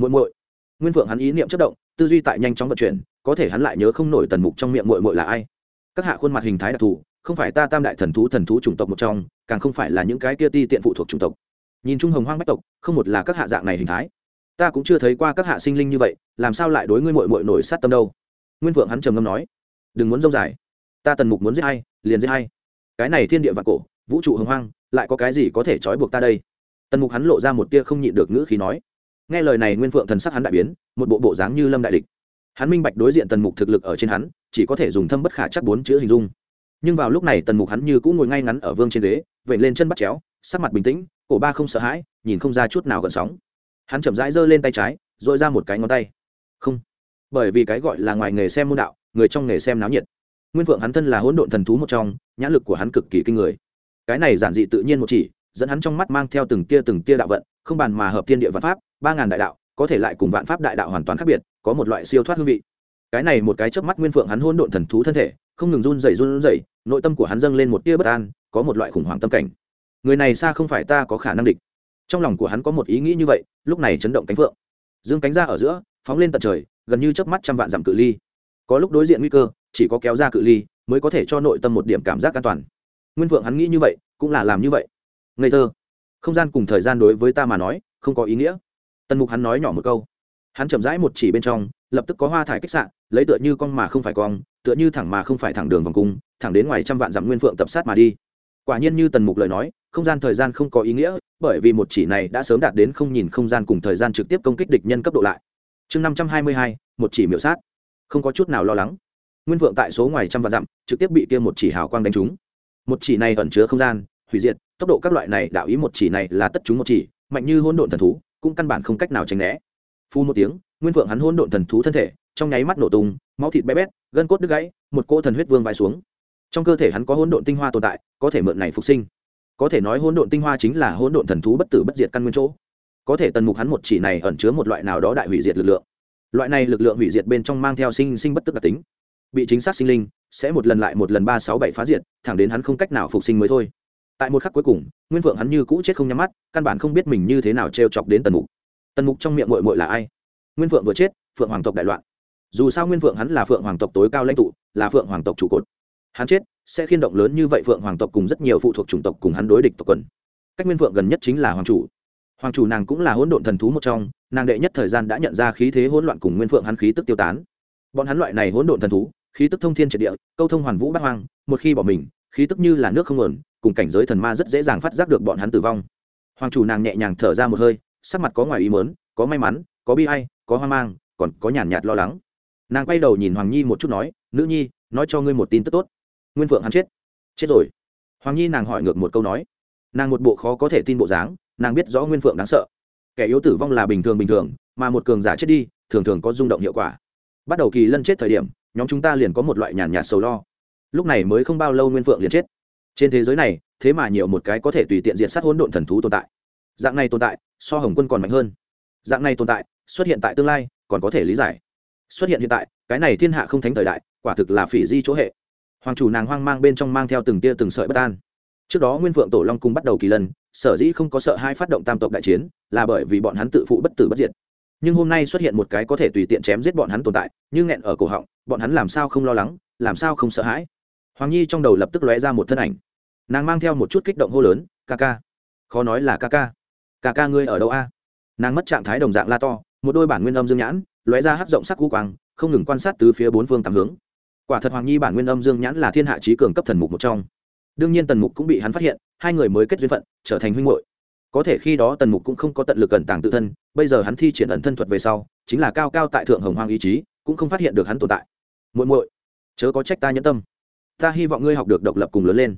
muội muội, nguyên phượng hắn ý niệm chất động tư duy tại nhanh chóng vận chuyển có thể hắn lại nhớ không nổi tần mục trong miệng muội muội là ai. Các hạ khuôn mặt hình thái đặc thù không phải ta tam đại thần thú thần thú chủng tộc một trong càng không phải là những cái kia ti tiện phụ thuộc chủng tộc. Nhìn chung hồng hoang bách tộc không một là các hạ dạng này hình thái. Ta cũng chưa thấy qua các hạ sinh linh như vậy làm sao lại đối ngươi mội mội nổi sát tâm đâu? Nguyên vượng hắn trầm ngâm nói đừng muốn dông dài. Ta tần mục muốn giết hay liền giết hay cái này thiên địa vạn cổ vũ trụ hồng hoang lại có cái gì có thể trói buộc ta đây? Tần mục hắn lộ ra một tia không nhịn được ngữ khí nói nghe lời này nguyên phượng thần sắc hắn đại biến, một bộ bộ dáng như lâm đại địch. Hắn minh bạch đối diện tần mục thực lực ở trên hắn, chỉ có thể dùng thâm bất khả chắc bốn chữ hình dung. Nhưng vào lúc này tần mục hắn như cũng ngồi ngay ngắn ở vương trên ghế vậy lên chân bắt chéo, sắc mặt bình tĩnh, cổ ba không sợ hãi, nhìn không ra chút nào gần sóng. Hắn chậm rãi giơ lên tay trái dội ra một cái ngón tay. Không. Bởi vì cái gọi là ngoài nghề xem môn đạo, người trong nghề xem náo nhiệt. Nguyên phượng hắn thân là hỗn độn thần thú một trong, nhãn lực của hắn cực kỳ kinh người. Cái này giản dị tự nhiên một chỉ, dẫn hắn trong mắt mang theo từng tia từng tia đạo vận không bàn mà hợp thiên địa vạn pháp, ba ngàn đại đạo, có thể lại cùng vạn pháp đại đạo hoàn toàn khác biệt, có một loại siêu thoát hương vị. Cái này một cái chớp mắt nguyên phượng hắn hôn độn thần thú thân thể, không ngừng run rẩy run rẩy, nội tâm của hắn dâng lên một tia bất an, có một loại khủng hoảng tâm cảnh. Người này xa không phải ta có khả năng địch. Trong lòng của hắn có một ý nghĩ như vậy, lúc này chấn động cánh phượng. Dương cánh ra ở giữa, phóng lên tận trời, gần như chớp mắt trăm vạn dặm cự ly. Có lúc đối diện nguy cơ, chỉ có kéo ra cự ly, mới có thể cho nội tâm một điểm cảm giác an toàn. Nguyên vượng hắn nghĩ như vậy, cũng là làm như vậy. Ngây thơ không gian cùng thời gian đối với ta mà nói, không có ý nghĩa. Tần mục hắn nói nhỏ một câu. Hắn chậm rãi một chỉ bên trong, lập tức có hoa thải kích sạn lấy tựa như con mà không phải cong, tựa như thẳng mà không phải thẳng đường vòng cung, thẳng đến ngoài trăm vạn dặm nguyên phượng tập sát mà đi. Quả nhiên như tần mục lời nói, không gian thời gian không có ý nghĩa, bởi vì một chỉ này đã sớm đạt đến không nhìn không gian cùng thời gian trực tiếp công kích địch nhân cấp độ lại. Chương năm trăm hai mươi hai, một chỉ miễu sát. Không có chút nào lo lắng. Nguyên vượng tại số ngoài trăm vạn dặm, trực tiếp bị kia một chỉ hào quang đánh trúng. Một chỉ này ẩn chứa không gian hủy diệt, tốc độ các loại này đạo ý một chỉ này là tất chúng một chỉ, mạnh như hôn độn thần thú, cũng căn bản không cách nào tránh né. Phu một tiếng, nguyên vượng hắn hôn độn thần thú thân thể, trong nháy mắt nổ tung, máu thịt bé bét, gân cốt đứt gãy, một cỗ thần huyết vương vai xuống. Trong cơ thể hắn có hôn độn tinh hoa tồn tại, có thể mượn này phục sinh. Có thể nói hôn độn tinh hoa chính là hôn độn thần thú bất tử bất diệt căn nguyên chỗ. Có thể tần mục hắn một chỉ này ẩn chứa một loại nào đó đại hủy diệt lực lượng. Loại này lực lượng hủy diệt bên trong mang theo sinh sinh bất tức đặc tính. Bị chính xác sinh linh, sẽ một lần lại một lần ba sáu bảy phá diệt, thẳng đến hắn không cách nào phục sinh mới thôi tại một khắc cuối cùng, nguyên vượng hắn như cũ chết không nhắm mắt, căn bản không biết mình như thế nào t r e o chọc đến tần mục. Tần mục trong miệng mội mội là ai? Nguyên vượng vừa chết, phượng hoàng tộc đại loạn. Dù sao nguyên vượng hắn là phượng hoàng tộc tối cao lãnh tụ, là phượng hoàng tộc trụ cột. Hắn chết, sẽ khiên động lớn như vậy phượng hoàng tộc cùng rất nhiều phụ thuộc chủng tộc cùng hắn đối địch tộc quần. Cách nguyên vượng gần nhất chính là hoàng chủ. Hoàng chủ nàng cũng là hỗn độn thần thú một trong, nàng đệ nhất thời gian đã nhận ra khí thế hỗn loạn cùng nguyên phượng hắn khí tức tiêu tán. Bọn hắn loại này hỗn độn thần thú, khí tức thông thiên triệt địa, câu thông hoàn vũ bát hoang, một khi bỏ mình, khí tức như là nước không nguồn cùng cảnh giới thần ma rất dễ dàng phát giác được bọn hắn tử vong. Hoàng chủ nàng nhẹ nhàng thở ra một hơi, sắc mặt có ngoài ý mớn có may mắn, có bi ai, có hoang mang, còn có nhàn nhạt lo lắng. Nàng quay đầu nhìn hoàng nhi một chút nói, nữ nhi, nói cho ngươi một tin tức tốt. Nguyên phượng hắn chết. Chết rồi. Hoàng nhi nàng hỏi ngược một câu nói. Nàng một bộ khó có thể tin bộ dáng, nàng biết rõ nguyên phượng đáng sợ. Kẻ yếu tử vong là bình thường bình thường, mà một cường giả chết đi, thường thường có rung động hiệu quả. Bắt đầu kỳ lân chết thời điểm, nhóm chúng ta liền có một loại nhàn nhạt sầu lo. Lúc này mới không bao lâu nguyên phượng liền chết trên thế giới này thế mà nhiều một cái có thể tùy tiện diện sát hỗn độn thần thú tồn tại. Dạng này tồn tại so hồng quân còn mạnh hơn. Dạng này tồn tại xuất hiện tại tương lai còn có thể lý giải. Xuất hiện hiện tại cái này thiên hạ không thánh thời đại quả thực là phỉ di chỗ hệ. Hoàng chủ nàng hoang mang bên trong mang theo từng tia từng sợi bất an. Trước đó nguyên phượng tổ long cung bắt đầu kỳ lần, sở dĩ không có sợ hai phát động tam tộc đại chiến là bởi vì bọn hắn tự phụ bất tử bất diệt. Nhưng hôm nay xuất hiện một cái có thể tùy tiện chém giết bọn hắn tồn tại như nghẹn ở cổ họng bọn hắn làm sao không lo lắng làm sao không sợ hãi? Hoàng nhi trong đầu lập tức lóe ra một thân ảnh nàng mang theo một chút kích động hô lớn, ca ca. Khó nói là ca ca. Ca ca ngươi ở đâu a? Nàng mất trạng thái đồng dạng la to, một đôi bản nguyên âm dương nhãn, lóe ra hát rộng sắc cú quang, không ngừng quan sát từ phía bốn phương tám hướng. Quả thật hoàng nhi bản nguyên âm dương nhãn là thiên hạ trí cường cấp thần mục một trong. Đương nhiên tần mục cũng bị hắn phát hiện, hai người mới kết duyên phận, trở thành huynh hội có thể khi đó tần mục cũng không có tận lực cẩn tàng tự thân, bây giờ hắn thi triển ẩn thân thuật về sau, chính là cao cao tại thượng hồng hoang ý chí, cũng không phát hiện được hắn tồn tại. Muội muội, chớ có trách ta nhẫn tâm. Ta hy vọng ngươi học được độc lập cùng lớn lên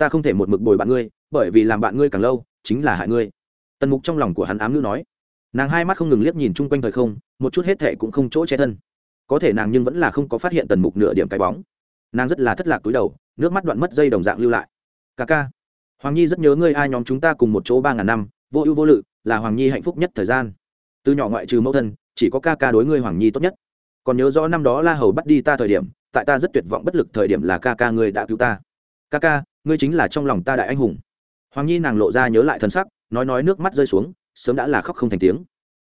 ta không thể một mực bồi bạn ngươi, bởi vì làm bạn ngươi càng lâu, chính là hại ngươi. Tần mục trong lòng của hắn ám ngữ nói. Nàng hai mắt không ngừng liếc nhìn chung quanh thời không, một chút hết thệ cũng không chỗ che thân. Có thể nàng nhưng vẫn là không có phát hiện tần mục nửa điểm cái bóng. Nàng rất là thất lạc túi đầu, nước mắt đoạn mất dây đồng dạng lưu lại. Ca ca, hoàng nhi rất nhớ ngươi ai nhóm chúng ta cùng một chỗ ba ngàn năm, vô ưu vô lự, là hoàng nhi hạnh phúc nhất thời gian. Từ nhỏ ngoại trừ mẫu thân, chỉ có ca ca đối ngươi hoàng nhi tốt nhất. Còn nhớ rõ năm đó la hầu bắt đi ta thời điểm, tại ta rất tuyệt vọng bất lực thời điểm là ca ca ngươi đã cứu ta. Ca ca ngươi chính là trong lòng ta đại anh hùng. Hoàng nhi nàng lộ ra nhớ lại thân sắc, nói nói nước mắt rơi xuống, sớm đã là khóc không thành tiếng.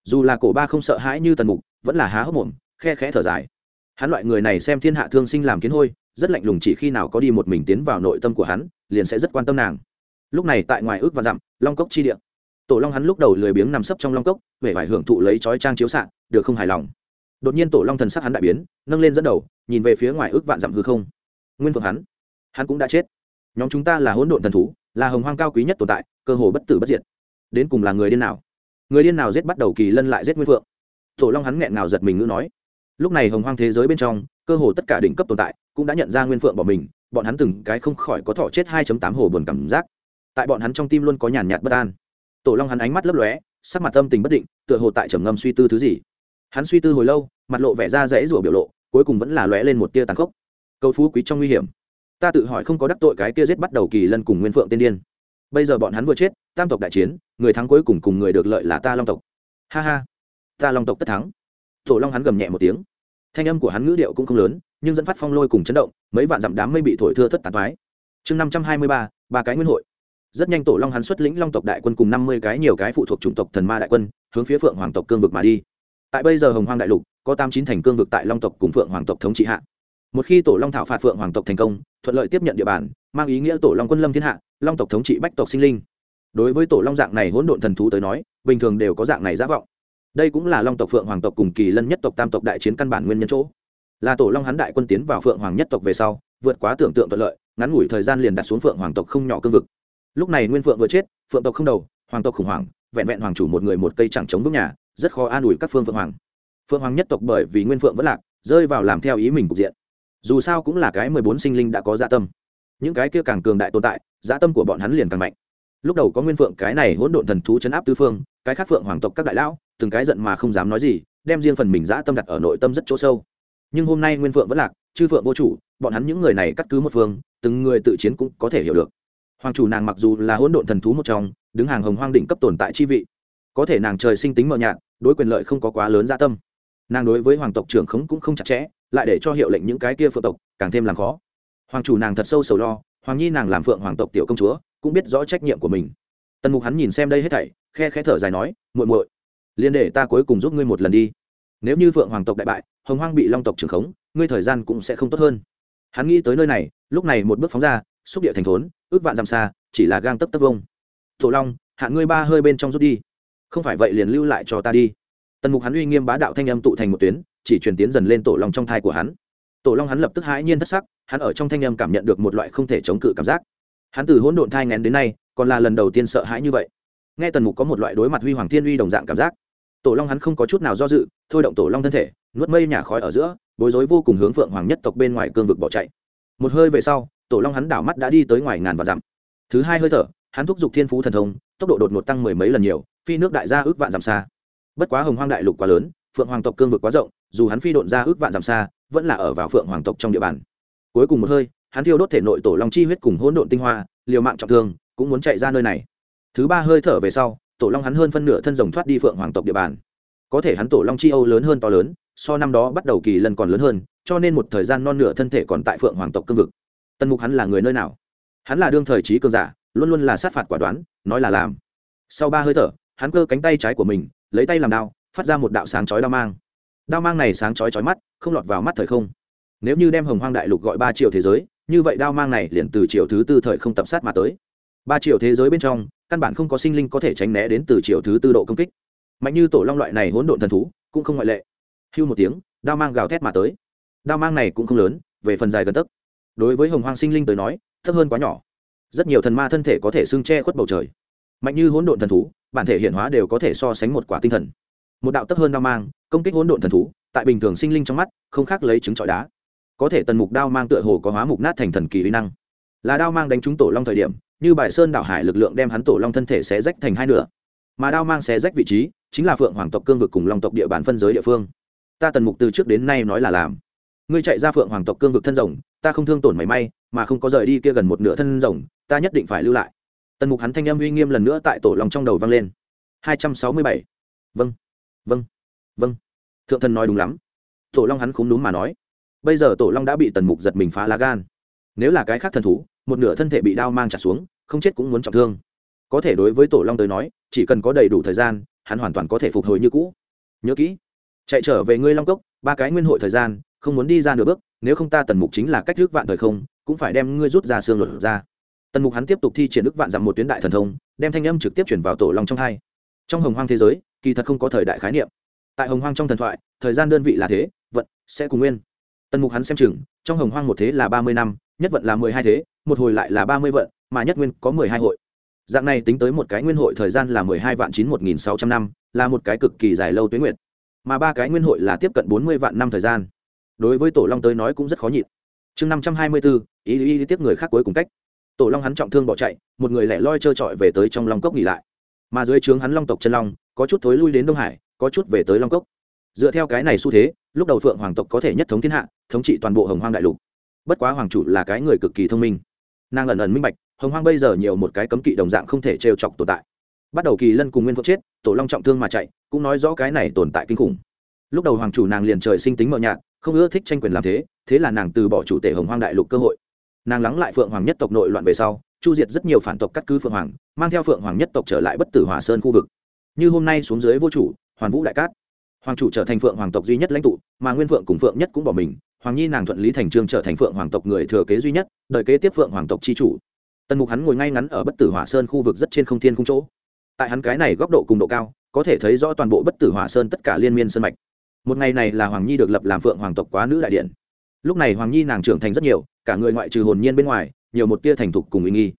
Dù là cổ ba không sợ hãi như tần mục, vẫn là há hốc mồm, khe khẽ thở dài. Hắn loại người này xem thiên hạ thương sinh làm kiến hôi, rất lạnh lùng chỉ khi nào có đi một mình tiến vào nội tâm của hắn, liền sẽ rất quan tâm nàng. Lúc này tại ngoài ước và dặm, long cốc chi địa. Tổ long hắn lúc đầu lười biếng nằm sấp trong long cốc, vẻ vải hưởng thụ lấy chói trang chiếu xạ, được không hài lòng. Đột nhiên tổ long thần sắc hắn đại biến, nâng lên dẫn đầu, nhìn về phía ngoài ước vạn dặm hư không. Nguyên phượng hắn. Hắn cũng đã chết nhóm chúng ta là hỗn độn thần thú, là hồng hoang cao quý nhất tồn tại, cơ hồ bất tử bất diệt. Đến cùng là người điên nào? Người điên nào giết bắt đầu kỳ lân lại giết nguyên phượng? Tổ long hắn nghẹn nào giật mình ngữ nói. Lúc này hồng hoang thế giới bên trong, cơ hồ tất cả đỉnh cấp tồn tại cũng đã nhận ra nguyên phượng bỏ mình, bọn hắn từng cái không khỏi có thọ chết 2.8 hồ buồn cảm giác. Tại bọn hắn trong tim luôn có nhàn nhạt bất an. Tổ long hắn ánh mắt lấp lóe, sắc mặt tâm tình bất định, tựa hồ tại trầm ngâm suy tư thứ gì. Hắn suy tư hồi lâu, mặt lộ vẻ ra rẽ rủa biểu lộ, cuối cùng vẫn là lóe lên một tia tàn khốc. Cầu phú quý trong nguy hiểm ta tự hỏi không có đắc tội cái kia giết bắt đầu kỳ lân cùng nguyên phượng tiên điên. Bây giờ bọn hắn vừa chết, tam tộc đại chiến, người thắng cuối cùng cùng người được lợi là ta long tộc. Ha ha, ta long tộc tất thắng. Tổ long hắn gầm nhẹ một tiếng. Thanh âm của hắn ngữ điệu cũng không lớn, nhưng dẫn phát phong lôi cùng chấn động, mấy vạn dặm đám mây bị thổi thưa thất tàn toái chương năm trăm hai mươi ba ba cái nguyên hội. Rất nhanh tổ long hắn xuất lĩnh long tộc đại quân cùng năm mươi cái nhiều cái phụ thuộc chủng tộc thần ma đại quân, hướng phía phượng hoàng tộc cương vực mà đi. Tại bây giờ hồng hoang đại lục, có tám chín thành cương vực tại long tộc cùng phượng hoàng tộc thống trị hạ một khi tổ long thảo phạt phượng hoàng tộc thành công, thuận lợi tiếp nhận địa bàn, mang ý nghĩa tổ long quân lâm thiên hạ, long tộc thống trị bách tộc sinh linh. Đối với tổ long dạng này hỗn độn thần thú tới nói, bình thường đều có dạng này giả vọng. Đây cũng là long tộc phượng hoàng tộc cùng kỳ lân nhất tộc tam tộc đại chiến căn bản nguyên nhân chỗ. Là tổ long hắn đại quân tiến vào phượng hoàng nhất tộc về sau, vượt quá tưởng tượng thuận lợi, ngắn ngủi thời gian liền đặt xuống phượng hoàng tộc không nhỏ cương vực. Lúc này nguyên phượng vừa chết, phượng tộc không đầu, hoàng tộc khủng hoảng, vẹn vẹn hoàng chủ một người một cây chẳng chống vững nhà, rất khó an ủi các phương phượng hoàng. Phượng hoàng nhất tộc bởi vì nguyên phượng vẫn lạc, rơi vào làm theo ý mình cục diện dù sao cũng là cái mười bốn sinh linh đã có dạ tâm. Những cái kia càng cường đại tồn tại dạ tâm của bọn hắn liền càng mạnh. Lúc đầu có nguyên phượng, cái này hỗn độn thần thú chấn áp tư phương, cái khác phượng hoàng tộc các đại lão, từng cái giận mà không dám nói gì, đem riêng phần mình dã tâm đặt ở nội tâm rất chỗ sâu. Nhưng hôm nay nguyên phượng vẫn lạc, chư phượng vô chủ, bọn hắn những người này cắt cứ một phương, từng người tự chiến cũng có thể hiểu được. Hoàng chủ nàng mặc dù là hỗn độn thần thú một trong, đứng hàng hồng hoang đỉnh cấp tồn tại chi vị, có thể nàng trời sinh tính mờ nhạt, đối quyền lợi không có quá lớn gia tâm. Nàng đối với hoàng tộc trưởng khống cũng không chặt chẽ lại để cho hiệu lệnh những cái kia phượng tộc càng thêm làm khó. Hoàng chủ nàng thật sâu sầu lo, hoàng nhi nàng làm phượng hoàng tộc tiểu công chúa, cũng biết rõ trách nhiệm của mình. Tần mục hắn nhìn xem đây hết thảy, khe khẽ thở dài nói, muội muội, liên để ta cuối cùng giúp ngươi một lần đi. Nếu như phượng hoàng tộc đại bại, hồng hoang bị long tộc trưởng khống, ngươi thời gian cũng sẽ không tốt hơn. Hắn nghĩ tới nơi này, lúc này một bước phóng ra, xúc địa thành thốn, ước vạn dặm xa, chỉ là gang tấp tấp vông. Thổ long, hạ ngươi ba hơi bên trong rút đi. Không phải vậy liền lưu lại cho ta đi. Tần mục hắn uy nghiêm bá đạo thanh âm tụ thành một tuyến chỉ truyền tiến dần lên tổ long trong thai của hắn. Tổ long hắn lập tức hãi nhiên thất sắc, hắn ở trong thanh âm cảm nhận được một loại không thể chống cự cảm giác. Hắn từ hỗn độn thai ngén đến nay, còn là lần đầu tiên sợ hãi như vậy. Nghe tần mục có một loại đối mặt huy hoàng thiên uy đồng dạng cảm giác. Tổ long hắn không có chút nào do dự, thôi động tổ long thân thể, nuốt mây nhả khói ở giữa, bối rối vô cùng hướng phượng hoàng nhất tộc bên ngoài cương vực bỏ chạy. Một hơi về sau, tổ long hắn đảo mắt đã đi tới ngoài ngàn và dặm. Thứ hai hơi thở, hắn thúc giục thiên phú thần thông, tốc độ đột ngột tăng mười mấy lần nhiều, phi nước đại gia ước vạn dặm xa. Bất quá hồng hoang đại lục quá lớn phượng hoàng tộc cương vực quá rộng, dù hắn phi độn ra ước vạn dặm xa, vẫn là ở vào phượng hoàng tộc trong địa bàn. Cuối cùng một hơi, hắn thiêu đốt thể nội tổ long chi huyết cùng hỗn độn tinh hoa, liều mạng trọng thương, cũng muốn chạy ra nơi này. Thứ ba hơi thở về sau, tổ long hắn hơn phân nửa thân rồng thoát đi phượng hoàng tộc địa bàn. Có thể hắn tổ long chi âu lớn hơn to lớn, so năm đó bắt đầu kỳ lần còn lớn hơn, cho nên một thời gian non nửa thân thể còn tại phượng hoàng tộc cương vực. Tân mục hắn là người nơi nào? Hắn là đương thời trí cường giả, luôn luôn là sát phạt quả đoán, nói là làm. Sau ba hơi thở, hắn cơ cánh tay trái của mình, lấy tay làm đao phát ra một đạo sáng chói đao mang. Đao mang này sáng chói chói mắt, không lọt vào mắt thời không. Nếu như đem hồng hoang đại lục gọi ba triệu thế giới, như vậy đao mang này liền từ triệu thứ tư thời không tập sát mà tới. Ba triệu thế giới bên trong, căn bản không có sinh linh có thể tránh né đến từ triệu thứ tư độ công kích. Mạnh như tổ long loại này hỗn độn thần thú, cũng không ngoại lệ. Hưu một tiếng, đao mang gào thét mà tới. Đao mang này cũng không lớn, về phần dài gần tấc. Đối với hồng hoang sinh linh tới nói, thấp hơn quá nhỏ. Rất nhiều thần ma thân thể có thể xưng che khuất bầu trời. Mạnh như hỗn độn thần thú, bản thể hiện hóa đều có thể so sánh một quả tinh thần một đạo tấp hơn đao mang, công kích hỗn độn thần thú, tại bình thường sinh linh trong mắt, không khác lấy trứng trọi đá. Có thể tần mục đao mang tựa hồ có hóa mục nát thành thần kỳ uy năng. Là đao mang đánh trúng tổ long thời điểm, như bài sơn đảo hải lực lượng đem hắn tổ long thân thể xé rách thành hai nửa. Mà đao mang xé rách vị trí, chính là phượng hoàng tộc cương vực cùng long tộc địa bàn phân giới địa phương. Ta tần mục từ trước đến nay nói là làm. Ngươi chạy ra phượng hoàng tộc cương vực thân rồng, ta không thương tổn mảy may, mà không có rời đi kia gần một nửa thân rồng, ta nhất định phải lưu lại. Tần mục hắn thanh âm uy nghiêm lần nữa tại tổ long trong đầu vang lên. Hai trăm sáu mươi bảy. Vâng vâng. Vâng. Thượng thần nói đúng lắm. Tổ long hắn khúng đúng mà nói. Bây giờ tổ long đã bị tần mục giật mình phá lá gan. Nếu là cái khác thần thú, một nửa thân thể bị đao mang trả xuống, không chết cũng muốn trọng thương. Có thể đối với tổ long tới nói, chỉ cần có đầy đủ thời gian, hắn hoàn toàn có thể phục hồi như cũ. Nhớ kỹ, chạy trở về ngươi long cốc, ba cái nguyên hội thời gian, không muốn đi ra nửa bước, nếu không ta tần mục chính là cách trước vạn thời không, cũng phải đem ngươi rút ra xương luật ra. Tần mục hắn tiếp tục thi triển ức vạn dặm một tuyến đại thần thông, đem thanh âm trực tiếp chuyển vào tổ long trong hai. Trong hồng hoang thế giới kỳ thật không có thời đại khái niệm. Tại hồng hoang trong thần thoại, thời gian đơn vị là thế, vận, sẽ cùng nguyên. Tần mục hắn xem chừng, trong hồng hoang một thế là ba mươi năm, nhất vận là mười hai thế, một hồi lại là ba mươi vận, mà nhất nguyên có mười hai hội. Dạng này tính tới một cái nguyên hội thời gian là mười hai vạn chín một nghìn sáu trăm năm, là một cái cực kỳ dài lâu tuyến nguyệt. Mà ba cái nguyên hội là tiếp cận bốn mươi vạn năm thời gian. Đối với tổ long tới nói cũng rất khó nhịn. Chương năm trăm hai mươi bốn, ý ý tiếp người khác cuối cùng cách. Tổ long hắn trọng thương bỏ chạy, một người lẻ loi trơ trọi về tới trong long cốc nghỉ lại. Mà dưới trướng hắn long tộc chân long có chút thối lui đến đông hải, có chút về tới long cốc. Dựa theo cái này xu thế, lúc đầu phượng hoàng tộc có thể nhất thống thiên hạ, thống trị toàn bộ hồng hoang đại lục. Bất quá hoàng chủ là cái người cực kỳ thông minh. Nàng ẩn ẩn minh bạch, hồng hoang bây giờ nhiều một cái cấm kỵ đồng dạng không thể trêu chọc tồn tại. Bắt đầu kỳ lân cùng nguyên phượng chết, tổ long trọng thương mà chạy, cũng nói rõ cái này tồn tại kinh khủng. Lúc đầu hoàng chủ nàng liền trời sinh tính mờ nhạt, không ưa thích tranh quyền làm thế thế là nàng từ bỏ chủ tể hồng hoang đại lục cơ hội. Nàng lắng lại phượng hoàng nhất tộc nội loạn về sau, chu diệt rất nhiều phản tộc cắt cứ phượng hoàng, mang theo phượng hoàng nhất tộc trở lại bất tử hỏa sơn khu vực như hôm nay xuống dưới vô chủ hoàn vũ đại cát. Hoàng chủ trở thành phượng hoàng tộc duy nhất lãnh tụ, mà nguyên phượng cùng phượng nhất cũng bỏ mình, hoàng nhi nàng thuận lý thành trương trở thành phượng hoàng tộc người thừa kế duy nhất, đợi kế tiếp phượng hoàng tộc chi chủ. Tần mục hắn ngồi ngay ngắn ở bất tử hỏa sơn khu vực rất trên không thiên không chỗ. Tại hắn cái này góc độ cùng độ cao, có thể thấy rõ toàn bộ bất tử hỏa sơn tất cả liên miên sơn mạch. Một ngày này là hoàng nhi được lập làm phượng hoàng tộc quá nữ đại điện. Lúc này hoàng nhi nàng trưởng thành rất nhiều, cả người ngoại trừ hồn nhiên bên ngoài, nhiều một tia thành thục cùng ý nghi.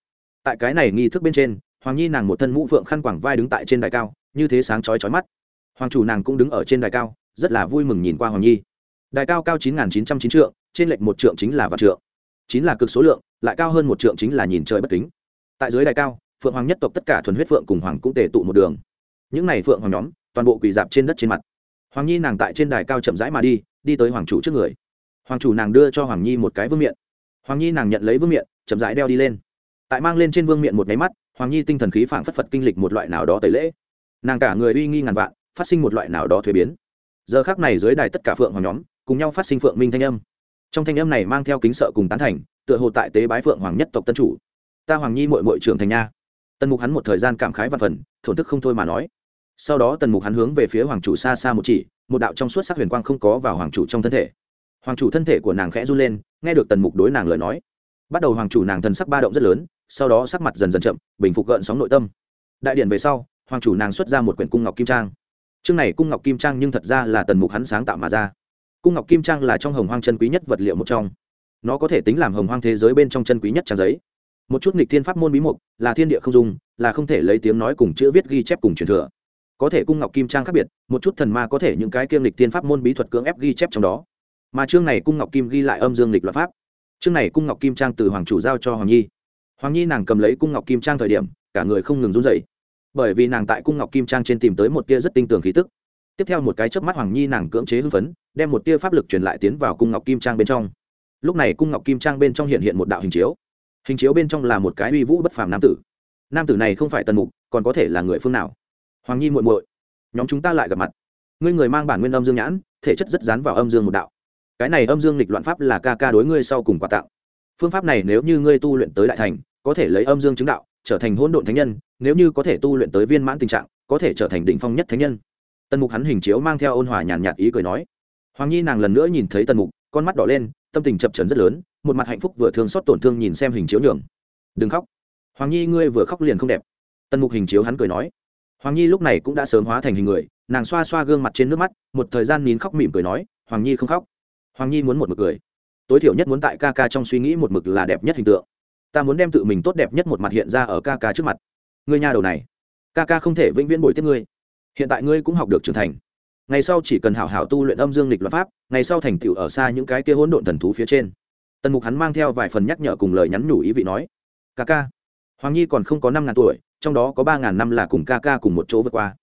Tại cái này nghi thức bên trên, hoàng nhi nàng một thân mũ phượng khăn quảng vai đứng tại trên đài cao như thế sáng chói chói mắt. Hoàng chủ nàng cũng đứng ở trên đài cao, rất là vui mừng nhìn qua hoàng nhi. Đài cao cao chín nghìn chín trăm chín trượng, trên lệnh một trượng chính là vạn trượng. Chín là cực số lượng, lại cao hơn một trượng chính là nhìn trời bất kính. Tại dưới đài cao, phượng hoàng nhất tộc tất cả thuần huyết phượng cùng hoàng cũng tề tụ một đường. Những n à y phượng hoàng nhóm, toàn bộ quỳ dạp trên đất trên mặt. Hoàng nhi nàng tại trên đài cao chậm rãi mà đi đi tới hoàng chủ trước người. Hoàng chủ nàng đưa cho hoàng nhi một cái vương miện. Hoàng nhi nàng nhận lấy vương miện, chậm rãi đeo đi lên. Tại mang lên trên vương miện một nháy mắt, hoàng nhi tinh thần khí phảng phất phật kinh lịch một loại nào đó tẩy lễ nàng cả người uy nghi ngàn vạn, phát sinh một loại nào đó thuế biến. Giờ khác này dưới đài tất cả phượng hoàng nhóm, cùng nhau phát sinh phượng minh thanh âm. Trong thanh âm này mang theo kính sợ cùng tán thành, tựa hồ tại tế bái phượng hoàng nhất tộc tân chủ. Ta hoàng nhi mội mội trưởng thành nha. Tần mục hắn một thời gian cảm khái và phần, thổn thức không thôi mà nói. Sau đó tần mục hắn hướng về phía hoàng chủ xa xa một chỉ, một đạo trong suốt sắc huyền quang không có vào hoàng chủ trong thân thể. Hoàng chủ thân thể của nàng khẽ run lên, nghe được tần mục đối nàng lời nói. Bắt đầu hoàng chủ nàng thần sắc ba động rất lớn, sau đó sắc mặt dần dần chậm, bình phục gợn sóng nội tâm. Đại điện về sau hoàng chủ nàng xuất ra một quyển cung ngọc kim trang. Chương này cung ngọc kim trang nhưng thật ra là tần mục hắn sáng tạo mà ra. Cung ngọc kim trang là trong hồng hoang chân quý nhất vật liệu một trong. Nó có thể tính làm hồng hoang thế giới bên trong chân quý nhất trang giấy. Một chút nghịch thiên pháp môn bí mục, là thiên địa không dùng là không thể lấy tiếng nói cùng chữ viết ghi chép cùng truyền thừa. Có thể cung ngọc kim trang khác biệt, một chút thần ma có thể những cái kiêm lịch tiên pháp môn bí thuật cưỡng ép ghi chép trong đó. Mà chương này cung ngọc kim ghi lại âm dương lịch luật pháp. Chương này cung ngọc kim trang từ hoàng chủ giao cho hoàng nhi. Hoàng nhi nàng cầm lấy cung ngọc kim trang thời điểm, cả người không ngừng run dậy bởi vì nàng tại cung ngọc kim trang trên tìm tới một tia rất tinh tường khí tức. Tiếp theo một cái chớp mắt hoàng nhi nàng cưỡng chế hưng phấn, đem một tia pháp lực truyền lại tiến vào cung ngọc kim trang bên trong. Lúc này cung ngọc kim trang bên trong hiện hiện một đạo hình chiếu. Hình chiếu bên trong là một cái uy vũ bất phàm nam tử. Nam tử này không phải tần mục, còn có thể là người phương nào? Hoàng nhi muội muội, nhóm chúng ta lại gặp mặt. Ngươi người mang bản nguyên âm dương nhãn, thể chất rất dán vào âm dương một đạo. Cái này âm dương lịch loạn pháp là ca ca đối ngươi sau cùng quà tặng. Phương pháp này nếu như ngươi tu luyện tới đại thành, có thể lấy âm dương chứng đạo trở thành hỗn độn thánh nhân, nếu như có thể tu luyện tới viên mãn tình trạng, có thể trở thành đỉnh phong nhất thánh nhân. Tần mục hắn hình chiếu mang theo ôn hòa nhàn nhạt ý cười nói. Hoàng nhi nàng lần nữa nhìn thấy tần mục, con mắt đỏ lên, tâm tình chập trấn rất lớn, một mặt hạnh phúc vừa thương xót tổn thương nhìn xem hình chiếu nhường. Đừng khóc. Hoàng nhi ngươi vừa khóc liền không đẹp. Tần mục hình chiếu hắn cười nói. Hoàng nhi lúc này cũng đã sớm hóa thành hình người, nàng xoa xoa gương mặt trên nước mắt, một thời gian nín khóc mỉm cười nói, hoàng nhi không khóc. Hoàng nhi muốn một mực cười. Tối thiểu nhất muốn tại ca ca trong suy nghĩ một mực là đẹp nhất hình tượng ta muốn đem tự mình tốt đẹp nhất một mặt hiện ra ở ca ca trước mặt. Ngươi nhà đầu này, ca ca không thể vĩnh viễn bồi tiếp ngươi. Hiện tại ngươi cũng học được trưởng thành. Ngày sau chỉ cần hảo hảo tu luyện âm dương lịch luật pháp, ngày sau thành tựu ở xa những cái kia hỗn độn thần thú phía trên. Tần mục hắn mang theo vài phần nhắc nhở cùng lời nhắn nhủ ý vị nói, ca ca. Hoàng nhi còn không có năm ngàn tuổi, trong đó có ba ngàn năm là cùng ca ca cùng một chỗ vượt qua.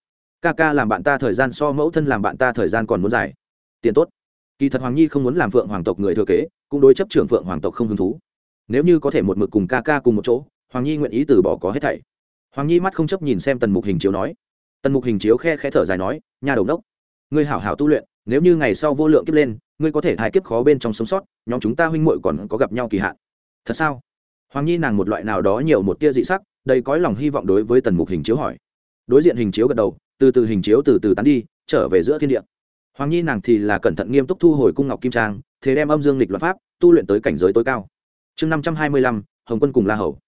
Ca ca làm bạn ta thời gian so mẫu thân làm bạn ta thời gian còn muốn dài. Tiền tốt. Kỳ thật hoàng nhi không muốn làm phượng hoàng tộc người thừa kế, cũng đối chấp trưởng phượng hoàng tộc không hứng thú nếu như có thể một mực cùng ca ca cùng một chỗ, hoàng nhi nguyện ý từ bỏ có hết thảy. Hoàng nhi mắt không chấp nhìn xem tần mục hình chiếu nói. Tần mục hình chiếu khe khẽ thở dài nói, nhà đầu đốc, ngươi hảo hảo tu luyện, nếu như ngày sau vô lượng kiếp lên, ngươi có thể thái kiếp khó bên trong sống sót, nhóm chúng ta huynh muội còn có gặp nhau kỳ hạn. Thật sao? Hoàng nhi nàng một loại nào đó nhiều một tia dị sắc, đầy cõi lòng hy vọng đối với tần mục hình chiếu hỏi. Đối diện hình chiếu gật đầu, từ từ hình chiếu từ từ tán đi, trở về giữa thiên địa. Hoàng nhi nàng thì là cẩn thận nghiêm túc thu hồi cung ngọc kim trang, thế đem âm dương lịch luật pháp, tu luyện tới cảnh giới tối cao chương năm trăm hai mươi lăm, hồng quân cùng la hầu.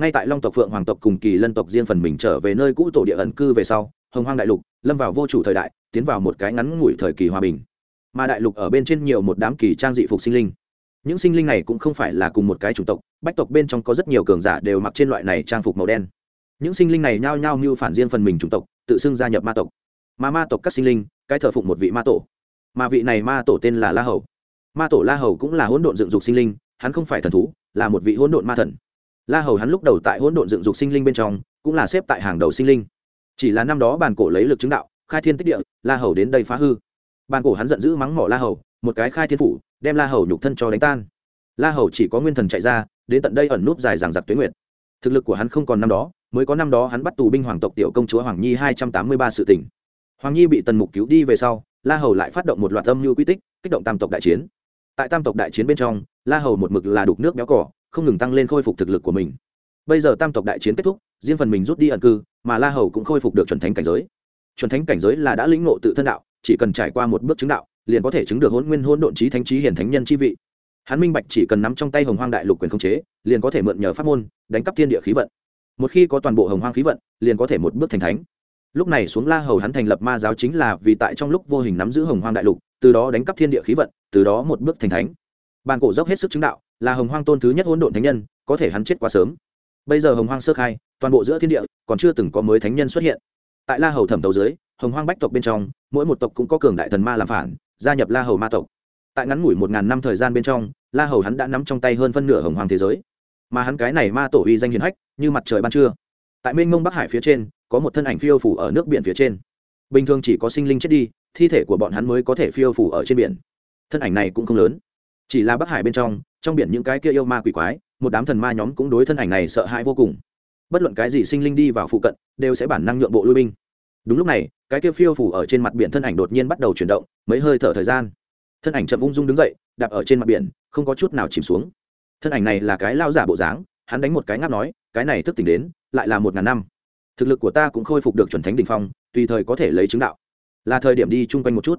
Ngay tại long tộc phượng hoàng tộc cùng kỳ lân tộc riêng phần mình trở về nơi cũ tổ địa ẩn cư về sau, hồng hoang đại lục lâm vào vô chủ thời đại, tiến vào một cái ngắn ngủi thời kỳ hòa bình. Mà đại lục ở bên trên nhiều một đám kỳ trang dị phục sinh linh. Những sinh linh này cũng không phải là cùng một cái chủng tộc, bách tộc bên trong có rất nhiều cường giả đều mặc trên loại này trang phục màu đen. Những sinh linh này nhao nhao mưu phản riêng phần mình chủng tộc, tự xưng gia nhập ma tộc. Mà ma tộc các sinh linh, cái thờ phụng một vị ma tổ. Mà vị này ma tổ tên là la hầu. Ma tổ la hầu cũng là hỗn độn dựng dục sinh linh hắn không phải thần thú, là một vị hỗn độn ma thần. La hầu hắn lúc đầu tại hỗn độn dựng dục sinh linh bên trong, cũng là xếp tại hàng đầu sinh linh. Chỉ là năm đó bàn cổ lấy lực chứng đạo, khai thiên tích địa, la hầu đến đây phá hư. Bàn cổ hắn giận dữ mắng mỏ la hầu, một cái khai thiên phủ, đem la hầu nhục thân cho đánh tan. La hầu chỉ có nguyên thần chạy ra, đến tận đây ẩn núp dài dằng giặc tuyến nguyệt. Thực lực của hắn không còn năm đó, mới có năm đó hắn bắt tù binh hoàng tộc tiểu công chúa hoàng nhi hai trăm tám mươi ba sự tỉnh hoàng nhi bị tần mục cứu đi về sau, la hầu lại phát động một loạt âm mưu quy tích, kích động tam tộc đại chiến tại tam tộc đại chiến bên trong, la hầu một mực là đục nước béo cỏ, không ngừng tăng lên khôi phục thực lực của mình. Bây giờ tam tộc đại chiến kết thúc, riêng phần mình rút đi ẩn cư, mà la hầu cũng khôi phục được chuẩn thánh cảnh giới. Chuẩn thánh cảnh giới là đã lĩnh ngộ tự thân đạo, chỉ cần trải qua một bước chứng đạo, liền có thể chứng được hôn nguyên hôn độn trí thánh trí hiền thánh nhân chi vị. Hắn minh bạch chỉ cần nắm trong tay hồng hoang đại lục quyền khống chế, liền có thể mượn nhờ pháp môn, đánh cắp thiên địa khí vận. Một khi có toàn bộ hồng hoang khí vận, liền có thể một bước thành thánh. Lúc này xuống la hầu hắn thành lập ma giáo chính là vì tại trong lúc vô hình nắm giữ hồng hoang đại lục, từ đó đánh cắp thiên địa khí vận từ đó một bước thành thánh. Bàn cổ dốc hết sức chứng đạo, là hồng hoang tôn thứ nhất hỗn độn thánh nhân, có thể hắn chết quá sớm. Bây giờ hồng hoang sơ khai, toàn bộ giữa thiên địa, còn chưa từng có mới thánh nhân xuất hiện. Tại la hầu thẩm tàu dưới, hồng hoang bách tộc bên trong, mỗi một tộc cũng có cường đại thần ma làm phản, gia nhập la hầu ma tộc. Tại ngắn ngủi một ngàn năm thời gian bên trong, la hầu hắn đã nắm trong tay hơn phân nửa hồng hoàng thế giới. Mà hắn cái này ma tổ uy danh hiền hách, như mặt trời ban trưa. Tại mênh mông bắc hải phía trên, có một thân ảnh phiêu phủ ở nước biển phía trên. Bình thường chỉ có sinh linh chết đi, thi thể của bọn hắn mới có thể phiêu phủ ở trên biển thân ảnh này cũng không lớn. Chỉ là bắc hải bên trong trong biển những cái kia yêu ma quỷ quái, một đám thần ma nhóm cũng đối thân ảnh này sợ hãi vô cùng. Bất luận cái gì sinh linh đi vào phụ cận, đều sẽ bản năng nhượng bộ lui binh. Đúng lúc này, cái kia phiêu phủ ở trên mặt biển thân ảnh đột nhiên bắt đầu chuyển động, mấy hơi thở thời gian. Thân ảnh chậm ung dung đứng dậy, đạp ở trên mặt biển, không có chút nào chìm xuống. Thân ảnh này là cái lao giả bộ dáng, hắn đánh một cái ngáp nói, cái này thức tỉnh đến, lại là một ngàn năm. Thực lực của ta cũng khôi phục được chuẩn thánh đ ỉ n h phong, tùy thời có thể lấy chứng đạo. Là thời điểm đi chung quanh một chút.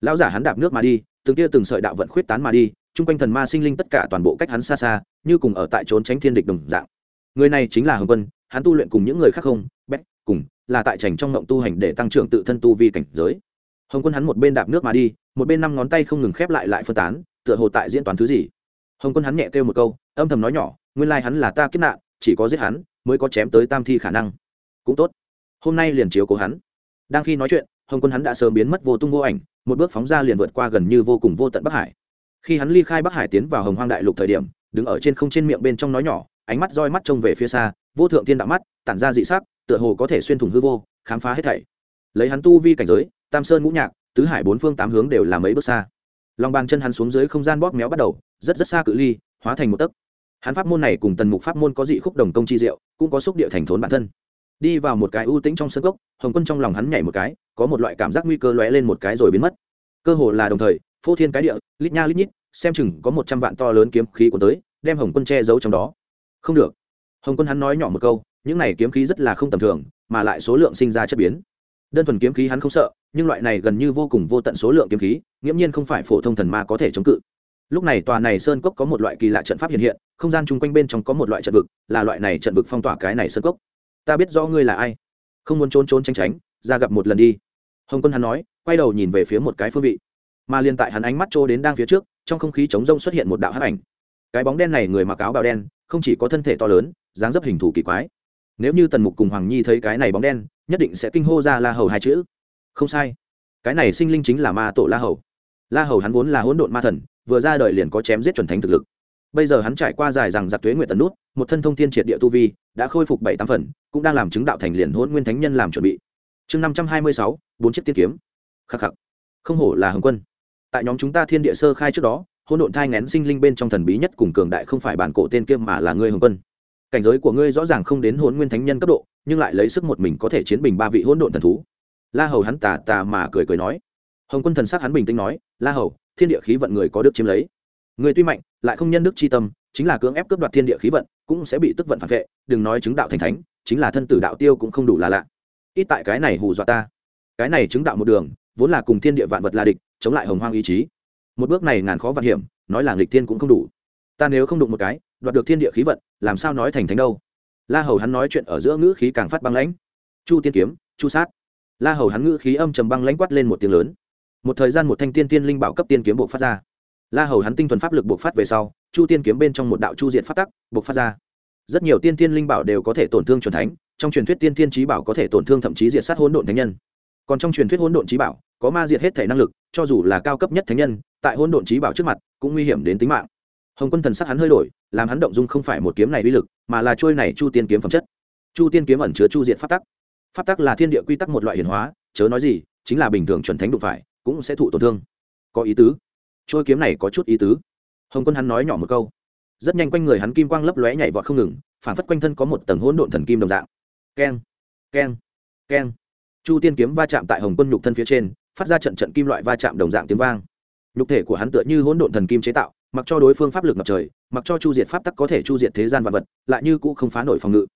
Lão giả hắn đạp nước mà đi từng tia từng sợi đạo vận khuyết tán mà đi, chung quanh thần ma sinh linh tất cả toàn bộ cách hắn xa xa, như cùng ở tại trốn tránh thiên địch đồng dạng. Người này chính là hồng quân, hắn tu luyện cùng những người khác không, bét, cùng, là tại trành trong ngộng tu hành để tăng trưởng tự thân tu vi cảnh giới. Hồng quân hắn một bên đạp nước mà đi, một bên năm ngón tay không ngừng khép lại lại phân tán, tựa hồ tại diễn toàn thứ gì. Hồng quân hắn nhẹ kêu một câu, âm thầm nói nhỏ, nguyên lai hắn là ta kiếp nạn, chỉ có giết hắn, mới có chém tới tam thi khả năng. Cũng tốt. Hôm nay liền chiếu cố hắn. Đang khi nói chuyện hồng quân hắn đã sớm biến mất vô tung vô ảnh, một bước phóng ra liền vượt qua gần như vô cùng vô tận bắc hải. Khi hắn ly khai bắc hải tiến vào hồng hoang đại lục thời điểm, đứng ở trên không trên miệng bên trong nói nhỏ, ánh mắt roi mắt trông về phía xa, vô thượng thiên đạo mắt, tản ra dị sắc, tựa hồ có thể xuyên thủng hư vô, khám phá hết thảy. Lấy hắn tu vi cảnh giới, tam sơn ngũ nhạc, tứ hải bốn phương tám hướng đều là mấy bước xa. Lòng bàn chân hắn xuống dưới không gian bóp méo bắt đầu, rất rất xa cự ly, hóa thành một tấc. Hắn pháp môn này cùng tần mục pháp môn có dị khúc đồng công chi diệu, cũng có xúc địa thành thốn bản thân đi vào một cái ưu tĩnh trong sân gốc hồng quân trong lòng hắn nhảy một cái, có một loại cảm giác nguy cơ lóe lên một cái rồi biến mất. Cơ hồ là đồng thời, phô thiên cái địa, lít nha lít nhít, xem chừng có một trăm vạn to lớn kiếm khí của tới, đem hồng quân che giấu trong đó. Không được. Hồng quân hắn nói nhỏ một câu, những này kiếm khí rất là không tầm thường, mà lại số lượng sinh ra chất biến. Đơn thuần kiếm khí hắn không sợ, nhưng loại này gần như vô cùng vô tận số lượng kiếm khí, nghiễm nhiên không phải phổ thông thần ma có thể chống cự. Lúc này tòa này sơn cốc có một loại kỳ lạ trận pháp hiện hiện, không gian chung quanh bên trong có một loại trận vực, là loại này trận vực phong tỏa cái này sơn cốc ta biết rõ ngươi là ai. Không muốn trốn trốn tránh tránh, ra gặp một lần đi. Hồng quân hắn nói, quay đầu nhìn về phía một cái phương vị. Mà liên tại hắn ánh mắt trô đến đang phía trước, trong không khí chống rông xuất hiện một đạo hắc ảnh. Cái bóng đen này người mặc áo bào đen, không chỉ có thân thể to lớn, dáng dấp hình thù kỳ quái. Nếu như tần mục cùng hoàng nhi thấy cái này bóng đen, nhất định sẽ kinh hô ra la hầu hai chữ. Không sai. Cái này sinh linh chính là ma tổ la hầu. La hầu hắn vốn là hỗn độn ma thần, vừa ra đời liền có chém giết chuẩn thánh thực lực bây giờ hắn trải qua dài rằng giặc tuế nguyện tần nút, một thân thông thiên triệt địa tu vi, đã khôi phục bảy tám phần, cũng đang làm chứng đạo thành liền hỗn nguyên thánh nhân làm chuẩn bị. Chương năm trăm hai mươi sáu, bốn chiếc tiên kiếm. Khắc khắc. Không hổ là hồng quân. Tại nhóm chúng ta thiên địa sơ khai trước đó, hỗn độn thai ngén sinh linh bên trong thần bí nhất cùng cường đại không phải bản cổ tên kiêm mà là ngươi hồng quân. Cảnh giới của ngươi rõ ràng không đến hỗn nguyên thánh nhân cấp độ, nhưng lại lấy sức một mình có thể chiến bình ba vị hỗn độn thần thú. La hầu hắn tà tà mà cười cười nói. Hồng quân thần sắc hắn bình tĩnh nói, la hầu, thiên địa khí vận người có được chiếm lấy. Người tuy mạnh lại không nhân đức chi tâm, chính là cưỡng ép cướp đoạt thiên địa khí vận, cũng sẽ bị tức vận phản vệ, đừng nói chứng đạo thành thánh, chính là thân tử đạo tiêu cũng không đủ là lạ. Ít tại cái này hù dọa ta. Cái này chứng đạo một đường, vốn là cùng thiên địa vạn vật là địch, chống lại hồng hoang ý chí. Một bước này ngàn khó vạn hiểm, nói là nghịch thiên cũng không đủ. Ta nếu không đụng một cái, đoạt được thiên địa khí vận, làm sao nói thành thánh đâu? La hầu hắn nói chuyện ở giữa ngữ khí càng phát băng lãnh. Chu tiên kiếm, chu sát. La hầu hắn ngữ khí âm trầm băng lãnh quát lên một tiếng lớn. Một thời gian một thanh tiên tiên linh bảo cấp tiên kiếm buộc phát ra la hầu hắn tinh thuần pháp lực buộc phát về sau, chu tiên kiếm bên trong một đạo chu diện phát tắc buộc phát ra. Rất nhiều tiên tiên linh bảo đều có thể tổn thương chuẩn thánh, trong truyền thuyết tiên tiên trí bảo có thể tổn thương thậm chí diệt sát hỗn độn thánh nhân. Còn trong truyền thuyết hỗn độn trí bảo, có ma diệt hết thể năng lực, cho dù là cao cấp nhất thánh nhân, tại hỗn độn trí bảo trước mặt, cũng nguy hiểm đến tính mạng. Hồng quân thần sắc hắn hơi đổi, làm hắn động dung không phải một kiếm này uy lực, mà là trôi này chu tiên kiếm phẩm chất. Chu tiên kiếm ẩn chứa chu diện pháp tắc. Pháp tắc là thiên địa quy tắc một loại hiển hóa, chớ nói gì, chính là bình thường chuẩn thánh đụng phải, cũng sẽ thụ tổn thương. Có ý tứ trôi kiếm này có chút ý tứ. Hồng quân hắn nói nhỏ một câu. Rất nhanh quanh người hắn kim quang lấp lóe nhảy vọt không ngừng, phản phất quanh thân có một tầng hỗn độn thần kim đồng dạng. Keng keng keng. Chu tiên kiếm va chạm tại hồng quân nhục thân phía trên, phát ra trận trận kim loại va chạm đồng dạng tiếng vang. Nhục thể của hắn tựa như hỗn độn thần kim chế tạo, mặc cho đối phương pháp lực ngập trời, mặc cho chu diệt pháp tắc có thể chu diệt thế gian vật vật, lại như cũ không phá nổi phòng ngự.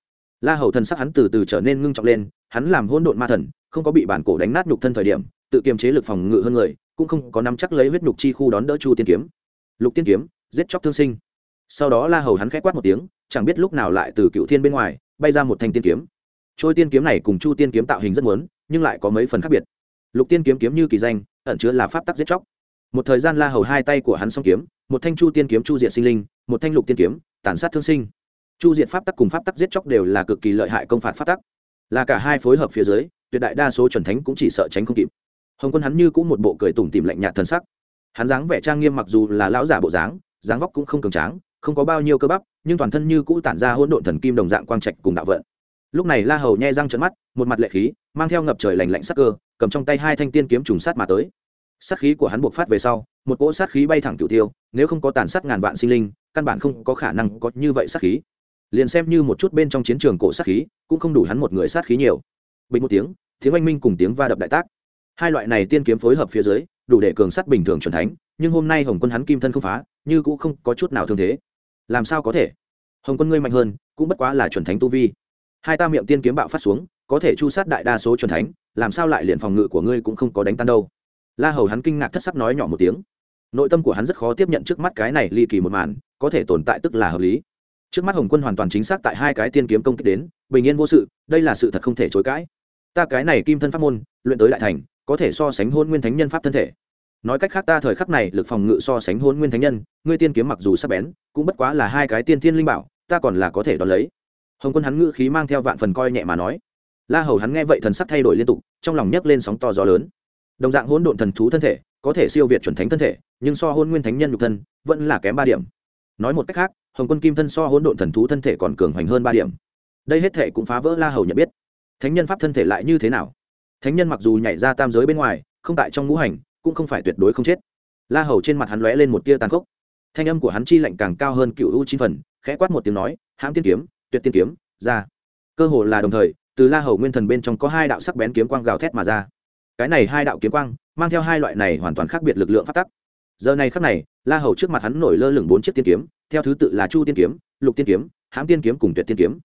La hầu thần sắc hắn từ từ trở nên ngưng trọng lên, hắn làm hỗn độn ma thần, không có bị bản cổ đánh nát nhục thân thời điểm, tự kiềm chế lực phòng ngự hơn người cũng không có nắm chắc lấy huyết nhục chi khu đón đỡ chu tiên kiếm. Lục tiên kiếm, giết chóc thương sinh. Sau đó la hầu hắn khẽ quát một tiếng, chẳng biết lúc nào lại từ cựu thiên bên ngoài, bay ra một thanh tiên kiếm. Trôi tiên kiếm này cùng chu tiên kiếm tạo hình rất muốn, nhưng lại có mấy phần khác biệt. Lục tiên kiếm kiếm như kỳ danh, ẩn chứa là pháp tắc giết chóc. Một thời gian la hầu hai tay của hắn song kiếm, một thanh chu tiên kiếm chu diện sinh linh, một thanh lục tiên kiếm, tàn sát thương sinh. Chu diện pháp tắc cùng pháp tắc giết chóc đều là cực kỳ lợi hại công phạt pháp tắc. Là cả hai phối hợp phía dưới, tuyệt đại đa số chuẩn thánh cũng chỉ sợ tránh không kịp hồng quân hắn như cũng một bộ cười tủm tìm lạnh nhạt thân sắc. Hắn dáng vẻ trang nghiêm mặc dù là lão giả bộ dáng dáng vóc cũng không cường tráng, không có bao nhiêu cơ bắp, nhưng toàn thân như cũ tản ra hỗn độn thần kim đồng dạng quang trạch cùng đạo vận. Lúc này la hầu nhai răng trận mắt, một mặt lệ khí, mang theo ngập trời lành lạnh sắc cơ, cầm trong tay hai thanh tiên kiếm trùng sát mà tới. Sát khí của hắn buộc phát về sau, một cỗ sát khí bay thẳng cửu tiêu, nếu không có tàn sát ngàn vạn sinh linh, căn bản không có khả năng có như vậy sát khí. Liền xem như một chút bên trong chiến trường cổ sát khí, cũng không đủ hắn một người sát khí nhiều. Bình một tiếng tiếng oanh minh cùng tiếng va đập đại tác hai loại này tiên kiếm phối hợp phía dưới, đủ để cường sát bình thường c thánh, nhưng hôm nay hồng quân hắn kim thân không phá, như cũng không có chút nào thương thế. Làm sao có thể? Hồng quân ngươi mạnh hơn, cũng bất quá là chuẩn thánh tu vi. Hai ta miệng tiên kiếm bạo phát xuống, có thể chu sát đại đa số chuẩn thánh, làm sao lại liền phòng ngự của ngươi cũng không có đánh tan đâu. La hầu hắn kinh ngạc thất sắc nói nhỏ một tiếng. Nội tâm của hắn rất khó tiếp nhận trước mắt cái này ly kỳ một màn, có thể tồn tại tức là hợp lý. Trước mắt hồng quân hoàn toàn chính xác tại hai cái tiên kiếm công kích đến, bình yên vô sự, đây là sự thật không thể chối cãi. Ta cái này kim thân pháp môn, luyện tới đại thành có thể so sánh hôn nguyên thánh nhân pháp thân thể. Nói cách khác ta thời khắc này lực phòng ngự so sánh hôn nguyên thánh nhân, ngươi tiên kiếm mặc dù sắp bén, cũng bất quá là hai cái tiên thiên linh bảo, ta còn là có thể đón lấy. Hồng quân hắn ngữ khí mang theo vạn phần coi nhẹ mà nói. La hầu hắn nghe vậy thần sắc thay đổi liên tục, trong lòng nhấc lên sóng to gió lớn. Đồng dạng hỗn độn thần thú thân thể, có thể siêu việt chuẩn thánh thân thể, nhưng so hôn nguyên thánh nhân nhục thân, vẫn là kém ba điểm. Nói một cách khác, hồng quân kim thân so hỗn độn thần thú thân thể còn cường hoành hơn ba điểm. Đây hết thể cũng phá vỡ la hầu nhận biết. Thánh nhân pháp thân thể lại như thế nào? Thánh nhân mặc dù nhảy ra tam giới bên ngoài, không tại trong ngũ hành, cũng không phải tuyệt đối không chết. La hầu trên mặt hắn lóe lên một tia tàn khốc. Thanh âm của hắn chi lạnh càng cao hơn cựu u chín phần, khẽ quát một tiếng nói, hãm tiên kiếm, tuyệt tiên kiếm, ra. Cơ hồ là đồng thời, từ la hầu nguyên thần bên trong có hai đạo sắc bén kiếm quang gào thét mà ra. Cái này hai đạo kiếm quang, mang theo hai loại này hoàn toàn khác biệt lực lượng phát tắc. Giờ này khắc này, la hầu trước mặt hắn nổi lơ lửng bốn chiếc tiên kiếm, theo thứ tự là chu tiên kiếm, lục tiên kiếm, hãm tiên kiếm cùng tuyệt tiên kiếm.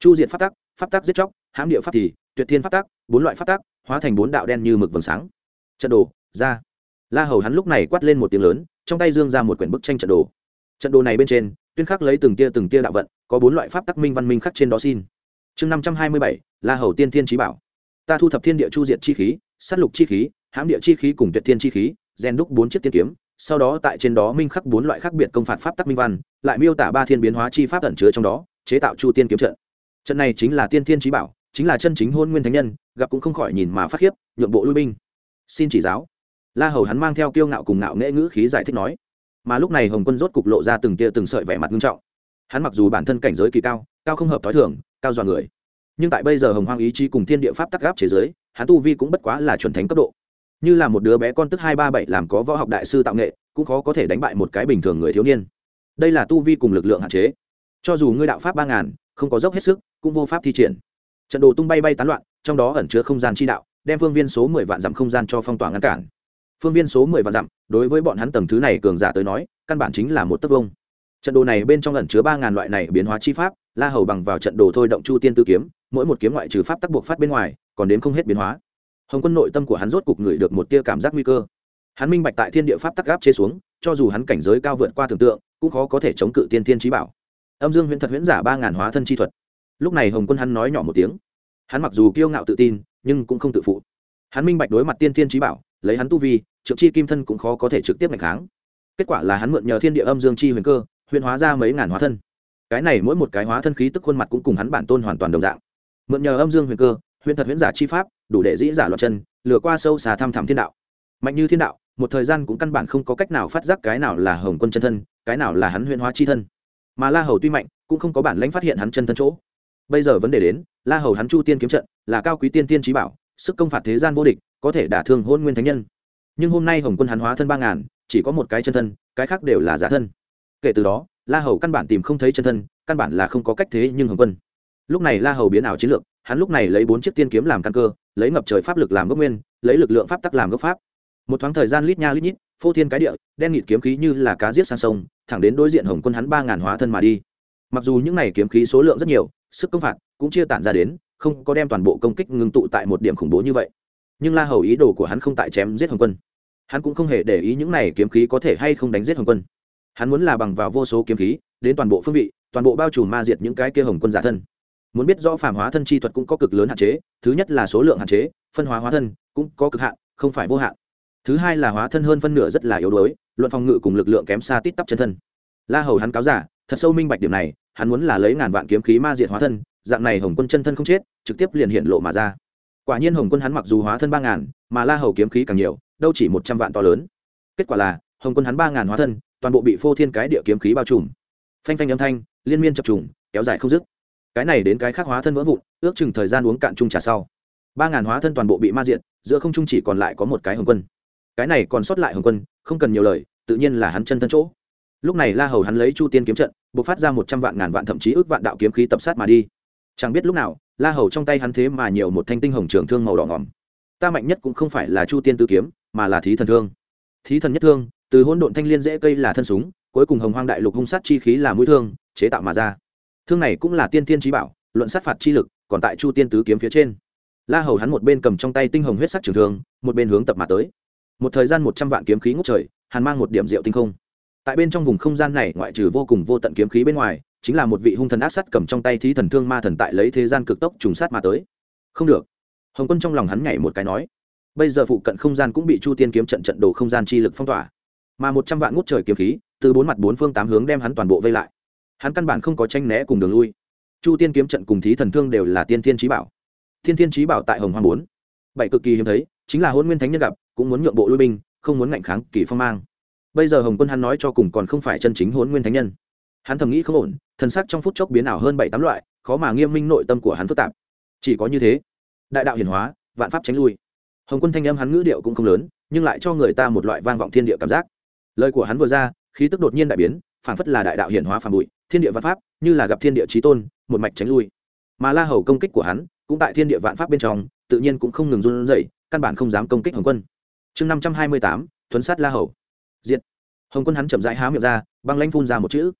Chu diện phát tắc, pháp tắc giết chóc, hãm địa pháp thì tuyệt thiên phát tác, bốn loại phát tác, hóa thành bốn đạo đen như mực vầng sáng. Trận đồ ra. La hầu hắn lúc này quát lên một tiếng lớn trong tay dương ra một quyển bức tranh trận đồ. Trận đồ này bên trên tuyên khắc lấy từng tia từng tia đạo vận có bốn loại pháp tắc minh văn minh khắc trên đó xin. Chương năm trăm hai mươi bảy la hầu tiên thiên trí bảo. Ta thu thập thiên địa chu diệt chi khí s á t lục chi khí hãm địa chi khí cùng tuyệt thiên chi khí rèn đúc bốn chiếc tiên kiếm sau đó tại trên đó minh khắc bốn loại khác biệt công phạt pháp tắc minh văn lại miêu tả ba thiên biến hóa chi pháp ẩn chứa trong đó chế tạo chu tiên kiếm trận. Trận này chính là tiên thiên trí bảo chính là chân chính hôn nguyên thánh nhân, gặp cũng không khỏi nhìn mà phát khiếp, nhượng bộ lui binh. Xin chỉ giáo. La hầu hắn mang theo kiêu ngạo cùng ngạo nghễ ngữ khí giải thích nói. Mà lúc này hồng quân rốt cục lộ ra từng tia từng sợi vẻ mặt nghiêm trọng. Hắn mặc dù bản thân cảnh giới kỳ cao cao không hợp t h o i thường, cao dọa người. Nhưng tại bây giờ hồng hoang ý chí cùng thiên địa pháp tắc gáp chế giới hắn tu vi cũng bất quá là chuẩn thánh cấp độ. Như là một đứa bé con tức hai ba bảy làm có võ học đại sư tạo nghệ, cũng khó có thể đánh bại một cái bình thường người thiếu niên. Đây là tu vi cùng lực lượng hạn chế. Cho dù ngươi đạo pháp ba ngàn, không có dốc hết sức, cũng vô pháp thi triển trận đồ tung bay bay tán loạn, trong đó ẩn chứa không gian chi đạo, đem phương viên số mười vạn dặm không gian cho phong tỏa ngăn cản. Phương viên số mười vạn dặm, đối với bọn hắn tầng thứ này cường giả tới nói, căn bản chính là một tấc vông trận đồ này bên trong ẩn chứa ba ngàn loại này biến hóa chi pháp, la hầu bằng vào trận đồ thôi động chu tiên tư kiếm, mỗi một kiếm ngoại trừ pháp tắc buộc phát bên ngoài, còn đến không hết biến hóa. Hồng quân nội tâm của hắn rốt cục ngửi được một tia cảm giác nguy cơ. Hắn minh bạch tại thiên địa pháp tắc gáp chế xuống, cho dù hắn cảnh giới cao vượt qua tưởng tượng, cũng khó có thể chống cự tiên thiên trí bảo. Âm dương huyễn thật huyễn giả ba ngàn hóa thân chi thuật. Lúc này hồng quân hắn nói nhỏ một tiếng hắn mặc dù kiêu ngạo tự tin, nhưng cũng không tự phụ. Hắn minh bạch đối mặt tiên thiên trí bảo, lấy hắn tu vi, trượng chi kim thân cũng khó có thể trực tiếp ngày kháng. Kết quả là hắn mượn nhờ thiên địa âm dương chi huyền cơ, huyền hóa ra mấy ngàn hóa thân. Cái này mỗi một cái hóa thân khí tức khuôn mặt cũng cùng hắn bản tôn hoàn toàn đồng dạng. Mượn nhờ âm dương huyền cơ, huyền thật huyền giả chi pháp, đủ để dĩ giả loạt chân, lừa qua sâu xà thăm thẳm thiên đạo. Mạnh như thiên đạo, một thời gian cũng căn bản không có cách nào phát giác cái nào là hồng quân chân thân, cái nào là hắn huyền hóa chi thân. Mà la hầu tuy mạnh, cũng không có bản lãnh phát hiện hắn chân thân chỗ. Bây giờ vấn đề đến la hầu hắn chu tiên kiếm trận, là cao quý tiên tiên trí bảo, sức công phạt thế gian vô địch, có thể đả thương hôn nguyên thánh nhân. Nhưng hôm nay hồng quân hắn hóa thân ba ngàn, chỉ có một cái chân thân, cái khác đều là giả thân. Kể từ đó, la hầu căn bản tìm không thấy chân thân, căn bản là không có cách thế nhưng hồng quân. Lúc này la hầu biến ảo chiến lược, hắn lúc này lấy bốn chiếc tiên kiếm làm căn cơ, lấy ngập trời pháp lực làm gốc nguyên, lấy lực lượng pháp tắc làm gốc pháp. Một thoáng thời gian lít nha lít nhít, phô thiên cái địa, đen nghịt kiếm khí như là cá giết sang sông, thẳng đến đối diện hồng quân hắn ba ngàn hóa thân mà đi. Mặc dù những này kiếm khí số lượng rất nhiều, sức công phạt cũng chia tản ra đến, không có đem toàn bộ công kích ngưng tụ tại một điểm khủng bố như vậy. Nhưng la hầu ý đồ của hắn không tại chém giết hồng quân. Hắn cũng không hề để ý những này kiếm khí có thể hay không đánh giết hồng quân. Hắn muốn là bằng vào vô số kiếm khí, đến toàn bộ phương vị, toàn bộ bao trùm ma diệt những cái kia hồng quân giả thân. Muốn biết rõ phàm hóa thân chi thuật cũng có cực lớn hạn chế, thứ nhất là số lượng hạn chế, phân hóa hóa thân cũng có cực hạn, không phải vô hạn. Thứ hai là hóa thân hơn phân nửa rất là yếu đuối, luận phòng ngự cùng lực lượng kém xa tít tắp chân thân. La hầu hắn cáo giả, thật sâu minh bạch điểm này, hắn muốn là lấy ngàn vạn kiếm khí ma diệt hóa thân dạng này hồng quân chân thân không chết, trực tiếp liền hiện lộ mà ra. Quả nhiên hồng quân hắn mặc dù hóa thân ba ngàn, mà la hầu kiếm khí càng nhiều, đâu chỉ một trăm vạn to lớn. Kết quả là, hồng quân hắn ba ngàn hóa thân, toàn bộ bị phô thiên cái địa kiếm khí bao trùm. Phanh phanh âm thanh, liên miên chập trùng, kéo dài không dứt. Cái này đến cái khác hóa thân vỡ vụn, ước chừng thời gian uống cạn chung trà sau. ba ngàn hóa thân toàn bộ bị ma diện giữa không trung chỉ còn lại có một cái hồng quân. Cái này còn sót lại hồng quân, không cần nhiều lời, tự nhiên là hắn chân thân chỗ. Lúc này la hầu hắn lấy chu tiên kiếm trận b ộ c phát ra một trăm vạn ngàn vạn thậm chí ước vạn đạo kiếm khí tập sát mà đi chẳng biết lúc nào, la hầu trong tay hắn thế mà nhiều một thanh tinh hồng trường thương màu đỏ ngỏm. Ta mạnh nhất cũng không phải là chu tiên tư kiếm, mà là thí thần thương. Thí thần nhất thương, từ hôn độn thanh liên dễ cây là thân súng, cuối cùng hồng hoang đại lục hung sát chi khí là mũi thương, chế tạo mà ra. Thương này cũng là tiên tiên trí bảo, luận sát phạt chi lực, còn tại chu tiên tứ kiếm phía trên. La hầu hắn một bên cầm trong tay tinh hồng huyết sắc trường thương, một bên hướng tập mà tới. Một thời gian một trăm vạn kiếm khí ngút trời, hàn mang một điểm rượu tinh không. Tại bên trong vùng không gian này, ngoại trừ vô cùng vô tận kiếm khí bên ngoài chính là một vị hung thần ác sát cầm trong tay thí thần thương ma thần tại lấy thế gian cực tốc trùng sát mà tới. Không được. Hồng quân trong lòng hắn nhảy một cái nói, bây giờ phụ cận không gian cũng bị chu tiên kiếm trận trận đồ không gian chi lực phong tỏa. Mà một trăm vạn ngút trời kiếm khí, từ bốn mặt bốn phương tám hướng đem hắn toàn bộ vây lại. Hắn căn bản không có tranh né cùng đường lui. Chu tiên kiếm trận cùng thí thần thương đều là tiên thiên trí bảo. Thiên thiên trí bảo tại hồng hoàng bốn. Bảy cực kỳ hiếm thấy, chính là hôn nguyên thánh nhân gặp, cũng muốn nhượng bộ lui binh, không muốn ngạnh kháng kỳ phong mang. Bây giờ hồng quân hắn nói cho cùng còn không phải chân chính hôn nguyên thánh nhân. Hắn thầm nghĩ không ổn thần sắc trong phút chốc biến ảo hơn bảy tám loại, khó mà nghiêm minh nội tâm của hắn phức tạp. Chỉ có như thế, đại đạo hiển hóa, vạn pháp tránh lui. Hồng quân thanh âm hắn ngữ điệu cũng không lớn, nhưng lại cho người ta một loại vang vọng thiên địa cảm giác. Lời của hắn vừa ra, khí tức đột nhiên đại biến phản phất là đại đạo hiển hóa phản bụi, thiên địa vạn pháp như là gặp thiên địa trí tôn, một mạch tránh lui. Mà la hầu công kích của hắn, cũng tại thiên địa vạn pháp bên trong, tự nhiên cũng không ngừng run rẩy, căn bản không dám công kích hồng quân. Chương năm trăm hai mươi tám thuấn sát la hầu. Diệt. Hồng quân hắn chậm rãi há miệng ra, băng lanh phun ra một chữ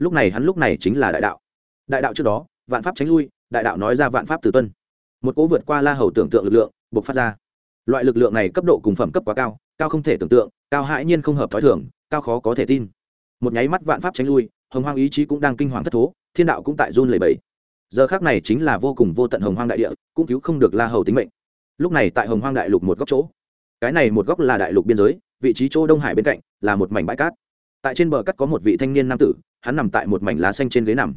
lúc này hắn lúc này chính là đại đạo. Đại đạo trước đó, vạn pháp tránh lui, đại đạo nói ra vạn pháp từ tuân. Một cỗ vượt qua la hầu tưởng tượng lực lượng buộc phát ra. Loại lực lượng này cấp độ cùng phẩm cấp quá cao cao không thể tưởng tượng, cao hãi nhiên không hợp t h ó i thưởng cao khó có thể tin. Một nháy mắt vạn pháp tránh lui, hồng hoang ý chí cũng đang kinh hoàng thất thố, thiên đạo cũng tại run lầy bẫy giờ khác này chính là vô cùng vô tận hồng hoang đại địa, cũng cứu không được la hầu tính mệnh. Lúc này tại hồng hoang đại lục một góc chỗ. Cái này một góc là đại lục biên giới, vị trí chỗ đông hải bên cạnh là một mảnh bãi cát. Tại trên bờ cát có một vị thanh niên nam tử hắn nằm tại một mảnh lá xanh trên ghế nằm.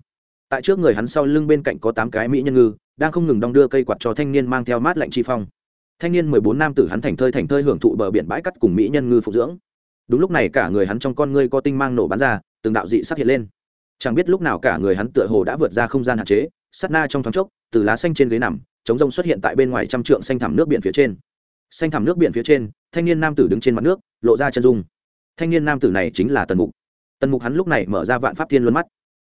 Tại trước người hắn sau lưng bên cạnh có tám cái mỹ nhân ngư, đang không ngừng đong đưa cây quạt cho thanh niên mang theo mát lạnh chi phong. Thanh niên mười bốn nam tử hắn thành thơi thành thơi hưởng thụ bờ biển bãi cát cùng mỹ nhân ngư phục dưỡng. Đúng lúc này cả người hắn trong con ngươi có tinh mang nổ bắn ra, từng đạo dị sắc hiện lên. Chẳng biết lúc nào cả người hắn tựa hồ đã vượt ra không gian hạn chế sắt na trong thoáng chốc, từ lá xanh trên ghế nằm chống rông xuất hiện tại bên ngoài trăm trượng xanh thẳm nước biển phía trên. Xanh thẳm nước biển phía trên, thanh niên nam tử đứng trên mặt nước, lộ ra chân dung. Thanh niên nam tử này chính là tần mục tần mục hắn lúc này mở ra vạn pháp thiên luân mắt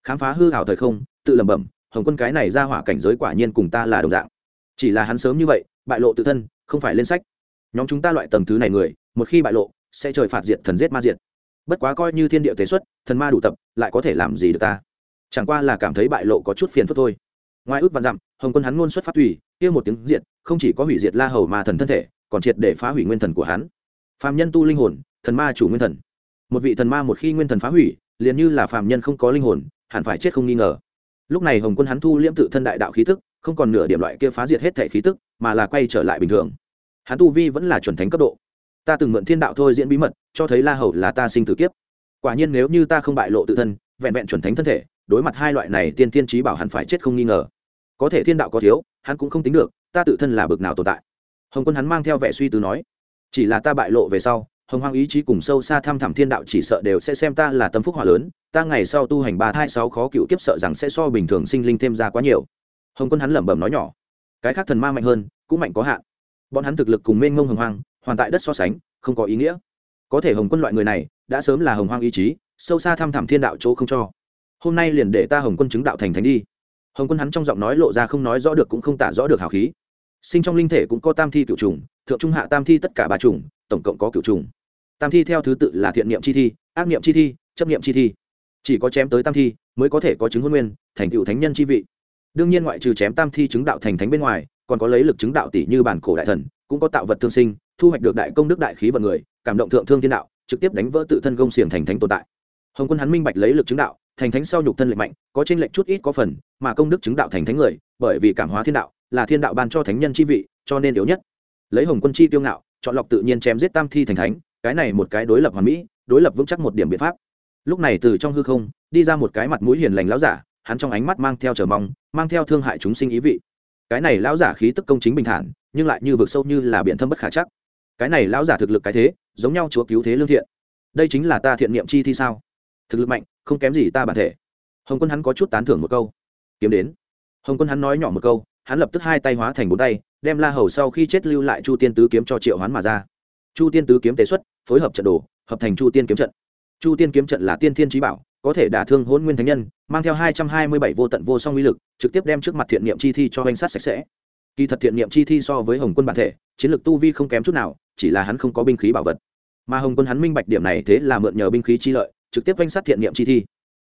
khám phá hư hảo thời không tự lẩm bẩm hồng quân cái này ra hỏa cảnh giới quả nhiên cùng ta là đồng dạng chỉ là hắn sớm như vậy bại lộ tự thân không phải lên sách nhóm chúng ta loại tầng thứ này người một khi bại lộ sẽ trời phạt diệt thần giết ma diệt bất quá coi như thiên địa tế xuất thần ma đủ tập lại có thể làm gì được ta chẳng qua là cảm thấy bại lộ có chút phiền phức thôi ngoài ước vạn dặm hồng quân hắn ngôn xuất phát tùy kia một tiếng diệt không chỉ có hủy diệt la hầu ma thần thân thể còn triệt để phá hủy nguyên thần của hắn phàm nhân tu linh hồn thần ma chủ nguyên thần một vị thần ma một khi nguyên thần phá hủy, liền như là phàm nhân không có linh hồn, hẳn phải chết không nghi ngờ. Lúc này hồng quân hắn thu liễm tự thân đại đạo khí tức, không còn nửa điểm loại kia phá diệt hết thể khí tức, mà là quay trở lại bình thường. Hắn tu vi vẫn là chuẩn thánh cấp độ. Ta từng mượn thiên đạo thôi diễn bí mật, cho thấy la hầu là ta sinh tử kiếp. Quả nhiên nếu như ta không bại lộ tự thân, vẹn vẹn chuẩn thánh thân thể, đối mặt hai loại này tiên tiên trí bảo hắn phải chết không nghi ngờ. Có thể thiên đạo có thiếu, hắn cũng không tính được, ta tự thân là bực nào tồn tại. Hồng quân hắn mang theo vẻ suy tư nói, chỉ là ta bại lộ về sau hồng hoang ý chí cùng sâu xa thăm thẳm thiên đạo chỉ sợ đều sẽ xem ta là tâm phúc hỏa lớn, ta ngày sau tu hành ba thai sáu khó cựu kiếp sợ rằng sẽ so bình thường sinh linh thêm ra quá nhiều. Hồng quân hắn lẩm bẩm nói nhỏ. Cái khác thần ma mạnh hơn, cũng mạnh có hạn. Bọn hắn thực lực cùng mênh mông hồng hoang, hoàn tại đất so sánh, không có ý nghĩa. Có thể hồng quân loại người này, đã sớm là hồng hoang ý chí, sâu xa thăm thẳm thiên đạo chỗ không cho. Hôm nay liền để ta hồng quân chứng đạo thành thánh đi. Hồng quân hắn trong giọng nói lộ ra không nói rõ được cũng không tả rõ được hào khí. Sinh trong linh thể cũng có tam thi cựu trùng, thượng trung hạ tam thi tất cả ba trùng, tổng cộng có cựu trùng tam thi theo thứ tự là thiện niệm chi thi, ác niệm chi thi, chấp niệm chi thi. Chỉ có chém tới tam thi mới có thể có chứng hôn nguyên, thành cựu thánh nhân chi vị. Đương nhiên ngoại trừ chém tam thi chứng đạo thành thánh bên ngoài, còn có lấy lực chứng đạo tỷ như bản cổ đại thần, cũng có tạo vật thương sinh, thu hoạch được đại công đức đại khí vận người, cảm động thượng thương thiên đạo, trực tiếp đánh vỡ tự thân công xiềng thành thánh tồn tại. Hồng quân hắn minh bạch lấy lực chứng đạo, thành thánh sau nhục thân lệnh mạnh, có trên lệnh chút ít có phần, mà công đức chứng đạo thành thánh người, bởi vì cảm hóa thiên đạo, là thiên đạo ban cho thánh nhân chi vị, cho nên yếu nhất. Lấy hồng quân chi tiêu ngạo, chọn lọc tự nhiên chém giết tam thi thành thánh cái này một cái đối lập hoàn mỹ, đối lập vững chắc một điểm biện pháp. Lúc này từ trong hư không, đi ra một cái mặt mũi hiền lành lão giả, hắn trong ánh mắt mang theo chờ mong, mang theo thương hại chúng sinh ý vị. Cái này lão giả khí tức công chính bình thản, nhưng lại như vực sâu như là biển thâm bất khả chắc. Cái này lão giả thực lực cái thế, giống nhau chúa cứu thế lương thiện. Đây chính là ta thiện niệm chi thi sao? Thực lực mạnh, không kém gì ta bản thể. Hồng quân hắn có chút tán thưởng một câu. Kiếm đến. Hồng quân hắn nói nhỏ một câu, hắn lập tức hai tay hóa thành bốn tay, đem la hầu sau khi chết lưu lại chu tiên tứ kiếm cho triệu hoán mà ra chu tiên tứ kiếm tế xuất, phối hợp trận đồ, hợp thành chu tiên kiếm trận. Chu tiên kiếm trận là tiên thiên trí bảo, có thể đả thương hôn nguyên thánh nhân, mang theo hai trăm hai mươi bảy vô tận vô song uy lực, trực tiếp đem trước mặt thiện niệm chi thi cho danh sát sạch sẽ. Kỳ thật thiện niệm chi thi so với hồng quân bản thể, chiến lược tu vi không kém chút nào, chỉ là hắn không có binh khí bảo vật. Mà hồng quân hắn minh bạch điểm này thế là mượn nhờ binh khí chi lợi, trực tiếp danh sát thiện niệm chi thi.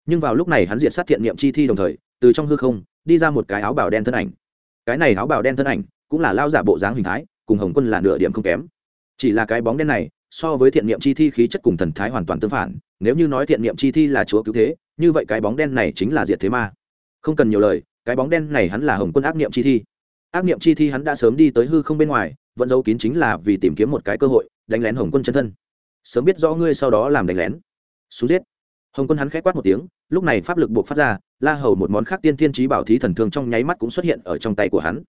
Nhưng vào lúc này hắn diệt sát thiện niệm chi thi đồng thời, từ trong hư không, đi ra một cái áo bào đen thân ảnh. Cái này áo bào đen thân ảnh, cũng là lao giả bộ dáng hình thái, cùng hồng quân là nửa điểm không kém chỉ là cái bóng đen này, so với thiện niệm chi thi khí chất cùng thần thái hoàn toàn tương phản. Nếu như nói thiện niệm chi thi là chúa cứu thế, như vậy cái bóng đen này chính là diệt thế ma. Không cần nhiều lời, cái bóng đen này hắn là hồng quân ác niệm chi thi. Ác niệm chi thi hắn đã sớm đi tới hư không bên ngoài, vẫn giấu kín chính là vì tìm kiếm một cái cơ hội, đánh lén hồng quân chân thân. Sớm biết rõ ngươi sau đó làm đánh lén. Xuống giết. Hồng quân hắn k h é quát một tiếng, lúc này pháp lực buộc phát ra, la hầu một món khác tiên thiên trí bảo thí thần thương trong nháy mắt cũng xuất hiện ở trong tay của hắn.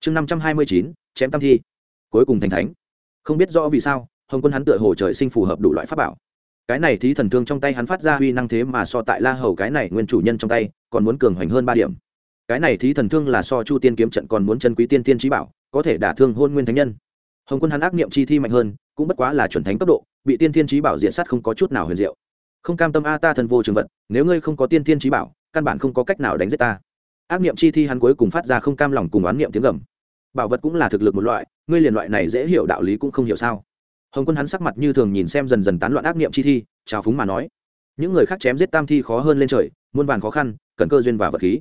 Chương năm trăm hai mươi chín, chém tam thi. Cuối cùng thành thánh không biết rõ vì sao, hồng quân hắn tựa hồ trời sinh phù hợp đủ loại pháp bảo. Cái này thí thần thương trong tay hắn phát ra huy năng thế mà so tại la hầu cái này nguyên chủ nhân trong tay, còn muốn cường hoành hơn ba điểm. Cái này thí thần thương là so chu tiên kiếm trận còn muốn chân quý tiên tiên trí bảo, có thể đả thương hôn nguyên thánh nhân. Hồng quân hắn ác niệm chi thi mạnh hơn, cũng bất quá là chuẩn thánh cấp độ, bị tiên tiên trí bảo diện sát không có chút nào huyền diệu. Không cam tâm a ta thần vô trường vật, nếu ngươi không có tiên tiên trí bảo, căn bản không có cách nào đánh giết ta. Ác niệm chi thi hắn cuối cùng phát ra không cam lòng cùng oán niệm tiếng gầm bảo vật cũng là thực lực một loại, ngươi liền loại này dễ hiểu đạo lý cũng không hiểu sao? Hồng quân hắn sắc mặt như thường nhìn xem dần dần tán loạn ác niệm chi thi, trào phúng mà nói, những người khác chém giết tam thi khó hơn lên trời, muôn vàn khó khăn, cần cơ duyên và vật khí.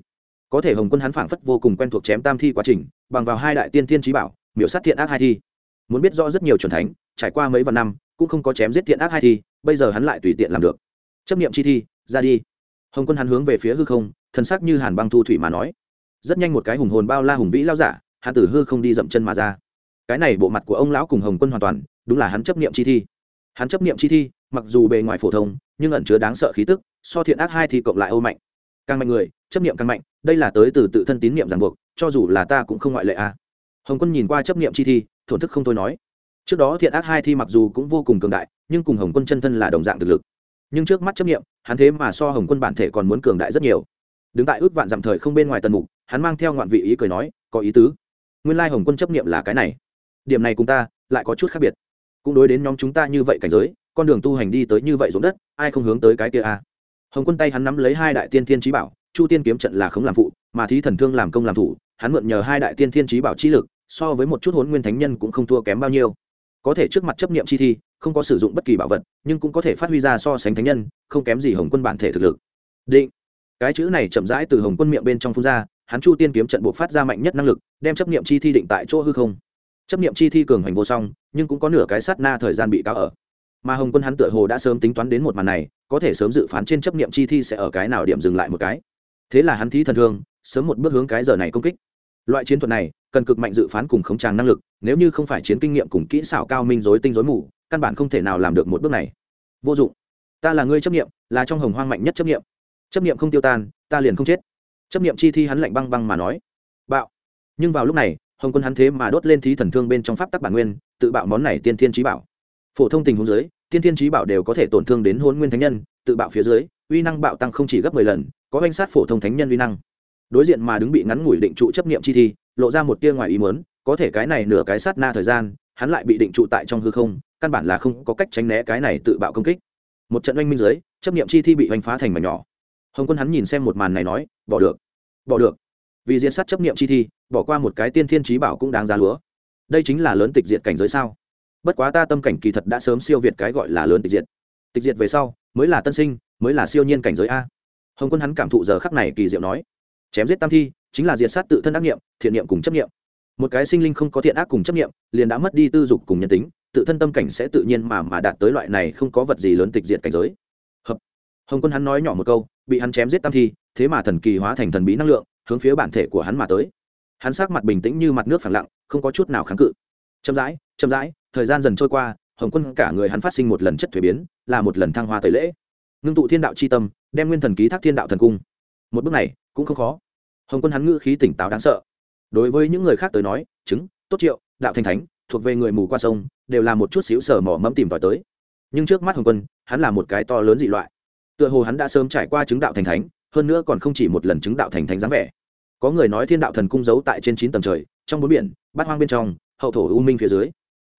Có thể hồng quân hắn phảng phất vô cùng quen thuộc chém tam thi quá trình, bằng vào hai đại tiên thiên trí bảo, miểu sát thiện ác hai thi. Muốn biết rõ rất nhiều truyền thánh, trải qua mấy vạn năm, cũng không có chém giết thiện ác hai thi, bây giờ hắn lại tùy tiện làm được. Chấp niệm chi thi, ra đi. Hồng quân hắn hướng về phía hư không, thần sắc như hàn băng thu thủy mà nói. Rất nhanh một cái hùng hồn bao la hùng vĩ lao giả hắn tử hư không đi dậm chân mà ra. Cái này bộ mặt của ông lão cùng hồng quân hoàn toàn, đúng là hắn chấp niệm chi thi. Hắn chấp niệm chi thi, mặc dù bề ngoài phổ thông, nhưng ẩn chứa đáng sợ khí tức, so thiện ác hai thì cộng lại âu mạnh. Càng mạnh người, chấp niệm càng mạnh, đây là tới từ tự thân tín niệm ràng buộc, cho dù là ta cũng không ngoại lệ a à. hồng quân nhìn qua chấp niệm chi thi, thổn thức không thôi nói. Trước đó thiện ác hai thi mặc dù cũng vô cùng cường đại, nhưng cùng hồng quân chân thân là đồng dạng thực lực. Nhưng trước mắt chấp niệm, hắn thế mà so hồng quân bản thể còn muốn cường đại rất nhiều. Đứng tại ước vạn dặm thời không bên ngoài tần mục, hắn mang theo ngoạn vị ý cười nói, có ý tứ nguyên lai hồng quân chấp niệm là cái này. Điểm này cùng ta lại có chút khác biệt. Cũng đối đến nhóm chúng ta như vậy cảnh giới, con đường tu hành đi tới như vậy ruộng đất, ai không hướng tới cái kia a à. hồng quân tay hắn nắm lấy hai đại tiên thiên trí bảo, chu tiên kiếm trận là không làm phụ, mà thí thần thương làm công làm thủ, hắn mượn nhờ hai đại tiên thiên trí bảo chi lực, so với một chút hốn nguyên thánh nhân cũng không thua kém bao nhiêu. Có thể trước mặt chấp niệm chi thi, không có sử dụng bất kỳ bảo vật, nhưng cũng có thể phát huy ra so sánh thánh nhân, không kém gì hồng quân bản thể thực lực. Định. Cái chữ này chậm rãi từ hồng quân miệng bên trong phun ra hắn chu tiên kiếm trận buộc phát ra mạnh nhất năng lực, đem chấp niệm chi thi định tại chỗ hư không. Chấp niệm chi thi cường hành vô song, nhưng cũng có nửa cái sát na thời gian bị cáo ở. Mà hồng quân hắn tựa hồ đã sớm tính toán đến một màn này, có thể sớm dự phán trên chấp niệm chi thi sẽ ở cái nào điểm dừng lại một cái. Thế là hắn thí thần thương, sớm một bước hướng cái giờ này công kích. Loại chiến thuật này, cần cực mạnh dự phán cùng khống tràng năng lực, nếu như không phải chiến kinh nghiệm cùng kỹ xảo cao minh dối tinh dối mù, căn bản không thể nào làm được một bước này. Vô dụng. Ta là ngươi chấp nghiệm là trong hồng hoang mạnh nhất chấp nghiệm chấp nghiệm không tiêu tan, ta liền không chết chấp nghiệm chi thi hắn lạnh băng băng mà nói, bạo. Nhưng vào lúc này, hồng quân hắn thế mà đốt lên thí thần thương bên trong pháp tắc bản nguyên, tự bạo món này tiên thiên trí bảo. Phổ thông tình huống dưới, tiên thiên trí bảo đều có thể tổn thương đến hôn nguyên thánh nhân, tự bạo phía dưới, uy năng bạo tăng không chỉ gấp mười lần, có danh sát phổ thông thánh nhân uy năng. Đối diện mà đứng bị ngắn ngủi định trụ chấp nghiệm chi thi, lộ ra một tia ngoài ý muốn, có thể cái này nửa cái sát na thời gian, hắn lại bị định trụ tại trong hư không, căn bản là không có cách tránh né cái này tự bạo công kích. Một trận oanh minh dưới, chấp nghiệm chi thi bị oanh phá thành mảnh nhỏ hồng quân hắn nhìn xem một màn này nói, bỏ được bỏ được. Vì diện sát chấp nghiệm chi thi, bỏ qua một cái tiên thiên trí bảo cũng đáng giá lúa. Đây chính là lớn tịch diệt cảnh giới sao? Bất quá ta tâm cảnh kỳ thật đã sớm siêu việt cái gọi là lớn tịch diệt. Tịch diệt về sau, mới là tân sinh, mới là siêu nhiên cảnh giới a. Hồng quân hắn cảm thụ giờ khắc này kỳ diệu nói, chém giết tam thi, chính là diệt sát tự thân ác nghiệm thiện nghiệm cùng chấp nghiệm một cái sinh linh không có thiện ác cùng chấp nghiệm liền đã mất đi tư dục cùng nhân tính, tự thân tâm cảnh sẽ tự nhiên mà mà đạt tới loại này không có vật gì lớn tịch diệt cảnh giới. Hợp. Hồng quân hắn nói nhỏ một câu bị hắn chém giết tam thi, thế mà thần kỳ hóa thành thần bí năng lượng, hướng phía bản thể của hắn mà tới. Hắn sắc mặt bình tĩnh như mặt nước phẳng lặng, không có chút nào kháng cự. Chậm rãi chậm rãi, thời gian dần trôi qua, hồng quân cả người hắn phát sinh một lần chất thuế biến, là một lần thăng hoa tẩy lễ. Ngưng tụ thiên đạo c h i tâm, đem nguyên thần ký thác thiên đạo thần cung. Một bước này, cũng không khó. Hồng quân hắn ngữ khí tỉnh táo đáng sợ. Đối với những người khác tới nói, chứng, tốt triệu, đạo thanh thánh, thuộc về người mù qua sông, đều là một chút xíu sở mỏ mẫm tìm tòi tới. Nhưng trước mắt hồng quân, hắn là một cái to lớn dị loại tựa hồ hắn đã sớm trải qua chứng đạo thành thánh, hơn nữa còn không chỉ một lần chứng đạo thành thánh dáng vẻ. Có người nói thiên đạo thần cung giấu tại trên chín tầng trời, trong bốn biển, bát hoang bên trong, hậu thổ u minh phía dưới.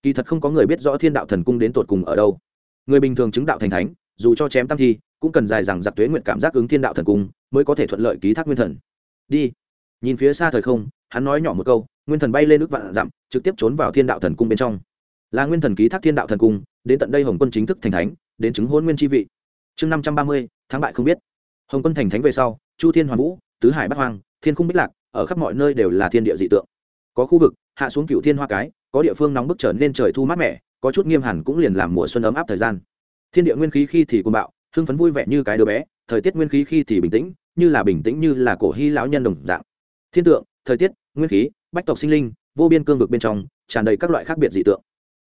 Kỳ thật không có người biết rõ thiên đạo thần cung đến tột cùng ở đâu. Người bình thường chứng đạo thành thánh, dù cho chém tam thi, cũng cần dài rằng giặc tuế nguyện cảm giác ứng thiên đạo thần cung mới có thể thuận lợi ký thác nguyên thần. Đi. Nhìn phía xa thời không, hắn nói nhỏ một câu, nguyên thần bay lên nước vạn dặm, trực tiếp trốn vào thiên đạo thần cung bên trong. Là nguyên thần ký thác thiên đạo thần cung, đến tận đây hồng quân chính thức thành thánh, đến chứng hôn nguyên chi vị chương năm trăm ba mươi tháng bại không biết. Hồng quân thành thánh về sau, chu thiên hoàn vũ, tứ hải bắc hoang, thiên khung bích lạc, ở khắp mọi nơi đều là thiên địa dị tượng. Có khu vực, hạ xuống cựu thiên hoa cái, có địa phương nóng bức trở nên trời thu mát mẻ, có chút nghiêm hẳn cũng liền làm mùa xuân ấm áp thời gian. Thiên địa nguyên khí khi thì côn bạo, hưng phấn vui vẻ như cái đứa bé, thời tiết nguyên khí khi thì bình tĩnh, như là bình tĩnh như là cổ hy lão nhân đồng dạng. Thiên tượng, thời tiết, nguyên khí, bách tộc sinh linh, vô biên cương vực bên trong, tràn đầy các loại khác biệt dị tượng.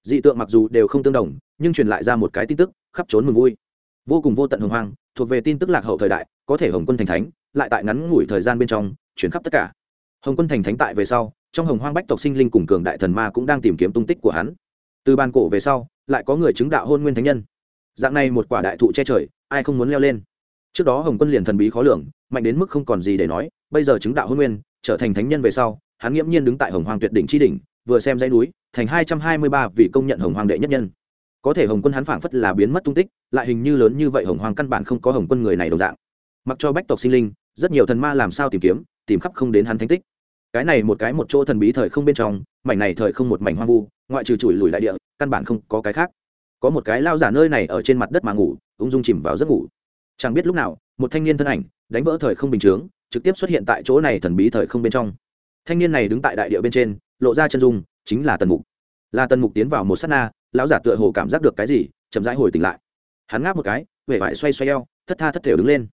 Dị tượng mặc dù đều không tương đồng, nhưng truyền lại ra một cái tin tức, khắp trốn mừng vui vô cùng vô tận hồng hoang, thuộc về tin tức lạc hậu thời đại, có thể hồng quân thành thánh, lại tại ngắn ngủi thời gian bên trong, chuyển khắp tất cả. Hồng quân thành thánh tại về sau, trong hồng hoang bách tộc sinh linh cùng cường đại thần ma cũng đang tìm kiếm tung tích của hắn. Từ ban cổ về sau, lại có người chứng đạo hôn nguyên thánh nhân. Dạng này một quả đại thụ che trời, ai không muốn leo lên? Trước đó hồng quân liền thần bí khó lường, mạnh đến mức không còn gì để nói, bây giờ chứng đạo hôn nguyên, trở thành thánh nhân về sau, hắn nghiễm nhiên đứng tại hồng hoàng tuyệt đỉnh tri đỉnh, vừa xem dãy núi, thành hai trăm hai mươi ba vị công nhận hồng hoàng đệ nhất nhân có thể hồng quân hắn phảng phất là biến mất tung tích, lại hình như lớn như vậy hồng hoàng căn bản không có hồng quân người này đồng dạng. Mặc cho bách tộc sinh linh, rất nhiều thần ma làm sao tìm kiếm, tìm khắp không đến hắn thánh tích. Cái này một cái một chỗ thần bí thời không bên trong, mảnh này thời không một mảnh hoang vu, ngoại trừ chùi lùi đại địa, căn bản không có cái khác. Có một cái lao giả nơi này ở trên mặt đất mà ngủ, ung dung chìm vào giấc ngủ. Chẳng biết lúc nào, một thanh niên thân ảnh, đánh vỡ thời không bình chướng, trực tiếp xuất hiện tại chỗ này thần bí thời không bên trong. Thanh niên này đứng tại đại địa bên trên, lộ ra chân dung, chính là tần mục. Là tần mục tiến vào một s á t na lão giả tựa hồ cảm giác được cái gì, chậm rãi hồi tỉnh lại. Hắn ngáp một cái huệ vải xoay xoay eo, thất tha thất thể đứng lên.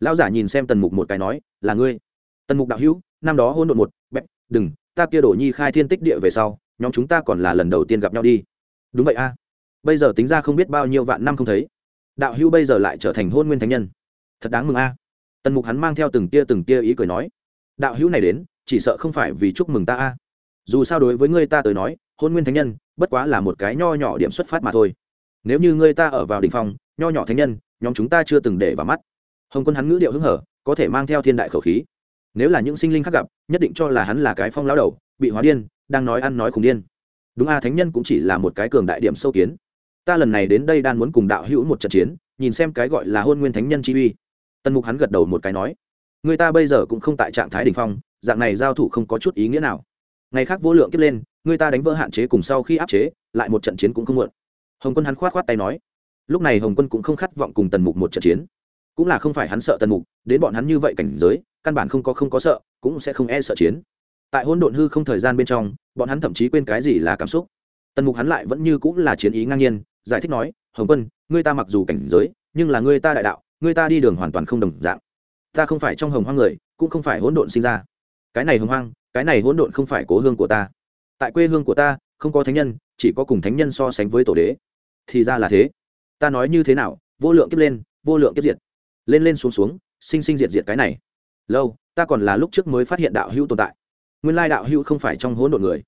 Lão giả nhìn xem tần mục một cái nói, là ngươi. Tần mục đạo hữu, năm đó hôn đột một bẹp đừng, ta kia đổ nhi khai thiên tích địa về sau, nhóm chúng ta còn là lần đầu tiên gặp nhau đi. Đúng vậy a. Bây giờ tính ra không biết bao nhiêu vạn năm không thấy. Đạo hữu bây giờ lại trở thành hôn nguyên thánh nhân. Thật đáng mừng a. Tần mục hắn mang theo từng tia từng tia ý cười nói, đạo hữu này đến, chỉ sợ không phải vì chúc mừng ta a. Dù sao đối với ngươi ta tới nói, hôn nguyên thánh nhân bất quá là một cái nho nhỏ điểm xuất phát mà thôi. Nếu như ngươi ta ở vào đ ỉ n h phong, nho nhỏ thánh nhân, nhóm chúng ta chưa từng để vào mắt. Hồng quân hắn ngữ điệu hứng hở, có thể mang theo thiên đại khẩu khí. Nếu là những sinh linh khác gặp, nhất định cho là hắn là cái phong lao đầu, bị hóa điên, đang nói ăn nói khùng điên. Đúng a, thánh nhân cũng chỉ là một cái cường đại điểm sâu kiến. Ta lần này đến đây đang muốn cùng đạo hữu một trận chiến, nhìn xem cái gọi là hôn nguyên thánh nhân chi uy. Tần mục hắn gật đầu một cái nói, người ta bây giờ cũng không tại trạng thái đ ỉ n h phong, dạng này giao thủ không có chút ý nghĩa nào. Ngày khác vô lượng kiếp lên người ta đánh vỡ hạn chế cùng sau khi áp chế, lại một trận chiến cũng không muộn. Hồng quân hắn khoát khoát tay nói, lúc này hồng quân cũng không khát vọng cùng tần mục một trận chiến. Cũng là không phải hắn sợ tần mục, đến bọn hắn như vậy cảnh giới, căn bản không có không có sợ, cũng sẽ không e sợ chiến. Tại hôn độn hư không thời gian bên trong, bọn hắn thậm chí quên cái gì là cảm xúc. Tần mục hắn lại vẫn như cũng là chiến ý ngang nhiên, giải thích nói, hồng quân ngươi ta mặc dù cảnh giới, nhưng là ngươi ta đại đạo ngươi ta đi đường hoàn toàn không đồng dạng. Ta không phải trong hồng hoang người, cũng không phải hỗn độn sinh ra. Cái này hồng hoang, cái này hỗn độn không phải cố hương của ta tại quê hương của ta, không có thánh nhân, chỉ có cùng thánh nhân so sánh với tổ đế. Thì ra là thế. Ta nói như thế nào, vô lượng kiếp lên, vô lượng kiếp diệt. Lên lên xuống xuống, sinh sinh diệt diệt cái này. Lâu, ta còn là lúc trước mới phát hiện đạo hữu tồn tại. Nguyên lai đạo hữu không phải trong hỗn độn người.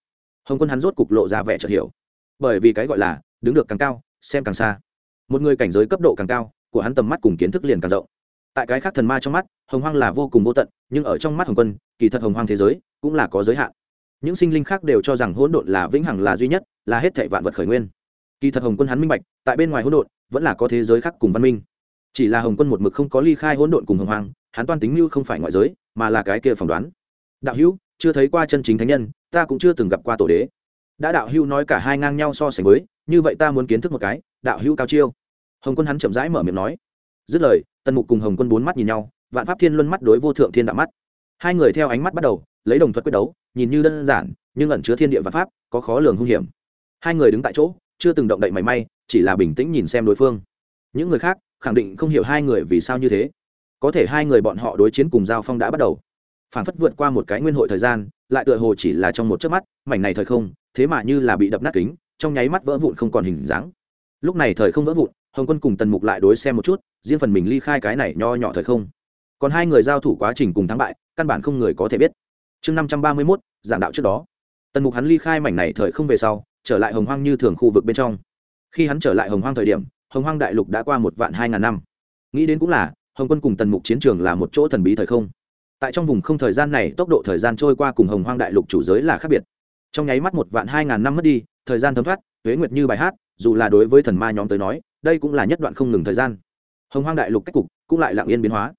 Hồng quân hắn rốt cục lộ ra vẻ chợt hiểu. Bởi vì cái gọi là, đứng được càng cao, xem càng xa. Một người cảnh giới cấp độ càng cao, của hắn tầm mắt cùng kiến thức liền càng rộng. Tại cái khác thần ma trong mắt, hồng hoang là vô cùng vô tận, nhưng ở trong mắt hồng quân, kỳ thật hồng hoang thế giới cũng là có giới hạn những sinh linh khác đều cho rằng hỗn độn là vĩnh hằng là duy nhất, là hết thảy vạn vật khởi nguyên. Kỳ thật hồng quân hắn minh bạch, tại bên ngoài hỗn độn, vẫn là có thế giới khác cùng văn minh. Chỉ là hồng quân một mực không có ly khai hỗn độn cùng hồng hoàng hắn toan tính mưu không phải ngoại giới, mà là cái kia phỏng đoán. Đạo hữu, chưa thấy qua chân chính thánh nhân, ta cũng chưa từng gặp qua tổ đế. Đã đạo hữu nói cả hai ngang nhau so sánh với, như vậy ta muốn kiến thức một cái, đạo hữu cao chiêu. Hồng quân hắn chậm rãi mở miệng nói. Dứt lời, tần mục cùng hồng quân bốn mắt nhìn nhau, vạn pháp thiên luân mắt đối vô thượng thiên đạo mắt. Hai người theo ánh mắt bắt đầu, lấy đồng thuật quyết đấu nhìn như đơn giản, nhưng ẩn chứa thiên địa và pháp, có khó lường hung hiểm. Hai người đứng tại chỗ, chưa từng động đậy mảy may, chỉ là bình tĩnh nhìn xem đối phương. Những người khác, khẳng định không hiểu hai người vì sao như thế. Có thể hai người bọn họ đối chiến cùng giao phong đã bắt đầu. Phản phất vượt qua một cái nguyên hội thời gian, lại tựa hồ chỉ là trong một chớp mắt, mảnh này thời không, thế mà như là bị đập nát kính, trong nháy mắt vỡ vụn không còn hình dáng. Lúc này thời không vỡ vụn, hồng quân cùng tần mục lại đối xem một chút, riêng phần mình ly khai cái này nho nhỏ thời không. Còn hai người giao thủ quá trình cùng thắng bại, căn bản không người có thể biết chương năm trăm ba mươi mốt, giảng đạo trước đó. Tần mục hắn ly khai mảnh này thời không về sau, trở lại hồng hoang như thường khu vực bên trong. Khi hắn trở lại hồng hoang thời điểm, hồng hoang đại lục đã qua một vạn hai ngàn năm. Nghĩ đến cũng là, hồng quân cùng tần mục chiến trường là một chỗ thần bí thời không. Tại trong vùng không thời gian này, tốc độ thời gian trôi qua cùng hồng hoang đại lục chủ giới là khác biệt. Trong nháy mắt một vạn hai ngàn năm mất đi, thời gian thấm thoát, tuế nguyệt như bài hát, dù là đối với thần ma nhóm tới nói, đây cũng là nhất đoạn không ngừng thời gian. Hồng hoang đại lục cách cục cũng lại lặng yên biến hóa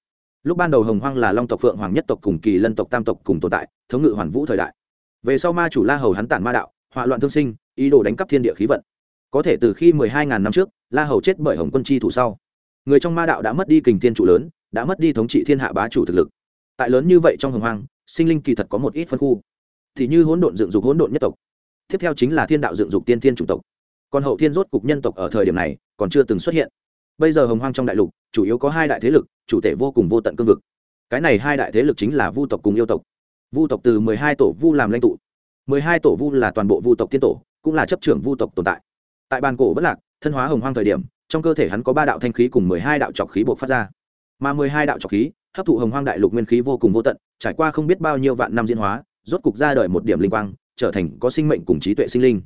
lúc ban đầu hồng hoang là long tộc phượng hoàng nhất tộc cùng kỳ lân tộc tam tộc cùng tồn tại, thống ngự hoàn vũ thời đại. Về sau ma chủ la hầu hắn tản ma đạo, hỏa loạn thương sinh, ý đồ đánh cắp thiên địa khí vận. Có thể từ khi mười hai ngàn năm trước, la hầu chết bởi hồng quân chi thủ sau. Người trong ma đạo đã mất đi kình thiên trụ lớn, đã mất đi thống trị thiên hạ bá chủ thực lực. Tại lớn như vậy trong hồng hoang, sinh linh kỳ thật có một ít phân khu. Thì như hỗn độn dựng dục hỗn độn nhất tộc, tiếp theo chính là thiên đạo dựng dục tiên thiên chủng tộc. Còn hậu thiên rốt cục nhân tộc ở thời điểm này, còn chưa từng xuất hiện. Bây giờ hồng hoang trong đại lục chủ yếu có hai đại thế lực, chủ thể vô cùng vô tận cương vực. Cái này hai đại thế lực chính là vu tộc cùng yêu tộc. Vu tộc từ mười hai tổ vu làm lãnh tụ. mười hai tổ vu là toàn bộ vu tộc tiên tổ, cũng là chấp trưởng vu tộc tồn tại. Tại bàn cổ vất lạc, thân hóa hồng hoang thời điểm, trong cơ thể hắn có ba đạo thanh khí cùng mười hai đạo trọc khí buộc phát ra. Mà mười hai đạo trọc khí, hấp thụ hồng hoang đại lục nguyên khí vô cùng vô tận, trải qua không biết bao nhiêu vạn năm diễn hóa, rốt cục ra đời một điểm linh quang, trở thành có sinh mệnh cùng trí tuệ sinh linh.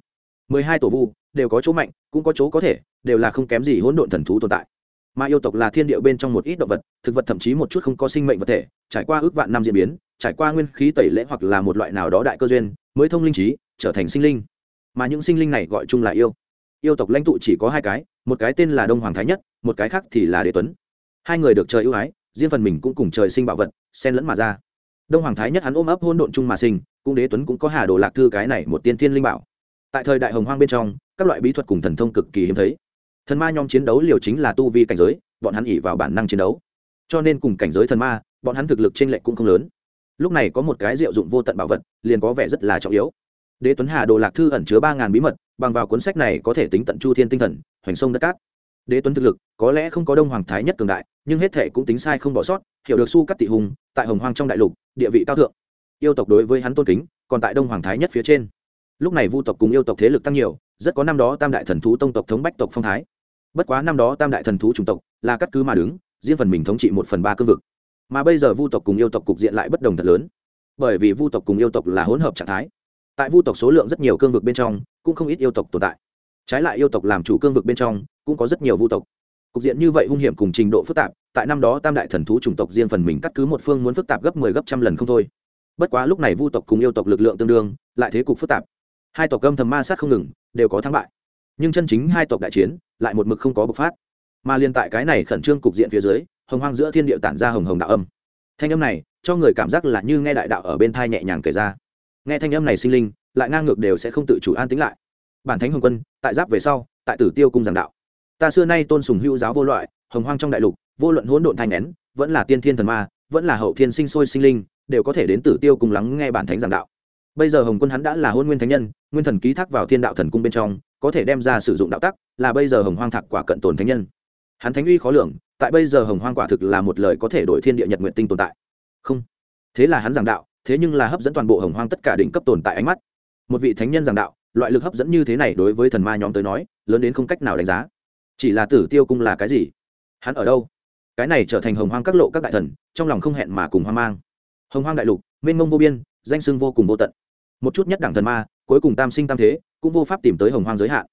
mười hai tổ vu, đều có chỗ mạnh, cũng có chỗ có thể, đều là không kém gì hỗn độn thần thú tồn tại mà yêu tộc là thiên địa bên trong một ít động vật, thực vật thậm chí một chút không có sinh mệnh vật thể, trải qua ước vạn năm diễn biến, trải qua nguyên khí tẩy lễ hoặc là một loại nào đó đại cơ duyên, mới thông linh trí, trở thành sinh linh. Mà những sinh linh này gọi chung là yêu. Yêu tộc lãnh tụ chỉ có hai cái, một cái tên là đông hoàng thái nhất, một cái khác thì là đế tuấn. Hai người được trời ưu ái, riêng phần mình cũng cùng trời sinh bảo vật, xen lẫn mà ra. Đông hoàng thái nhất hắn ôm ấp hôn độn chung mà sinh, cũng đế tuấn cũng có hà đồ lạc thư cái này một tiên thiên linh bảo. Tại thời đại hồng hoang bên trong, các loại bí thuật cùng thần thông cực kỳ hiếm thấy thần ma nhóm chiến đấu liều chính là tu vi cảnh giới, bọn hắn ỉ vào bản năng chiến đấu. Cho nên cùng cảnh giới thần ma, bọn hắn thực lực t r ê n lệch cũng không lớn. Lúc này có một cái diệu dụng vô tận bảo vật, liền có vẻ rất là trọng yếu. Đế tuấn hà đồ lạc thư ẩn chứa ba ngàn bí mật, bằng vào cuốn sách này có thể tính tận chu thiên tinh thần, hoành sông đất cát. Đế tuấn thực lực, có lẽ không có đông hoàng thái nhất cường đại, nhưng hết thể cũng tính sai không bỏ sót, hiểu được su cắt tị hùng, tại hồng hoang trong đại lục, địa vị cao thượng. Yêu tộc đối với hắn tôn kính, còn tại đông hoàng thái nhất phía trên. Lúc này vu tộc cùng yêu tộc thế lực tăng nhiều rất có năm đó tam đại thần thú tông tộc thống bách tộc phong thái. Bất quá năm đó tam đại thần thú chủng tộc là cắt cứ mà đứng, riêng phần mình thống trị một phần ba cương vực. Mà bây giờ vu tộc cùng yêu tộc cục diện lại bất đồng thật lớn, bởi vì vu tộc cùng yêu tộc là hỗn hợp trạng thái. Tại vu tộc số lượng rất nhiều cương vực bên trong, cũng không ít yêu tộc tồn tại. Trái lại yêu tộc làm chủ cương vực bên trong, cũng có rất nhiều vu tộc. Cục diện như vậy hung hiểm cùng trình độ phức tạp, tại năm đó tam đại thần thú chủng tộc riêng phần mình cắt cứ một phương muốn phức tạp gấp mười 10 gấp trăm lần không thôi. Bất quá lúc này vu tộc cùng yêu tộc lực lượng tương đương, lại thế cục phức tạp hai tộc âm thầm ma sát không ngừng, đều có thắng bại. Nhưng chân chính hai tộc đại chiến, lại một mực không có bộc phát. Mà liên tại cái này khẩn trương cục diện phía dưới, hồng hoang giữa thiên địa tản ra hồng hồng đạo âm. Thanh âm này, cho người cảm giác là như nghe đại đạo ở bên thai nhẹ nhàng kể ra. Nghe thanh âm này sinh linh, lại ngang ngược đều sẽ không tự chủ an tính lại. Bản thánh hồng quân, tại giáp về sau, tại tử tiêu cung giảng đạo. Ta xưa nay tôn sùng hữu giáo vô loại, hồng hoang trong đại lục, vô luận hỗn độn thanh nén, vẫn là tiên thiên thần ma, vẫn là hậu thiên sinh sôi sinh linh, đều có thể đến tử tiêu cùng lắng nghe bản thánh giảng đạo bây giờ hồng quân hắn đã là hôn nguyên thánh nhân, nguyên thần ký thác vào thiên đạo thần cung bên trong, có thể đem ra sử dụng đạo tắc, là bây giờ hồng hoang thạc quả cận tồn thánh nhân. Hắn thánh uy khó lường, tại bây giờ hồng hoang quả thực là một lời có thể đổi thiên địa nhật nguyện tinh tồn tại. Không. Thế là hắn giảng đạo, thế nhưng là hấp dẫn toàn bộ hồng hoang tất cả đỉnh cấp tồn tại ánh mắt. Một vị thánh nhân giảng đạo, loại lực hấp dẫn như thế này đối với thần ma nhóm tới nói, lớn đến không cách nào đánh giá. Chỉ là tử tiêu cung là cái gì? Hắn ở đâu? Cái này trở thành hồng hoang các lộ các đại thần, trong lòng không hẹn mà cùng hoang mang. Hồng hoang đại lục, mênh mông vô biên danh sưng vô cùng vô tận. Một chút nhất đẳng thần ma, cuối cùng tam sinh tam thế, cũng vô pháp tìm tới hồng hoang giới hạn.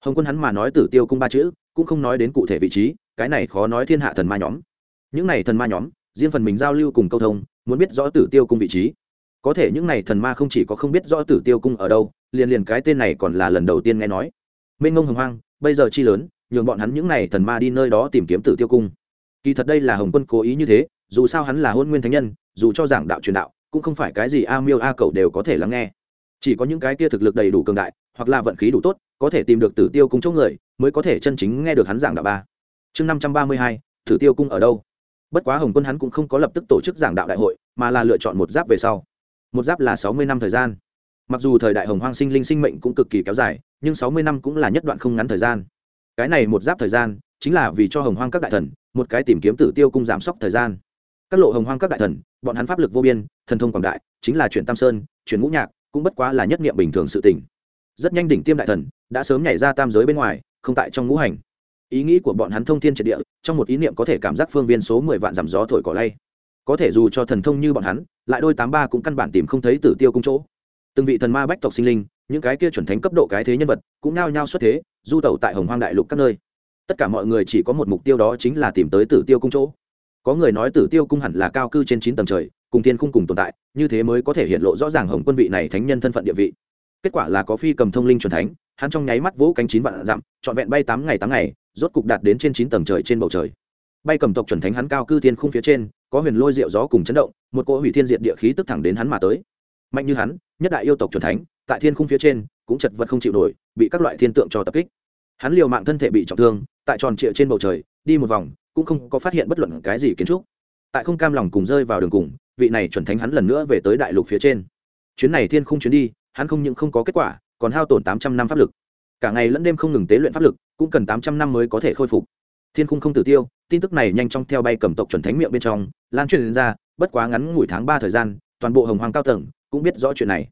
Hồng quân hắn mà nói tử tiêu cung ba chữ, cũng không nói đến cụ thể vị trí, cái này khó nói thiên hạ thần ma nhóm. Những này thần ma nhóm, riêng phần mình giao lưu cùng câu thông, muốn biết rõ tử tiêu cung vị trí. Có thể những này thần ma không chỉ có không biết rõ tử tiêu cung ở đâu, liền liền cái tên này còn là lần đầu tiên nghe nói. Mênh ngông hồng hoang, bây giờ chi lớn, nhường bọn hắn những này thần ma đi nơi đó tìm kiếm tử tiêu cung. Kỳ thật đây là hồng quân cố ý như thế, dù sao hắn là hôn nguyên thánh nhân, dù cho giảng đạo truyền đạo cũng không phải cái gì a miêu a cậu đều có thể lắng nghe. Chỉ có những cái kia thực lực đầy đủ cường đại, hoặc là vận khí đủ tốt, có thể tìm được tử tiêu cung chỗ người, mới có thể chân chính nghe được hắn giảng đạo ba. Chương năm trăm ba mươi hai, tử tiêu cung ở đâu? Bất quá hồng quân hắn cũng không có lập tức tổ chức giảng đạo đại hội, mà là lựa chọn một giáp về sau. Một giáp là sáu mươi năm thời gian. Mặc dù thời đại hồng hoang sinh linh sinh mệnh cũng cực kỳ kéo dài, nhưng sáu mươi năm cũng là nhất đoạn không ngắn thời gian. Cái này một giáp thời gian, chính là vì cho hồng hoang các đại thần, một cái tìm kiếm tử tiêu cung giảm sốc thời gian các lộ hồng hoang các đại thần, bọn hắn pháp lực vô biên, thần thông quảng đại, chính là chuyển tam sơn chuyển ngũ nhạc, cũng bất quá là nhất niệm bình thường sự tình. Rất nhanh đỉnh tiêm đại thần đã sớm nhảy ra tam giới bên ngoài, không tại trong ngũ hành. Ý nghĩ của bọn hắn thông thiên triệt địa, trong một ý niệm có thể cảm giác phương viên số mười vạn dặm gió thổi cỏ lay. Có thể dù cho thần thông như bọn hắn, lại đôi tám ba cũng căn bản tìm không thấy tử tiêu cung chỗ. Từng vị thần ma bách tộc sinh linh, những cái kia chuẩn thánh cấp độ cái thế nhân vật, cũng nao nhao xuất thế, du tẩu tại hồng hoang đại lục các nơi. Tất cả mọi người chỉ có một mục tiêu đó chính là tìm tới tử tiêu cung chỗ có người nói tử tiêu cung hẳn là cao cư trên chín tầng trời, cùng tiên khung cùng tồn tại, như thế mới có thể hiện lộ rõ ràng hồng quân vị này thánh nhân thân phận địa vị. Kết quả là có phi cầm thông linh c thánh, hắn trong nháy mắt vỗ cánh chín vạn dặm, trọn vẹn bay tám ngày tám ngày, rốt cục đạt đến trên chín tầng trời trên bầu trời. Bay cầm tộc chuẩn thánh hắn cao cư tiên khung phía trên, có huyền lôi rượu gió cùng chấn động, một cỗ hủy thiên diệt địa khí tức thẳng đến hắn mà tới. Mạnh như hắn, nhất đại yêu tộc chuẩn thánh, tại thiên khung phía trên, cũng chật vật không chịu nổi, bị các loại thiên tượng cho tập kích. Hắn liều mạng thân thể bị trọng thương, tại tròn trịa trên bầu trời, đi một vòng cũng không có phát hiện bất luận cái gì kiến trúc. Tại không cam lòng cùng rơi vào đường cùng, vị này chuẩn thánh hắn lần nữa về tới đại lục phía trên. Chuyến này thiên khung chuyến đi, hắn không những không có kết quả, còn hao tổn tám trăm năm pháp lực. Cả ngày lẫn đêm không ngừng tế luyện pháp lực, cũng cần tám trăm năm mới có thể khôi phục. Thiên khung không tử tiêu, tin tức này nhanh chóng theo bay cầm tộc chuẩn thánh miệng bên trong, lan truyền ra, bất quá ngắn ngủi tháng ba thời gian, toàn bộ hồng hoàng cao tầng cũng biết rõ chuyện này.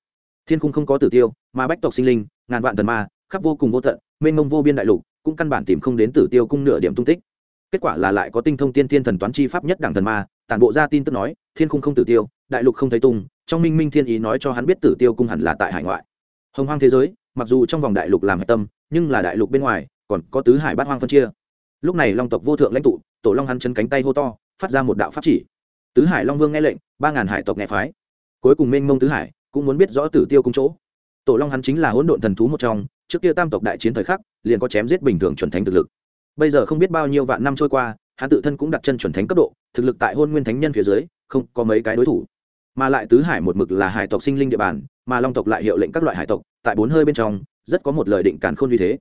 Thiên khung không có tử tiêu, mà bách tộc sinh linh, ngàn vạn thần ma, khắp vô cùng vô tận, mênh mông vô biên đại lục, cũng căn bản tìm không đến tử tiêu cung nửa điểm tung tích kết quả là lại có tinh thông tiên thiên thần toán chi pháp nhất đảng thần ma, tản bộ ra tin tức nói, thiên khung không tử tiêu, đại lục không thấy tung, trong minh minh thiên ý nói cho hắn biết tử tiêu cung hẳn là tại hải ngoại. Hồng hoang thế giới, mặc dù trong vòng đại lục làm hạch tâm, nhưng là đại lục bên ngoài, còn có tứ hải bát hoang phân chia. Lúc này long tộc vô thượng lãnh tụ, tổ long hắn chân cánh tay hô to, phát ra một đạo pháp chỉ. Tứ hải long vương nghe lệnh, ba ngàn hải tộc nghe phái. Cuối cùng minh mông tứ hải, cũng muốn biết rõ tử tiêu cung chỗ. Tổ long hắn chính là hỗn độn thần thú một trong, trước kia tam tộc đại chiến thời khắc, liền có chém giết bình thường chuẩn thánh thực lực bây giờ không biết bao nhiêu vạn năm trôi qua, hắn tự thân cũng đặt chân chuẩn thánh cấp độ, thực lực tại hôn nguyên thánh nhân phía dưới, không có mấy cái đối thủ. Mà lại tứ hải một mực là hải tộc sinh linh địa bàn, mà long tộc lại hiệu lệnh các loại hải tộc, tại bốn hơi bên trong, rất có một lời định cản khôn như thế.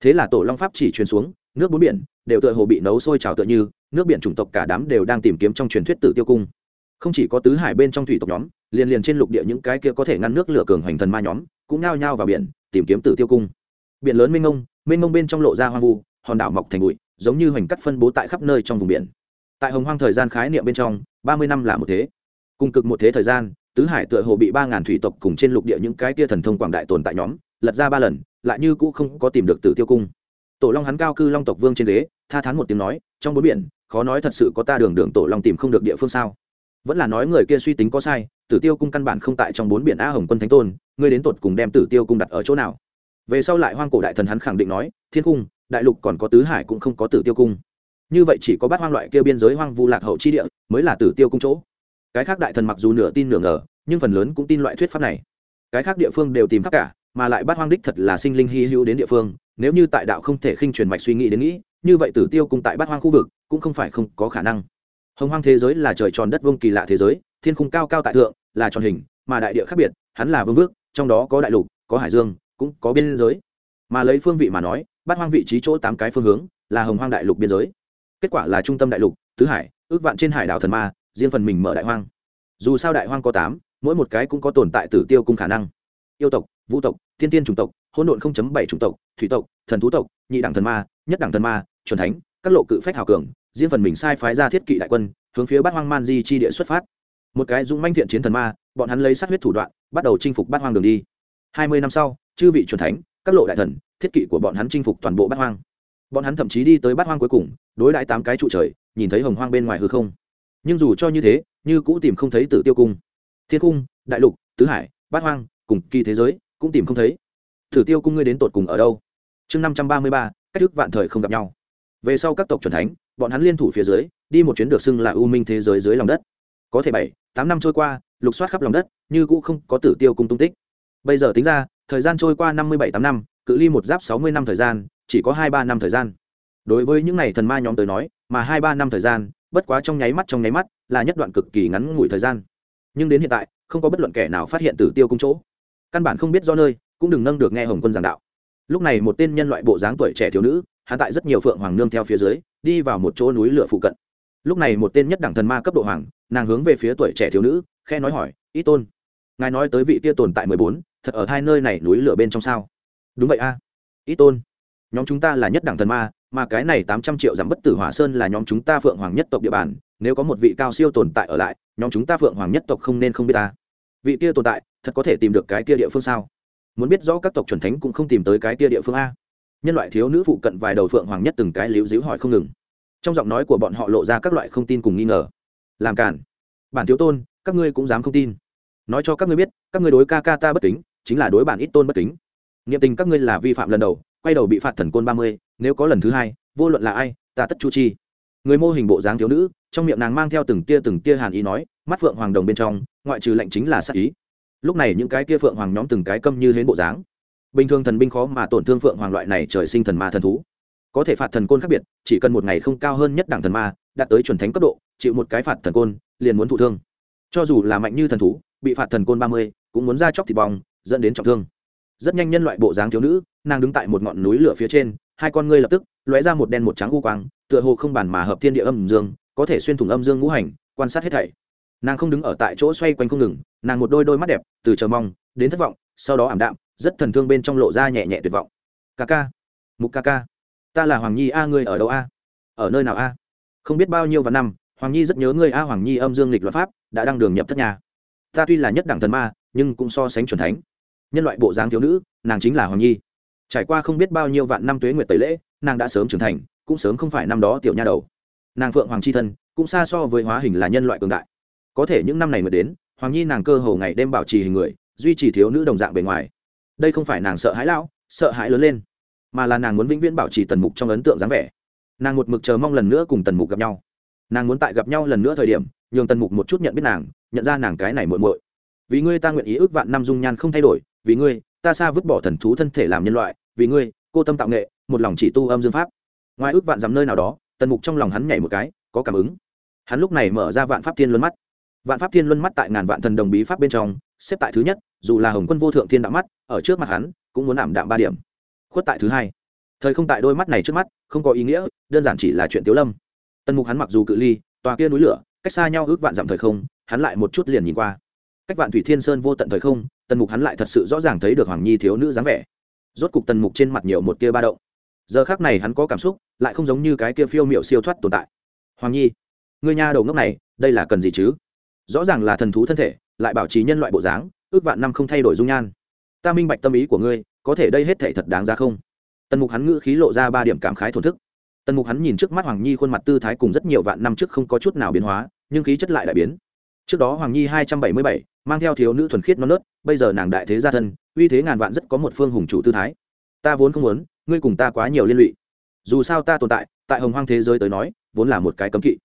Thế là tổ long pháp chỉ truyền xuống, nước bốn biển, đều tựa hồ bị nấu sôi trào tựa như, nước biển chủng tộc cả đám đều đang tìm kiếm trong truyền thuyết tử tiêu cung. Không chỉ có tứ hải bên trong thủy tộc nhóm, liền liền trên lục địa những cái kia có thể ngăn nước lửa cường hoành thần ma nhóm, cũng nao nhao vào biển, tìm kiếm tử tiêu cung. Biển lớn mênh mông mênh mông bên trong lộ ra hoang vu hòn đảo mọc thành bụi, giống như hoành cắt phân bố tại khắp nơi trong vùng biển. Tại hồng hoang thời gian khái niệm bên trong, ba mươi năm là một thế. Cùng cực một thế thời gian, tứ hải tựa hồ bị ba ngàn thủy tộc cùng trên lục địa những cái tia thần thông quảng đại tồn tại nhóm, lật ra ba lần, lại như cũ không có tìm được tử tiêu cung. Tổ long hắn cao cư long tộc vương trên ghế, tha thán một tiếng nói, trong bốn biển, khó nói thật sự có ta đường đường tổ long tìm không được địa phương sao? Vẫn là nói người kia suy tính có sai, tử tiêu cung căn bản không tại trong bốn biển a hồng quân thánh tôn, ngươi đến tột cùng đem tử tiêu cung đặt ở chỗ nào? Về sau lại hoang cổ đại thần hắn khẳng định nói, thiên cung đại lục còn có tứ hải cũng không có tử tiêu cung. Như vậy chỉ có bát hoang loại kia biên giới hoang vu lạc hậu chi địa mới là tử tiêu cung chỗ. Cái khác đại thần mặc dù nửa tin nửa ngờ, nhưng phần lớn cũng tin loại thuyết pháp này. Cái khác địa phương đều tìm khắp cả, mà lại bát hoang đích thật là sinh linh hy hữu đến địa phương, nếu như tại đạo không thể khinh truyền mạch suy nghĩ đến nghĩ, như vậy tử tiêu cung tại bát hoang khu vực cũng không phải không có khả năng. Hồng hoang thế giới là trời tròn đất vương kỳ lạ thế giới, thiên khung cao cao tại thượng, là tròn hình, mà đại địa khác biệt, hắn là vương vước, trong đó có đại lục, có hải dương, cũng có biên giới. Mà lấy phương vị mà nói bát hoang vị trí chỗ tám cái phương hướng, là hồng hoang đại lục biên giới. Kết quả là trung tâm đại lục, tứ hải, ước vạn trên hải đảo thần ma, riêng phần mình mở đại hoang. Dù sao đại hoang có tám, mỗi một cái cũng có tồn tại tử tiêu cung khả năng. Yêu tộc, vũ tộc, thiên tiên chủng tộc, hỗn độn không chấm bảy chủng tộc, thủy tộc, thần thú tộc, nhị đẳng thần ma, nhất đẳng thần ma truyền thánh, các lộ cự phách hào cường, riêng phần mình sai phái ra thiết kỵ đại quân, hướng phía bát hoang man di chi địa xuất phát. Một cái dũng manh thiện chiến thần ma, bọn hắn lấy sát huyết thủ đoạn, bắt đầu chinh phục bát hoang đường đi. Hai mươi năm sau, chư vị truyền thánh, các lộ đại thần thiết kỵ của bọn hắn chinh phục toàn bộ bát hoang. Bọn hắn thậm chí đi tới bát hoang cuối cùng, đối đãi tám cái trụ trời, nhìn thấy hồng hoang bên ngoài hư không. Nhưng dù cho như thế, như cũ tìm không thấy tử tiêu cung. Thiên cung, đại lục, tứ hải, bát hoang, cùng kỳ thế giới, cũng tìm không thấy. Tử tiêu cung ngươi đến tột cùng ở đâu? Chương năm trăm ba mươi ba, cách thức vạn thời không gặp nhau. Về sau các tộc c thánh, bọn hắn liên thủ phía dưới, đi một chuyến được xưng là u minh thế giới dưới lòng đất. Có thể bảy, tám năm trôi qua, lục soát khắp lòng đất, như cũ không có tử tiêu cung tung tích. Bây giờ tính ra, thời gian trôi qua năm mươi bảy, tám năm cự ly một giáp sáu mươi năm thời gian, chỉ có hai ba năm thời gian. Đối với những n à y thần ma nhóm tới nói, mà hai ba năm thời gian, bất quá trong nháy mắt trong nháy mắt, là nhất đoạn cực kỳ ngắn ngủi thời gian. Nhưng đến hiện tại, không có bất luận kẻ nào phát hiện tử tiêu cung chỗ. Căn bản không biết do nơi, cũng đừng nâng được nghe hồng quân giảng đạo. Lúc này một tên nhân loại bộ dáng tuổi trẻ thiếu nữ hạ tại rất nhiều phượng hoàng nương theo phía dưới, đi vào một chỗ núi lửa phụ cận. Lúc này một tên nhất đẳng thần ma cấp độ hoàng, nàng hướng về phía tuổi trẻ thiếu nữ khe nói hỏi ý tôn, ngài nói tới vị tia tồn tại mười bốn, thật ở hai nơi này núi lửa bên trong sao? Đúng vậy a. À? ít tôn. Nhóm chúng ta là nhất đẳng thần ma, mà cái này tám trăm triệu giảm bất tử hỏa sơn là nhóm chúng ta phượng hoàng nhất tộc địa bàn, nếu có một vị cao siêu tồn tại ở lại, nhóm chúng ta phượng hoàng nhất tộc không nên không biết ta. Vị kia tồn tại, thật có thể tìm được cái kia địa phương sao? Muốn biết rõ các tộc chuẩn thánh cũng không tìm tới cái kia địa phương a. Nhân loại thiếu nữ phụ cận vài đầu phượng hoàng nhất từng cái liễu díu hỏi không ngừng. Trong giọng nói của bọn họ lộ ra các loại không tin cùng nghi ngờ. Làm cản bản thiếu tôn, các ngươi cũng dám không tin. Nói cho các ngươi biết, các ngươi đối ca ca ta bất kính, chính là đối bản ít tôn bất kính niệm tình các ngươi là vi phạm lần đầu, quay đầu bị phạt thần côn ba mươi, nếu có lần thứ hai, vô luận là ai, ta tất chu chi. Người mô hình bộ dáng thiếu nữ, trong miệng nàng mang theo từng tia từng tia hàn ý nói, mắt phượng hoàng đồng bên trong, ngoại trừ lệnh chính là sắc ý. Lúc này những cái tia phượng hoàng nhóm từng cái câm như hến bộ dáng. Bình thường thần binh khó mà tổn thương phượng hoàng loại này trời sinh thần ma thần thú. Có thể phạt thần côn khác biệt, chỉ cần một ngày không cao hơn nhất đẳng thần ma, đạt tới chuẩn thánh cấp độ, chịu một cái phạt thần côn, liền muốn thụ thương. Cho dù là mạnh như thần thú, bị phạt thần côn ba mươi, cũng muốn ra chóc thịt bong, dẫn đến trọng thương rất nhanh nhân loại bộ dáng thiếu nữ, nàng đứng tại một ngọn núi lửa phía trên, hai con ngươi lập tức lóe ra một đen một trắng u quang, tựa hồ không bàn mà hợp thiên địa âm dương, có thể xuyên thủng âm dương ngũ hành, quan sát hết thảy. Nàng không đứng ở tại chỗ xoay quanh không ngừng, nàng một đôi đôi mắt đẹp, từ chờ mong đến thất vọng, sau đó ảm đạm, rất thần thương bên trong lộ ra nhẹ nhẹ tuyệt vọng. Ca ca, mục ca ca, ta là hoàng nhi a, ngươi ở đâu a? Ở nơi nào a? Không biết bao nhiêu và năm, hoàng nhi rất nhớ ngươi a, hoàng nhi âm dương lịch luật pháp, đã đăng đường nhập thất nhà. Ta tuy là nhất đẳng thần ma, nhưng cũng so sánh c thánh nhân loại bộ dáng thiếu nữ, nàng chính là hoàng nhi. Trải qua không biết bao nhiêu vạn năm tuế nguyệt tẩy lễ, nàng đã sớm trưởng thành, cũng sớm không phải năm đó tiểu nha đầu. Nàng phượng hoàng c h i thân, cũng xa so với hóa hình là nhân loại cường đại. Có thể những năm này mới đến, hoàng nhi nàng cơ hồ ngày đêm bảo trì hình người, duy trì thiếu nữ đồng dạng bề ngoài. Đây không phải nàng sợ hãi lão, sợ hãi lớn lên, mà là nàng muốn vĩnh viễn bảo trì tần mục trong ấn tượng dáng vẻ. Nàng một mực chờ mong lần nữa cùng tần mục gặp nhau. Nàng muốn tại gặp nhau lần nữa thời điểm, nhường tần mục một chút nhận biết nàng, nhận ra nàng cái này muội muội. Vì ngươi ta nguyện ý ước vạn năm dung nhan không thay đổi vì ngươi, ta xa vứt bỏ thần thú thân thể làm nhân loại, vì ngươi, cô tâm tạo nghệ, một lòng chỉ tu âm dương pháp. Ngoài ước vạn dằm nơi nào đó, tần mục trong lòng hắn nhảy một cái, có cảm ứng. Hắn lúc này mở ra vạn pháp thiên luân mắt. Vạn pháp thiên luân mắt tại ngàn vạn thần đồng bí pháp bên trong, xếp tại thứ nhất, dù là hồng quân vô thượng thiên đạo mắt, ở trước mặt hắn, cũng muốn ảm đạm ba điểm. Khuất tại thứ hai. Thời không tại đôi mắt này trước mắt, không có ý nghĩa, đơn giản chỉ là chuyện tiếu lâm. Tần mục hắn mặc dù cự ly, tòa kia núi lửa, cách xa nhau ước vạn dặm thời không, hắn lại một chút liền nhìn qua. Cách vạn thủy thiên sơn vô tận thời không tần mục hắn lại thật sự rõ ràng thấy được hoàng nhi thiếu nữ dáng vẻ. Rốt cục tần mục trên mặt nhiều một kia ba động. Giờ khác này hắn có cảm xúc, lại không giống như cái kia phiêu m i ệ u siêu thoát tồn tại. Hoàng nhi người nhà đầu ngốc này, đây là cần gì chứ? Rõ ràng là thần thú thân thể, lại bảo trì nhân loại bộ dáng, ước vạn năm không thay đổi dung nhan. Ta minh bạch tâm ý của ngươi, có thể đây hết thể thật đáng ra không? Tần mục hắn ngữ khí lộ ra ba điểm cảm khái thổn thức. Tần mục hắn nhìn trước mắt hoàng nhi khuôn mặt tư thái cùng rất nhiều vạn năm trước không có chút nào biến hóa, nhưng khí chất lại đại biến. Trước đó hoàng nhi hai trăm bảy mươi bảy, mang theo thiếu nữ thuần khiết non nớt bây giờ nàng đại thế gia thân, uy thế ngàn vạn rất có một phương hùng chủ tư thái. Ta vốn không muốn, ngươi cùng ta quá nhiều liên lụy. Dù sao ta tồn tại tại hồng hoang thế giới tới nói, vốn là một cái cấm kỵ.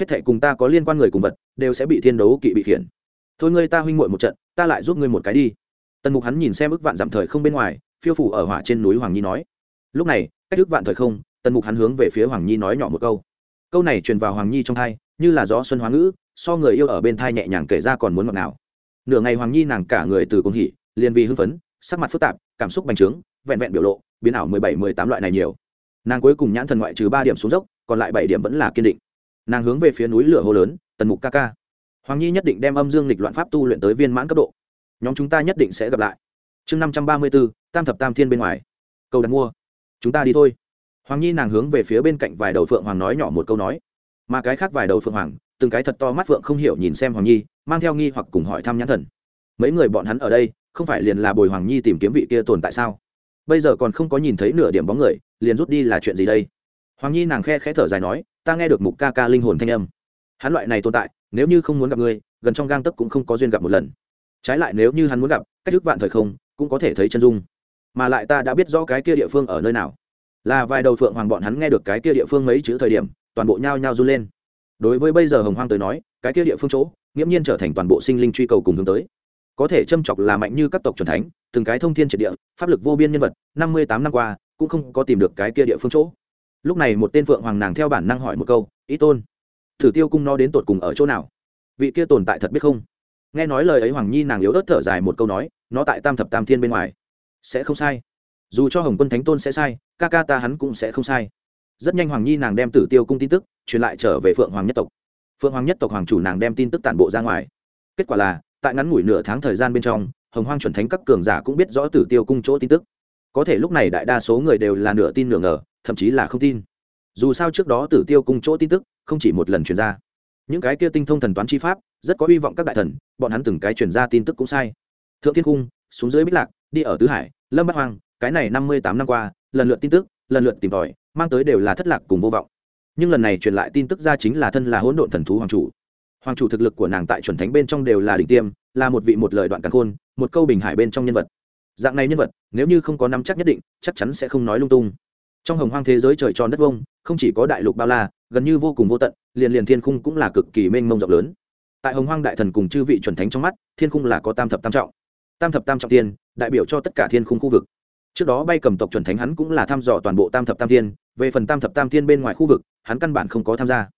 Hết thệ cùng ta có liên quan người cùng vật, đều sẽ bị thiên đấu kỵ bị khiển. Thôi ngươi ta huynh muội một trận, ta lại giúp ngươi một cái đi. Tần mục hắn nhìn xem ức vạn dặm thời không bên ngoài, phiêu phủ ở hỏa trên núi hoàng nhi nói. Lúc này, cách ức vạn thời không, tần mục hắn hướng về phía hoàng nhi nói nhỏ một câu. Câu này truyền vào hoàng nhi trong thai, như là gió xuân hóa ngữ, so người yêu ở bên thai nhẹ nhàng kể ra còn muốn ngọt nào nửa ngày hoàng nhi nàng cả người từ cung hỉ, liền vì hưng phấn, sắc mặt phức tạp, cảm xúc bành trướng, vẹn vẹn biểu lộ, biến ảo mười bảy, mười tám loại này nhiều. Nàng cuối cùng nhãn thần ngoại trừ ba điểm xuống dốc, còn lại bảy điểm vẫn là kiên định. Nàng hướng về phía núi lửa hô lớn, tần mục ca ca. Hoàng nhi nhất định đem âm dương lịch loạn pháp tu luyện tới viên mãn cấp độ. Nhóm chúng ta nhất định sẽ gặp lại. Chương năm trăm ba mươi b ố tam thập tam thiên bên ngoài. Câu đặt mua. Chúng ta đi thôi. Hoàng nhi nàng hướng về phía bên cạnh vài đầu phượng hoàng nói nhỏ một câu nói. Mà cái khác vài đầu phượng hoàng, từng cái thật to mắt phượng không hiểu nhìn xem hoàng nhi mang theo nghi hoặc cùng hỏi thăm nhãn thần. Mấy người bọn hắn ở đây, không phải liền là bồi hoàng nhi tìm kiếm vị kia tồn tại sao? Bây giờ còn không có nhìn thấy nửa điểm bóng người, liền rút đi là chuyện gì đây? Hoàng nhi nàng khe khẽ thở dài nói, ta nghe được mục ca ca linh hồn thanh âm. Hắn loại này tồn tại, nếu như không muốn gặp ngươi, gần trong gang tấc cũng không có duyên gặp một lần. Trái lại nếu như hắn muốn gặp, cách thức vạn thời không, cũng có thể thấy chân dung. Mà lại ta đã biết rõ cái kia địa phương ở nơi nào. Là vài đầu phượng hoàng bọn hắn nghe được cái kia địa phương mấy chữ thời điểm, toàn bộ nhao nhao run lên. Đối với bây giờ hồng hoang tới nói, cái kia địa phương chỗ nghiễm nhiên trở thành toàn bộ sinh linh truy cầu cùng hướng tới. Có thể châm chọc là mạnh như các tộc c thánh, từng cái thông thiên triệt địa, pháp lực vô biên nhân vật, năm mươi tám năm qua, cũng không có tìm được cái kia địa phương chỗ. Lúc này một tên phượng hoàng nàng theo bản năng hỏi một câu, ý tôn, thử tiêu cung nó đến tột cùng ở chỗ nào? Vị kia tồn tại thật biết không? Nghe nói lời ấy hoàng nhi nàng yếu ớt thở dài một câu nói, nó tại tam thập tam thiên bên ngoài. Sẽ không sai. Dù cho hồng quân thánh tôn sẽ sai, ca ca ta hắn cũng sẽ không sai. Rất nhanh hoàng nhi nàng đem tử tiêu cung tin tức truyền lại trở về phượng hoàng nhất tộc phượng hoàng nhất tộc hoàng chủ nàng đem tin tức tản bộ ra ngoài. Kết quả là, tại ngắn ngủi nửa tháng thời gian bên trong, hồng hoang chuẩn thánh các cường giả cũng biết rõ tử tiêu cung chỗ tin tức. Có thể lúc này đại đa số người đều là nửa tin nửa ngờ, thậm chí là không tin. Dù sao trước đó tử tiêu cung chỗ tin tức, không chỉ một lần truyền ra. Những cái kia tinh thông thần toán chi pháp, rất có hy vọng các đại thần, bọn hắn từng cái truyền ra tin tức cũng sai. Thượng thiên cung, xuống dưới bích lạc, đi ở tứ hải, lâm bắc hoàng cái này năm mươi tám năm qua, lần lượt tin tức, lần lượt tìm tòi, mang tới đều là thất lạc cùng vô vọng nhưng lần này truyền lại tin tức ra chính là thân là hỗn độn thần thú hoàng chủ. Hoàng chủ thực lực của nàng tại chuẩn thánh bên trong đều là đỉnh tiêm, là một vị một lời đoạn càn khôn, một câu bình hải bên trong nhân vật. Dạng này nhân vật, nếu như không có nắm chắc nhất định, chắc chắn sẽ không nói lung tung. Trong hồng hoang thế giới trời tròn đất vông, không chỉ có đại lục bao la, gần như vô cùng vô tận, liền liền thiên khung cũng là cực kỳ mênh mông rộng lớn. Tại hồng hoang đại thần cùng chư vị chuẩn thánh trong mắt, thiên khung là có tam thập tam trọng. Tam thập tam trọng tiên, đại biểu cho tất cả thiên khung khu vực trước đó bay cầm tộc chuẩn thánh hắn cũng là thăm dò toàn bộ tam thập tam thiên, về phần tam thập tam thiên bên ngoài khu vực, hắn căn bản không có tham gia.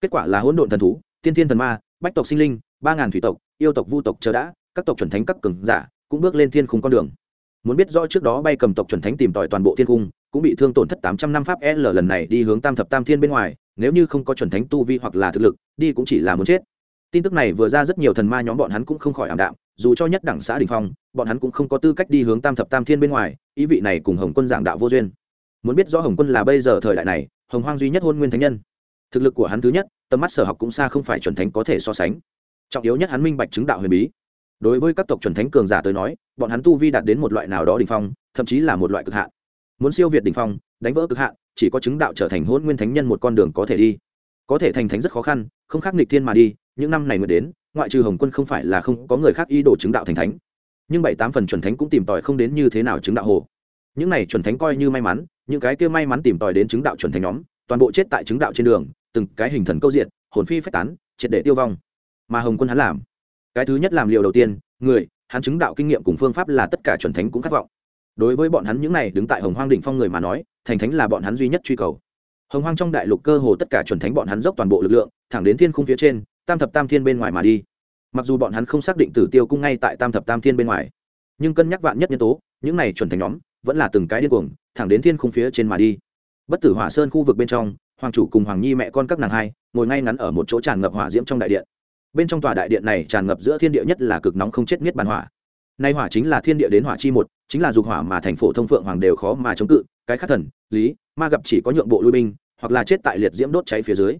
Kết quả là hỗn độn thần thú, tiên thiên thần ma, bách tộc sinh linh, ba ngàn thủy tộc, yêu tộc vu tộc chờ đã, các tộc chuẩn thánh các cường giả cũng bước lên thiên khung con đường. Muốn biết rõ trước đó bay cầm tộc chuẩn thánh tìm tòi toàn bộ thiên cung cũng bị thương tổn thất tám trăm năm pháp l lần này đi hướng tam thập tam thiên bên ngoài, nếu như không có chuẩn thánh tu vi hoặc là thực lực, đi cũng chỉ là muốn chết. Tin tức này vừa ra rất nhiều thần ma nhóm bọn hắn cũng không khỏi ảm đạm dù cho nhất đẳng xã đình phong, bọn hắn cũng không có tư cách đi hướng tam thập tam thiên bên ngoài, ý vị này cùng hồng quân giảng đạo vô duyên. Muốn biết rõ hồng quân là bây giờ thời đại này, hồng hoang duy nhất hôn nguyên thánh nhân. Thực lực của hắn thứ nhất, tầm mắt sở học cũng xa không phải chuẩn thánh có thể so sánh. Trọng yếu nhất hắn minh bạch chứng đạo huyền bí. Đối với các tộc chuẩn thánh cường giả tới nói, bọn hắn tu vi đạt đến một loại nào đó đ ỉ n h phong, thậm chí là một loại cực hạn. Muốn siêu việt đ ỉ n h phong, đánh vỡ cực hạn, chỉ có chứng đạo trở thành hôn nguyên thánh nhân một con đường có thể đi. Có thể thành thánh rất khó khăn, không khác nghịch thiên mà đi, những năm này mới đến ngoại trừ hồng quân không phải là không có người khác ý đồ chứng đạo thành thánh, nhưng bảy tám phần chuẩn thánh cũng tìm tòi không đến như thế nào chứng đạo hồ. Những này chuẩn thánh coi như may mắn, những cái kia may mắn tìm tòi đến chứng đạo chuẩn thánh nhóm, toàn bộ chết tại chứng đạo trên đường, từng cái hình thần câu diện hồn phi phách tán, triệt để tiêu vong. Mà hồng quân hắn làm, cái thứ nhất làm liều đầu tiên, người, hắn chứng đạo kinh nghiệm cùng phương pháp là tất cả chuẩn thánh cũng khát vọng. Đối với bọn hắn những này đứng tại hồng hoang đỉnh phong người mà nói, thành thánh là bọn hắn duy nhất truy cầu. Hồng hoang trong đại lục cơ hồ tất cả chuẩn thánh bọn hắn dốc toàn bộ lực lượng, thẳng đến thiên khung phía trên tam thập tam thiên bên ngoài mà đi. Mặc dù bọn hắn không xác định tử tiêu cung ngay tại tam thập tam thiên bên ngoài, nhưng cân nhắc vạn nhất nhân tố, những này chuẩn thành nhóm, vẫn là từng cái điên cuồng, thẳng đến thiên khung phía trên mà đi. Bất tử hỏa sơn khu vực bên trong, hoàng chủ cùng hoàng nhi mẹ con các nàng hai, ngồi ngay ngắn ở một chỗ tràn ngập hỏa diễm trong đại điện. Bên trong tòa đại điện này tràn ngập giữa thiên địa nhất là cực nóng không chết miết bàn hỏa. Nay hỏa chính là thiên địa đến hỏa chi một, chính là dục hỏa mà thành phổ thông phượng hoàng đều khó mà chống cự, cái khắc thần, lý, ma gặp chỉ có nhượng bộ lui binh, hoặc là chết tại liệt diễm đốt cháy phía dưới.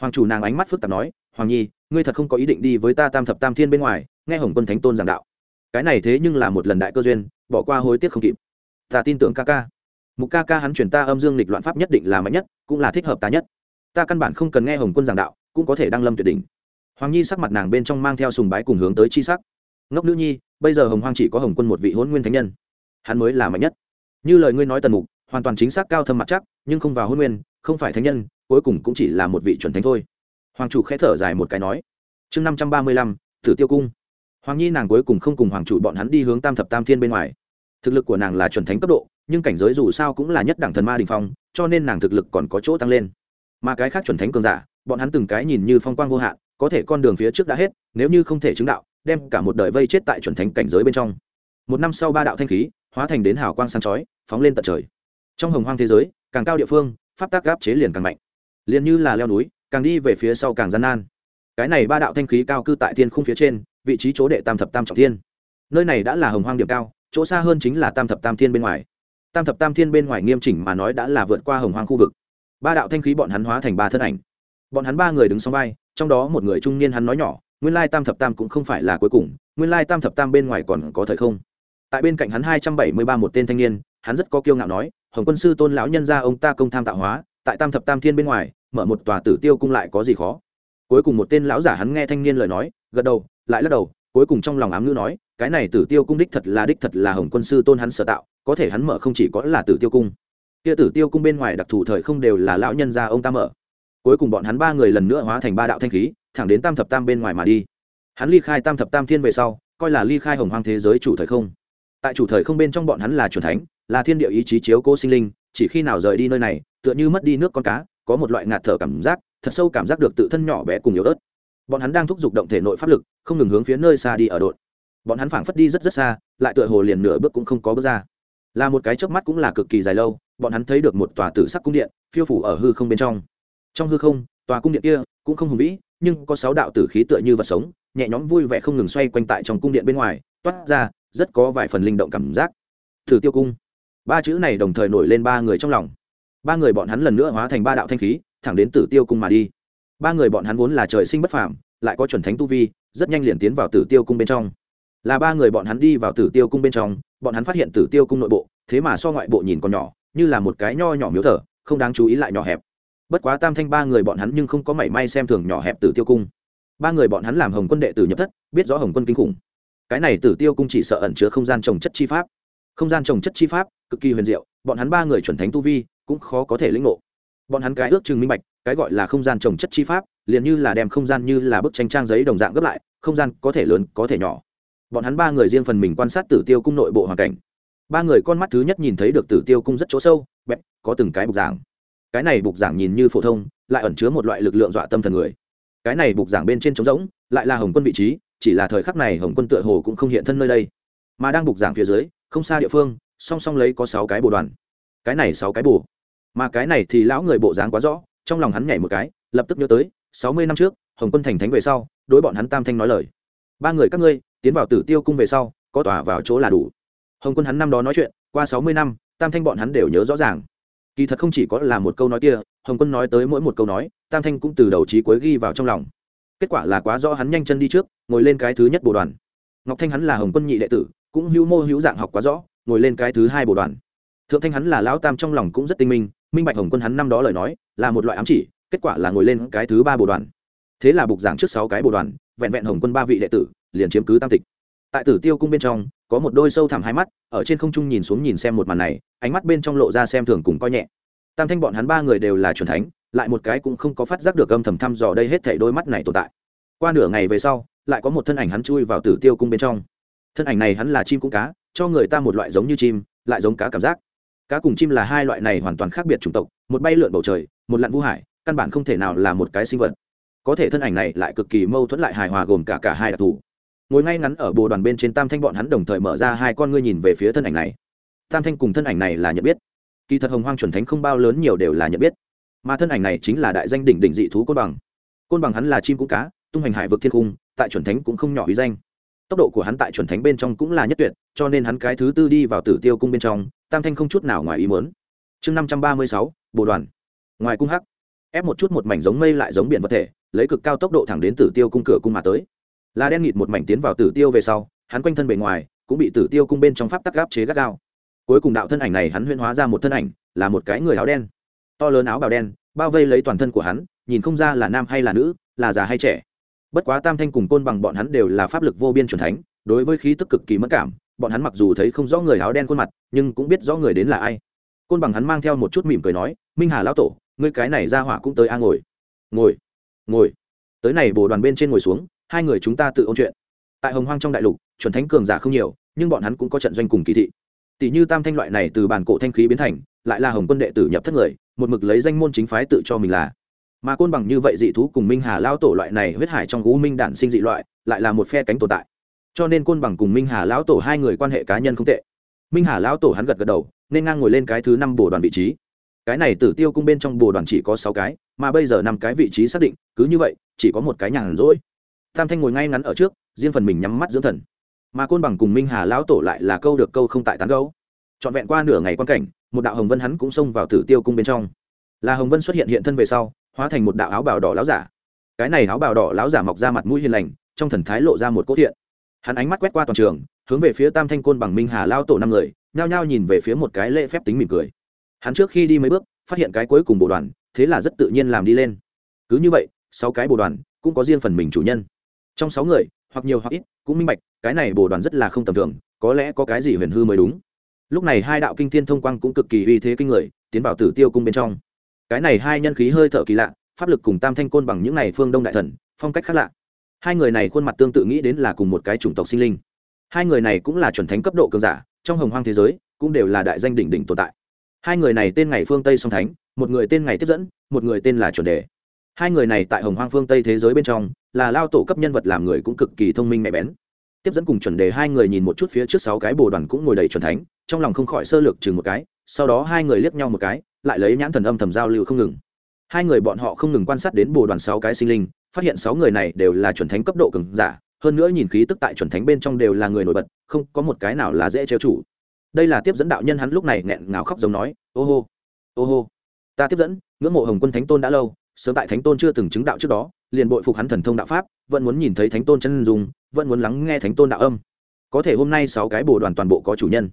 Hoàng chủ nàng ánh mắt phức tạp nói hoàng nhi, ngươi thật không có ý định đi với ta tam thập tam thiên bên ngoài, nghe hồng quân thánh tôn giảng đạo. Cái này thế nhưng là một lần đại cơ duyên, bỏ qua hối tiếc không kịp. Ta tin tưởng ca ca. Mục ca ca hắn chuyển ta âm dương lịch loạn pháp nhất định là mạnh nhất, cũng là thích hợp ta nhất. Ta căn bản không cần nghe hồng quân giảng đạo, cũng có thể đăng lâm tuyệt đỉnh. Hoàng nhi sắc mặt nàng bên trong mang theo sùng bái cùng hướng tới chi sắc. Ngốc nữ nhi, bây giờ hồng hoang chỉ có hồng quân một vị hôn nguyên thánh nhân. Hắn mới là mạnh nhất. Như lời ngươi nói tần mục, hoàn toàn chính xác cao thâm mặt chắc, nhưng không vào hôn nguyên, không phải thánh nhân, cuối cùng cũng chỉ là một vị chuẩn thánh thôi hoàng chủ khẽ thở dài một cái nói, chương năm trăm ba mươi lăm thử tiêu cung. Hoàng nhi nàng cuối cùng không cùng hoàng chủ bọn hắn đi hướng tam thập tam thiên bên ngoài. Thực lực của nàng là chuẩn thánh cấp độ, nhưng cảnh giới dù sao cũng là nhất đẳng thần ma đình phong, cho nên nàng thực lực còn có chỗ tăng lên. Mà cái khác chuẩn thánh cường giả, bọn hắn từng cái nhìn như phong quang vô hạn, có thể con đường phía trước đã hết, nếu như không thể chứng đạo, đem cả một đời vây chết tại chuẩn thánh cảnh giới bên trong. Một năm sau ba đạo thanh khí, hóa thành đến hào quang sáng chói, phóng lên tận trời. Trong hồng hoang thế giới, càng cao địa phương, pháp tác gáp chế liền càng mạnh. Liền như là leo núi càng đi về phía sau càng gian nan. Cái này ba đạo thanh khí cao cư tại thiên khung phía trên, vị trí chỗ đệ tam thập tam trọng thiên. Nơi này đã là hồng hoang điểm cao, chỗ xa hơn chính là tam thập tam thiên bên ngoài. Tam thập tam thiên bên ngoài nghiêm chỉnh mà nói đã là vượt qua hồng hoang khu vực. Ba đạo thanh khí bọn hắn hóa thành ba thân ảnh. Bọn hắn ba người đứng song vai, trong đó một người trung niên hắn nói nhỏ, nguyên lai tam thập tam cũng không phải là cuối cùng, nguyên lai tam thập tam bên ngoài còn có thời không. Tại bên cạnh hắn hai trăm bảy mươi ba một tên thanh niên, hắn rất có kiêu ngạo nói, hồng quân sư tôn lão nhân gia ông ta công tham tạo hóa, tại tam thập tam thiên bên ngoài mở một tòa tử tiêu cung lại có gì khó? Cuối cùng một tên lão giả hắn nghe thanh niên lời nói, gật đầu, lại lắc đầu, cuối cùng trong lòng ám ngữ nói, cái này tử tiêu cung đích thật là đích thật là hồng quân sư tôn hắn sở tạo, có thể hắn mở không chỉ có là tử tiêu cung. Kia tử tiêu cung bên ngoài đặc thù thời không đều là lão nhân gia ông ta mở. Cuối cùng bọn hắn ba người lần nữa hóa thành ba đạo thanh khí, thẳng đến tam thập tam bên ngoài mà đi. Hắn ly khai tam thập tam thiên về sau, coi là ly khai hồng hoang thế giới chủ thời không. Tại chủ thời không bên trong bọn hắn là c thánh, là thiên địa ý chí chiếu cố sinh linh, chỉ khi nào rời đi nơi này, tựa như mất đi nước con cá có một loại ngạt thở cảm giác, thật sâu cảm giác được tự thân nhỏ bé cùng yếu ớt. Bọn hắn đang thúc giục động thể nội pháp lực, không ngừng hướng phía nơi xa đi ở đột. Bọn hắn phảng phất đi rất rất xa, lại tựa hồ liền nửa bước cũng không có bước ra. Là một cái chớp mắt cũng là cực kỳ dài lâu, bọn hắn thấy được một tòa tử sắc cung điện, phiêu phủ ở hư không bên trong. Trong hư không, tòa cung điện kia cũng không hùng vĩ, nhưng có sáu đạo tử khí tựa như vật sống, nhẹ nhõm vui vẻ không ngừng xoay quanh tại trong cung điện bên ngoài, toát ra rất có vài phần linh động cảm giác. Thử tiêu cung. Ba chữ này đồng thời nổi lên ba người trong lòng ba người bọn hắn lần nữa hóa thành ba đạo thanh khí, thẳng đến tử tiêu cung mà đi. Ba người bọn hắn vốn là trời sinh bất phàm, lại có chuẩn thánh tu vi, rất nhanh liền tiến vào tử tiêu cung bên trong. Là ba người bọn hắn đi vào tử tiêu cung bên trong, bọn hắn phát hiện tử tiêu cung nội bộ, thế mà so ngoại bộ nhìn còn nhỏ, như là một cái nho nhỏ miếu thở không đáng chú ý lại nhỏ hẹp. Bất quá tam thanh ba người bọn hắn nhưng không có mảy may xem thường nhỏ hẹp tử tiêu cung. Ba người bọn hắn làm hồng quân đệ tử nhập thất, biết rõ hồng quân kinh khủng. Cái này tử tiêu cung chỉ sợ ẩn chứa không gian trồng chất chi pháp. Không gian trồng chất chi pháp, cực kỳ huyền diệu, bọn hắn ba người chuẩn thánh tu vi cũng khó có thể lĩnh ngộ. Bọn hắn cái ước chừng minh bạch, cái gọi là không gian trồng chất chi pháp, liền như là đem không gian như là bức tranh trang giấy đồng dạng gấp lại, không gian có thể lớn, có thể nhỏ. Bọn hắn ba người riêng phần mình quan sát tử tiêu cung nội bộ hoàn cảnh. Ba người con mắt thứ nhất nhìn thấy được tử tiêu cung rất chỗ sâu, bẹp, có từng cái bục giảng. Cái này bục giảng nhìn như phổ thông, lại ẩn chứa một loại lực lượng dọa tâm thần người. Cái này bục giảng bên trên trống rỗng, lại là hồng quân vị trí, chỉ là thời khắc này hồng quân tựa hồ cũng không hiện thân nơi đây. Mà đang bục giảng phía dưới, không xa địa phương, song song lấy có sáu cái bộ đoàn cái này sáu cái bù, mà cái này thì lão người bộ dáng quá rõ trong lòng hắn nhảy một cái lập tức nhớ tới sáu mươi năm trước hồng quân thành thánh về sau đối bọn hắn tam thanh nói lời. Ba người các ngươi tiến vào tử tiêu cung về sau có tòa vào chỗ là đủ. Hồng quân hắn năm đó nói chuyện qua sáu mươi năm tam thanh bọn hắn đều nhớ rõ ràng. Kỳ thật không chỉ có là một câu nói kia hồng quân nói tới mỗi một câu nói tam thanh cũng từ đầu trí cuối ghi vào trong lòng. Kết quả là quá rõ hắn nhanh chân đi trước ngồi lên cái thứ nhất bồ đoàn. Ngọc thanh hắn là hồng quân nhị đệ tử cũng hữu mô hữu dạng học quá rõ ngồi lên cái thứ hai bồ đoàn thượng thanh hắn là lão tam trong lòng cũng rất tinh minh minh bạch hồng quân hắn năm đó lời nói, là một loại ám chỉ, kết quả là ngồi lên cái thứ ba bộ đoàn. Thế là bục giảng trước sáu cái bộ đoàn, vẹn vẹn hồng quân ba vị đệ tử, liền chiếm cứ tam tịch. Tại tử tiêu cung bên trong, có một đôi sâu thẳm hai mắt, ở trên không trung nhìn xuống nhìn xem một màn này, ánh mắt bên trong lộ ra xem thường cùng coi nhẹ. Tam thanh bọn hắn ba người đều là truyền thánh, lại một cái cũng không có phát giác được âm thầm thăm dò đây hết thảy đôi mắt này tồn tại. Qua nửa ngày về sau, lại có một thân ảnh hắn chui vào tử tiêu cung bên trong. Thân ảnh này hắn là chim cũng cá, cho người ta một loại giống như chim, lại giống cá cảm giác cá cùng chim là hai loại này hoàn toàn khác biệt chủng tộc, một bay lượn bầu trời, một lặn vũ hải, căn bản không thể nào là một cái sinh vật. Có thể thân ảnh này lại cực kỳ mâu thuẫn lại hài hòa gồm cả cả hai đặc thù. Ngồi ngay ngắn ở bồ đoàn bên trên tam thanh bọn hắn đồng thời mở ra hai con ngươi nhìn về phía thân ảnh này. Tam thanh cùng thân ảnh này là nhận biết. Kỳ thật hồng hoang chuẩn thánh không bao lớn nhiều đều là nhận biết. Mà thân ảnh này chính là đại danh đỉnh đỉnh dị thú côn bằng. Côn bằng hắn là chim cũng cá, tung hành hải vực thiên cung, tại chuẩn thánh cũng không nhỏ ý danh. Tốc độ của hắn tại chuẩn thánh bên trong cũng là nhất tuyệt, cho nên hắn cái thứ tư đi vào tử tiêu cung bên trong tam thanh không chút nào ngoài ý mớn chương năm trăm ba mươi sáu bộ đoàn. Ngoài cung hắc, ép một chút một mảnh giống mây lại giống biển vật thể, lấy cực cao tốc độ thẳng đến tử tiêu cung cửa cung mà tới. Là đen nghịt một mảnh tiến vào tử tiêu về sau, hắn quanh thân bề ngoài cũng bị tử tiêu cung bên trong pháp tắc gáp chế gắt gao. Cuối cùng đạo thân ảnh này hắn huyên hóa ra một thân ảnh, là một cái người áo đen. To lớn áo bào đen, bao vây lấy toàn thân của hắn, nhìn không ra là nam hay là nữ, là già hay trẻ. Bất quá tam thanh cùng côn bằng bọn hắn đều là pháp lực vô biên c thánh, đối với khí tức cực kỳ mất cảm bọn hắn mặc dù thấy không rõ người áo đen khuôn mặt, nhưng cũng biết rõ người đến là ai. Côn bằng hắn mang theo một chút mỉm cười nói, minh hà lão tổ, ngươi cái này ra hỏa cũng tới a, ngồi. Ngồi ngồi. Tới này bồ đoàn bên trên ngồi xuống, hai người chúng ta tự ôn chuyện. Tại hồng hoang trong đại lục, chuẩn thánh cường giả không nhiều, nhưng bọn hắn cũng có trận doanh cùng kỳ thị. Tỷ như tam thanh loại này từ bản cổ thanh khí biến thành, lại là hồng quân đệ tử nhập thất người, một mực lấy danh môn chính phái tự cho mình là. Mà côn bằng như vậy dị thú cùng minh hà lao tổ loại này huyết hải trong u minh đản sinh dị loại, lại là một phe cánh tồn tại cho nên côn bằng cùng minh hà lão tổ hai người quan hệ cá nhân không tệ. Minh hà lão tổ hắn gật gật đầu, nên ngang ngồi lên cái thứ năm bồ đoàn vị trí. Cái này tử tiêu cung bên trong bồ đoàn chỉ có sáu cái, mà bây giờ năm cái vị trí xác định, cứ như vậy, chỉ có một cái nhàn rỗi. Tam thanh ngồi ngay ngắn ở trước, riêng phần mình nhắm mắt dưỡng thần. Mà côn bằng cùng minh hà lão tổ lại là câu được câu không tại tán gấu trọn vẹn qua nửa ngày quan cảnh, một đạo hồng vân hắn cũng xông vào tử tiêu cung bên trong. Là hồng vân xuất hiện hiện thân về sau, hóa thành một đạo áo bào đỏ láo giả. Cái này áo bào đỏ láo giả mọc ra mặt mũi hiền lành, trong thần thái lộ ra một cốt thiện hắn ánh mắt quét qua toàn trường, hướng về phía tam thanh côn bằng minh hà lao tổ năm người, nhao nhao nhìn về phía một cái lễ phép tính mỉm cười. Hắn trước khi đi mấy bước, phát hiện cái cuối cùng bộ đoàn, thế là rất tự nhiên làm đi lên. Cứ như vậy, sáu cái bộ đoàn, cũng có riêng phần mình chủ nhân. Trong sáu người, hoặc nhiều hoặc ít, cũng minh bạch, cái này bộ đoàn rất là không tầm thường, có lẽ có cái gì huyền hư mới đúng. Lúc này hai đạo kinh thiên thông quang cũng cực kỳ uy thế kinh người, tiến vào tử tiêu cung bên trong. Cái này hai nhân khí hơi thở kỳ lạ, pháp lực cùng tam thanh côn bằng những này phương đông đại thần, phong cách khác lạ hai người này khuôn mặt tương tự nghĩ đến là cùng một cái chủng tộc sinh linh. Hai người này cũng là chuẩn thánh cấp độ cường giả, trong hồng hoang thế giới, cũng đều là đại danh đỉnh đỉnh tồn tại. Hai người này tên ngày phương tây song thánh, một người tên ngày tiếp dẫn, một người tên là chuẩn đề. Hai người này tại hồng hoang phương tây thế giới bên trong, là lao tổ cấp nhân vật làm người cũng cực kỳ thông minh mẹ bén. Tiếp dẫn cùng chuẩn đề hai người nhìn một chút phía trước sáu cái bồ đoàn cũng ngồi đầy chuẩn thánh, trong lòng không khỏi sơ lược chừng một cái, sau đó hai người liếc nhau một cái, lại lấy nhãn thần âm thầm giao lưu không ngừng. Hai người bọn họ không ngừng quan sát đến bồ đoàn sáu cái sinh linh phát hiện sáu người này đều là chuẩn thánh cấp độ cường giả, hơn nữa nhìn khí tức tại chuẩn thánh bên trong đều là người nổi bật, không có một cái nào là dễ trêu chủ đây là tiếp dẫn đạo nhân hắn lúc này nghẹn ngào khóc giống nói, ô hô ô hô, ta tiếp dẫn, ngưỡng mộ hồng quân thánh tôn đã lâu, sớm tại thánh tôn chưa từng chứng đạo trước đó, liền bội phục hắn thần thông đạo pháp, vẫn muốn nhìn thấy thánh tôn chân dùng vẫn muốn lắng nghe thánh tôn đạo âm. Có thể hôm nay sáu cái bồ đoàn toàn bộ có chủ nhân.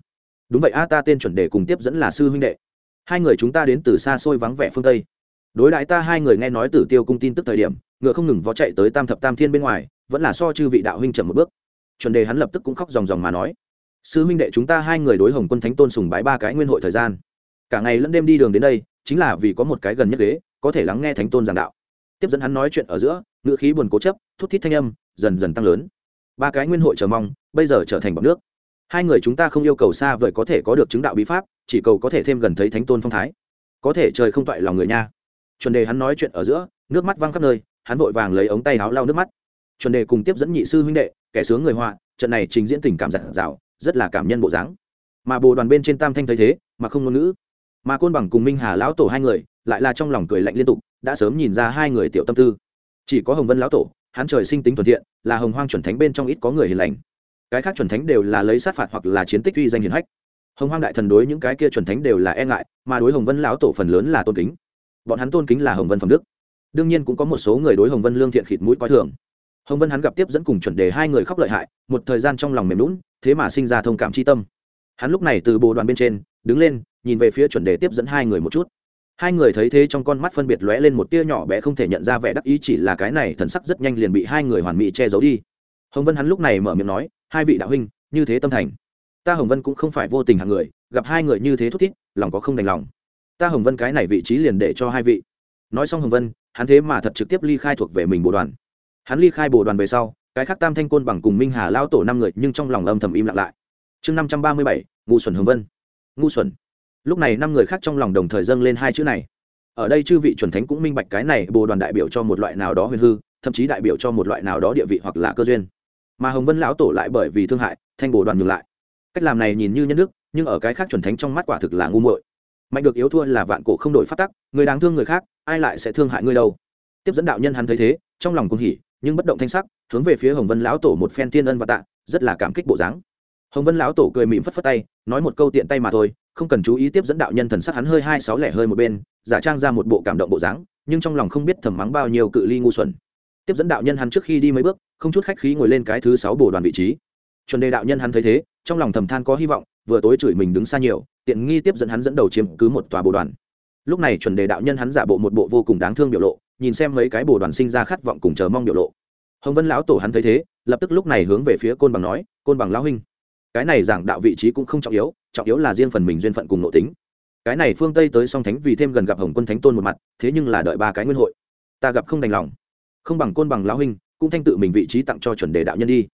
Đúng vậy a, ta tên chuẩn đề cùng tiếp dẫn là sư huynh đệ. Hai người chúng ta đến từ xa xôi vắng vẻ phương tây. Đối đại ta hai người nghe nói tử tiêu cung tin tức thời điểm ngựa không ngừng vó chạy tới tam thập tam thiên bên ngoài, vẫn là so chư vị đạo huynh chậm một bước. Chuẩn đề hắn lập tức cũng khóc ròng ròng mà nói, sư huynh đệ chúng ta hai người đối hồng quân thánh tôn sùng bái ba cái nguyên hội thời gian. Cả ngày lẫn đêm đi đường đến đây, chính là vì có một cái gần nhất ghế, có thể lắng nghe thánh tôn giảng đạo. Tiếp dẫn hắn nói chuyện ở giữa, ngựa khí buồn cố chấp, thút thít thanh âm dần dần tăng lớn. Ba cái nguyên hội chờ mong, bây giờ trở thành bọc nước. Hai người chúng ta không yêu cầu xa vời có thể có được chứng đạo bí pháp, chỉ cầu có thể thêm gần thấy thánh tôn phong thái. Có thể trời không toại lòng người nha. Chuẩn đề hắn nói chuyện ở giữa, nước mắt văng khắp nơi hắn vội vàng lấy ống tay áo lau nước mắt. Chuẩn đề cùng tiếp dẫn nhị sư huynh đệ, kẻ sướng người họa, trận này trình diễn tình cảm giặt rào rất là cảm nhân bộ dáng. Mà bồ đoàn bên trên tam thanh thấy thế, mà không ngôn ngữ. Mà côn bằng cùng minh hà lão tổ hai người, lại là trong lòng cười lạnh liên tục, đã sớm nhìn ra hai người tiểu tâm tư. Chỉ có hồng vân lão tổ, hắn trời sinh tính thuận thiện, là hồng hoang chuẩn thánh bên trong ít có người hiền lành. Cái khác chuẩn thánh đều là lấy sát phạt hoặc là chiến tích uy danh hiền hách. Hồng hoang đại thần đối những cái kia chuẩn thánh đều là e ngại, mà đối hồng vân lão tổ phần lớn là tôn kính. Bọn hắn tôn kính là hồng vân phẩm đức đương nhiên cũng có một số người đối hồng vân lương thiện khịt mũi coi thường. Hồng vân hắn gặp tiếp dẫn cùng chuẩn đề hai người khóc lợi hại, một thời gian trong lòng mềm lún thế mà sinh ra thông cảm tri tâm. Hắn lúc này từ bồ đoàn bên trên, đứng lên, nhìn về phía chuẩn đề tiếp dẫn hai người một chút. Hai người thấy thế trong con mắt phân biệt lóe lên một tia nhỏ bé không thể nhận ra vẻ đắc ý chỉ là cái này thần sắc rất nhanh liền bị hai người hoàn mỹ che giấu đi. Hồng vân hắn lúc này mở miệng nói, hai vị đạo huynh, như thế tâm thành. Ta hồng vân cũng không phải vô tình hạng người, gặp hai người như thế thút thít, lòng có không đành lòng. Ta hồng vân cái này vị trí liền để cho hai vị. Nói xong hồng vân hắn thế mà thật trực tiếp ly khai thuộc về mình bộ đoàn. Hắn ly khai bộ đoàn về sau, cái khác tam thanh côn bằng cùng minh hà lao tổ năm người nhưng trong lòng âm thầm im lặng lại. Chương năm trăm ba mươi bảy, ngu xuẩn hồng vân. Ngu xuẩn. Lúc này năm người khác trong lòng đồng thời dâng lên hai chữ này. Ở đây chư vị chuẩn thánh cũng minh bạch cái này, bồ đoàn đại biểu cho một loại nào đó huyền hư, thậm chí đại biểu cho một loại nào đó địa vị hoặc là cơ duyên. Mà hồng vân lão tổ lại bởi vì thương hại, thanh bồ đoàn nhường lại. Cách làm này nhìn như nhân đức, nhưng ở cái khác chuẩn thánh trong mắt quả thực là ngu muội. Mạnh được yếu thua là vạn cổ không đổi phát tắc, người đáng thương người khác ai lại sẽ thương hại ngươi đâu? Tiếp dẫn đạo nhân hắn thấy thế, trong lòng cũng hỉ, nhưng bất động thanh sắc, hướng về phía hồng vân lão tổ một phen tiên ân và tạ, rất là cảm kích bộ dáng. Hồng vân lão tổ cười mịm phất phất tay, nói một câu tiện tay mà thôi, không cần chú ý tiếp dẫn đạo nhân thần sắc hắn hơi hai sáu lẻ hơi một bên, giả trang ra một bộ cảm động bộ dáng, nhưng trong lòng không biết thầm mắng bao nhiêu cự ly ngu xuẩn. Tiếp dẫn đạo nhân hắn trước khi đi mấy bước, không chút khách khí ngồi lên cái thứ sáu bồ đoàn vị trí. Chuẩn đề đạo nhân hắn thấy thế, trong lòng thầm than có hy vọng, vừa tối chửi mình đứng xa nhiều, tiện nghi tiếp dẫn hắn dẫn đầu chiếm cứ một tòa bồ đoàn lúc này chuẩn đề đạo nhân hắn giả bộ một bộ vô cùng đáng thương biểu lộ, nhìn xem mấy cái bồ đoàn sinh ra khát vọng cùng chờ mong biểu lộ. Hồng vân lão tổ hắn thấy thế, lập tức lúc này hướng về phía côn bằng nói, côn bằng lão huynh, cái này giảng đạo vị trí cũng không trọng yếu trọng yếu là riêng phần mình duyên phận cùng nội tính. Cái này phương tây tới song thánh vì thêm gần gặp hồng quân thánh tôn một mặt, thế nhưng là đợi ba cái nguyên hội. Ta gặp không đành lòng. Không bằng côn bằng lão huynh, cũng thanh tự mình vị trí tặng cho chuẩn đề đạo nhân đi.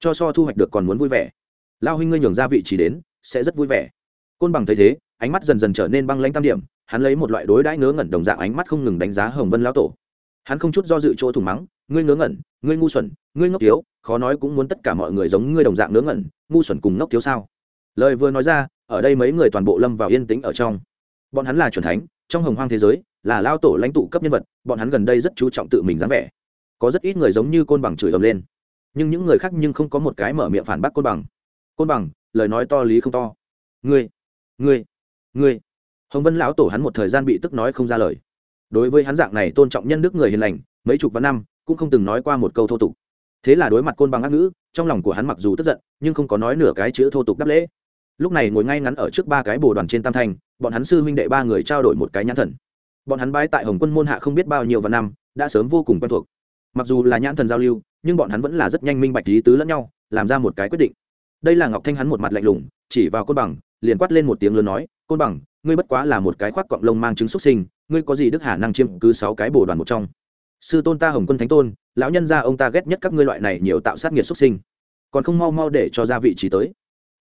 Cho so thu hoạch được còn muốn vui vẻ. Lao huynh ngươi nhường ra vị trí đến, sẽ rất vui vẻ. Côn bằng thấy thế, ánh mắt dần dần trở nên băng lãnh tam điểm hắn lấy một loại đối đãi ngớ ngẩn đồng dạng ánh mắt không ngừng đánh giá hồng vân lão tổ. Hắn không chút do dự chỗ thủng mắng, ngươi ngớ ngẩn, ngươi ngu xuẩn, ngươi ngốc thiếu, khó nói cũng muốn tất cả mọi người giống ngươi đồng dạng ngớ ngẩn, ngu xuẩn cùng ngốc thiếu sao? Lời vừa nói ra, ở đây mấy người toàn bộ lâm vào yên tĩnh ở trong. Bọn hắn là c thánh, trong hồng hoang thế giới, là lao tổ lãnh tụ cấp nhân vật, bọn hắn gần đây rất chú trọng tự mình dáng vẻ. Có rất ít người giống như côn bằng chửi ầm lên. Nhưng những người khác nhưng không có một cái mở miệng phản bác côn bằng. Côn bằng, lời nói to lý không to. Ngươi ngươi ngươi hồng vân lão tổ hắn một thời gian bị tức nói không ra lời. Đối với hắn dạng này tôn trọng nhân đức người hiền lành, mấy chục vạn năm, cũng không từng nói qua một câu thô tục. Thế là đối mặt côn bằng ác ngữ, trong lòng của hắn mặc dù tức giận, nhưng không có nói nửa cái chữ thô tục đáp lễ. Lúc này ngồi ngay ngắn ở trước ba cái bồ đoàn trên tam thanh bọn hắn sư huynh đệ ba người trao đổi một cái nhãn thần. Bọn hắn bái tại hồng quân môn hạ không biết bao nhiêu vạn năm, đã sớm vô cùng quen thuộc. Mặc dù là nhãn thần giao lưu, nhưng bọn hắn vẫn là rất nhanh minh bạch lý tứ lẫn nhau, làm ra một cái quyết định. Đây là ngọc thanh hắn một mặt lạnh lùng, chỉ vào côn bằng, liền quát lên một tiếng lớn nói, côn bằng ngươi bất quá là một cái khoác cọng lông mang trứng xuất sinh, ngươi có gì đức hà năng chiêm cứ sáu cái bồ đoàn một trong? Sư tôn ta hồng quân thánh tôn, lão nhân gia ông ta ghét nhất các ngươi loại này nhiều tạo sát nghiệt xuất sinh. Còn không mau mau để cho ra vị trí tới.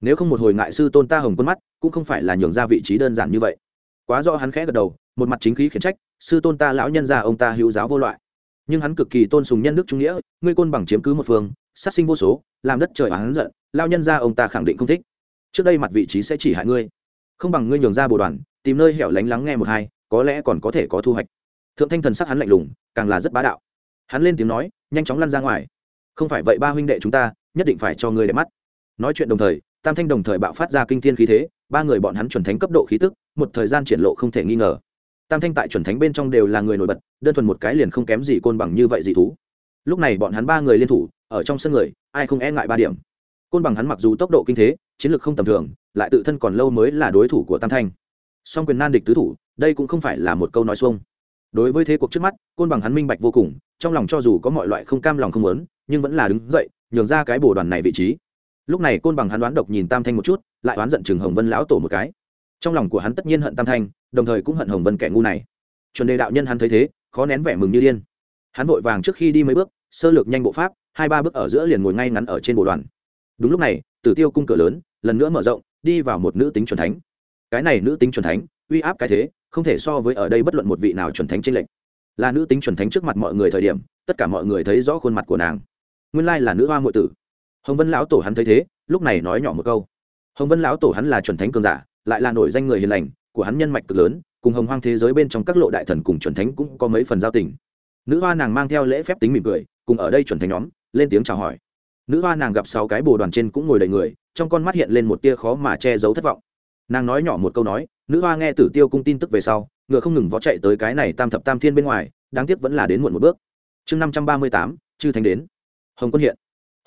Nếu không một hồi ngại sư tôn ta hồng quân mắt, cũng không phải là nhường ra vị trí đơn giản như vậy. Quá rõ hắn khẽ gật đầu, một mặt chính khí khiển trách, sư tôn ta lão nhân gia ông ta hữu giáo vô loại. Nhưng hắn cực kỳ tôn sùng nhân đức trung nghĩa, ngươi côn bằng chiếm cứ một phương, sát sinh vô số, làm đất trời hắn giận lao nhân gia ông ta khẳng định không thích. Trước đây mặt vị trí sẽ chỉ hại ngươi không bằng ngươi nhường ra bồ đoàn, tìm nơi hẻo lánh lắng nghe một hai, có lẽ còn có thể có thu hoạch. Thượng thanh thần sắc hắn lạnh lùng, càng là rất bá đạo. Hắn lên tiếng nói, nhanh chóng lăn ra ngoài. Không phải vậy ba huynh đệ chúng ta, nhất định phải cho ngươi để mắt. Nói chuyện đồng thời, tam thanh đồng thời bạo phát ra kinh thiên khí thế, ba người bọn hắn chuẩn thánh cấp độ khí tức, một thời gian triển lộ không thể nghi ngờ. Tam thanh tại chuẩn thánh bên trong đều là người nổi bật, đơn thuần một cái liền không kém gì côn bằng như vậy dị thú. Lúc này bọn hắn ba người liên thủ, ở trong sân người, ai không e ngại ba điểm côn bằng hắn mặc dù tốc độ kinh thế, chiến lược không tầm thường, lại tự thân còn lâu mới là đối thủ của tam thanh. Song quyền nan địch tứ thủ, đây cũng không phải là một câu nói xuông. Đối với thế cuộc trước mắt, côn bằng hắn minh bạch vô cùng, trong lòng cho dù có mọi loại không cam lòng không muốn, nhưng vẫn là đứng dậy, nhường ra cái bồ đoàn này vị trí. Lúc này côn bằng hắn đoán độc nhìn tam thanh một chút, lại đoán giận chừng hồng vân lão tổ một cái. Trong lòng của hắn tất nhiên hận tam thanh, đồng thời cũng hận hồng vân kẻ ngu này. Chuẩn đề đạo nhân hắn thấy thế, khó nén vẻ mừng như điên. Hắn vội vàng trước khi đi mấy bước, sơ lược nhanh bộ pháp, hai ba bước ở giữa liền ngồi ngay ngắn ở trên bồ đoàn đúng lúc này, tử tiêu cung cửa lớn, lần nữa mở rộng, đi vào một nữ tính chuẩn thánh. Cái này nữ tính chuẩn thánh, uy áp cái thế, không thể so với ở đây bất luận một vị nào chuẩn thánh trên lệnh là nữ tính chuẩn thánh trước mặt mọi người thời điểm, tất cả mọi người thấy rõ khuôn mặt của nàng. Nguyên lai là nữ hoa ngụy tử. Hồng vân lão tổ hắn thấy thế, lúc này nói nhỏ một câu. Hồng vân lão tổ hắn là chuẩn thánh cường giả, lại là nổi danh người hiền lành, của hắn nhân mạch cực lớn, cùng hồng hoang thế giới bên trong các lộ đại thần cùng chuẩn thánh cũng có mấy phần giao tình. Nữ hoa nàng mang theo lễ phép tính mỉm cười, cùng ở đây chuẩn thánh nhóm, lên tiếng chào hỏi nữ hoa nàng gặp sáu cái bồ đoàn trên cũng ngồi đầy người, trong con mắt hiện lên một tia khó mà che giấu thất vọng. Nàng nói nhỏ một câu nói, nữ hoa nghe tử tiêu cung tin tức về sau, ngựa không ngừng vó chạy tới cái này tam thập tam thiên bên ngoài, đáng tiếc vẫn là đến muộn một bước. Chương năm trăm ba mươi tám, chư thánh đến. Hồng quân hiện.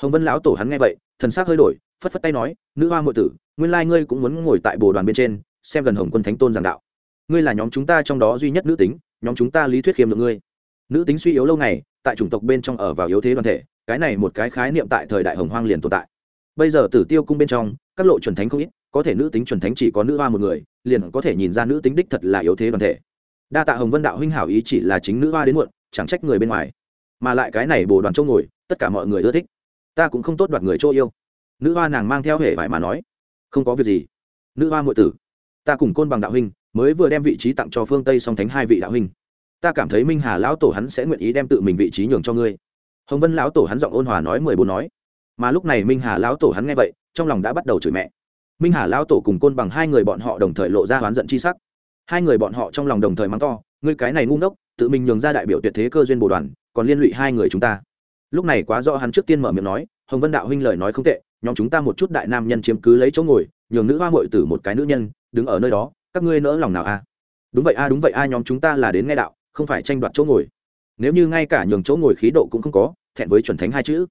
Hồng vân lão tổ hắn nghe vậy, thần s ắ c hơi đổi, phất phất tay nói, nữ hoa ngội tử, nguyên lai ngươi cũng muốn ngồi tại bồ đoàn bên trên, xem gần hồng quân thánh tôn giảng đạo. Ngươi là nhóm chúng ta trong đó duy nhất nữ tính, nhóm chúng ta lý thuyết khiêm được ngươi. Nữ tính suy yếu lâu ngày, tại chủng tộc bên trong ở vào yếu thế đoàn thể cái này một cái khái niệm tại thời đại hồng hoang liền tồn tại. Bây giờ tử tiêu cung bên trong, các lộ chuẩn thánh không ít, có thể nữ tính chuẩn thánh chỉ có nữ hoa một người, liền có thể nhìn ra nữ tính đích thật là yếu thế đoàn thể. Đa tạ hồng vân đạo huynh hảo ý chỉ là chính nữ hoa đến muộn, chẳng trách người bên ngoài. Mà lại cái này bồ đoàn châu ngồi, tất cả mọi người ưa thích. Ta cũng không tốt đoạt người chỗ yêu. Nữ hoa nàng mang theo hệ vải mà nói. Không có việc gì. Nữ hoa ngụy tử, ta cùng côn bằng đạo huynh mới vừa đem vị trí tặng cho phương tây song thánh hai vị đạo huynh. Ta cảm thấy minh hà lão tổ hắn sẽ nguyện ý đem tự mình vị trí nhường cho ngươi hồng vân lão tổ hắn giọng ôn hòa nói mười bốn nói. Mà lúc này minh hà lão tổ hắn nghe vậy, trong lòng đã bắt đầu chửi mẹ. Minh hà lão tổ cùng côn bằng hai người bọn họ đồng thời lộ ra oán giận chi sắc. Hai người bọn họ trong lòng đồng thời mắng to, ngươi cái này ngu ngốc, tự mình nhường ra đại biểu tuyệt thế cơ duyên bồ đoàn, còn liên lụy hai người chúng ta. Lúc này quá rõ hắn trước tiên mở miệng nói, hồng vân đạo huynh lời nói không tệ, nhóm chúng ta một chút đại nam nhân chiếm cứ lấy chỗ ngồi, nhường nữ hoa muội tử một cái nữ nhân, đứng ở nơi đó, các ngươi nỡ lòng nào a? Đúng vậy a, đúng vậy a, nhóm chúng ta là đến nghe đạo, không phải tranh đoạt chỗ ngồi nếu như ngay cả nhường chỗ ngồi khí độ cũng không có, thẹn với chuẩn thánh hai chữ.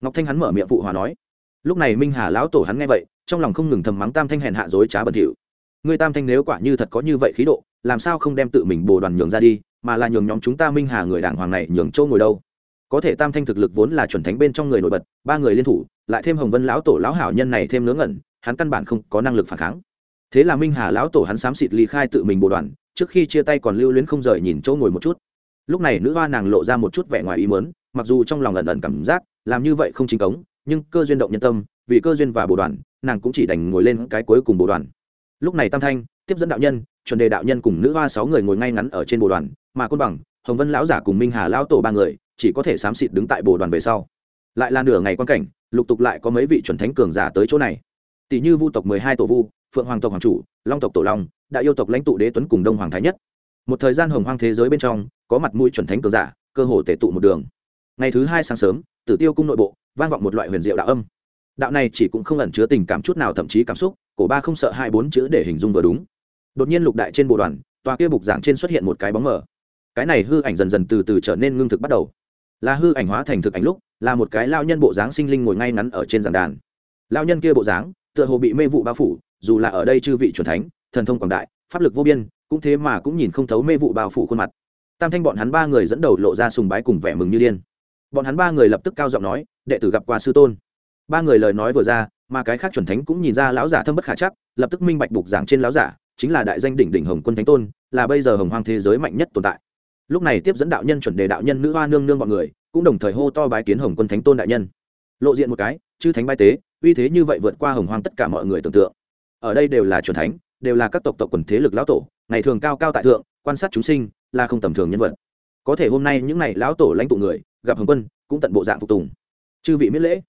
Ngọc thanh hắn mở miệng phụ hòa nói, lúc này minh hà lão tổ hắn nghe vậy, trong lòng không ngừng thầm mắng tam thanh hèn hạ dối trá bẩn thỉu. Ngươi tam thanh nếu quả như thật có như vậy khí độ, làm sao không đem tự mình bồ đoàn nhường ra đi, mà là nhường nhóm chúng ta minh hà người đảng hoàng này nhường châu ngồi đâu? Có thể tam thanh thực lực vốn là chuẩn thánh bên trong người nổi bật, ba người liên thủ, lại thêm hồng vân lão tổ lão hảo nhân này thêm ngớ ngẩn, hắn căn bản không có năng lực phản kháng. Thế là minh hà lão tổ hắn xám xịt ly khai tự mình bồ đoàn, trước khi chia tay còn lưu luyến không rời nhìn chỗ ngồi một chút lúc này nữ hoa nàng lộ ra một chút vẻ ngoài ý mớn mặc dù trong lòng lần lần cảm giác, làm như vậy không chính cống, nhưng cơ duyên động nhân tâm, vì cơ duyên và bồ đoàn, nàng cũng chỉ đành ngồi lên cái cuối cùng bồ đoàn. Lúc này tam thanh, tiếp dẫn đạo nhân, chuẩn đề đạo nhân cùng nữ hoa sáu người ngồi ngay ngắn ở trên bồ đoàn, mà côn bằng, hồng vân lão giả cùng minh hà lão tổ ba người, chỉ có thể xám xịt đứng tại bồ đoàn về sau. Lại là nửa ngày quan cảnh, lục tục lại có mấy vị chuẩn thánh cường giả tới chỗ này. Tỷ như vu tộc mười hai tổ vu, phượng hoàng tộc hoàng chủ, long tộc tổ long, đại yêu tộc lãnh tụ đế tuấn cùng đông hoàng thái nhất. Một thời gian hồng hoang thế giới bên trong có mặt mũi chuẩn thánh cường giả, cơ hồ tể tụ một đường. Ngày thứ hai sáng sớm, tử tiêu cung nội bộ, vang vọng một loại huyền diệu đạo âm. Đạo này chỉ cũng không ẩn chứa tình cảm chút nào thậm chí cảm xúc, cổ ba không sợ hai bốn chữ để hình dung vừa đúng. Đột nhiên lục đại trên bộ đoàn, tòa kia bục giảng trên xuất hiện một cái bóng mờ. Cái này hư ảnh dần dần từ từ trở nên ngưng thực bắt đầu. Là hư ảnh hóa thành thực ảnh lúc, là một cái lao nhân bộ dáng sinh linh ngồi ngay ngắn ở trên giảng đàn. Lao nhân kia bộ dáng, tựa hồ bị mê vụ bao phủ, dù là ở đây chư vị c thánh, thần thông quảng đại, pháp lực vô biên, cũng thế mà cũng nhìn không thấu mê vụ bao phủ khuôn mặt tam thanh bọn hắn ba người dẫn đầu lộ ra sùng bái cùng vẻ mừng như điên. Bọn hắn ba người lập tức cao giọng nói, đệ tử gặp qua sư tôn. Ba người lời nói vừa ra, mà cái khác chuẩn thánh cũng nhìn ra lão giả thâm bất khả chắc, lập tức minh bạch bục giảng trên lão giả, chính là đại danh đỉnh đỉnh hồng quân thánh tôn, là bây giờ hồng hoang thế giới mạnh nhất tồn tại. Lúc này tiếp dẫn đạo nhân chuẩn đề đạo nhân nữ hoa nương nương bọn người, cũng đồng thời hô to bái kiến hồng quân thánh tôn đại nhân. Lộ diện một cái, chư thánh bái tế, uy thế như vậy vượt qua hồng hoang tất cả mọi người tưởng tượng. Ở đây đều là chuẩn thánh, đều là các tộc tộc quần thế lực lão tổ, ngày thường cao cao tại thượng, quan sát chúng sinh là không tầm thường nhân vật. Có thể hôm nay những n à y lão tổ lãnh tụ người, gặp hồng quân, cũng tận bộ dạng phục tùng. Chư vị miễn lễ.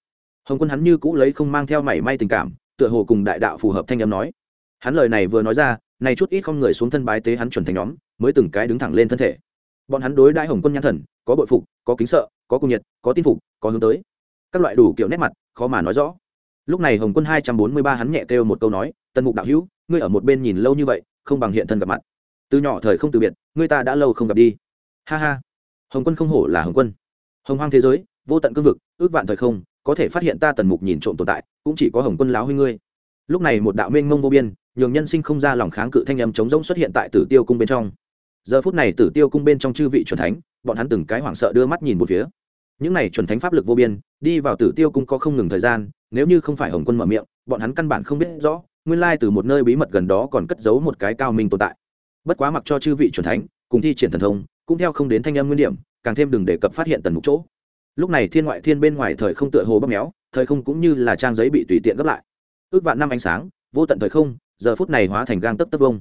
Hồng quân hắn như cũ lấy không mang theo mảy may tình cảm, tựa hồ cùng đại đạo phù hợp thanh âm nói. Hắn lời này vừa nói ra này chút ít không người xuống thân bái tế hắn chuẩn thành nhóm, mới từng cái đứng thẳng lên thân thể. Bọn hắn đối đãi hồng quân nhãn thần, có bội phục, có kính sợ, có cung nhiệt, có tin phục, có hướng tới. Các loại đủ kiểu nét mặt, khó mà nói rõ. Lúc này hồng quân hai trăm bốn mươi ba hắn nhẹ kêu một câu nói, tần mục đạo hữu, ngươi ở một bên nhìn lâu như vậy, không bằng hiện thân gặp mặt từ nhỏ thời không từ biệt người ta đã lâu không gặp đi. Ha ha. Hồng quân không hổ là hồng quân. Hồng hoang thế giới, vô tận cương vực, ước vạn thời không, có thể phát hiện ta tần mục nhìn trộm tồn tại, cũng chỉ có hồng quân láo huy ngươi. Lúc này một đạo mênh mông vô biên, nhường nhân sinh không ra lòng kháng cự thanh âm chống rỗng xuất hiện tại tử tiêu cung bên trong. Giờ phút này tử tiêu cung bên trong chư vị c thánh, bọn hắn từng cái hoảng sợ đưa mắt nhìn một phía. Những này chuẩn thánh pháp lực vô biên, đi vào tử tiêu cung có không ngừng thời gian, nếu như không phải hồng quân mở miệng, bọn hắn căn bản không biết rõ, nguyên lai từ một nơi bí mật gần đó còn cất giấu một cái cao minh tồn tại bất quá mặc cho chư vị chuẩn thánh, cùng thi triển thần thông, cũng theo không đến thanh âm nguyên điểm, càng thêm đừng đề cập phát hiện tần mục chỗ. Lúc này thiên ngoại thiên bên ngoài thời không tựa hồ bóp méo, thời không cũng như là trang giấy bị tùy tiện gấp lại. Ước vạn năm ánh sáng, vô tận thời không, giờ phút này hóa thành gang tấp tấp vông.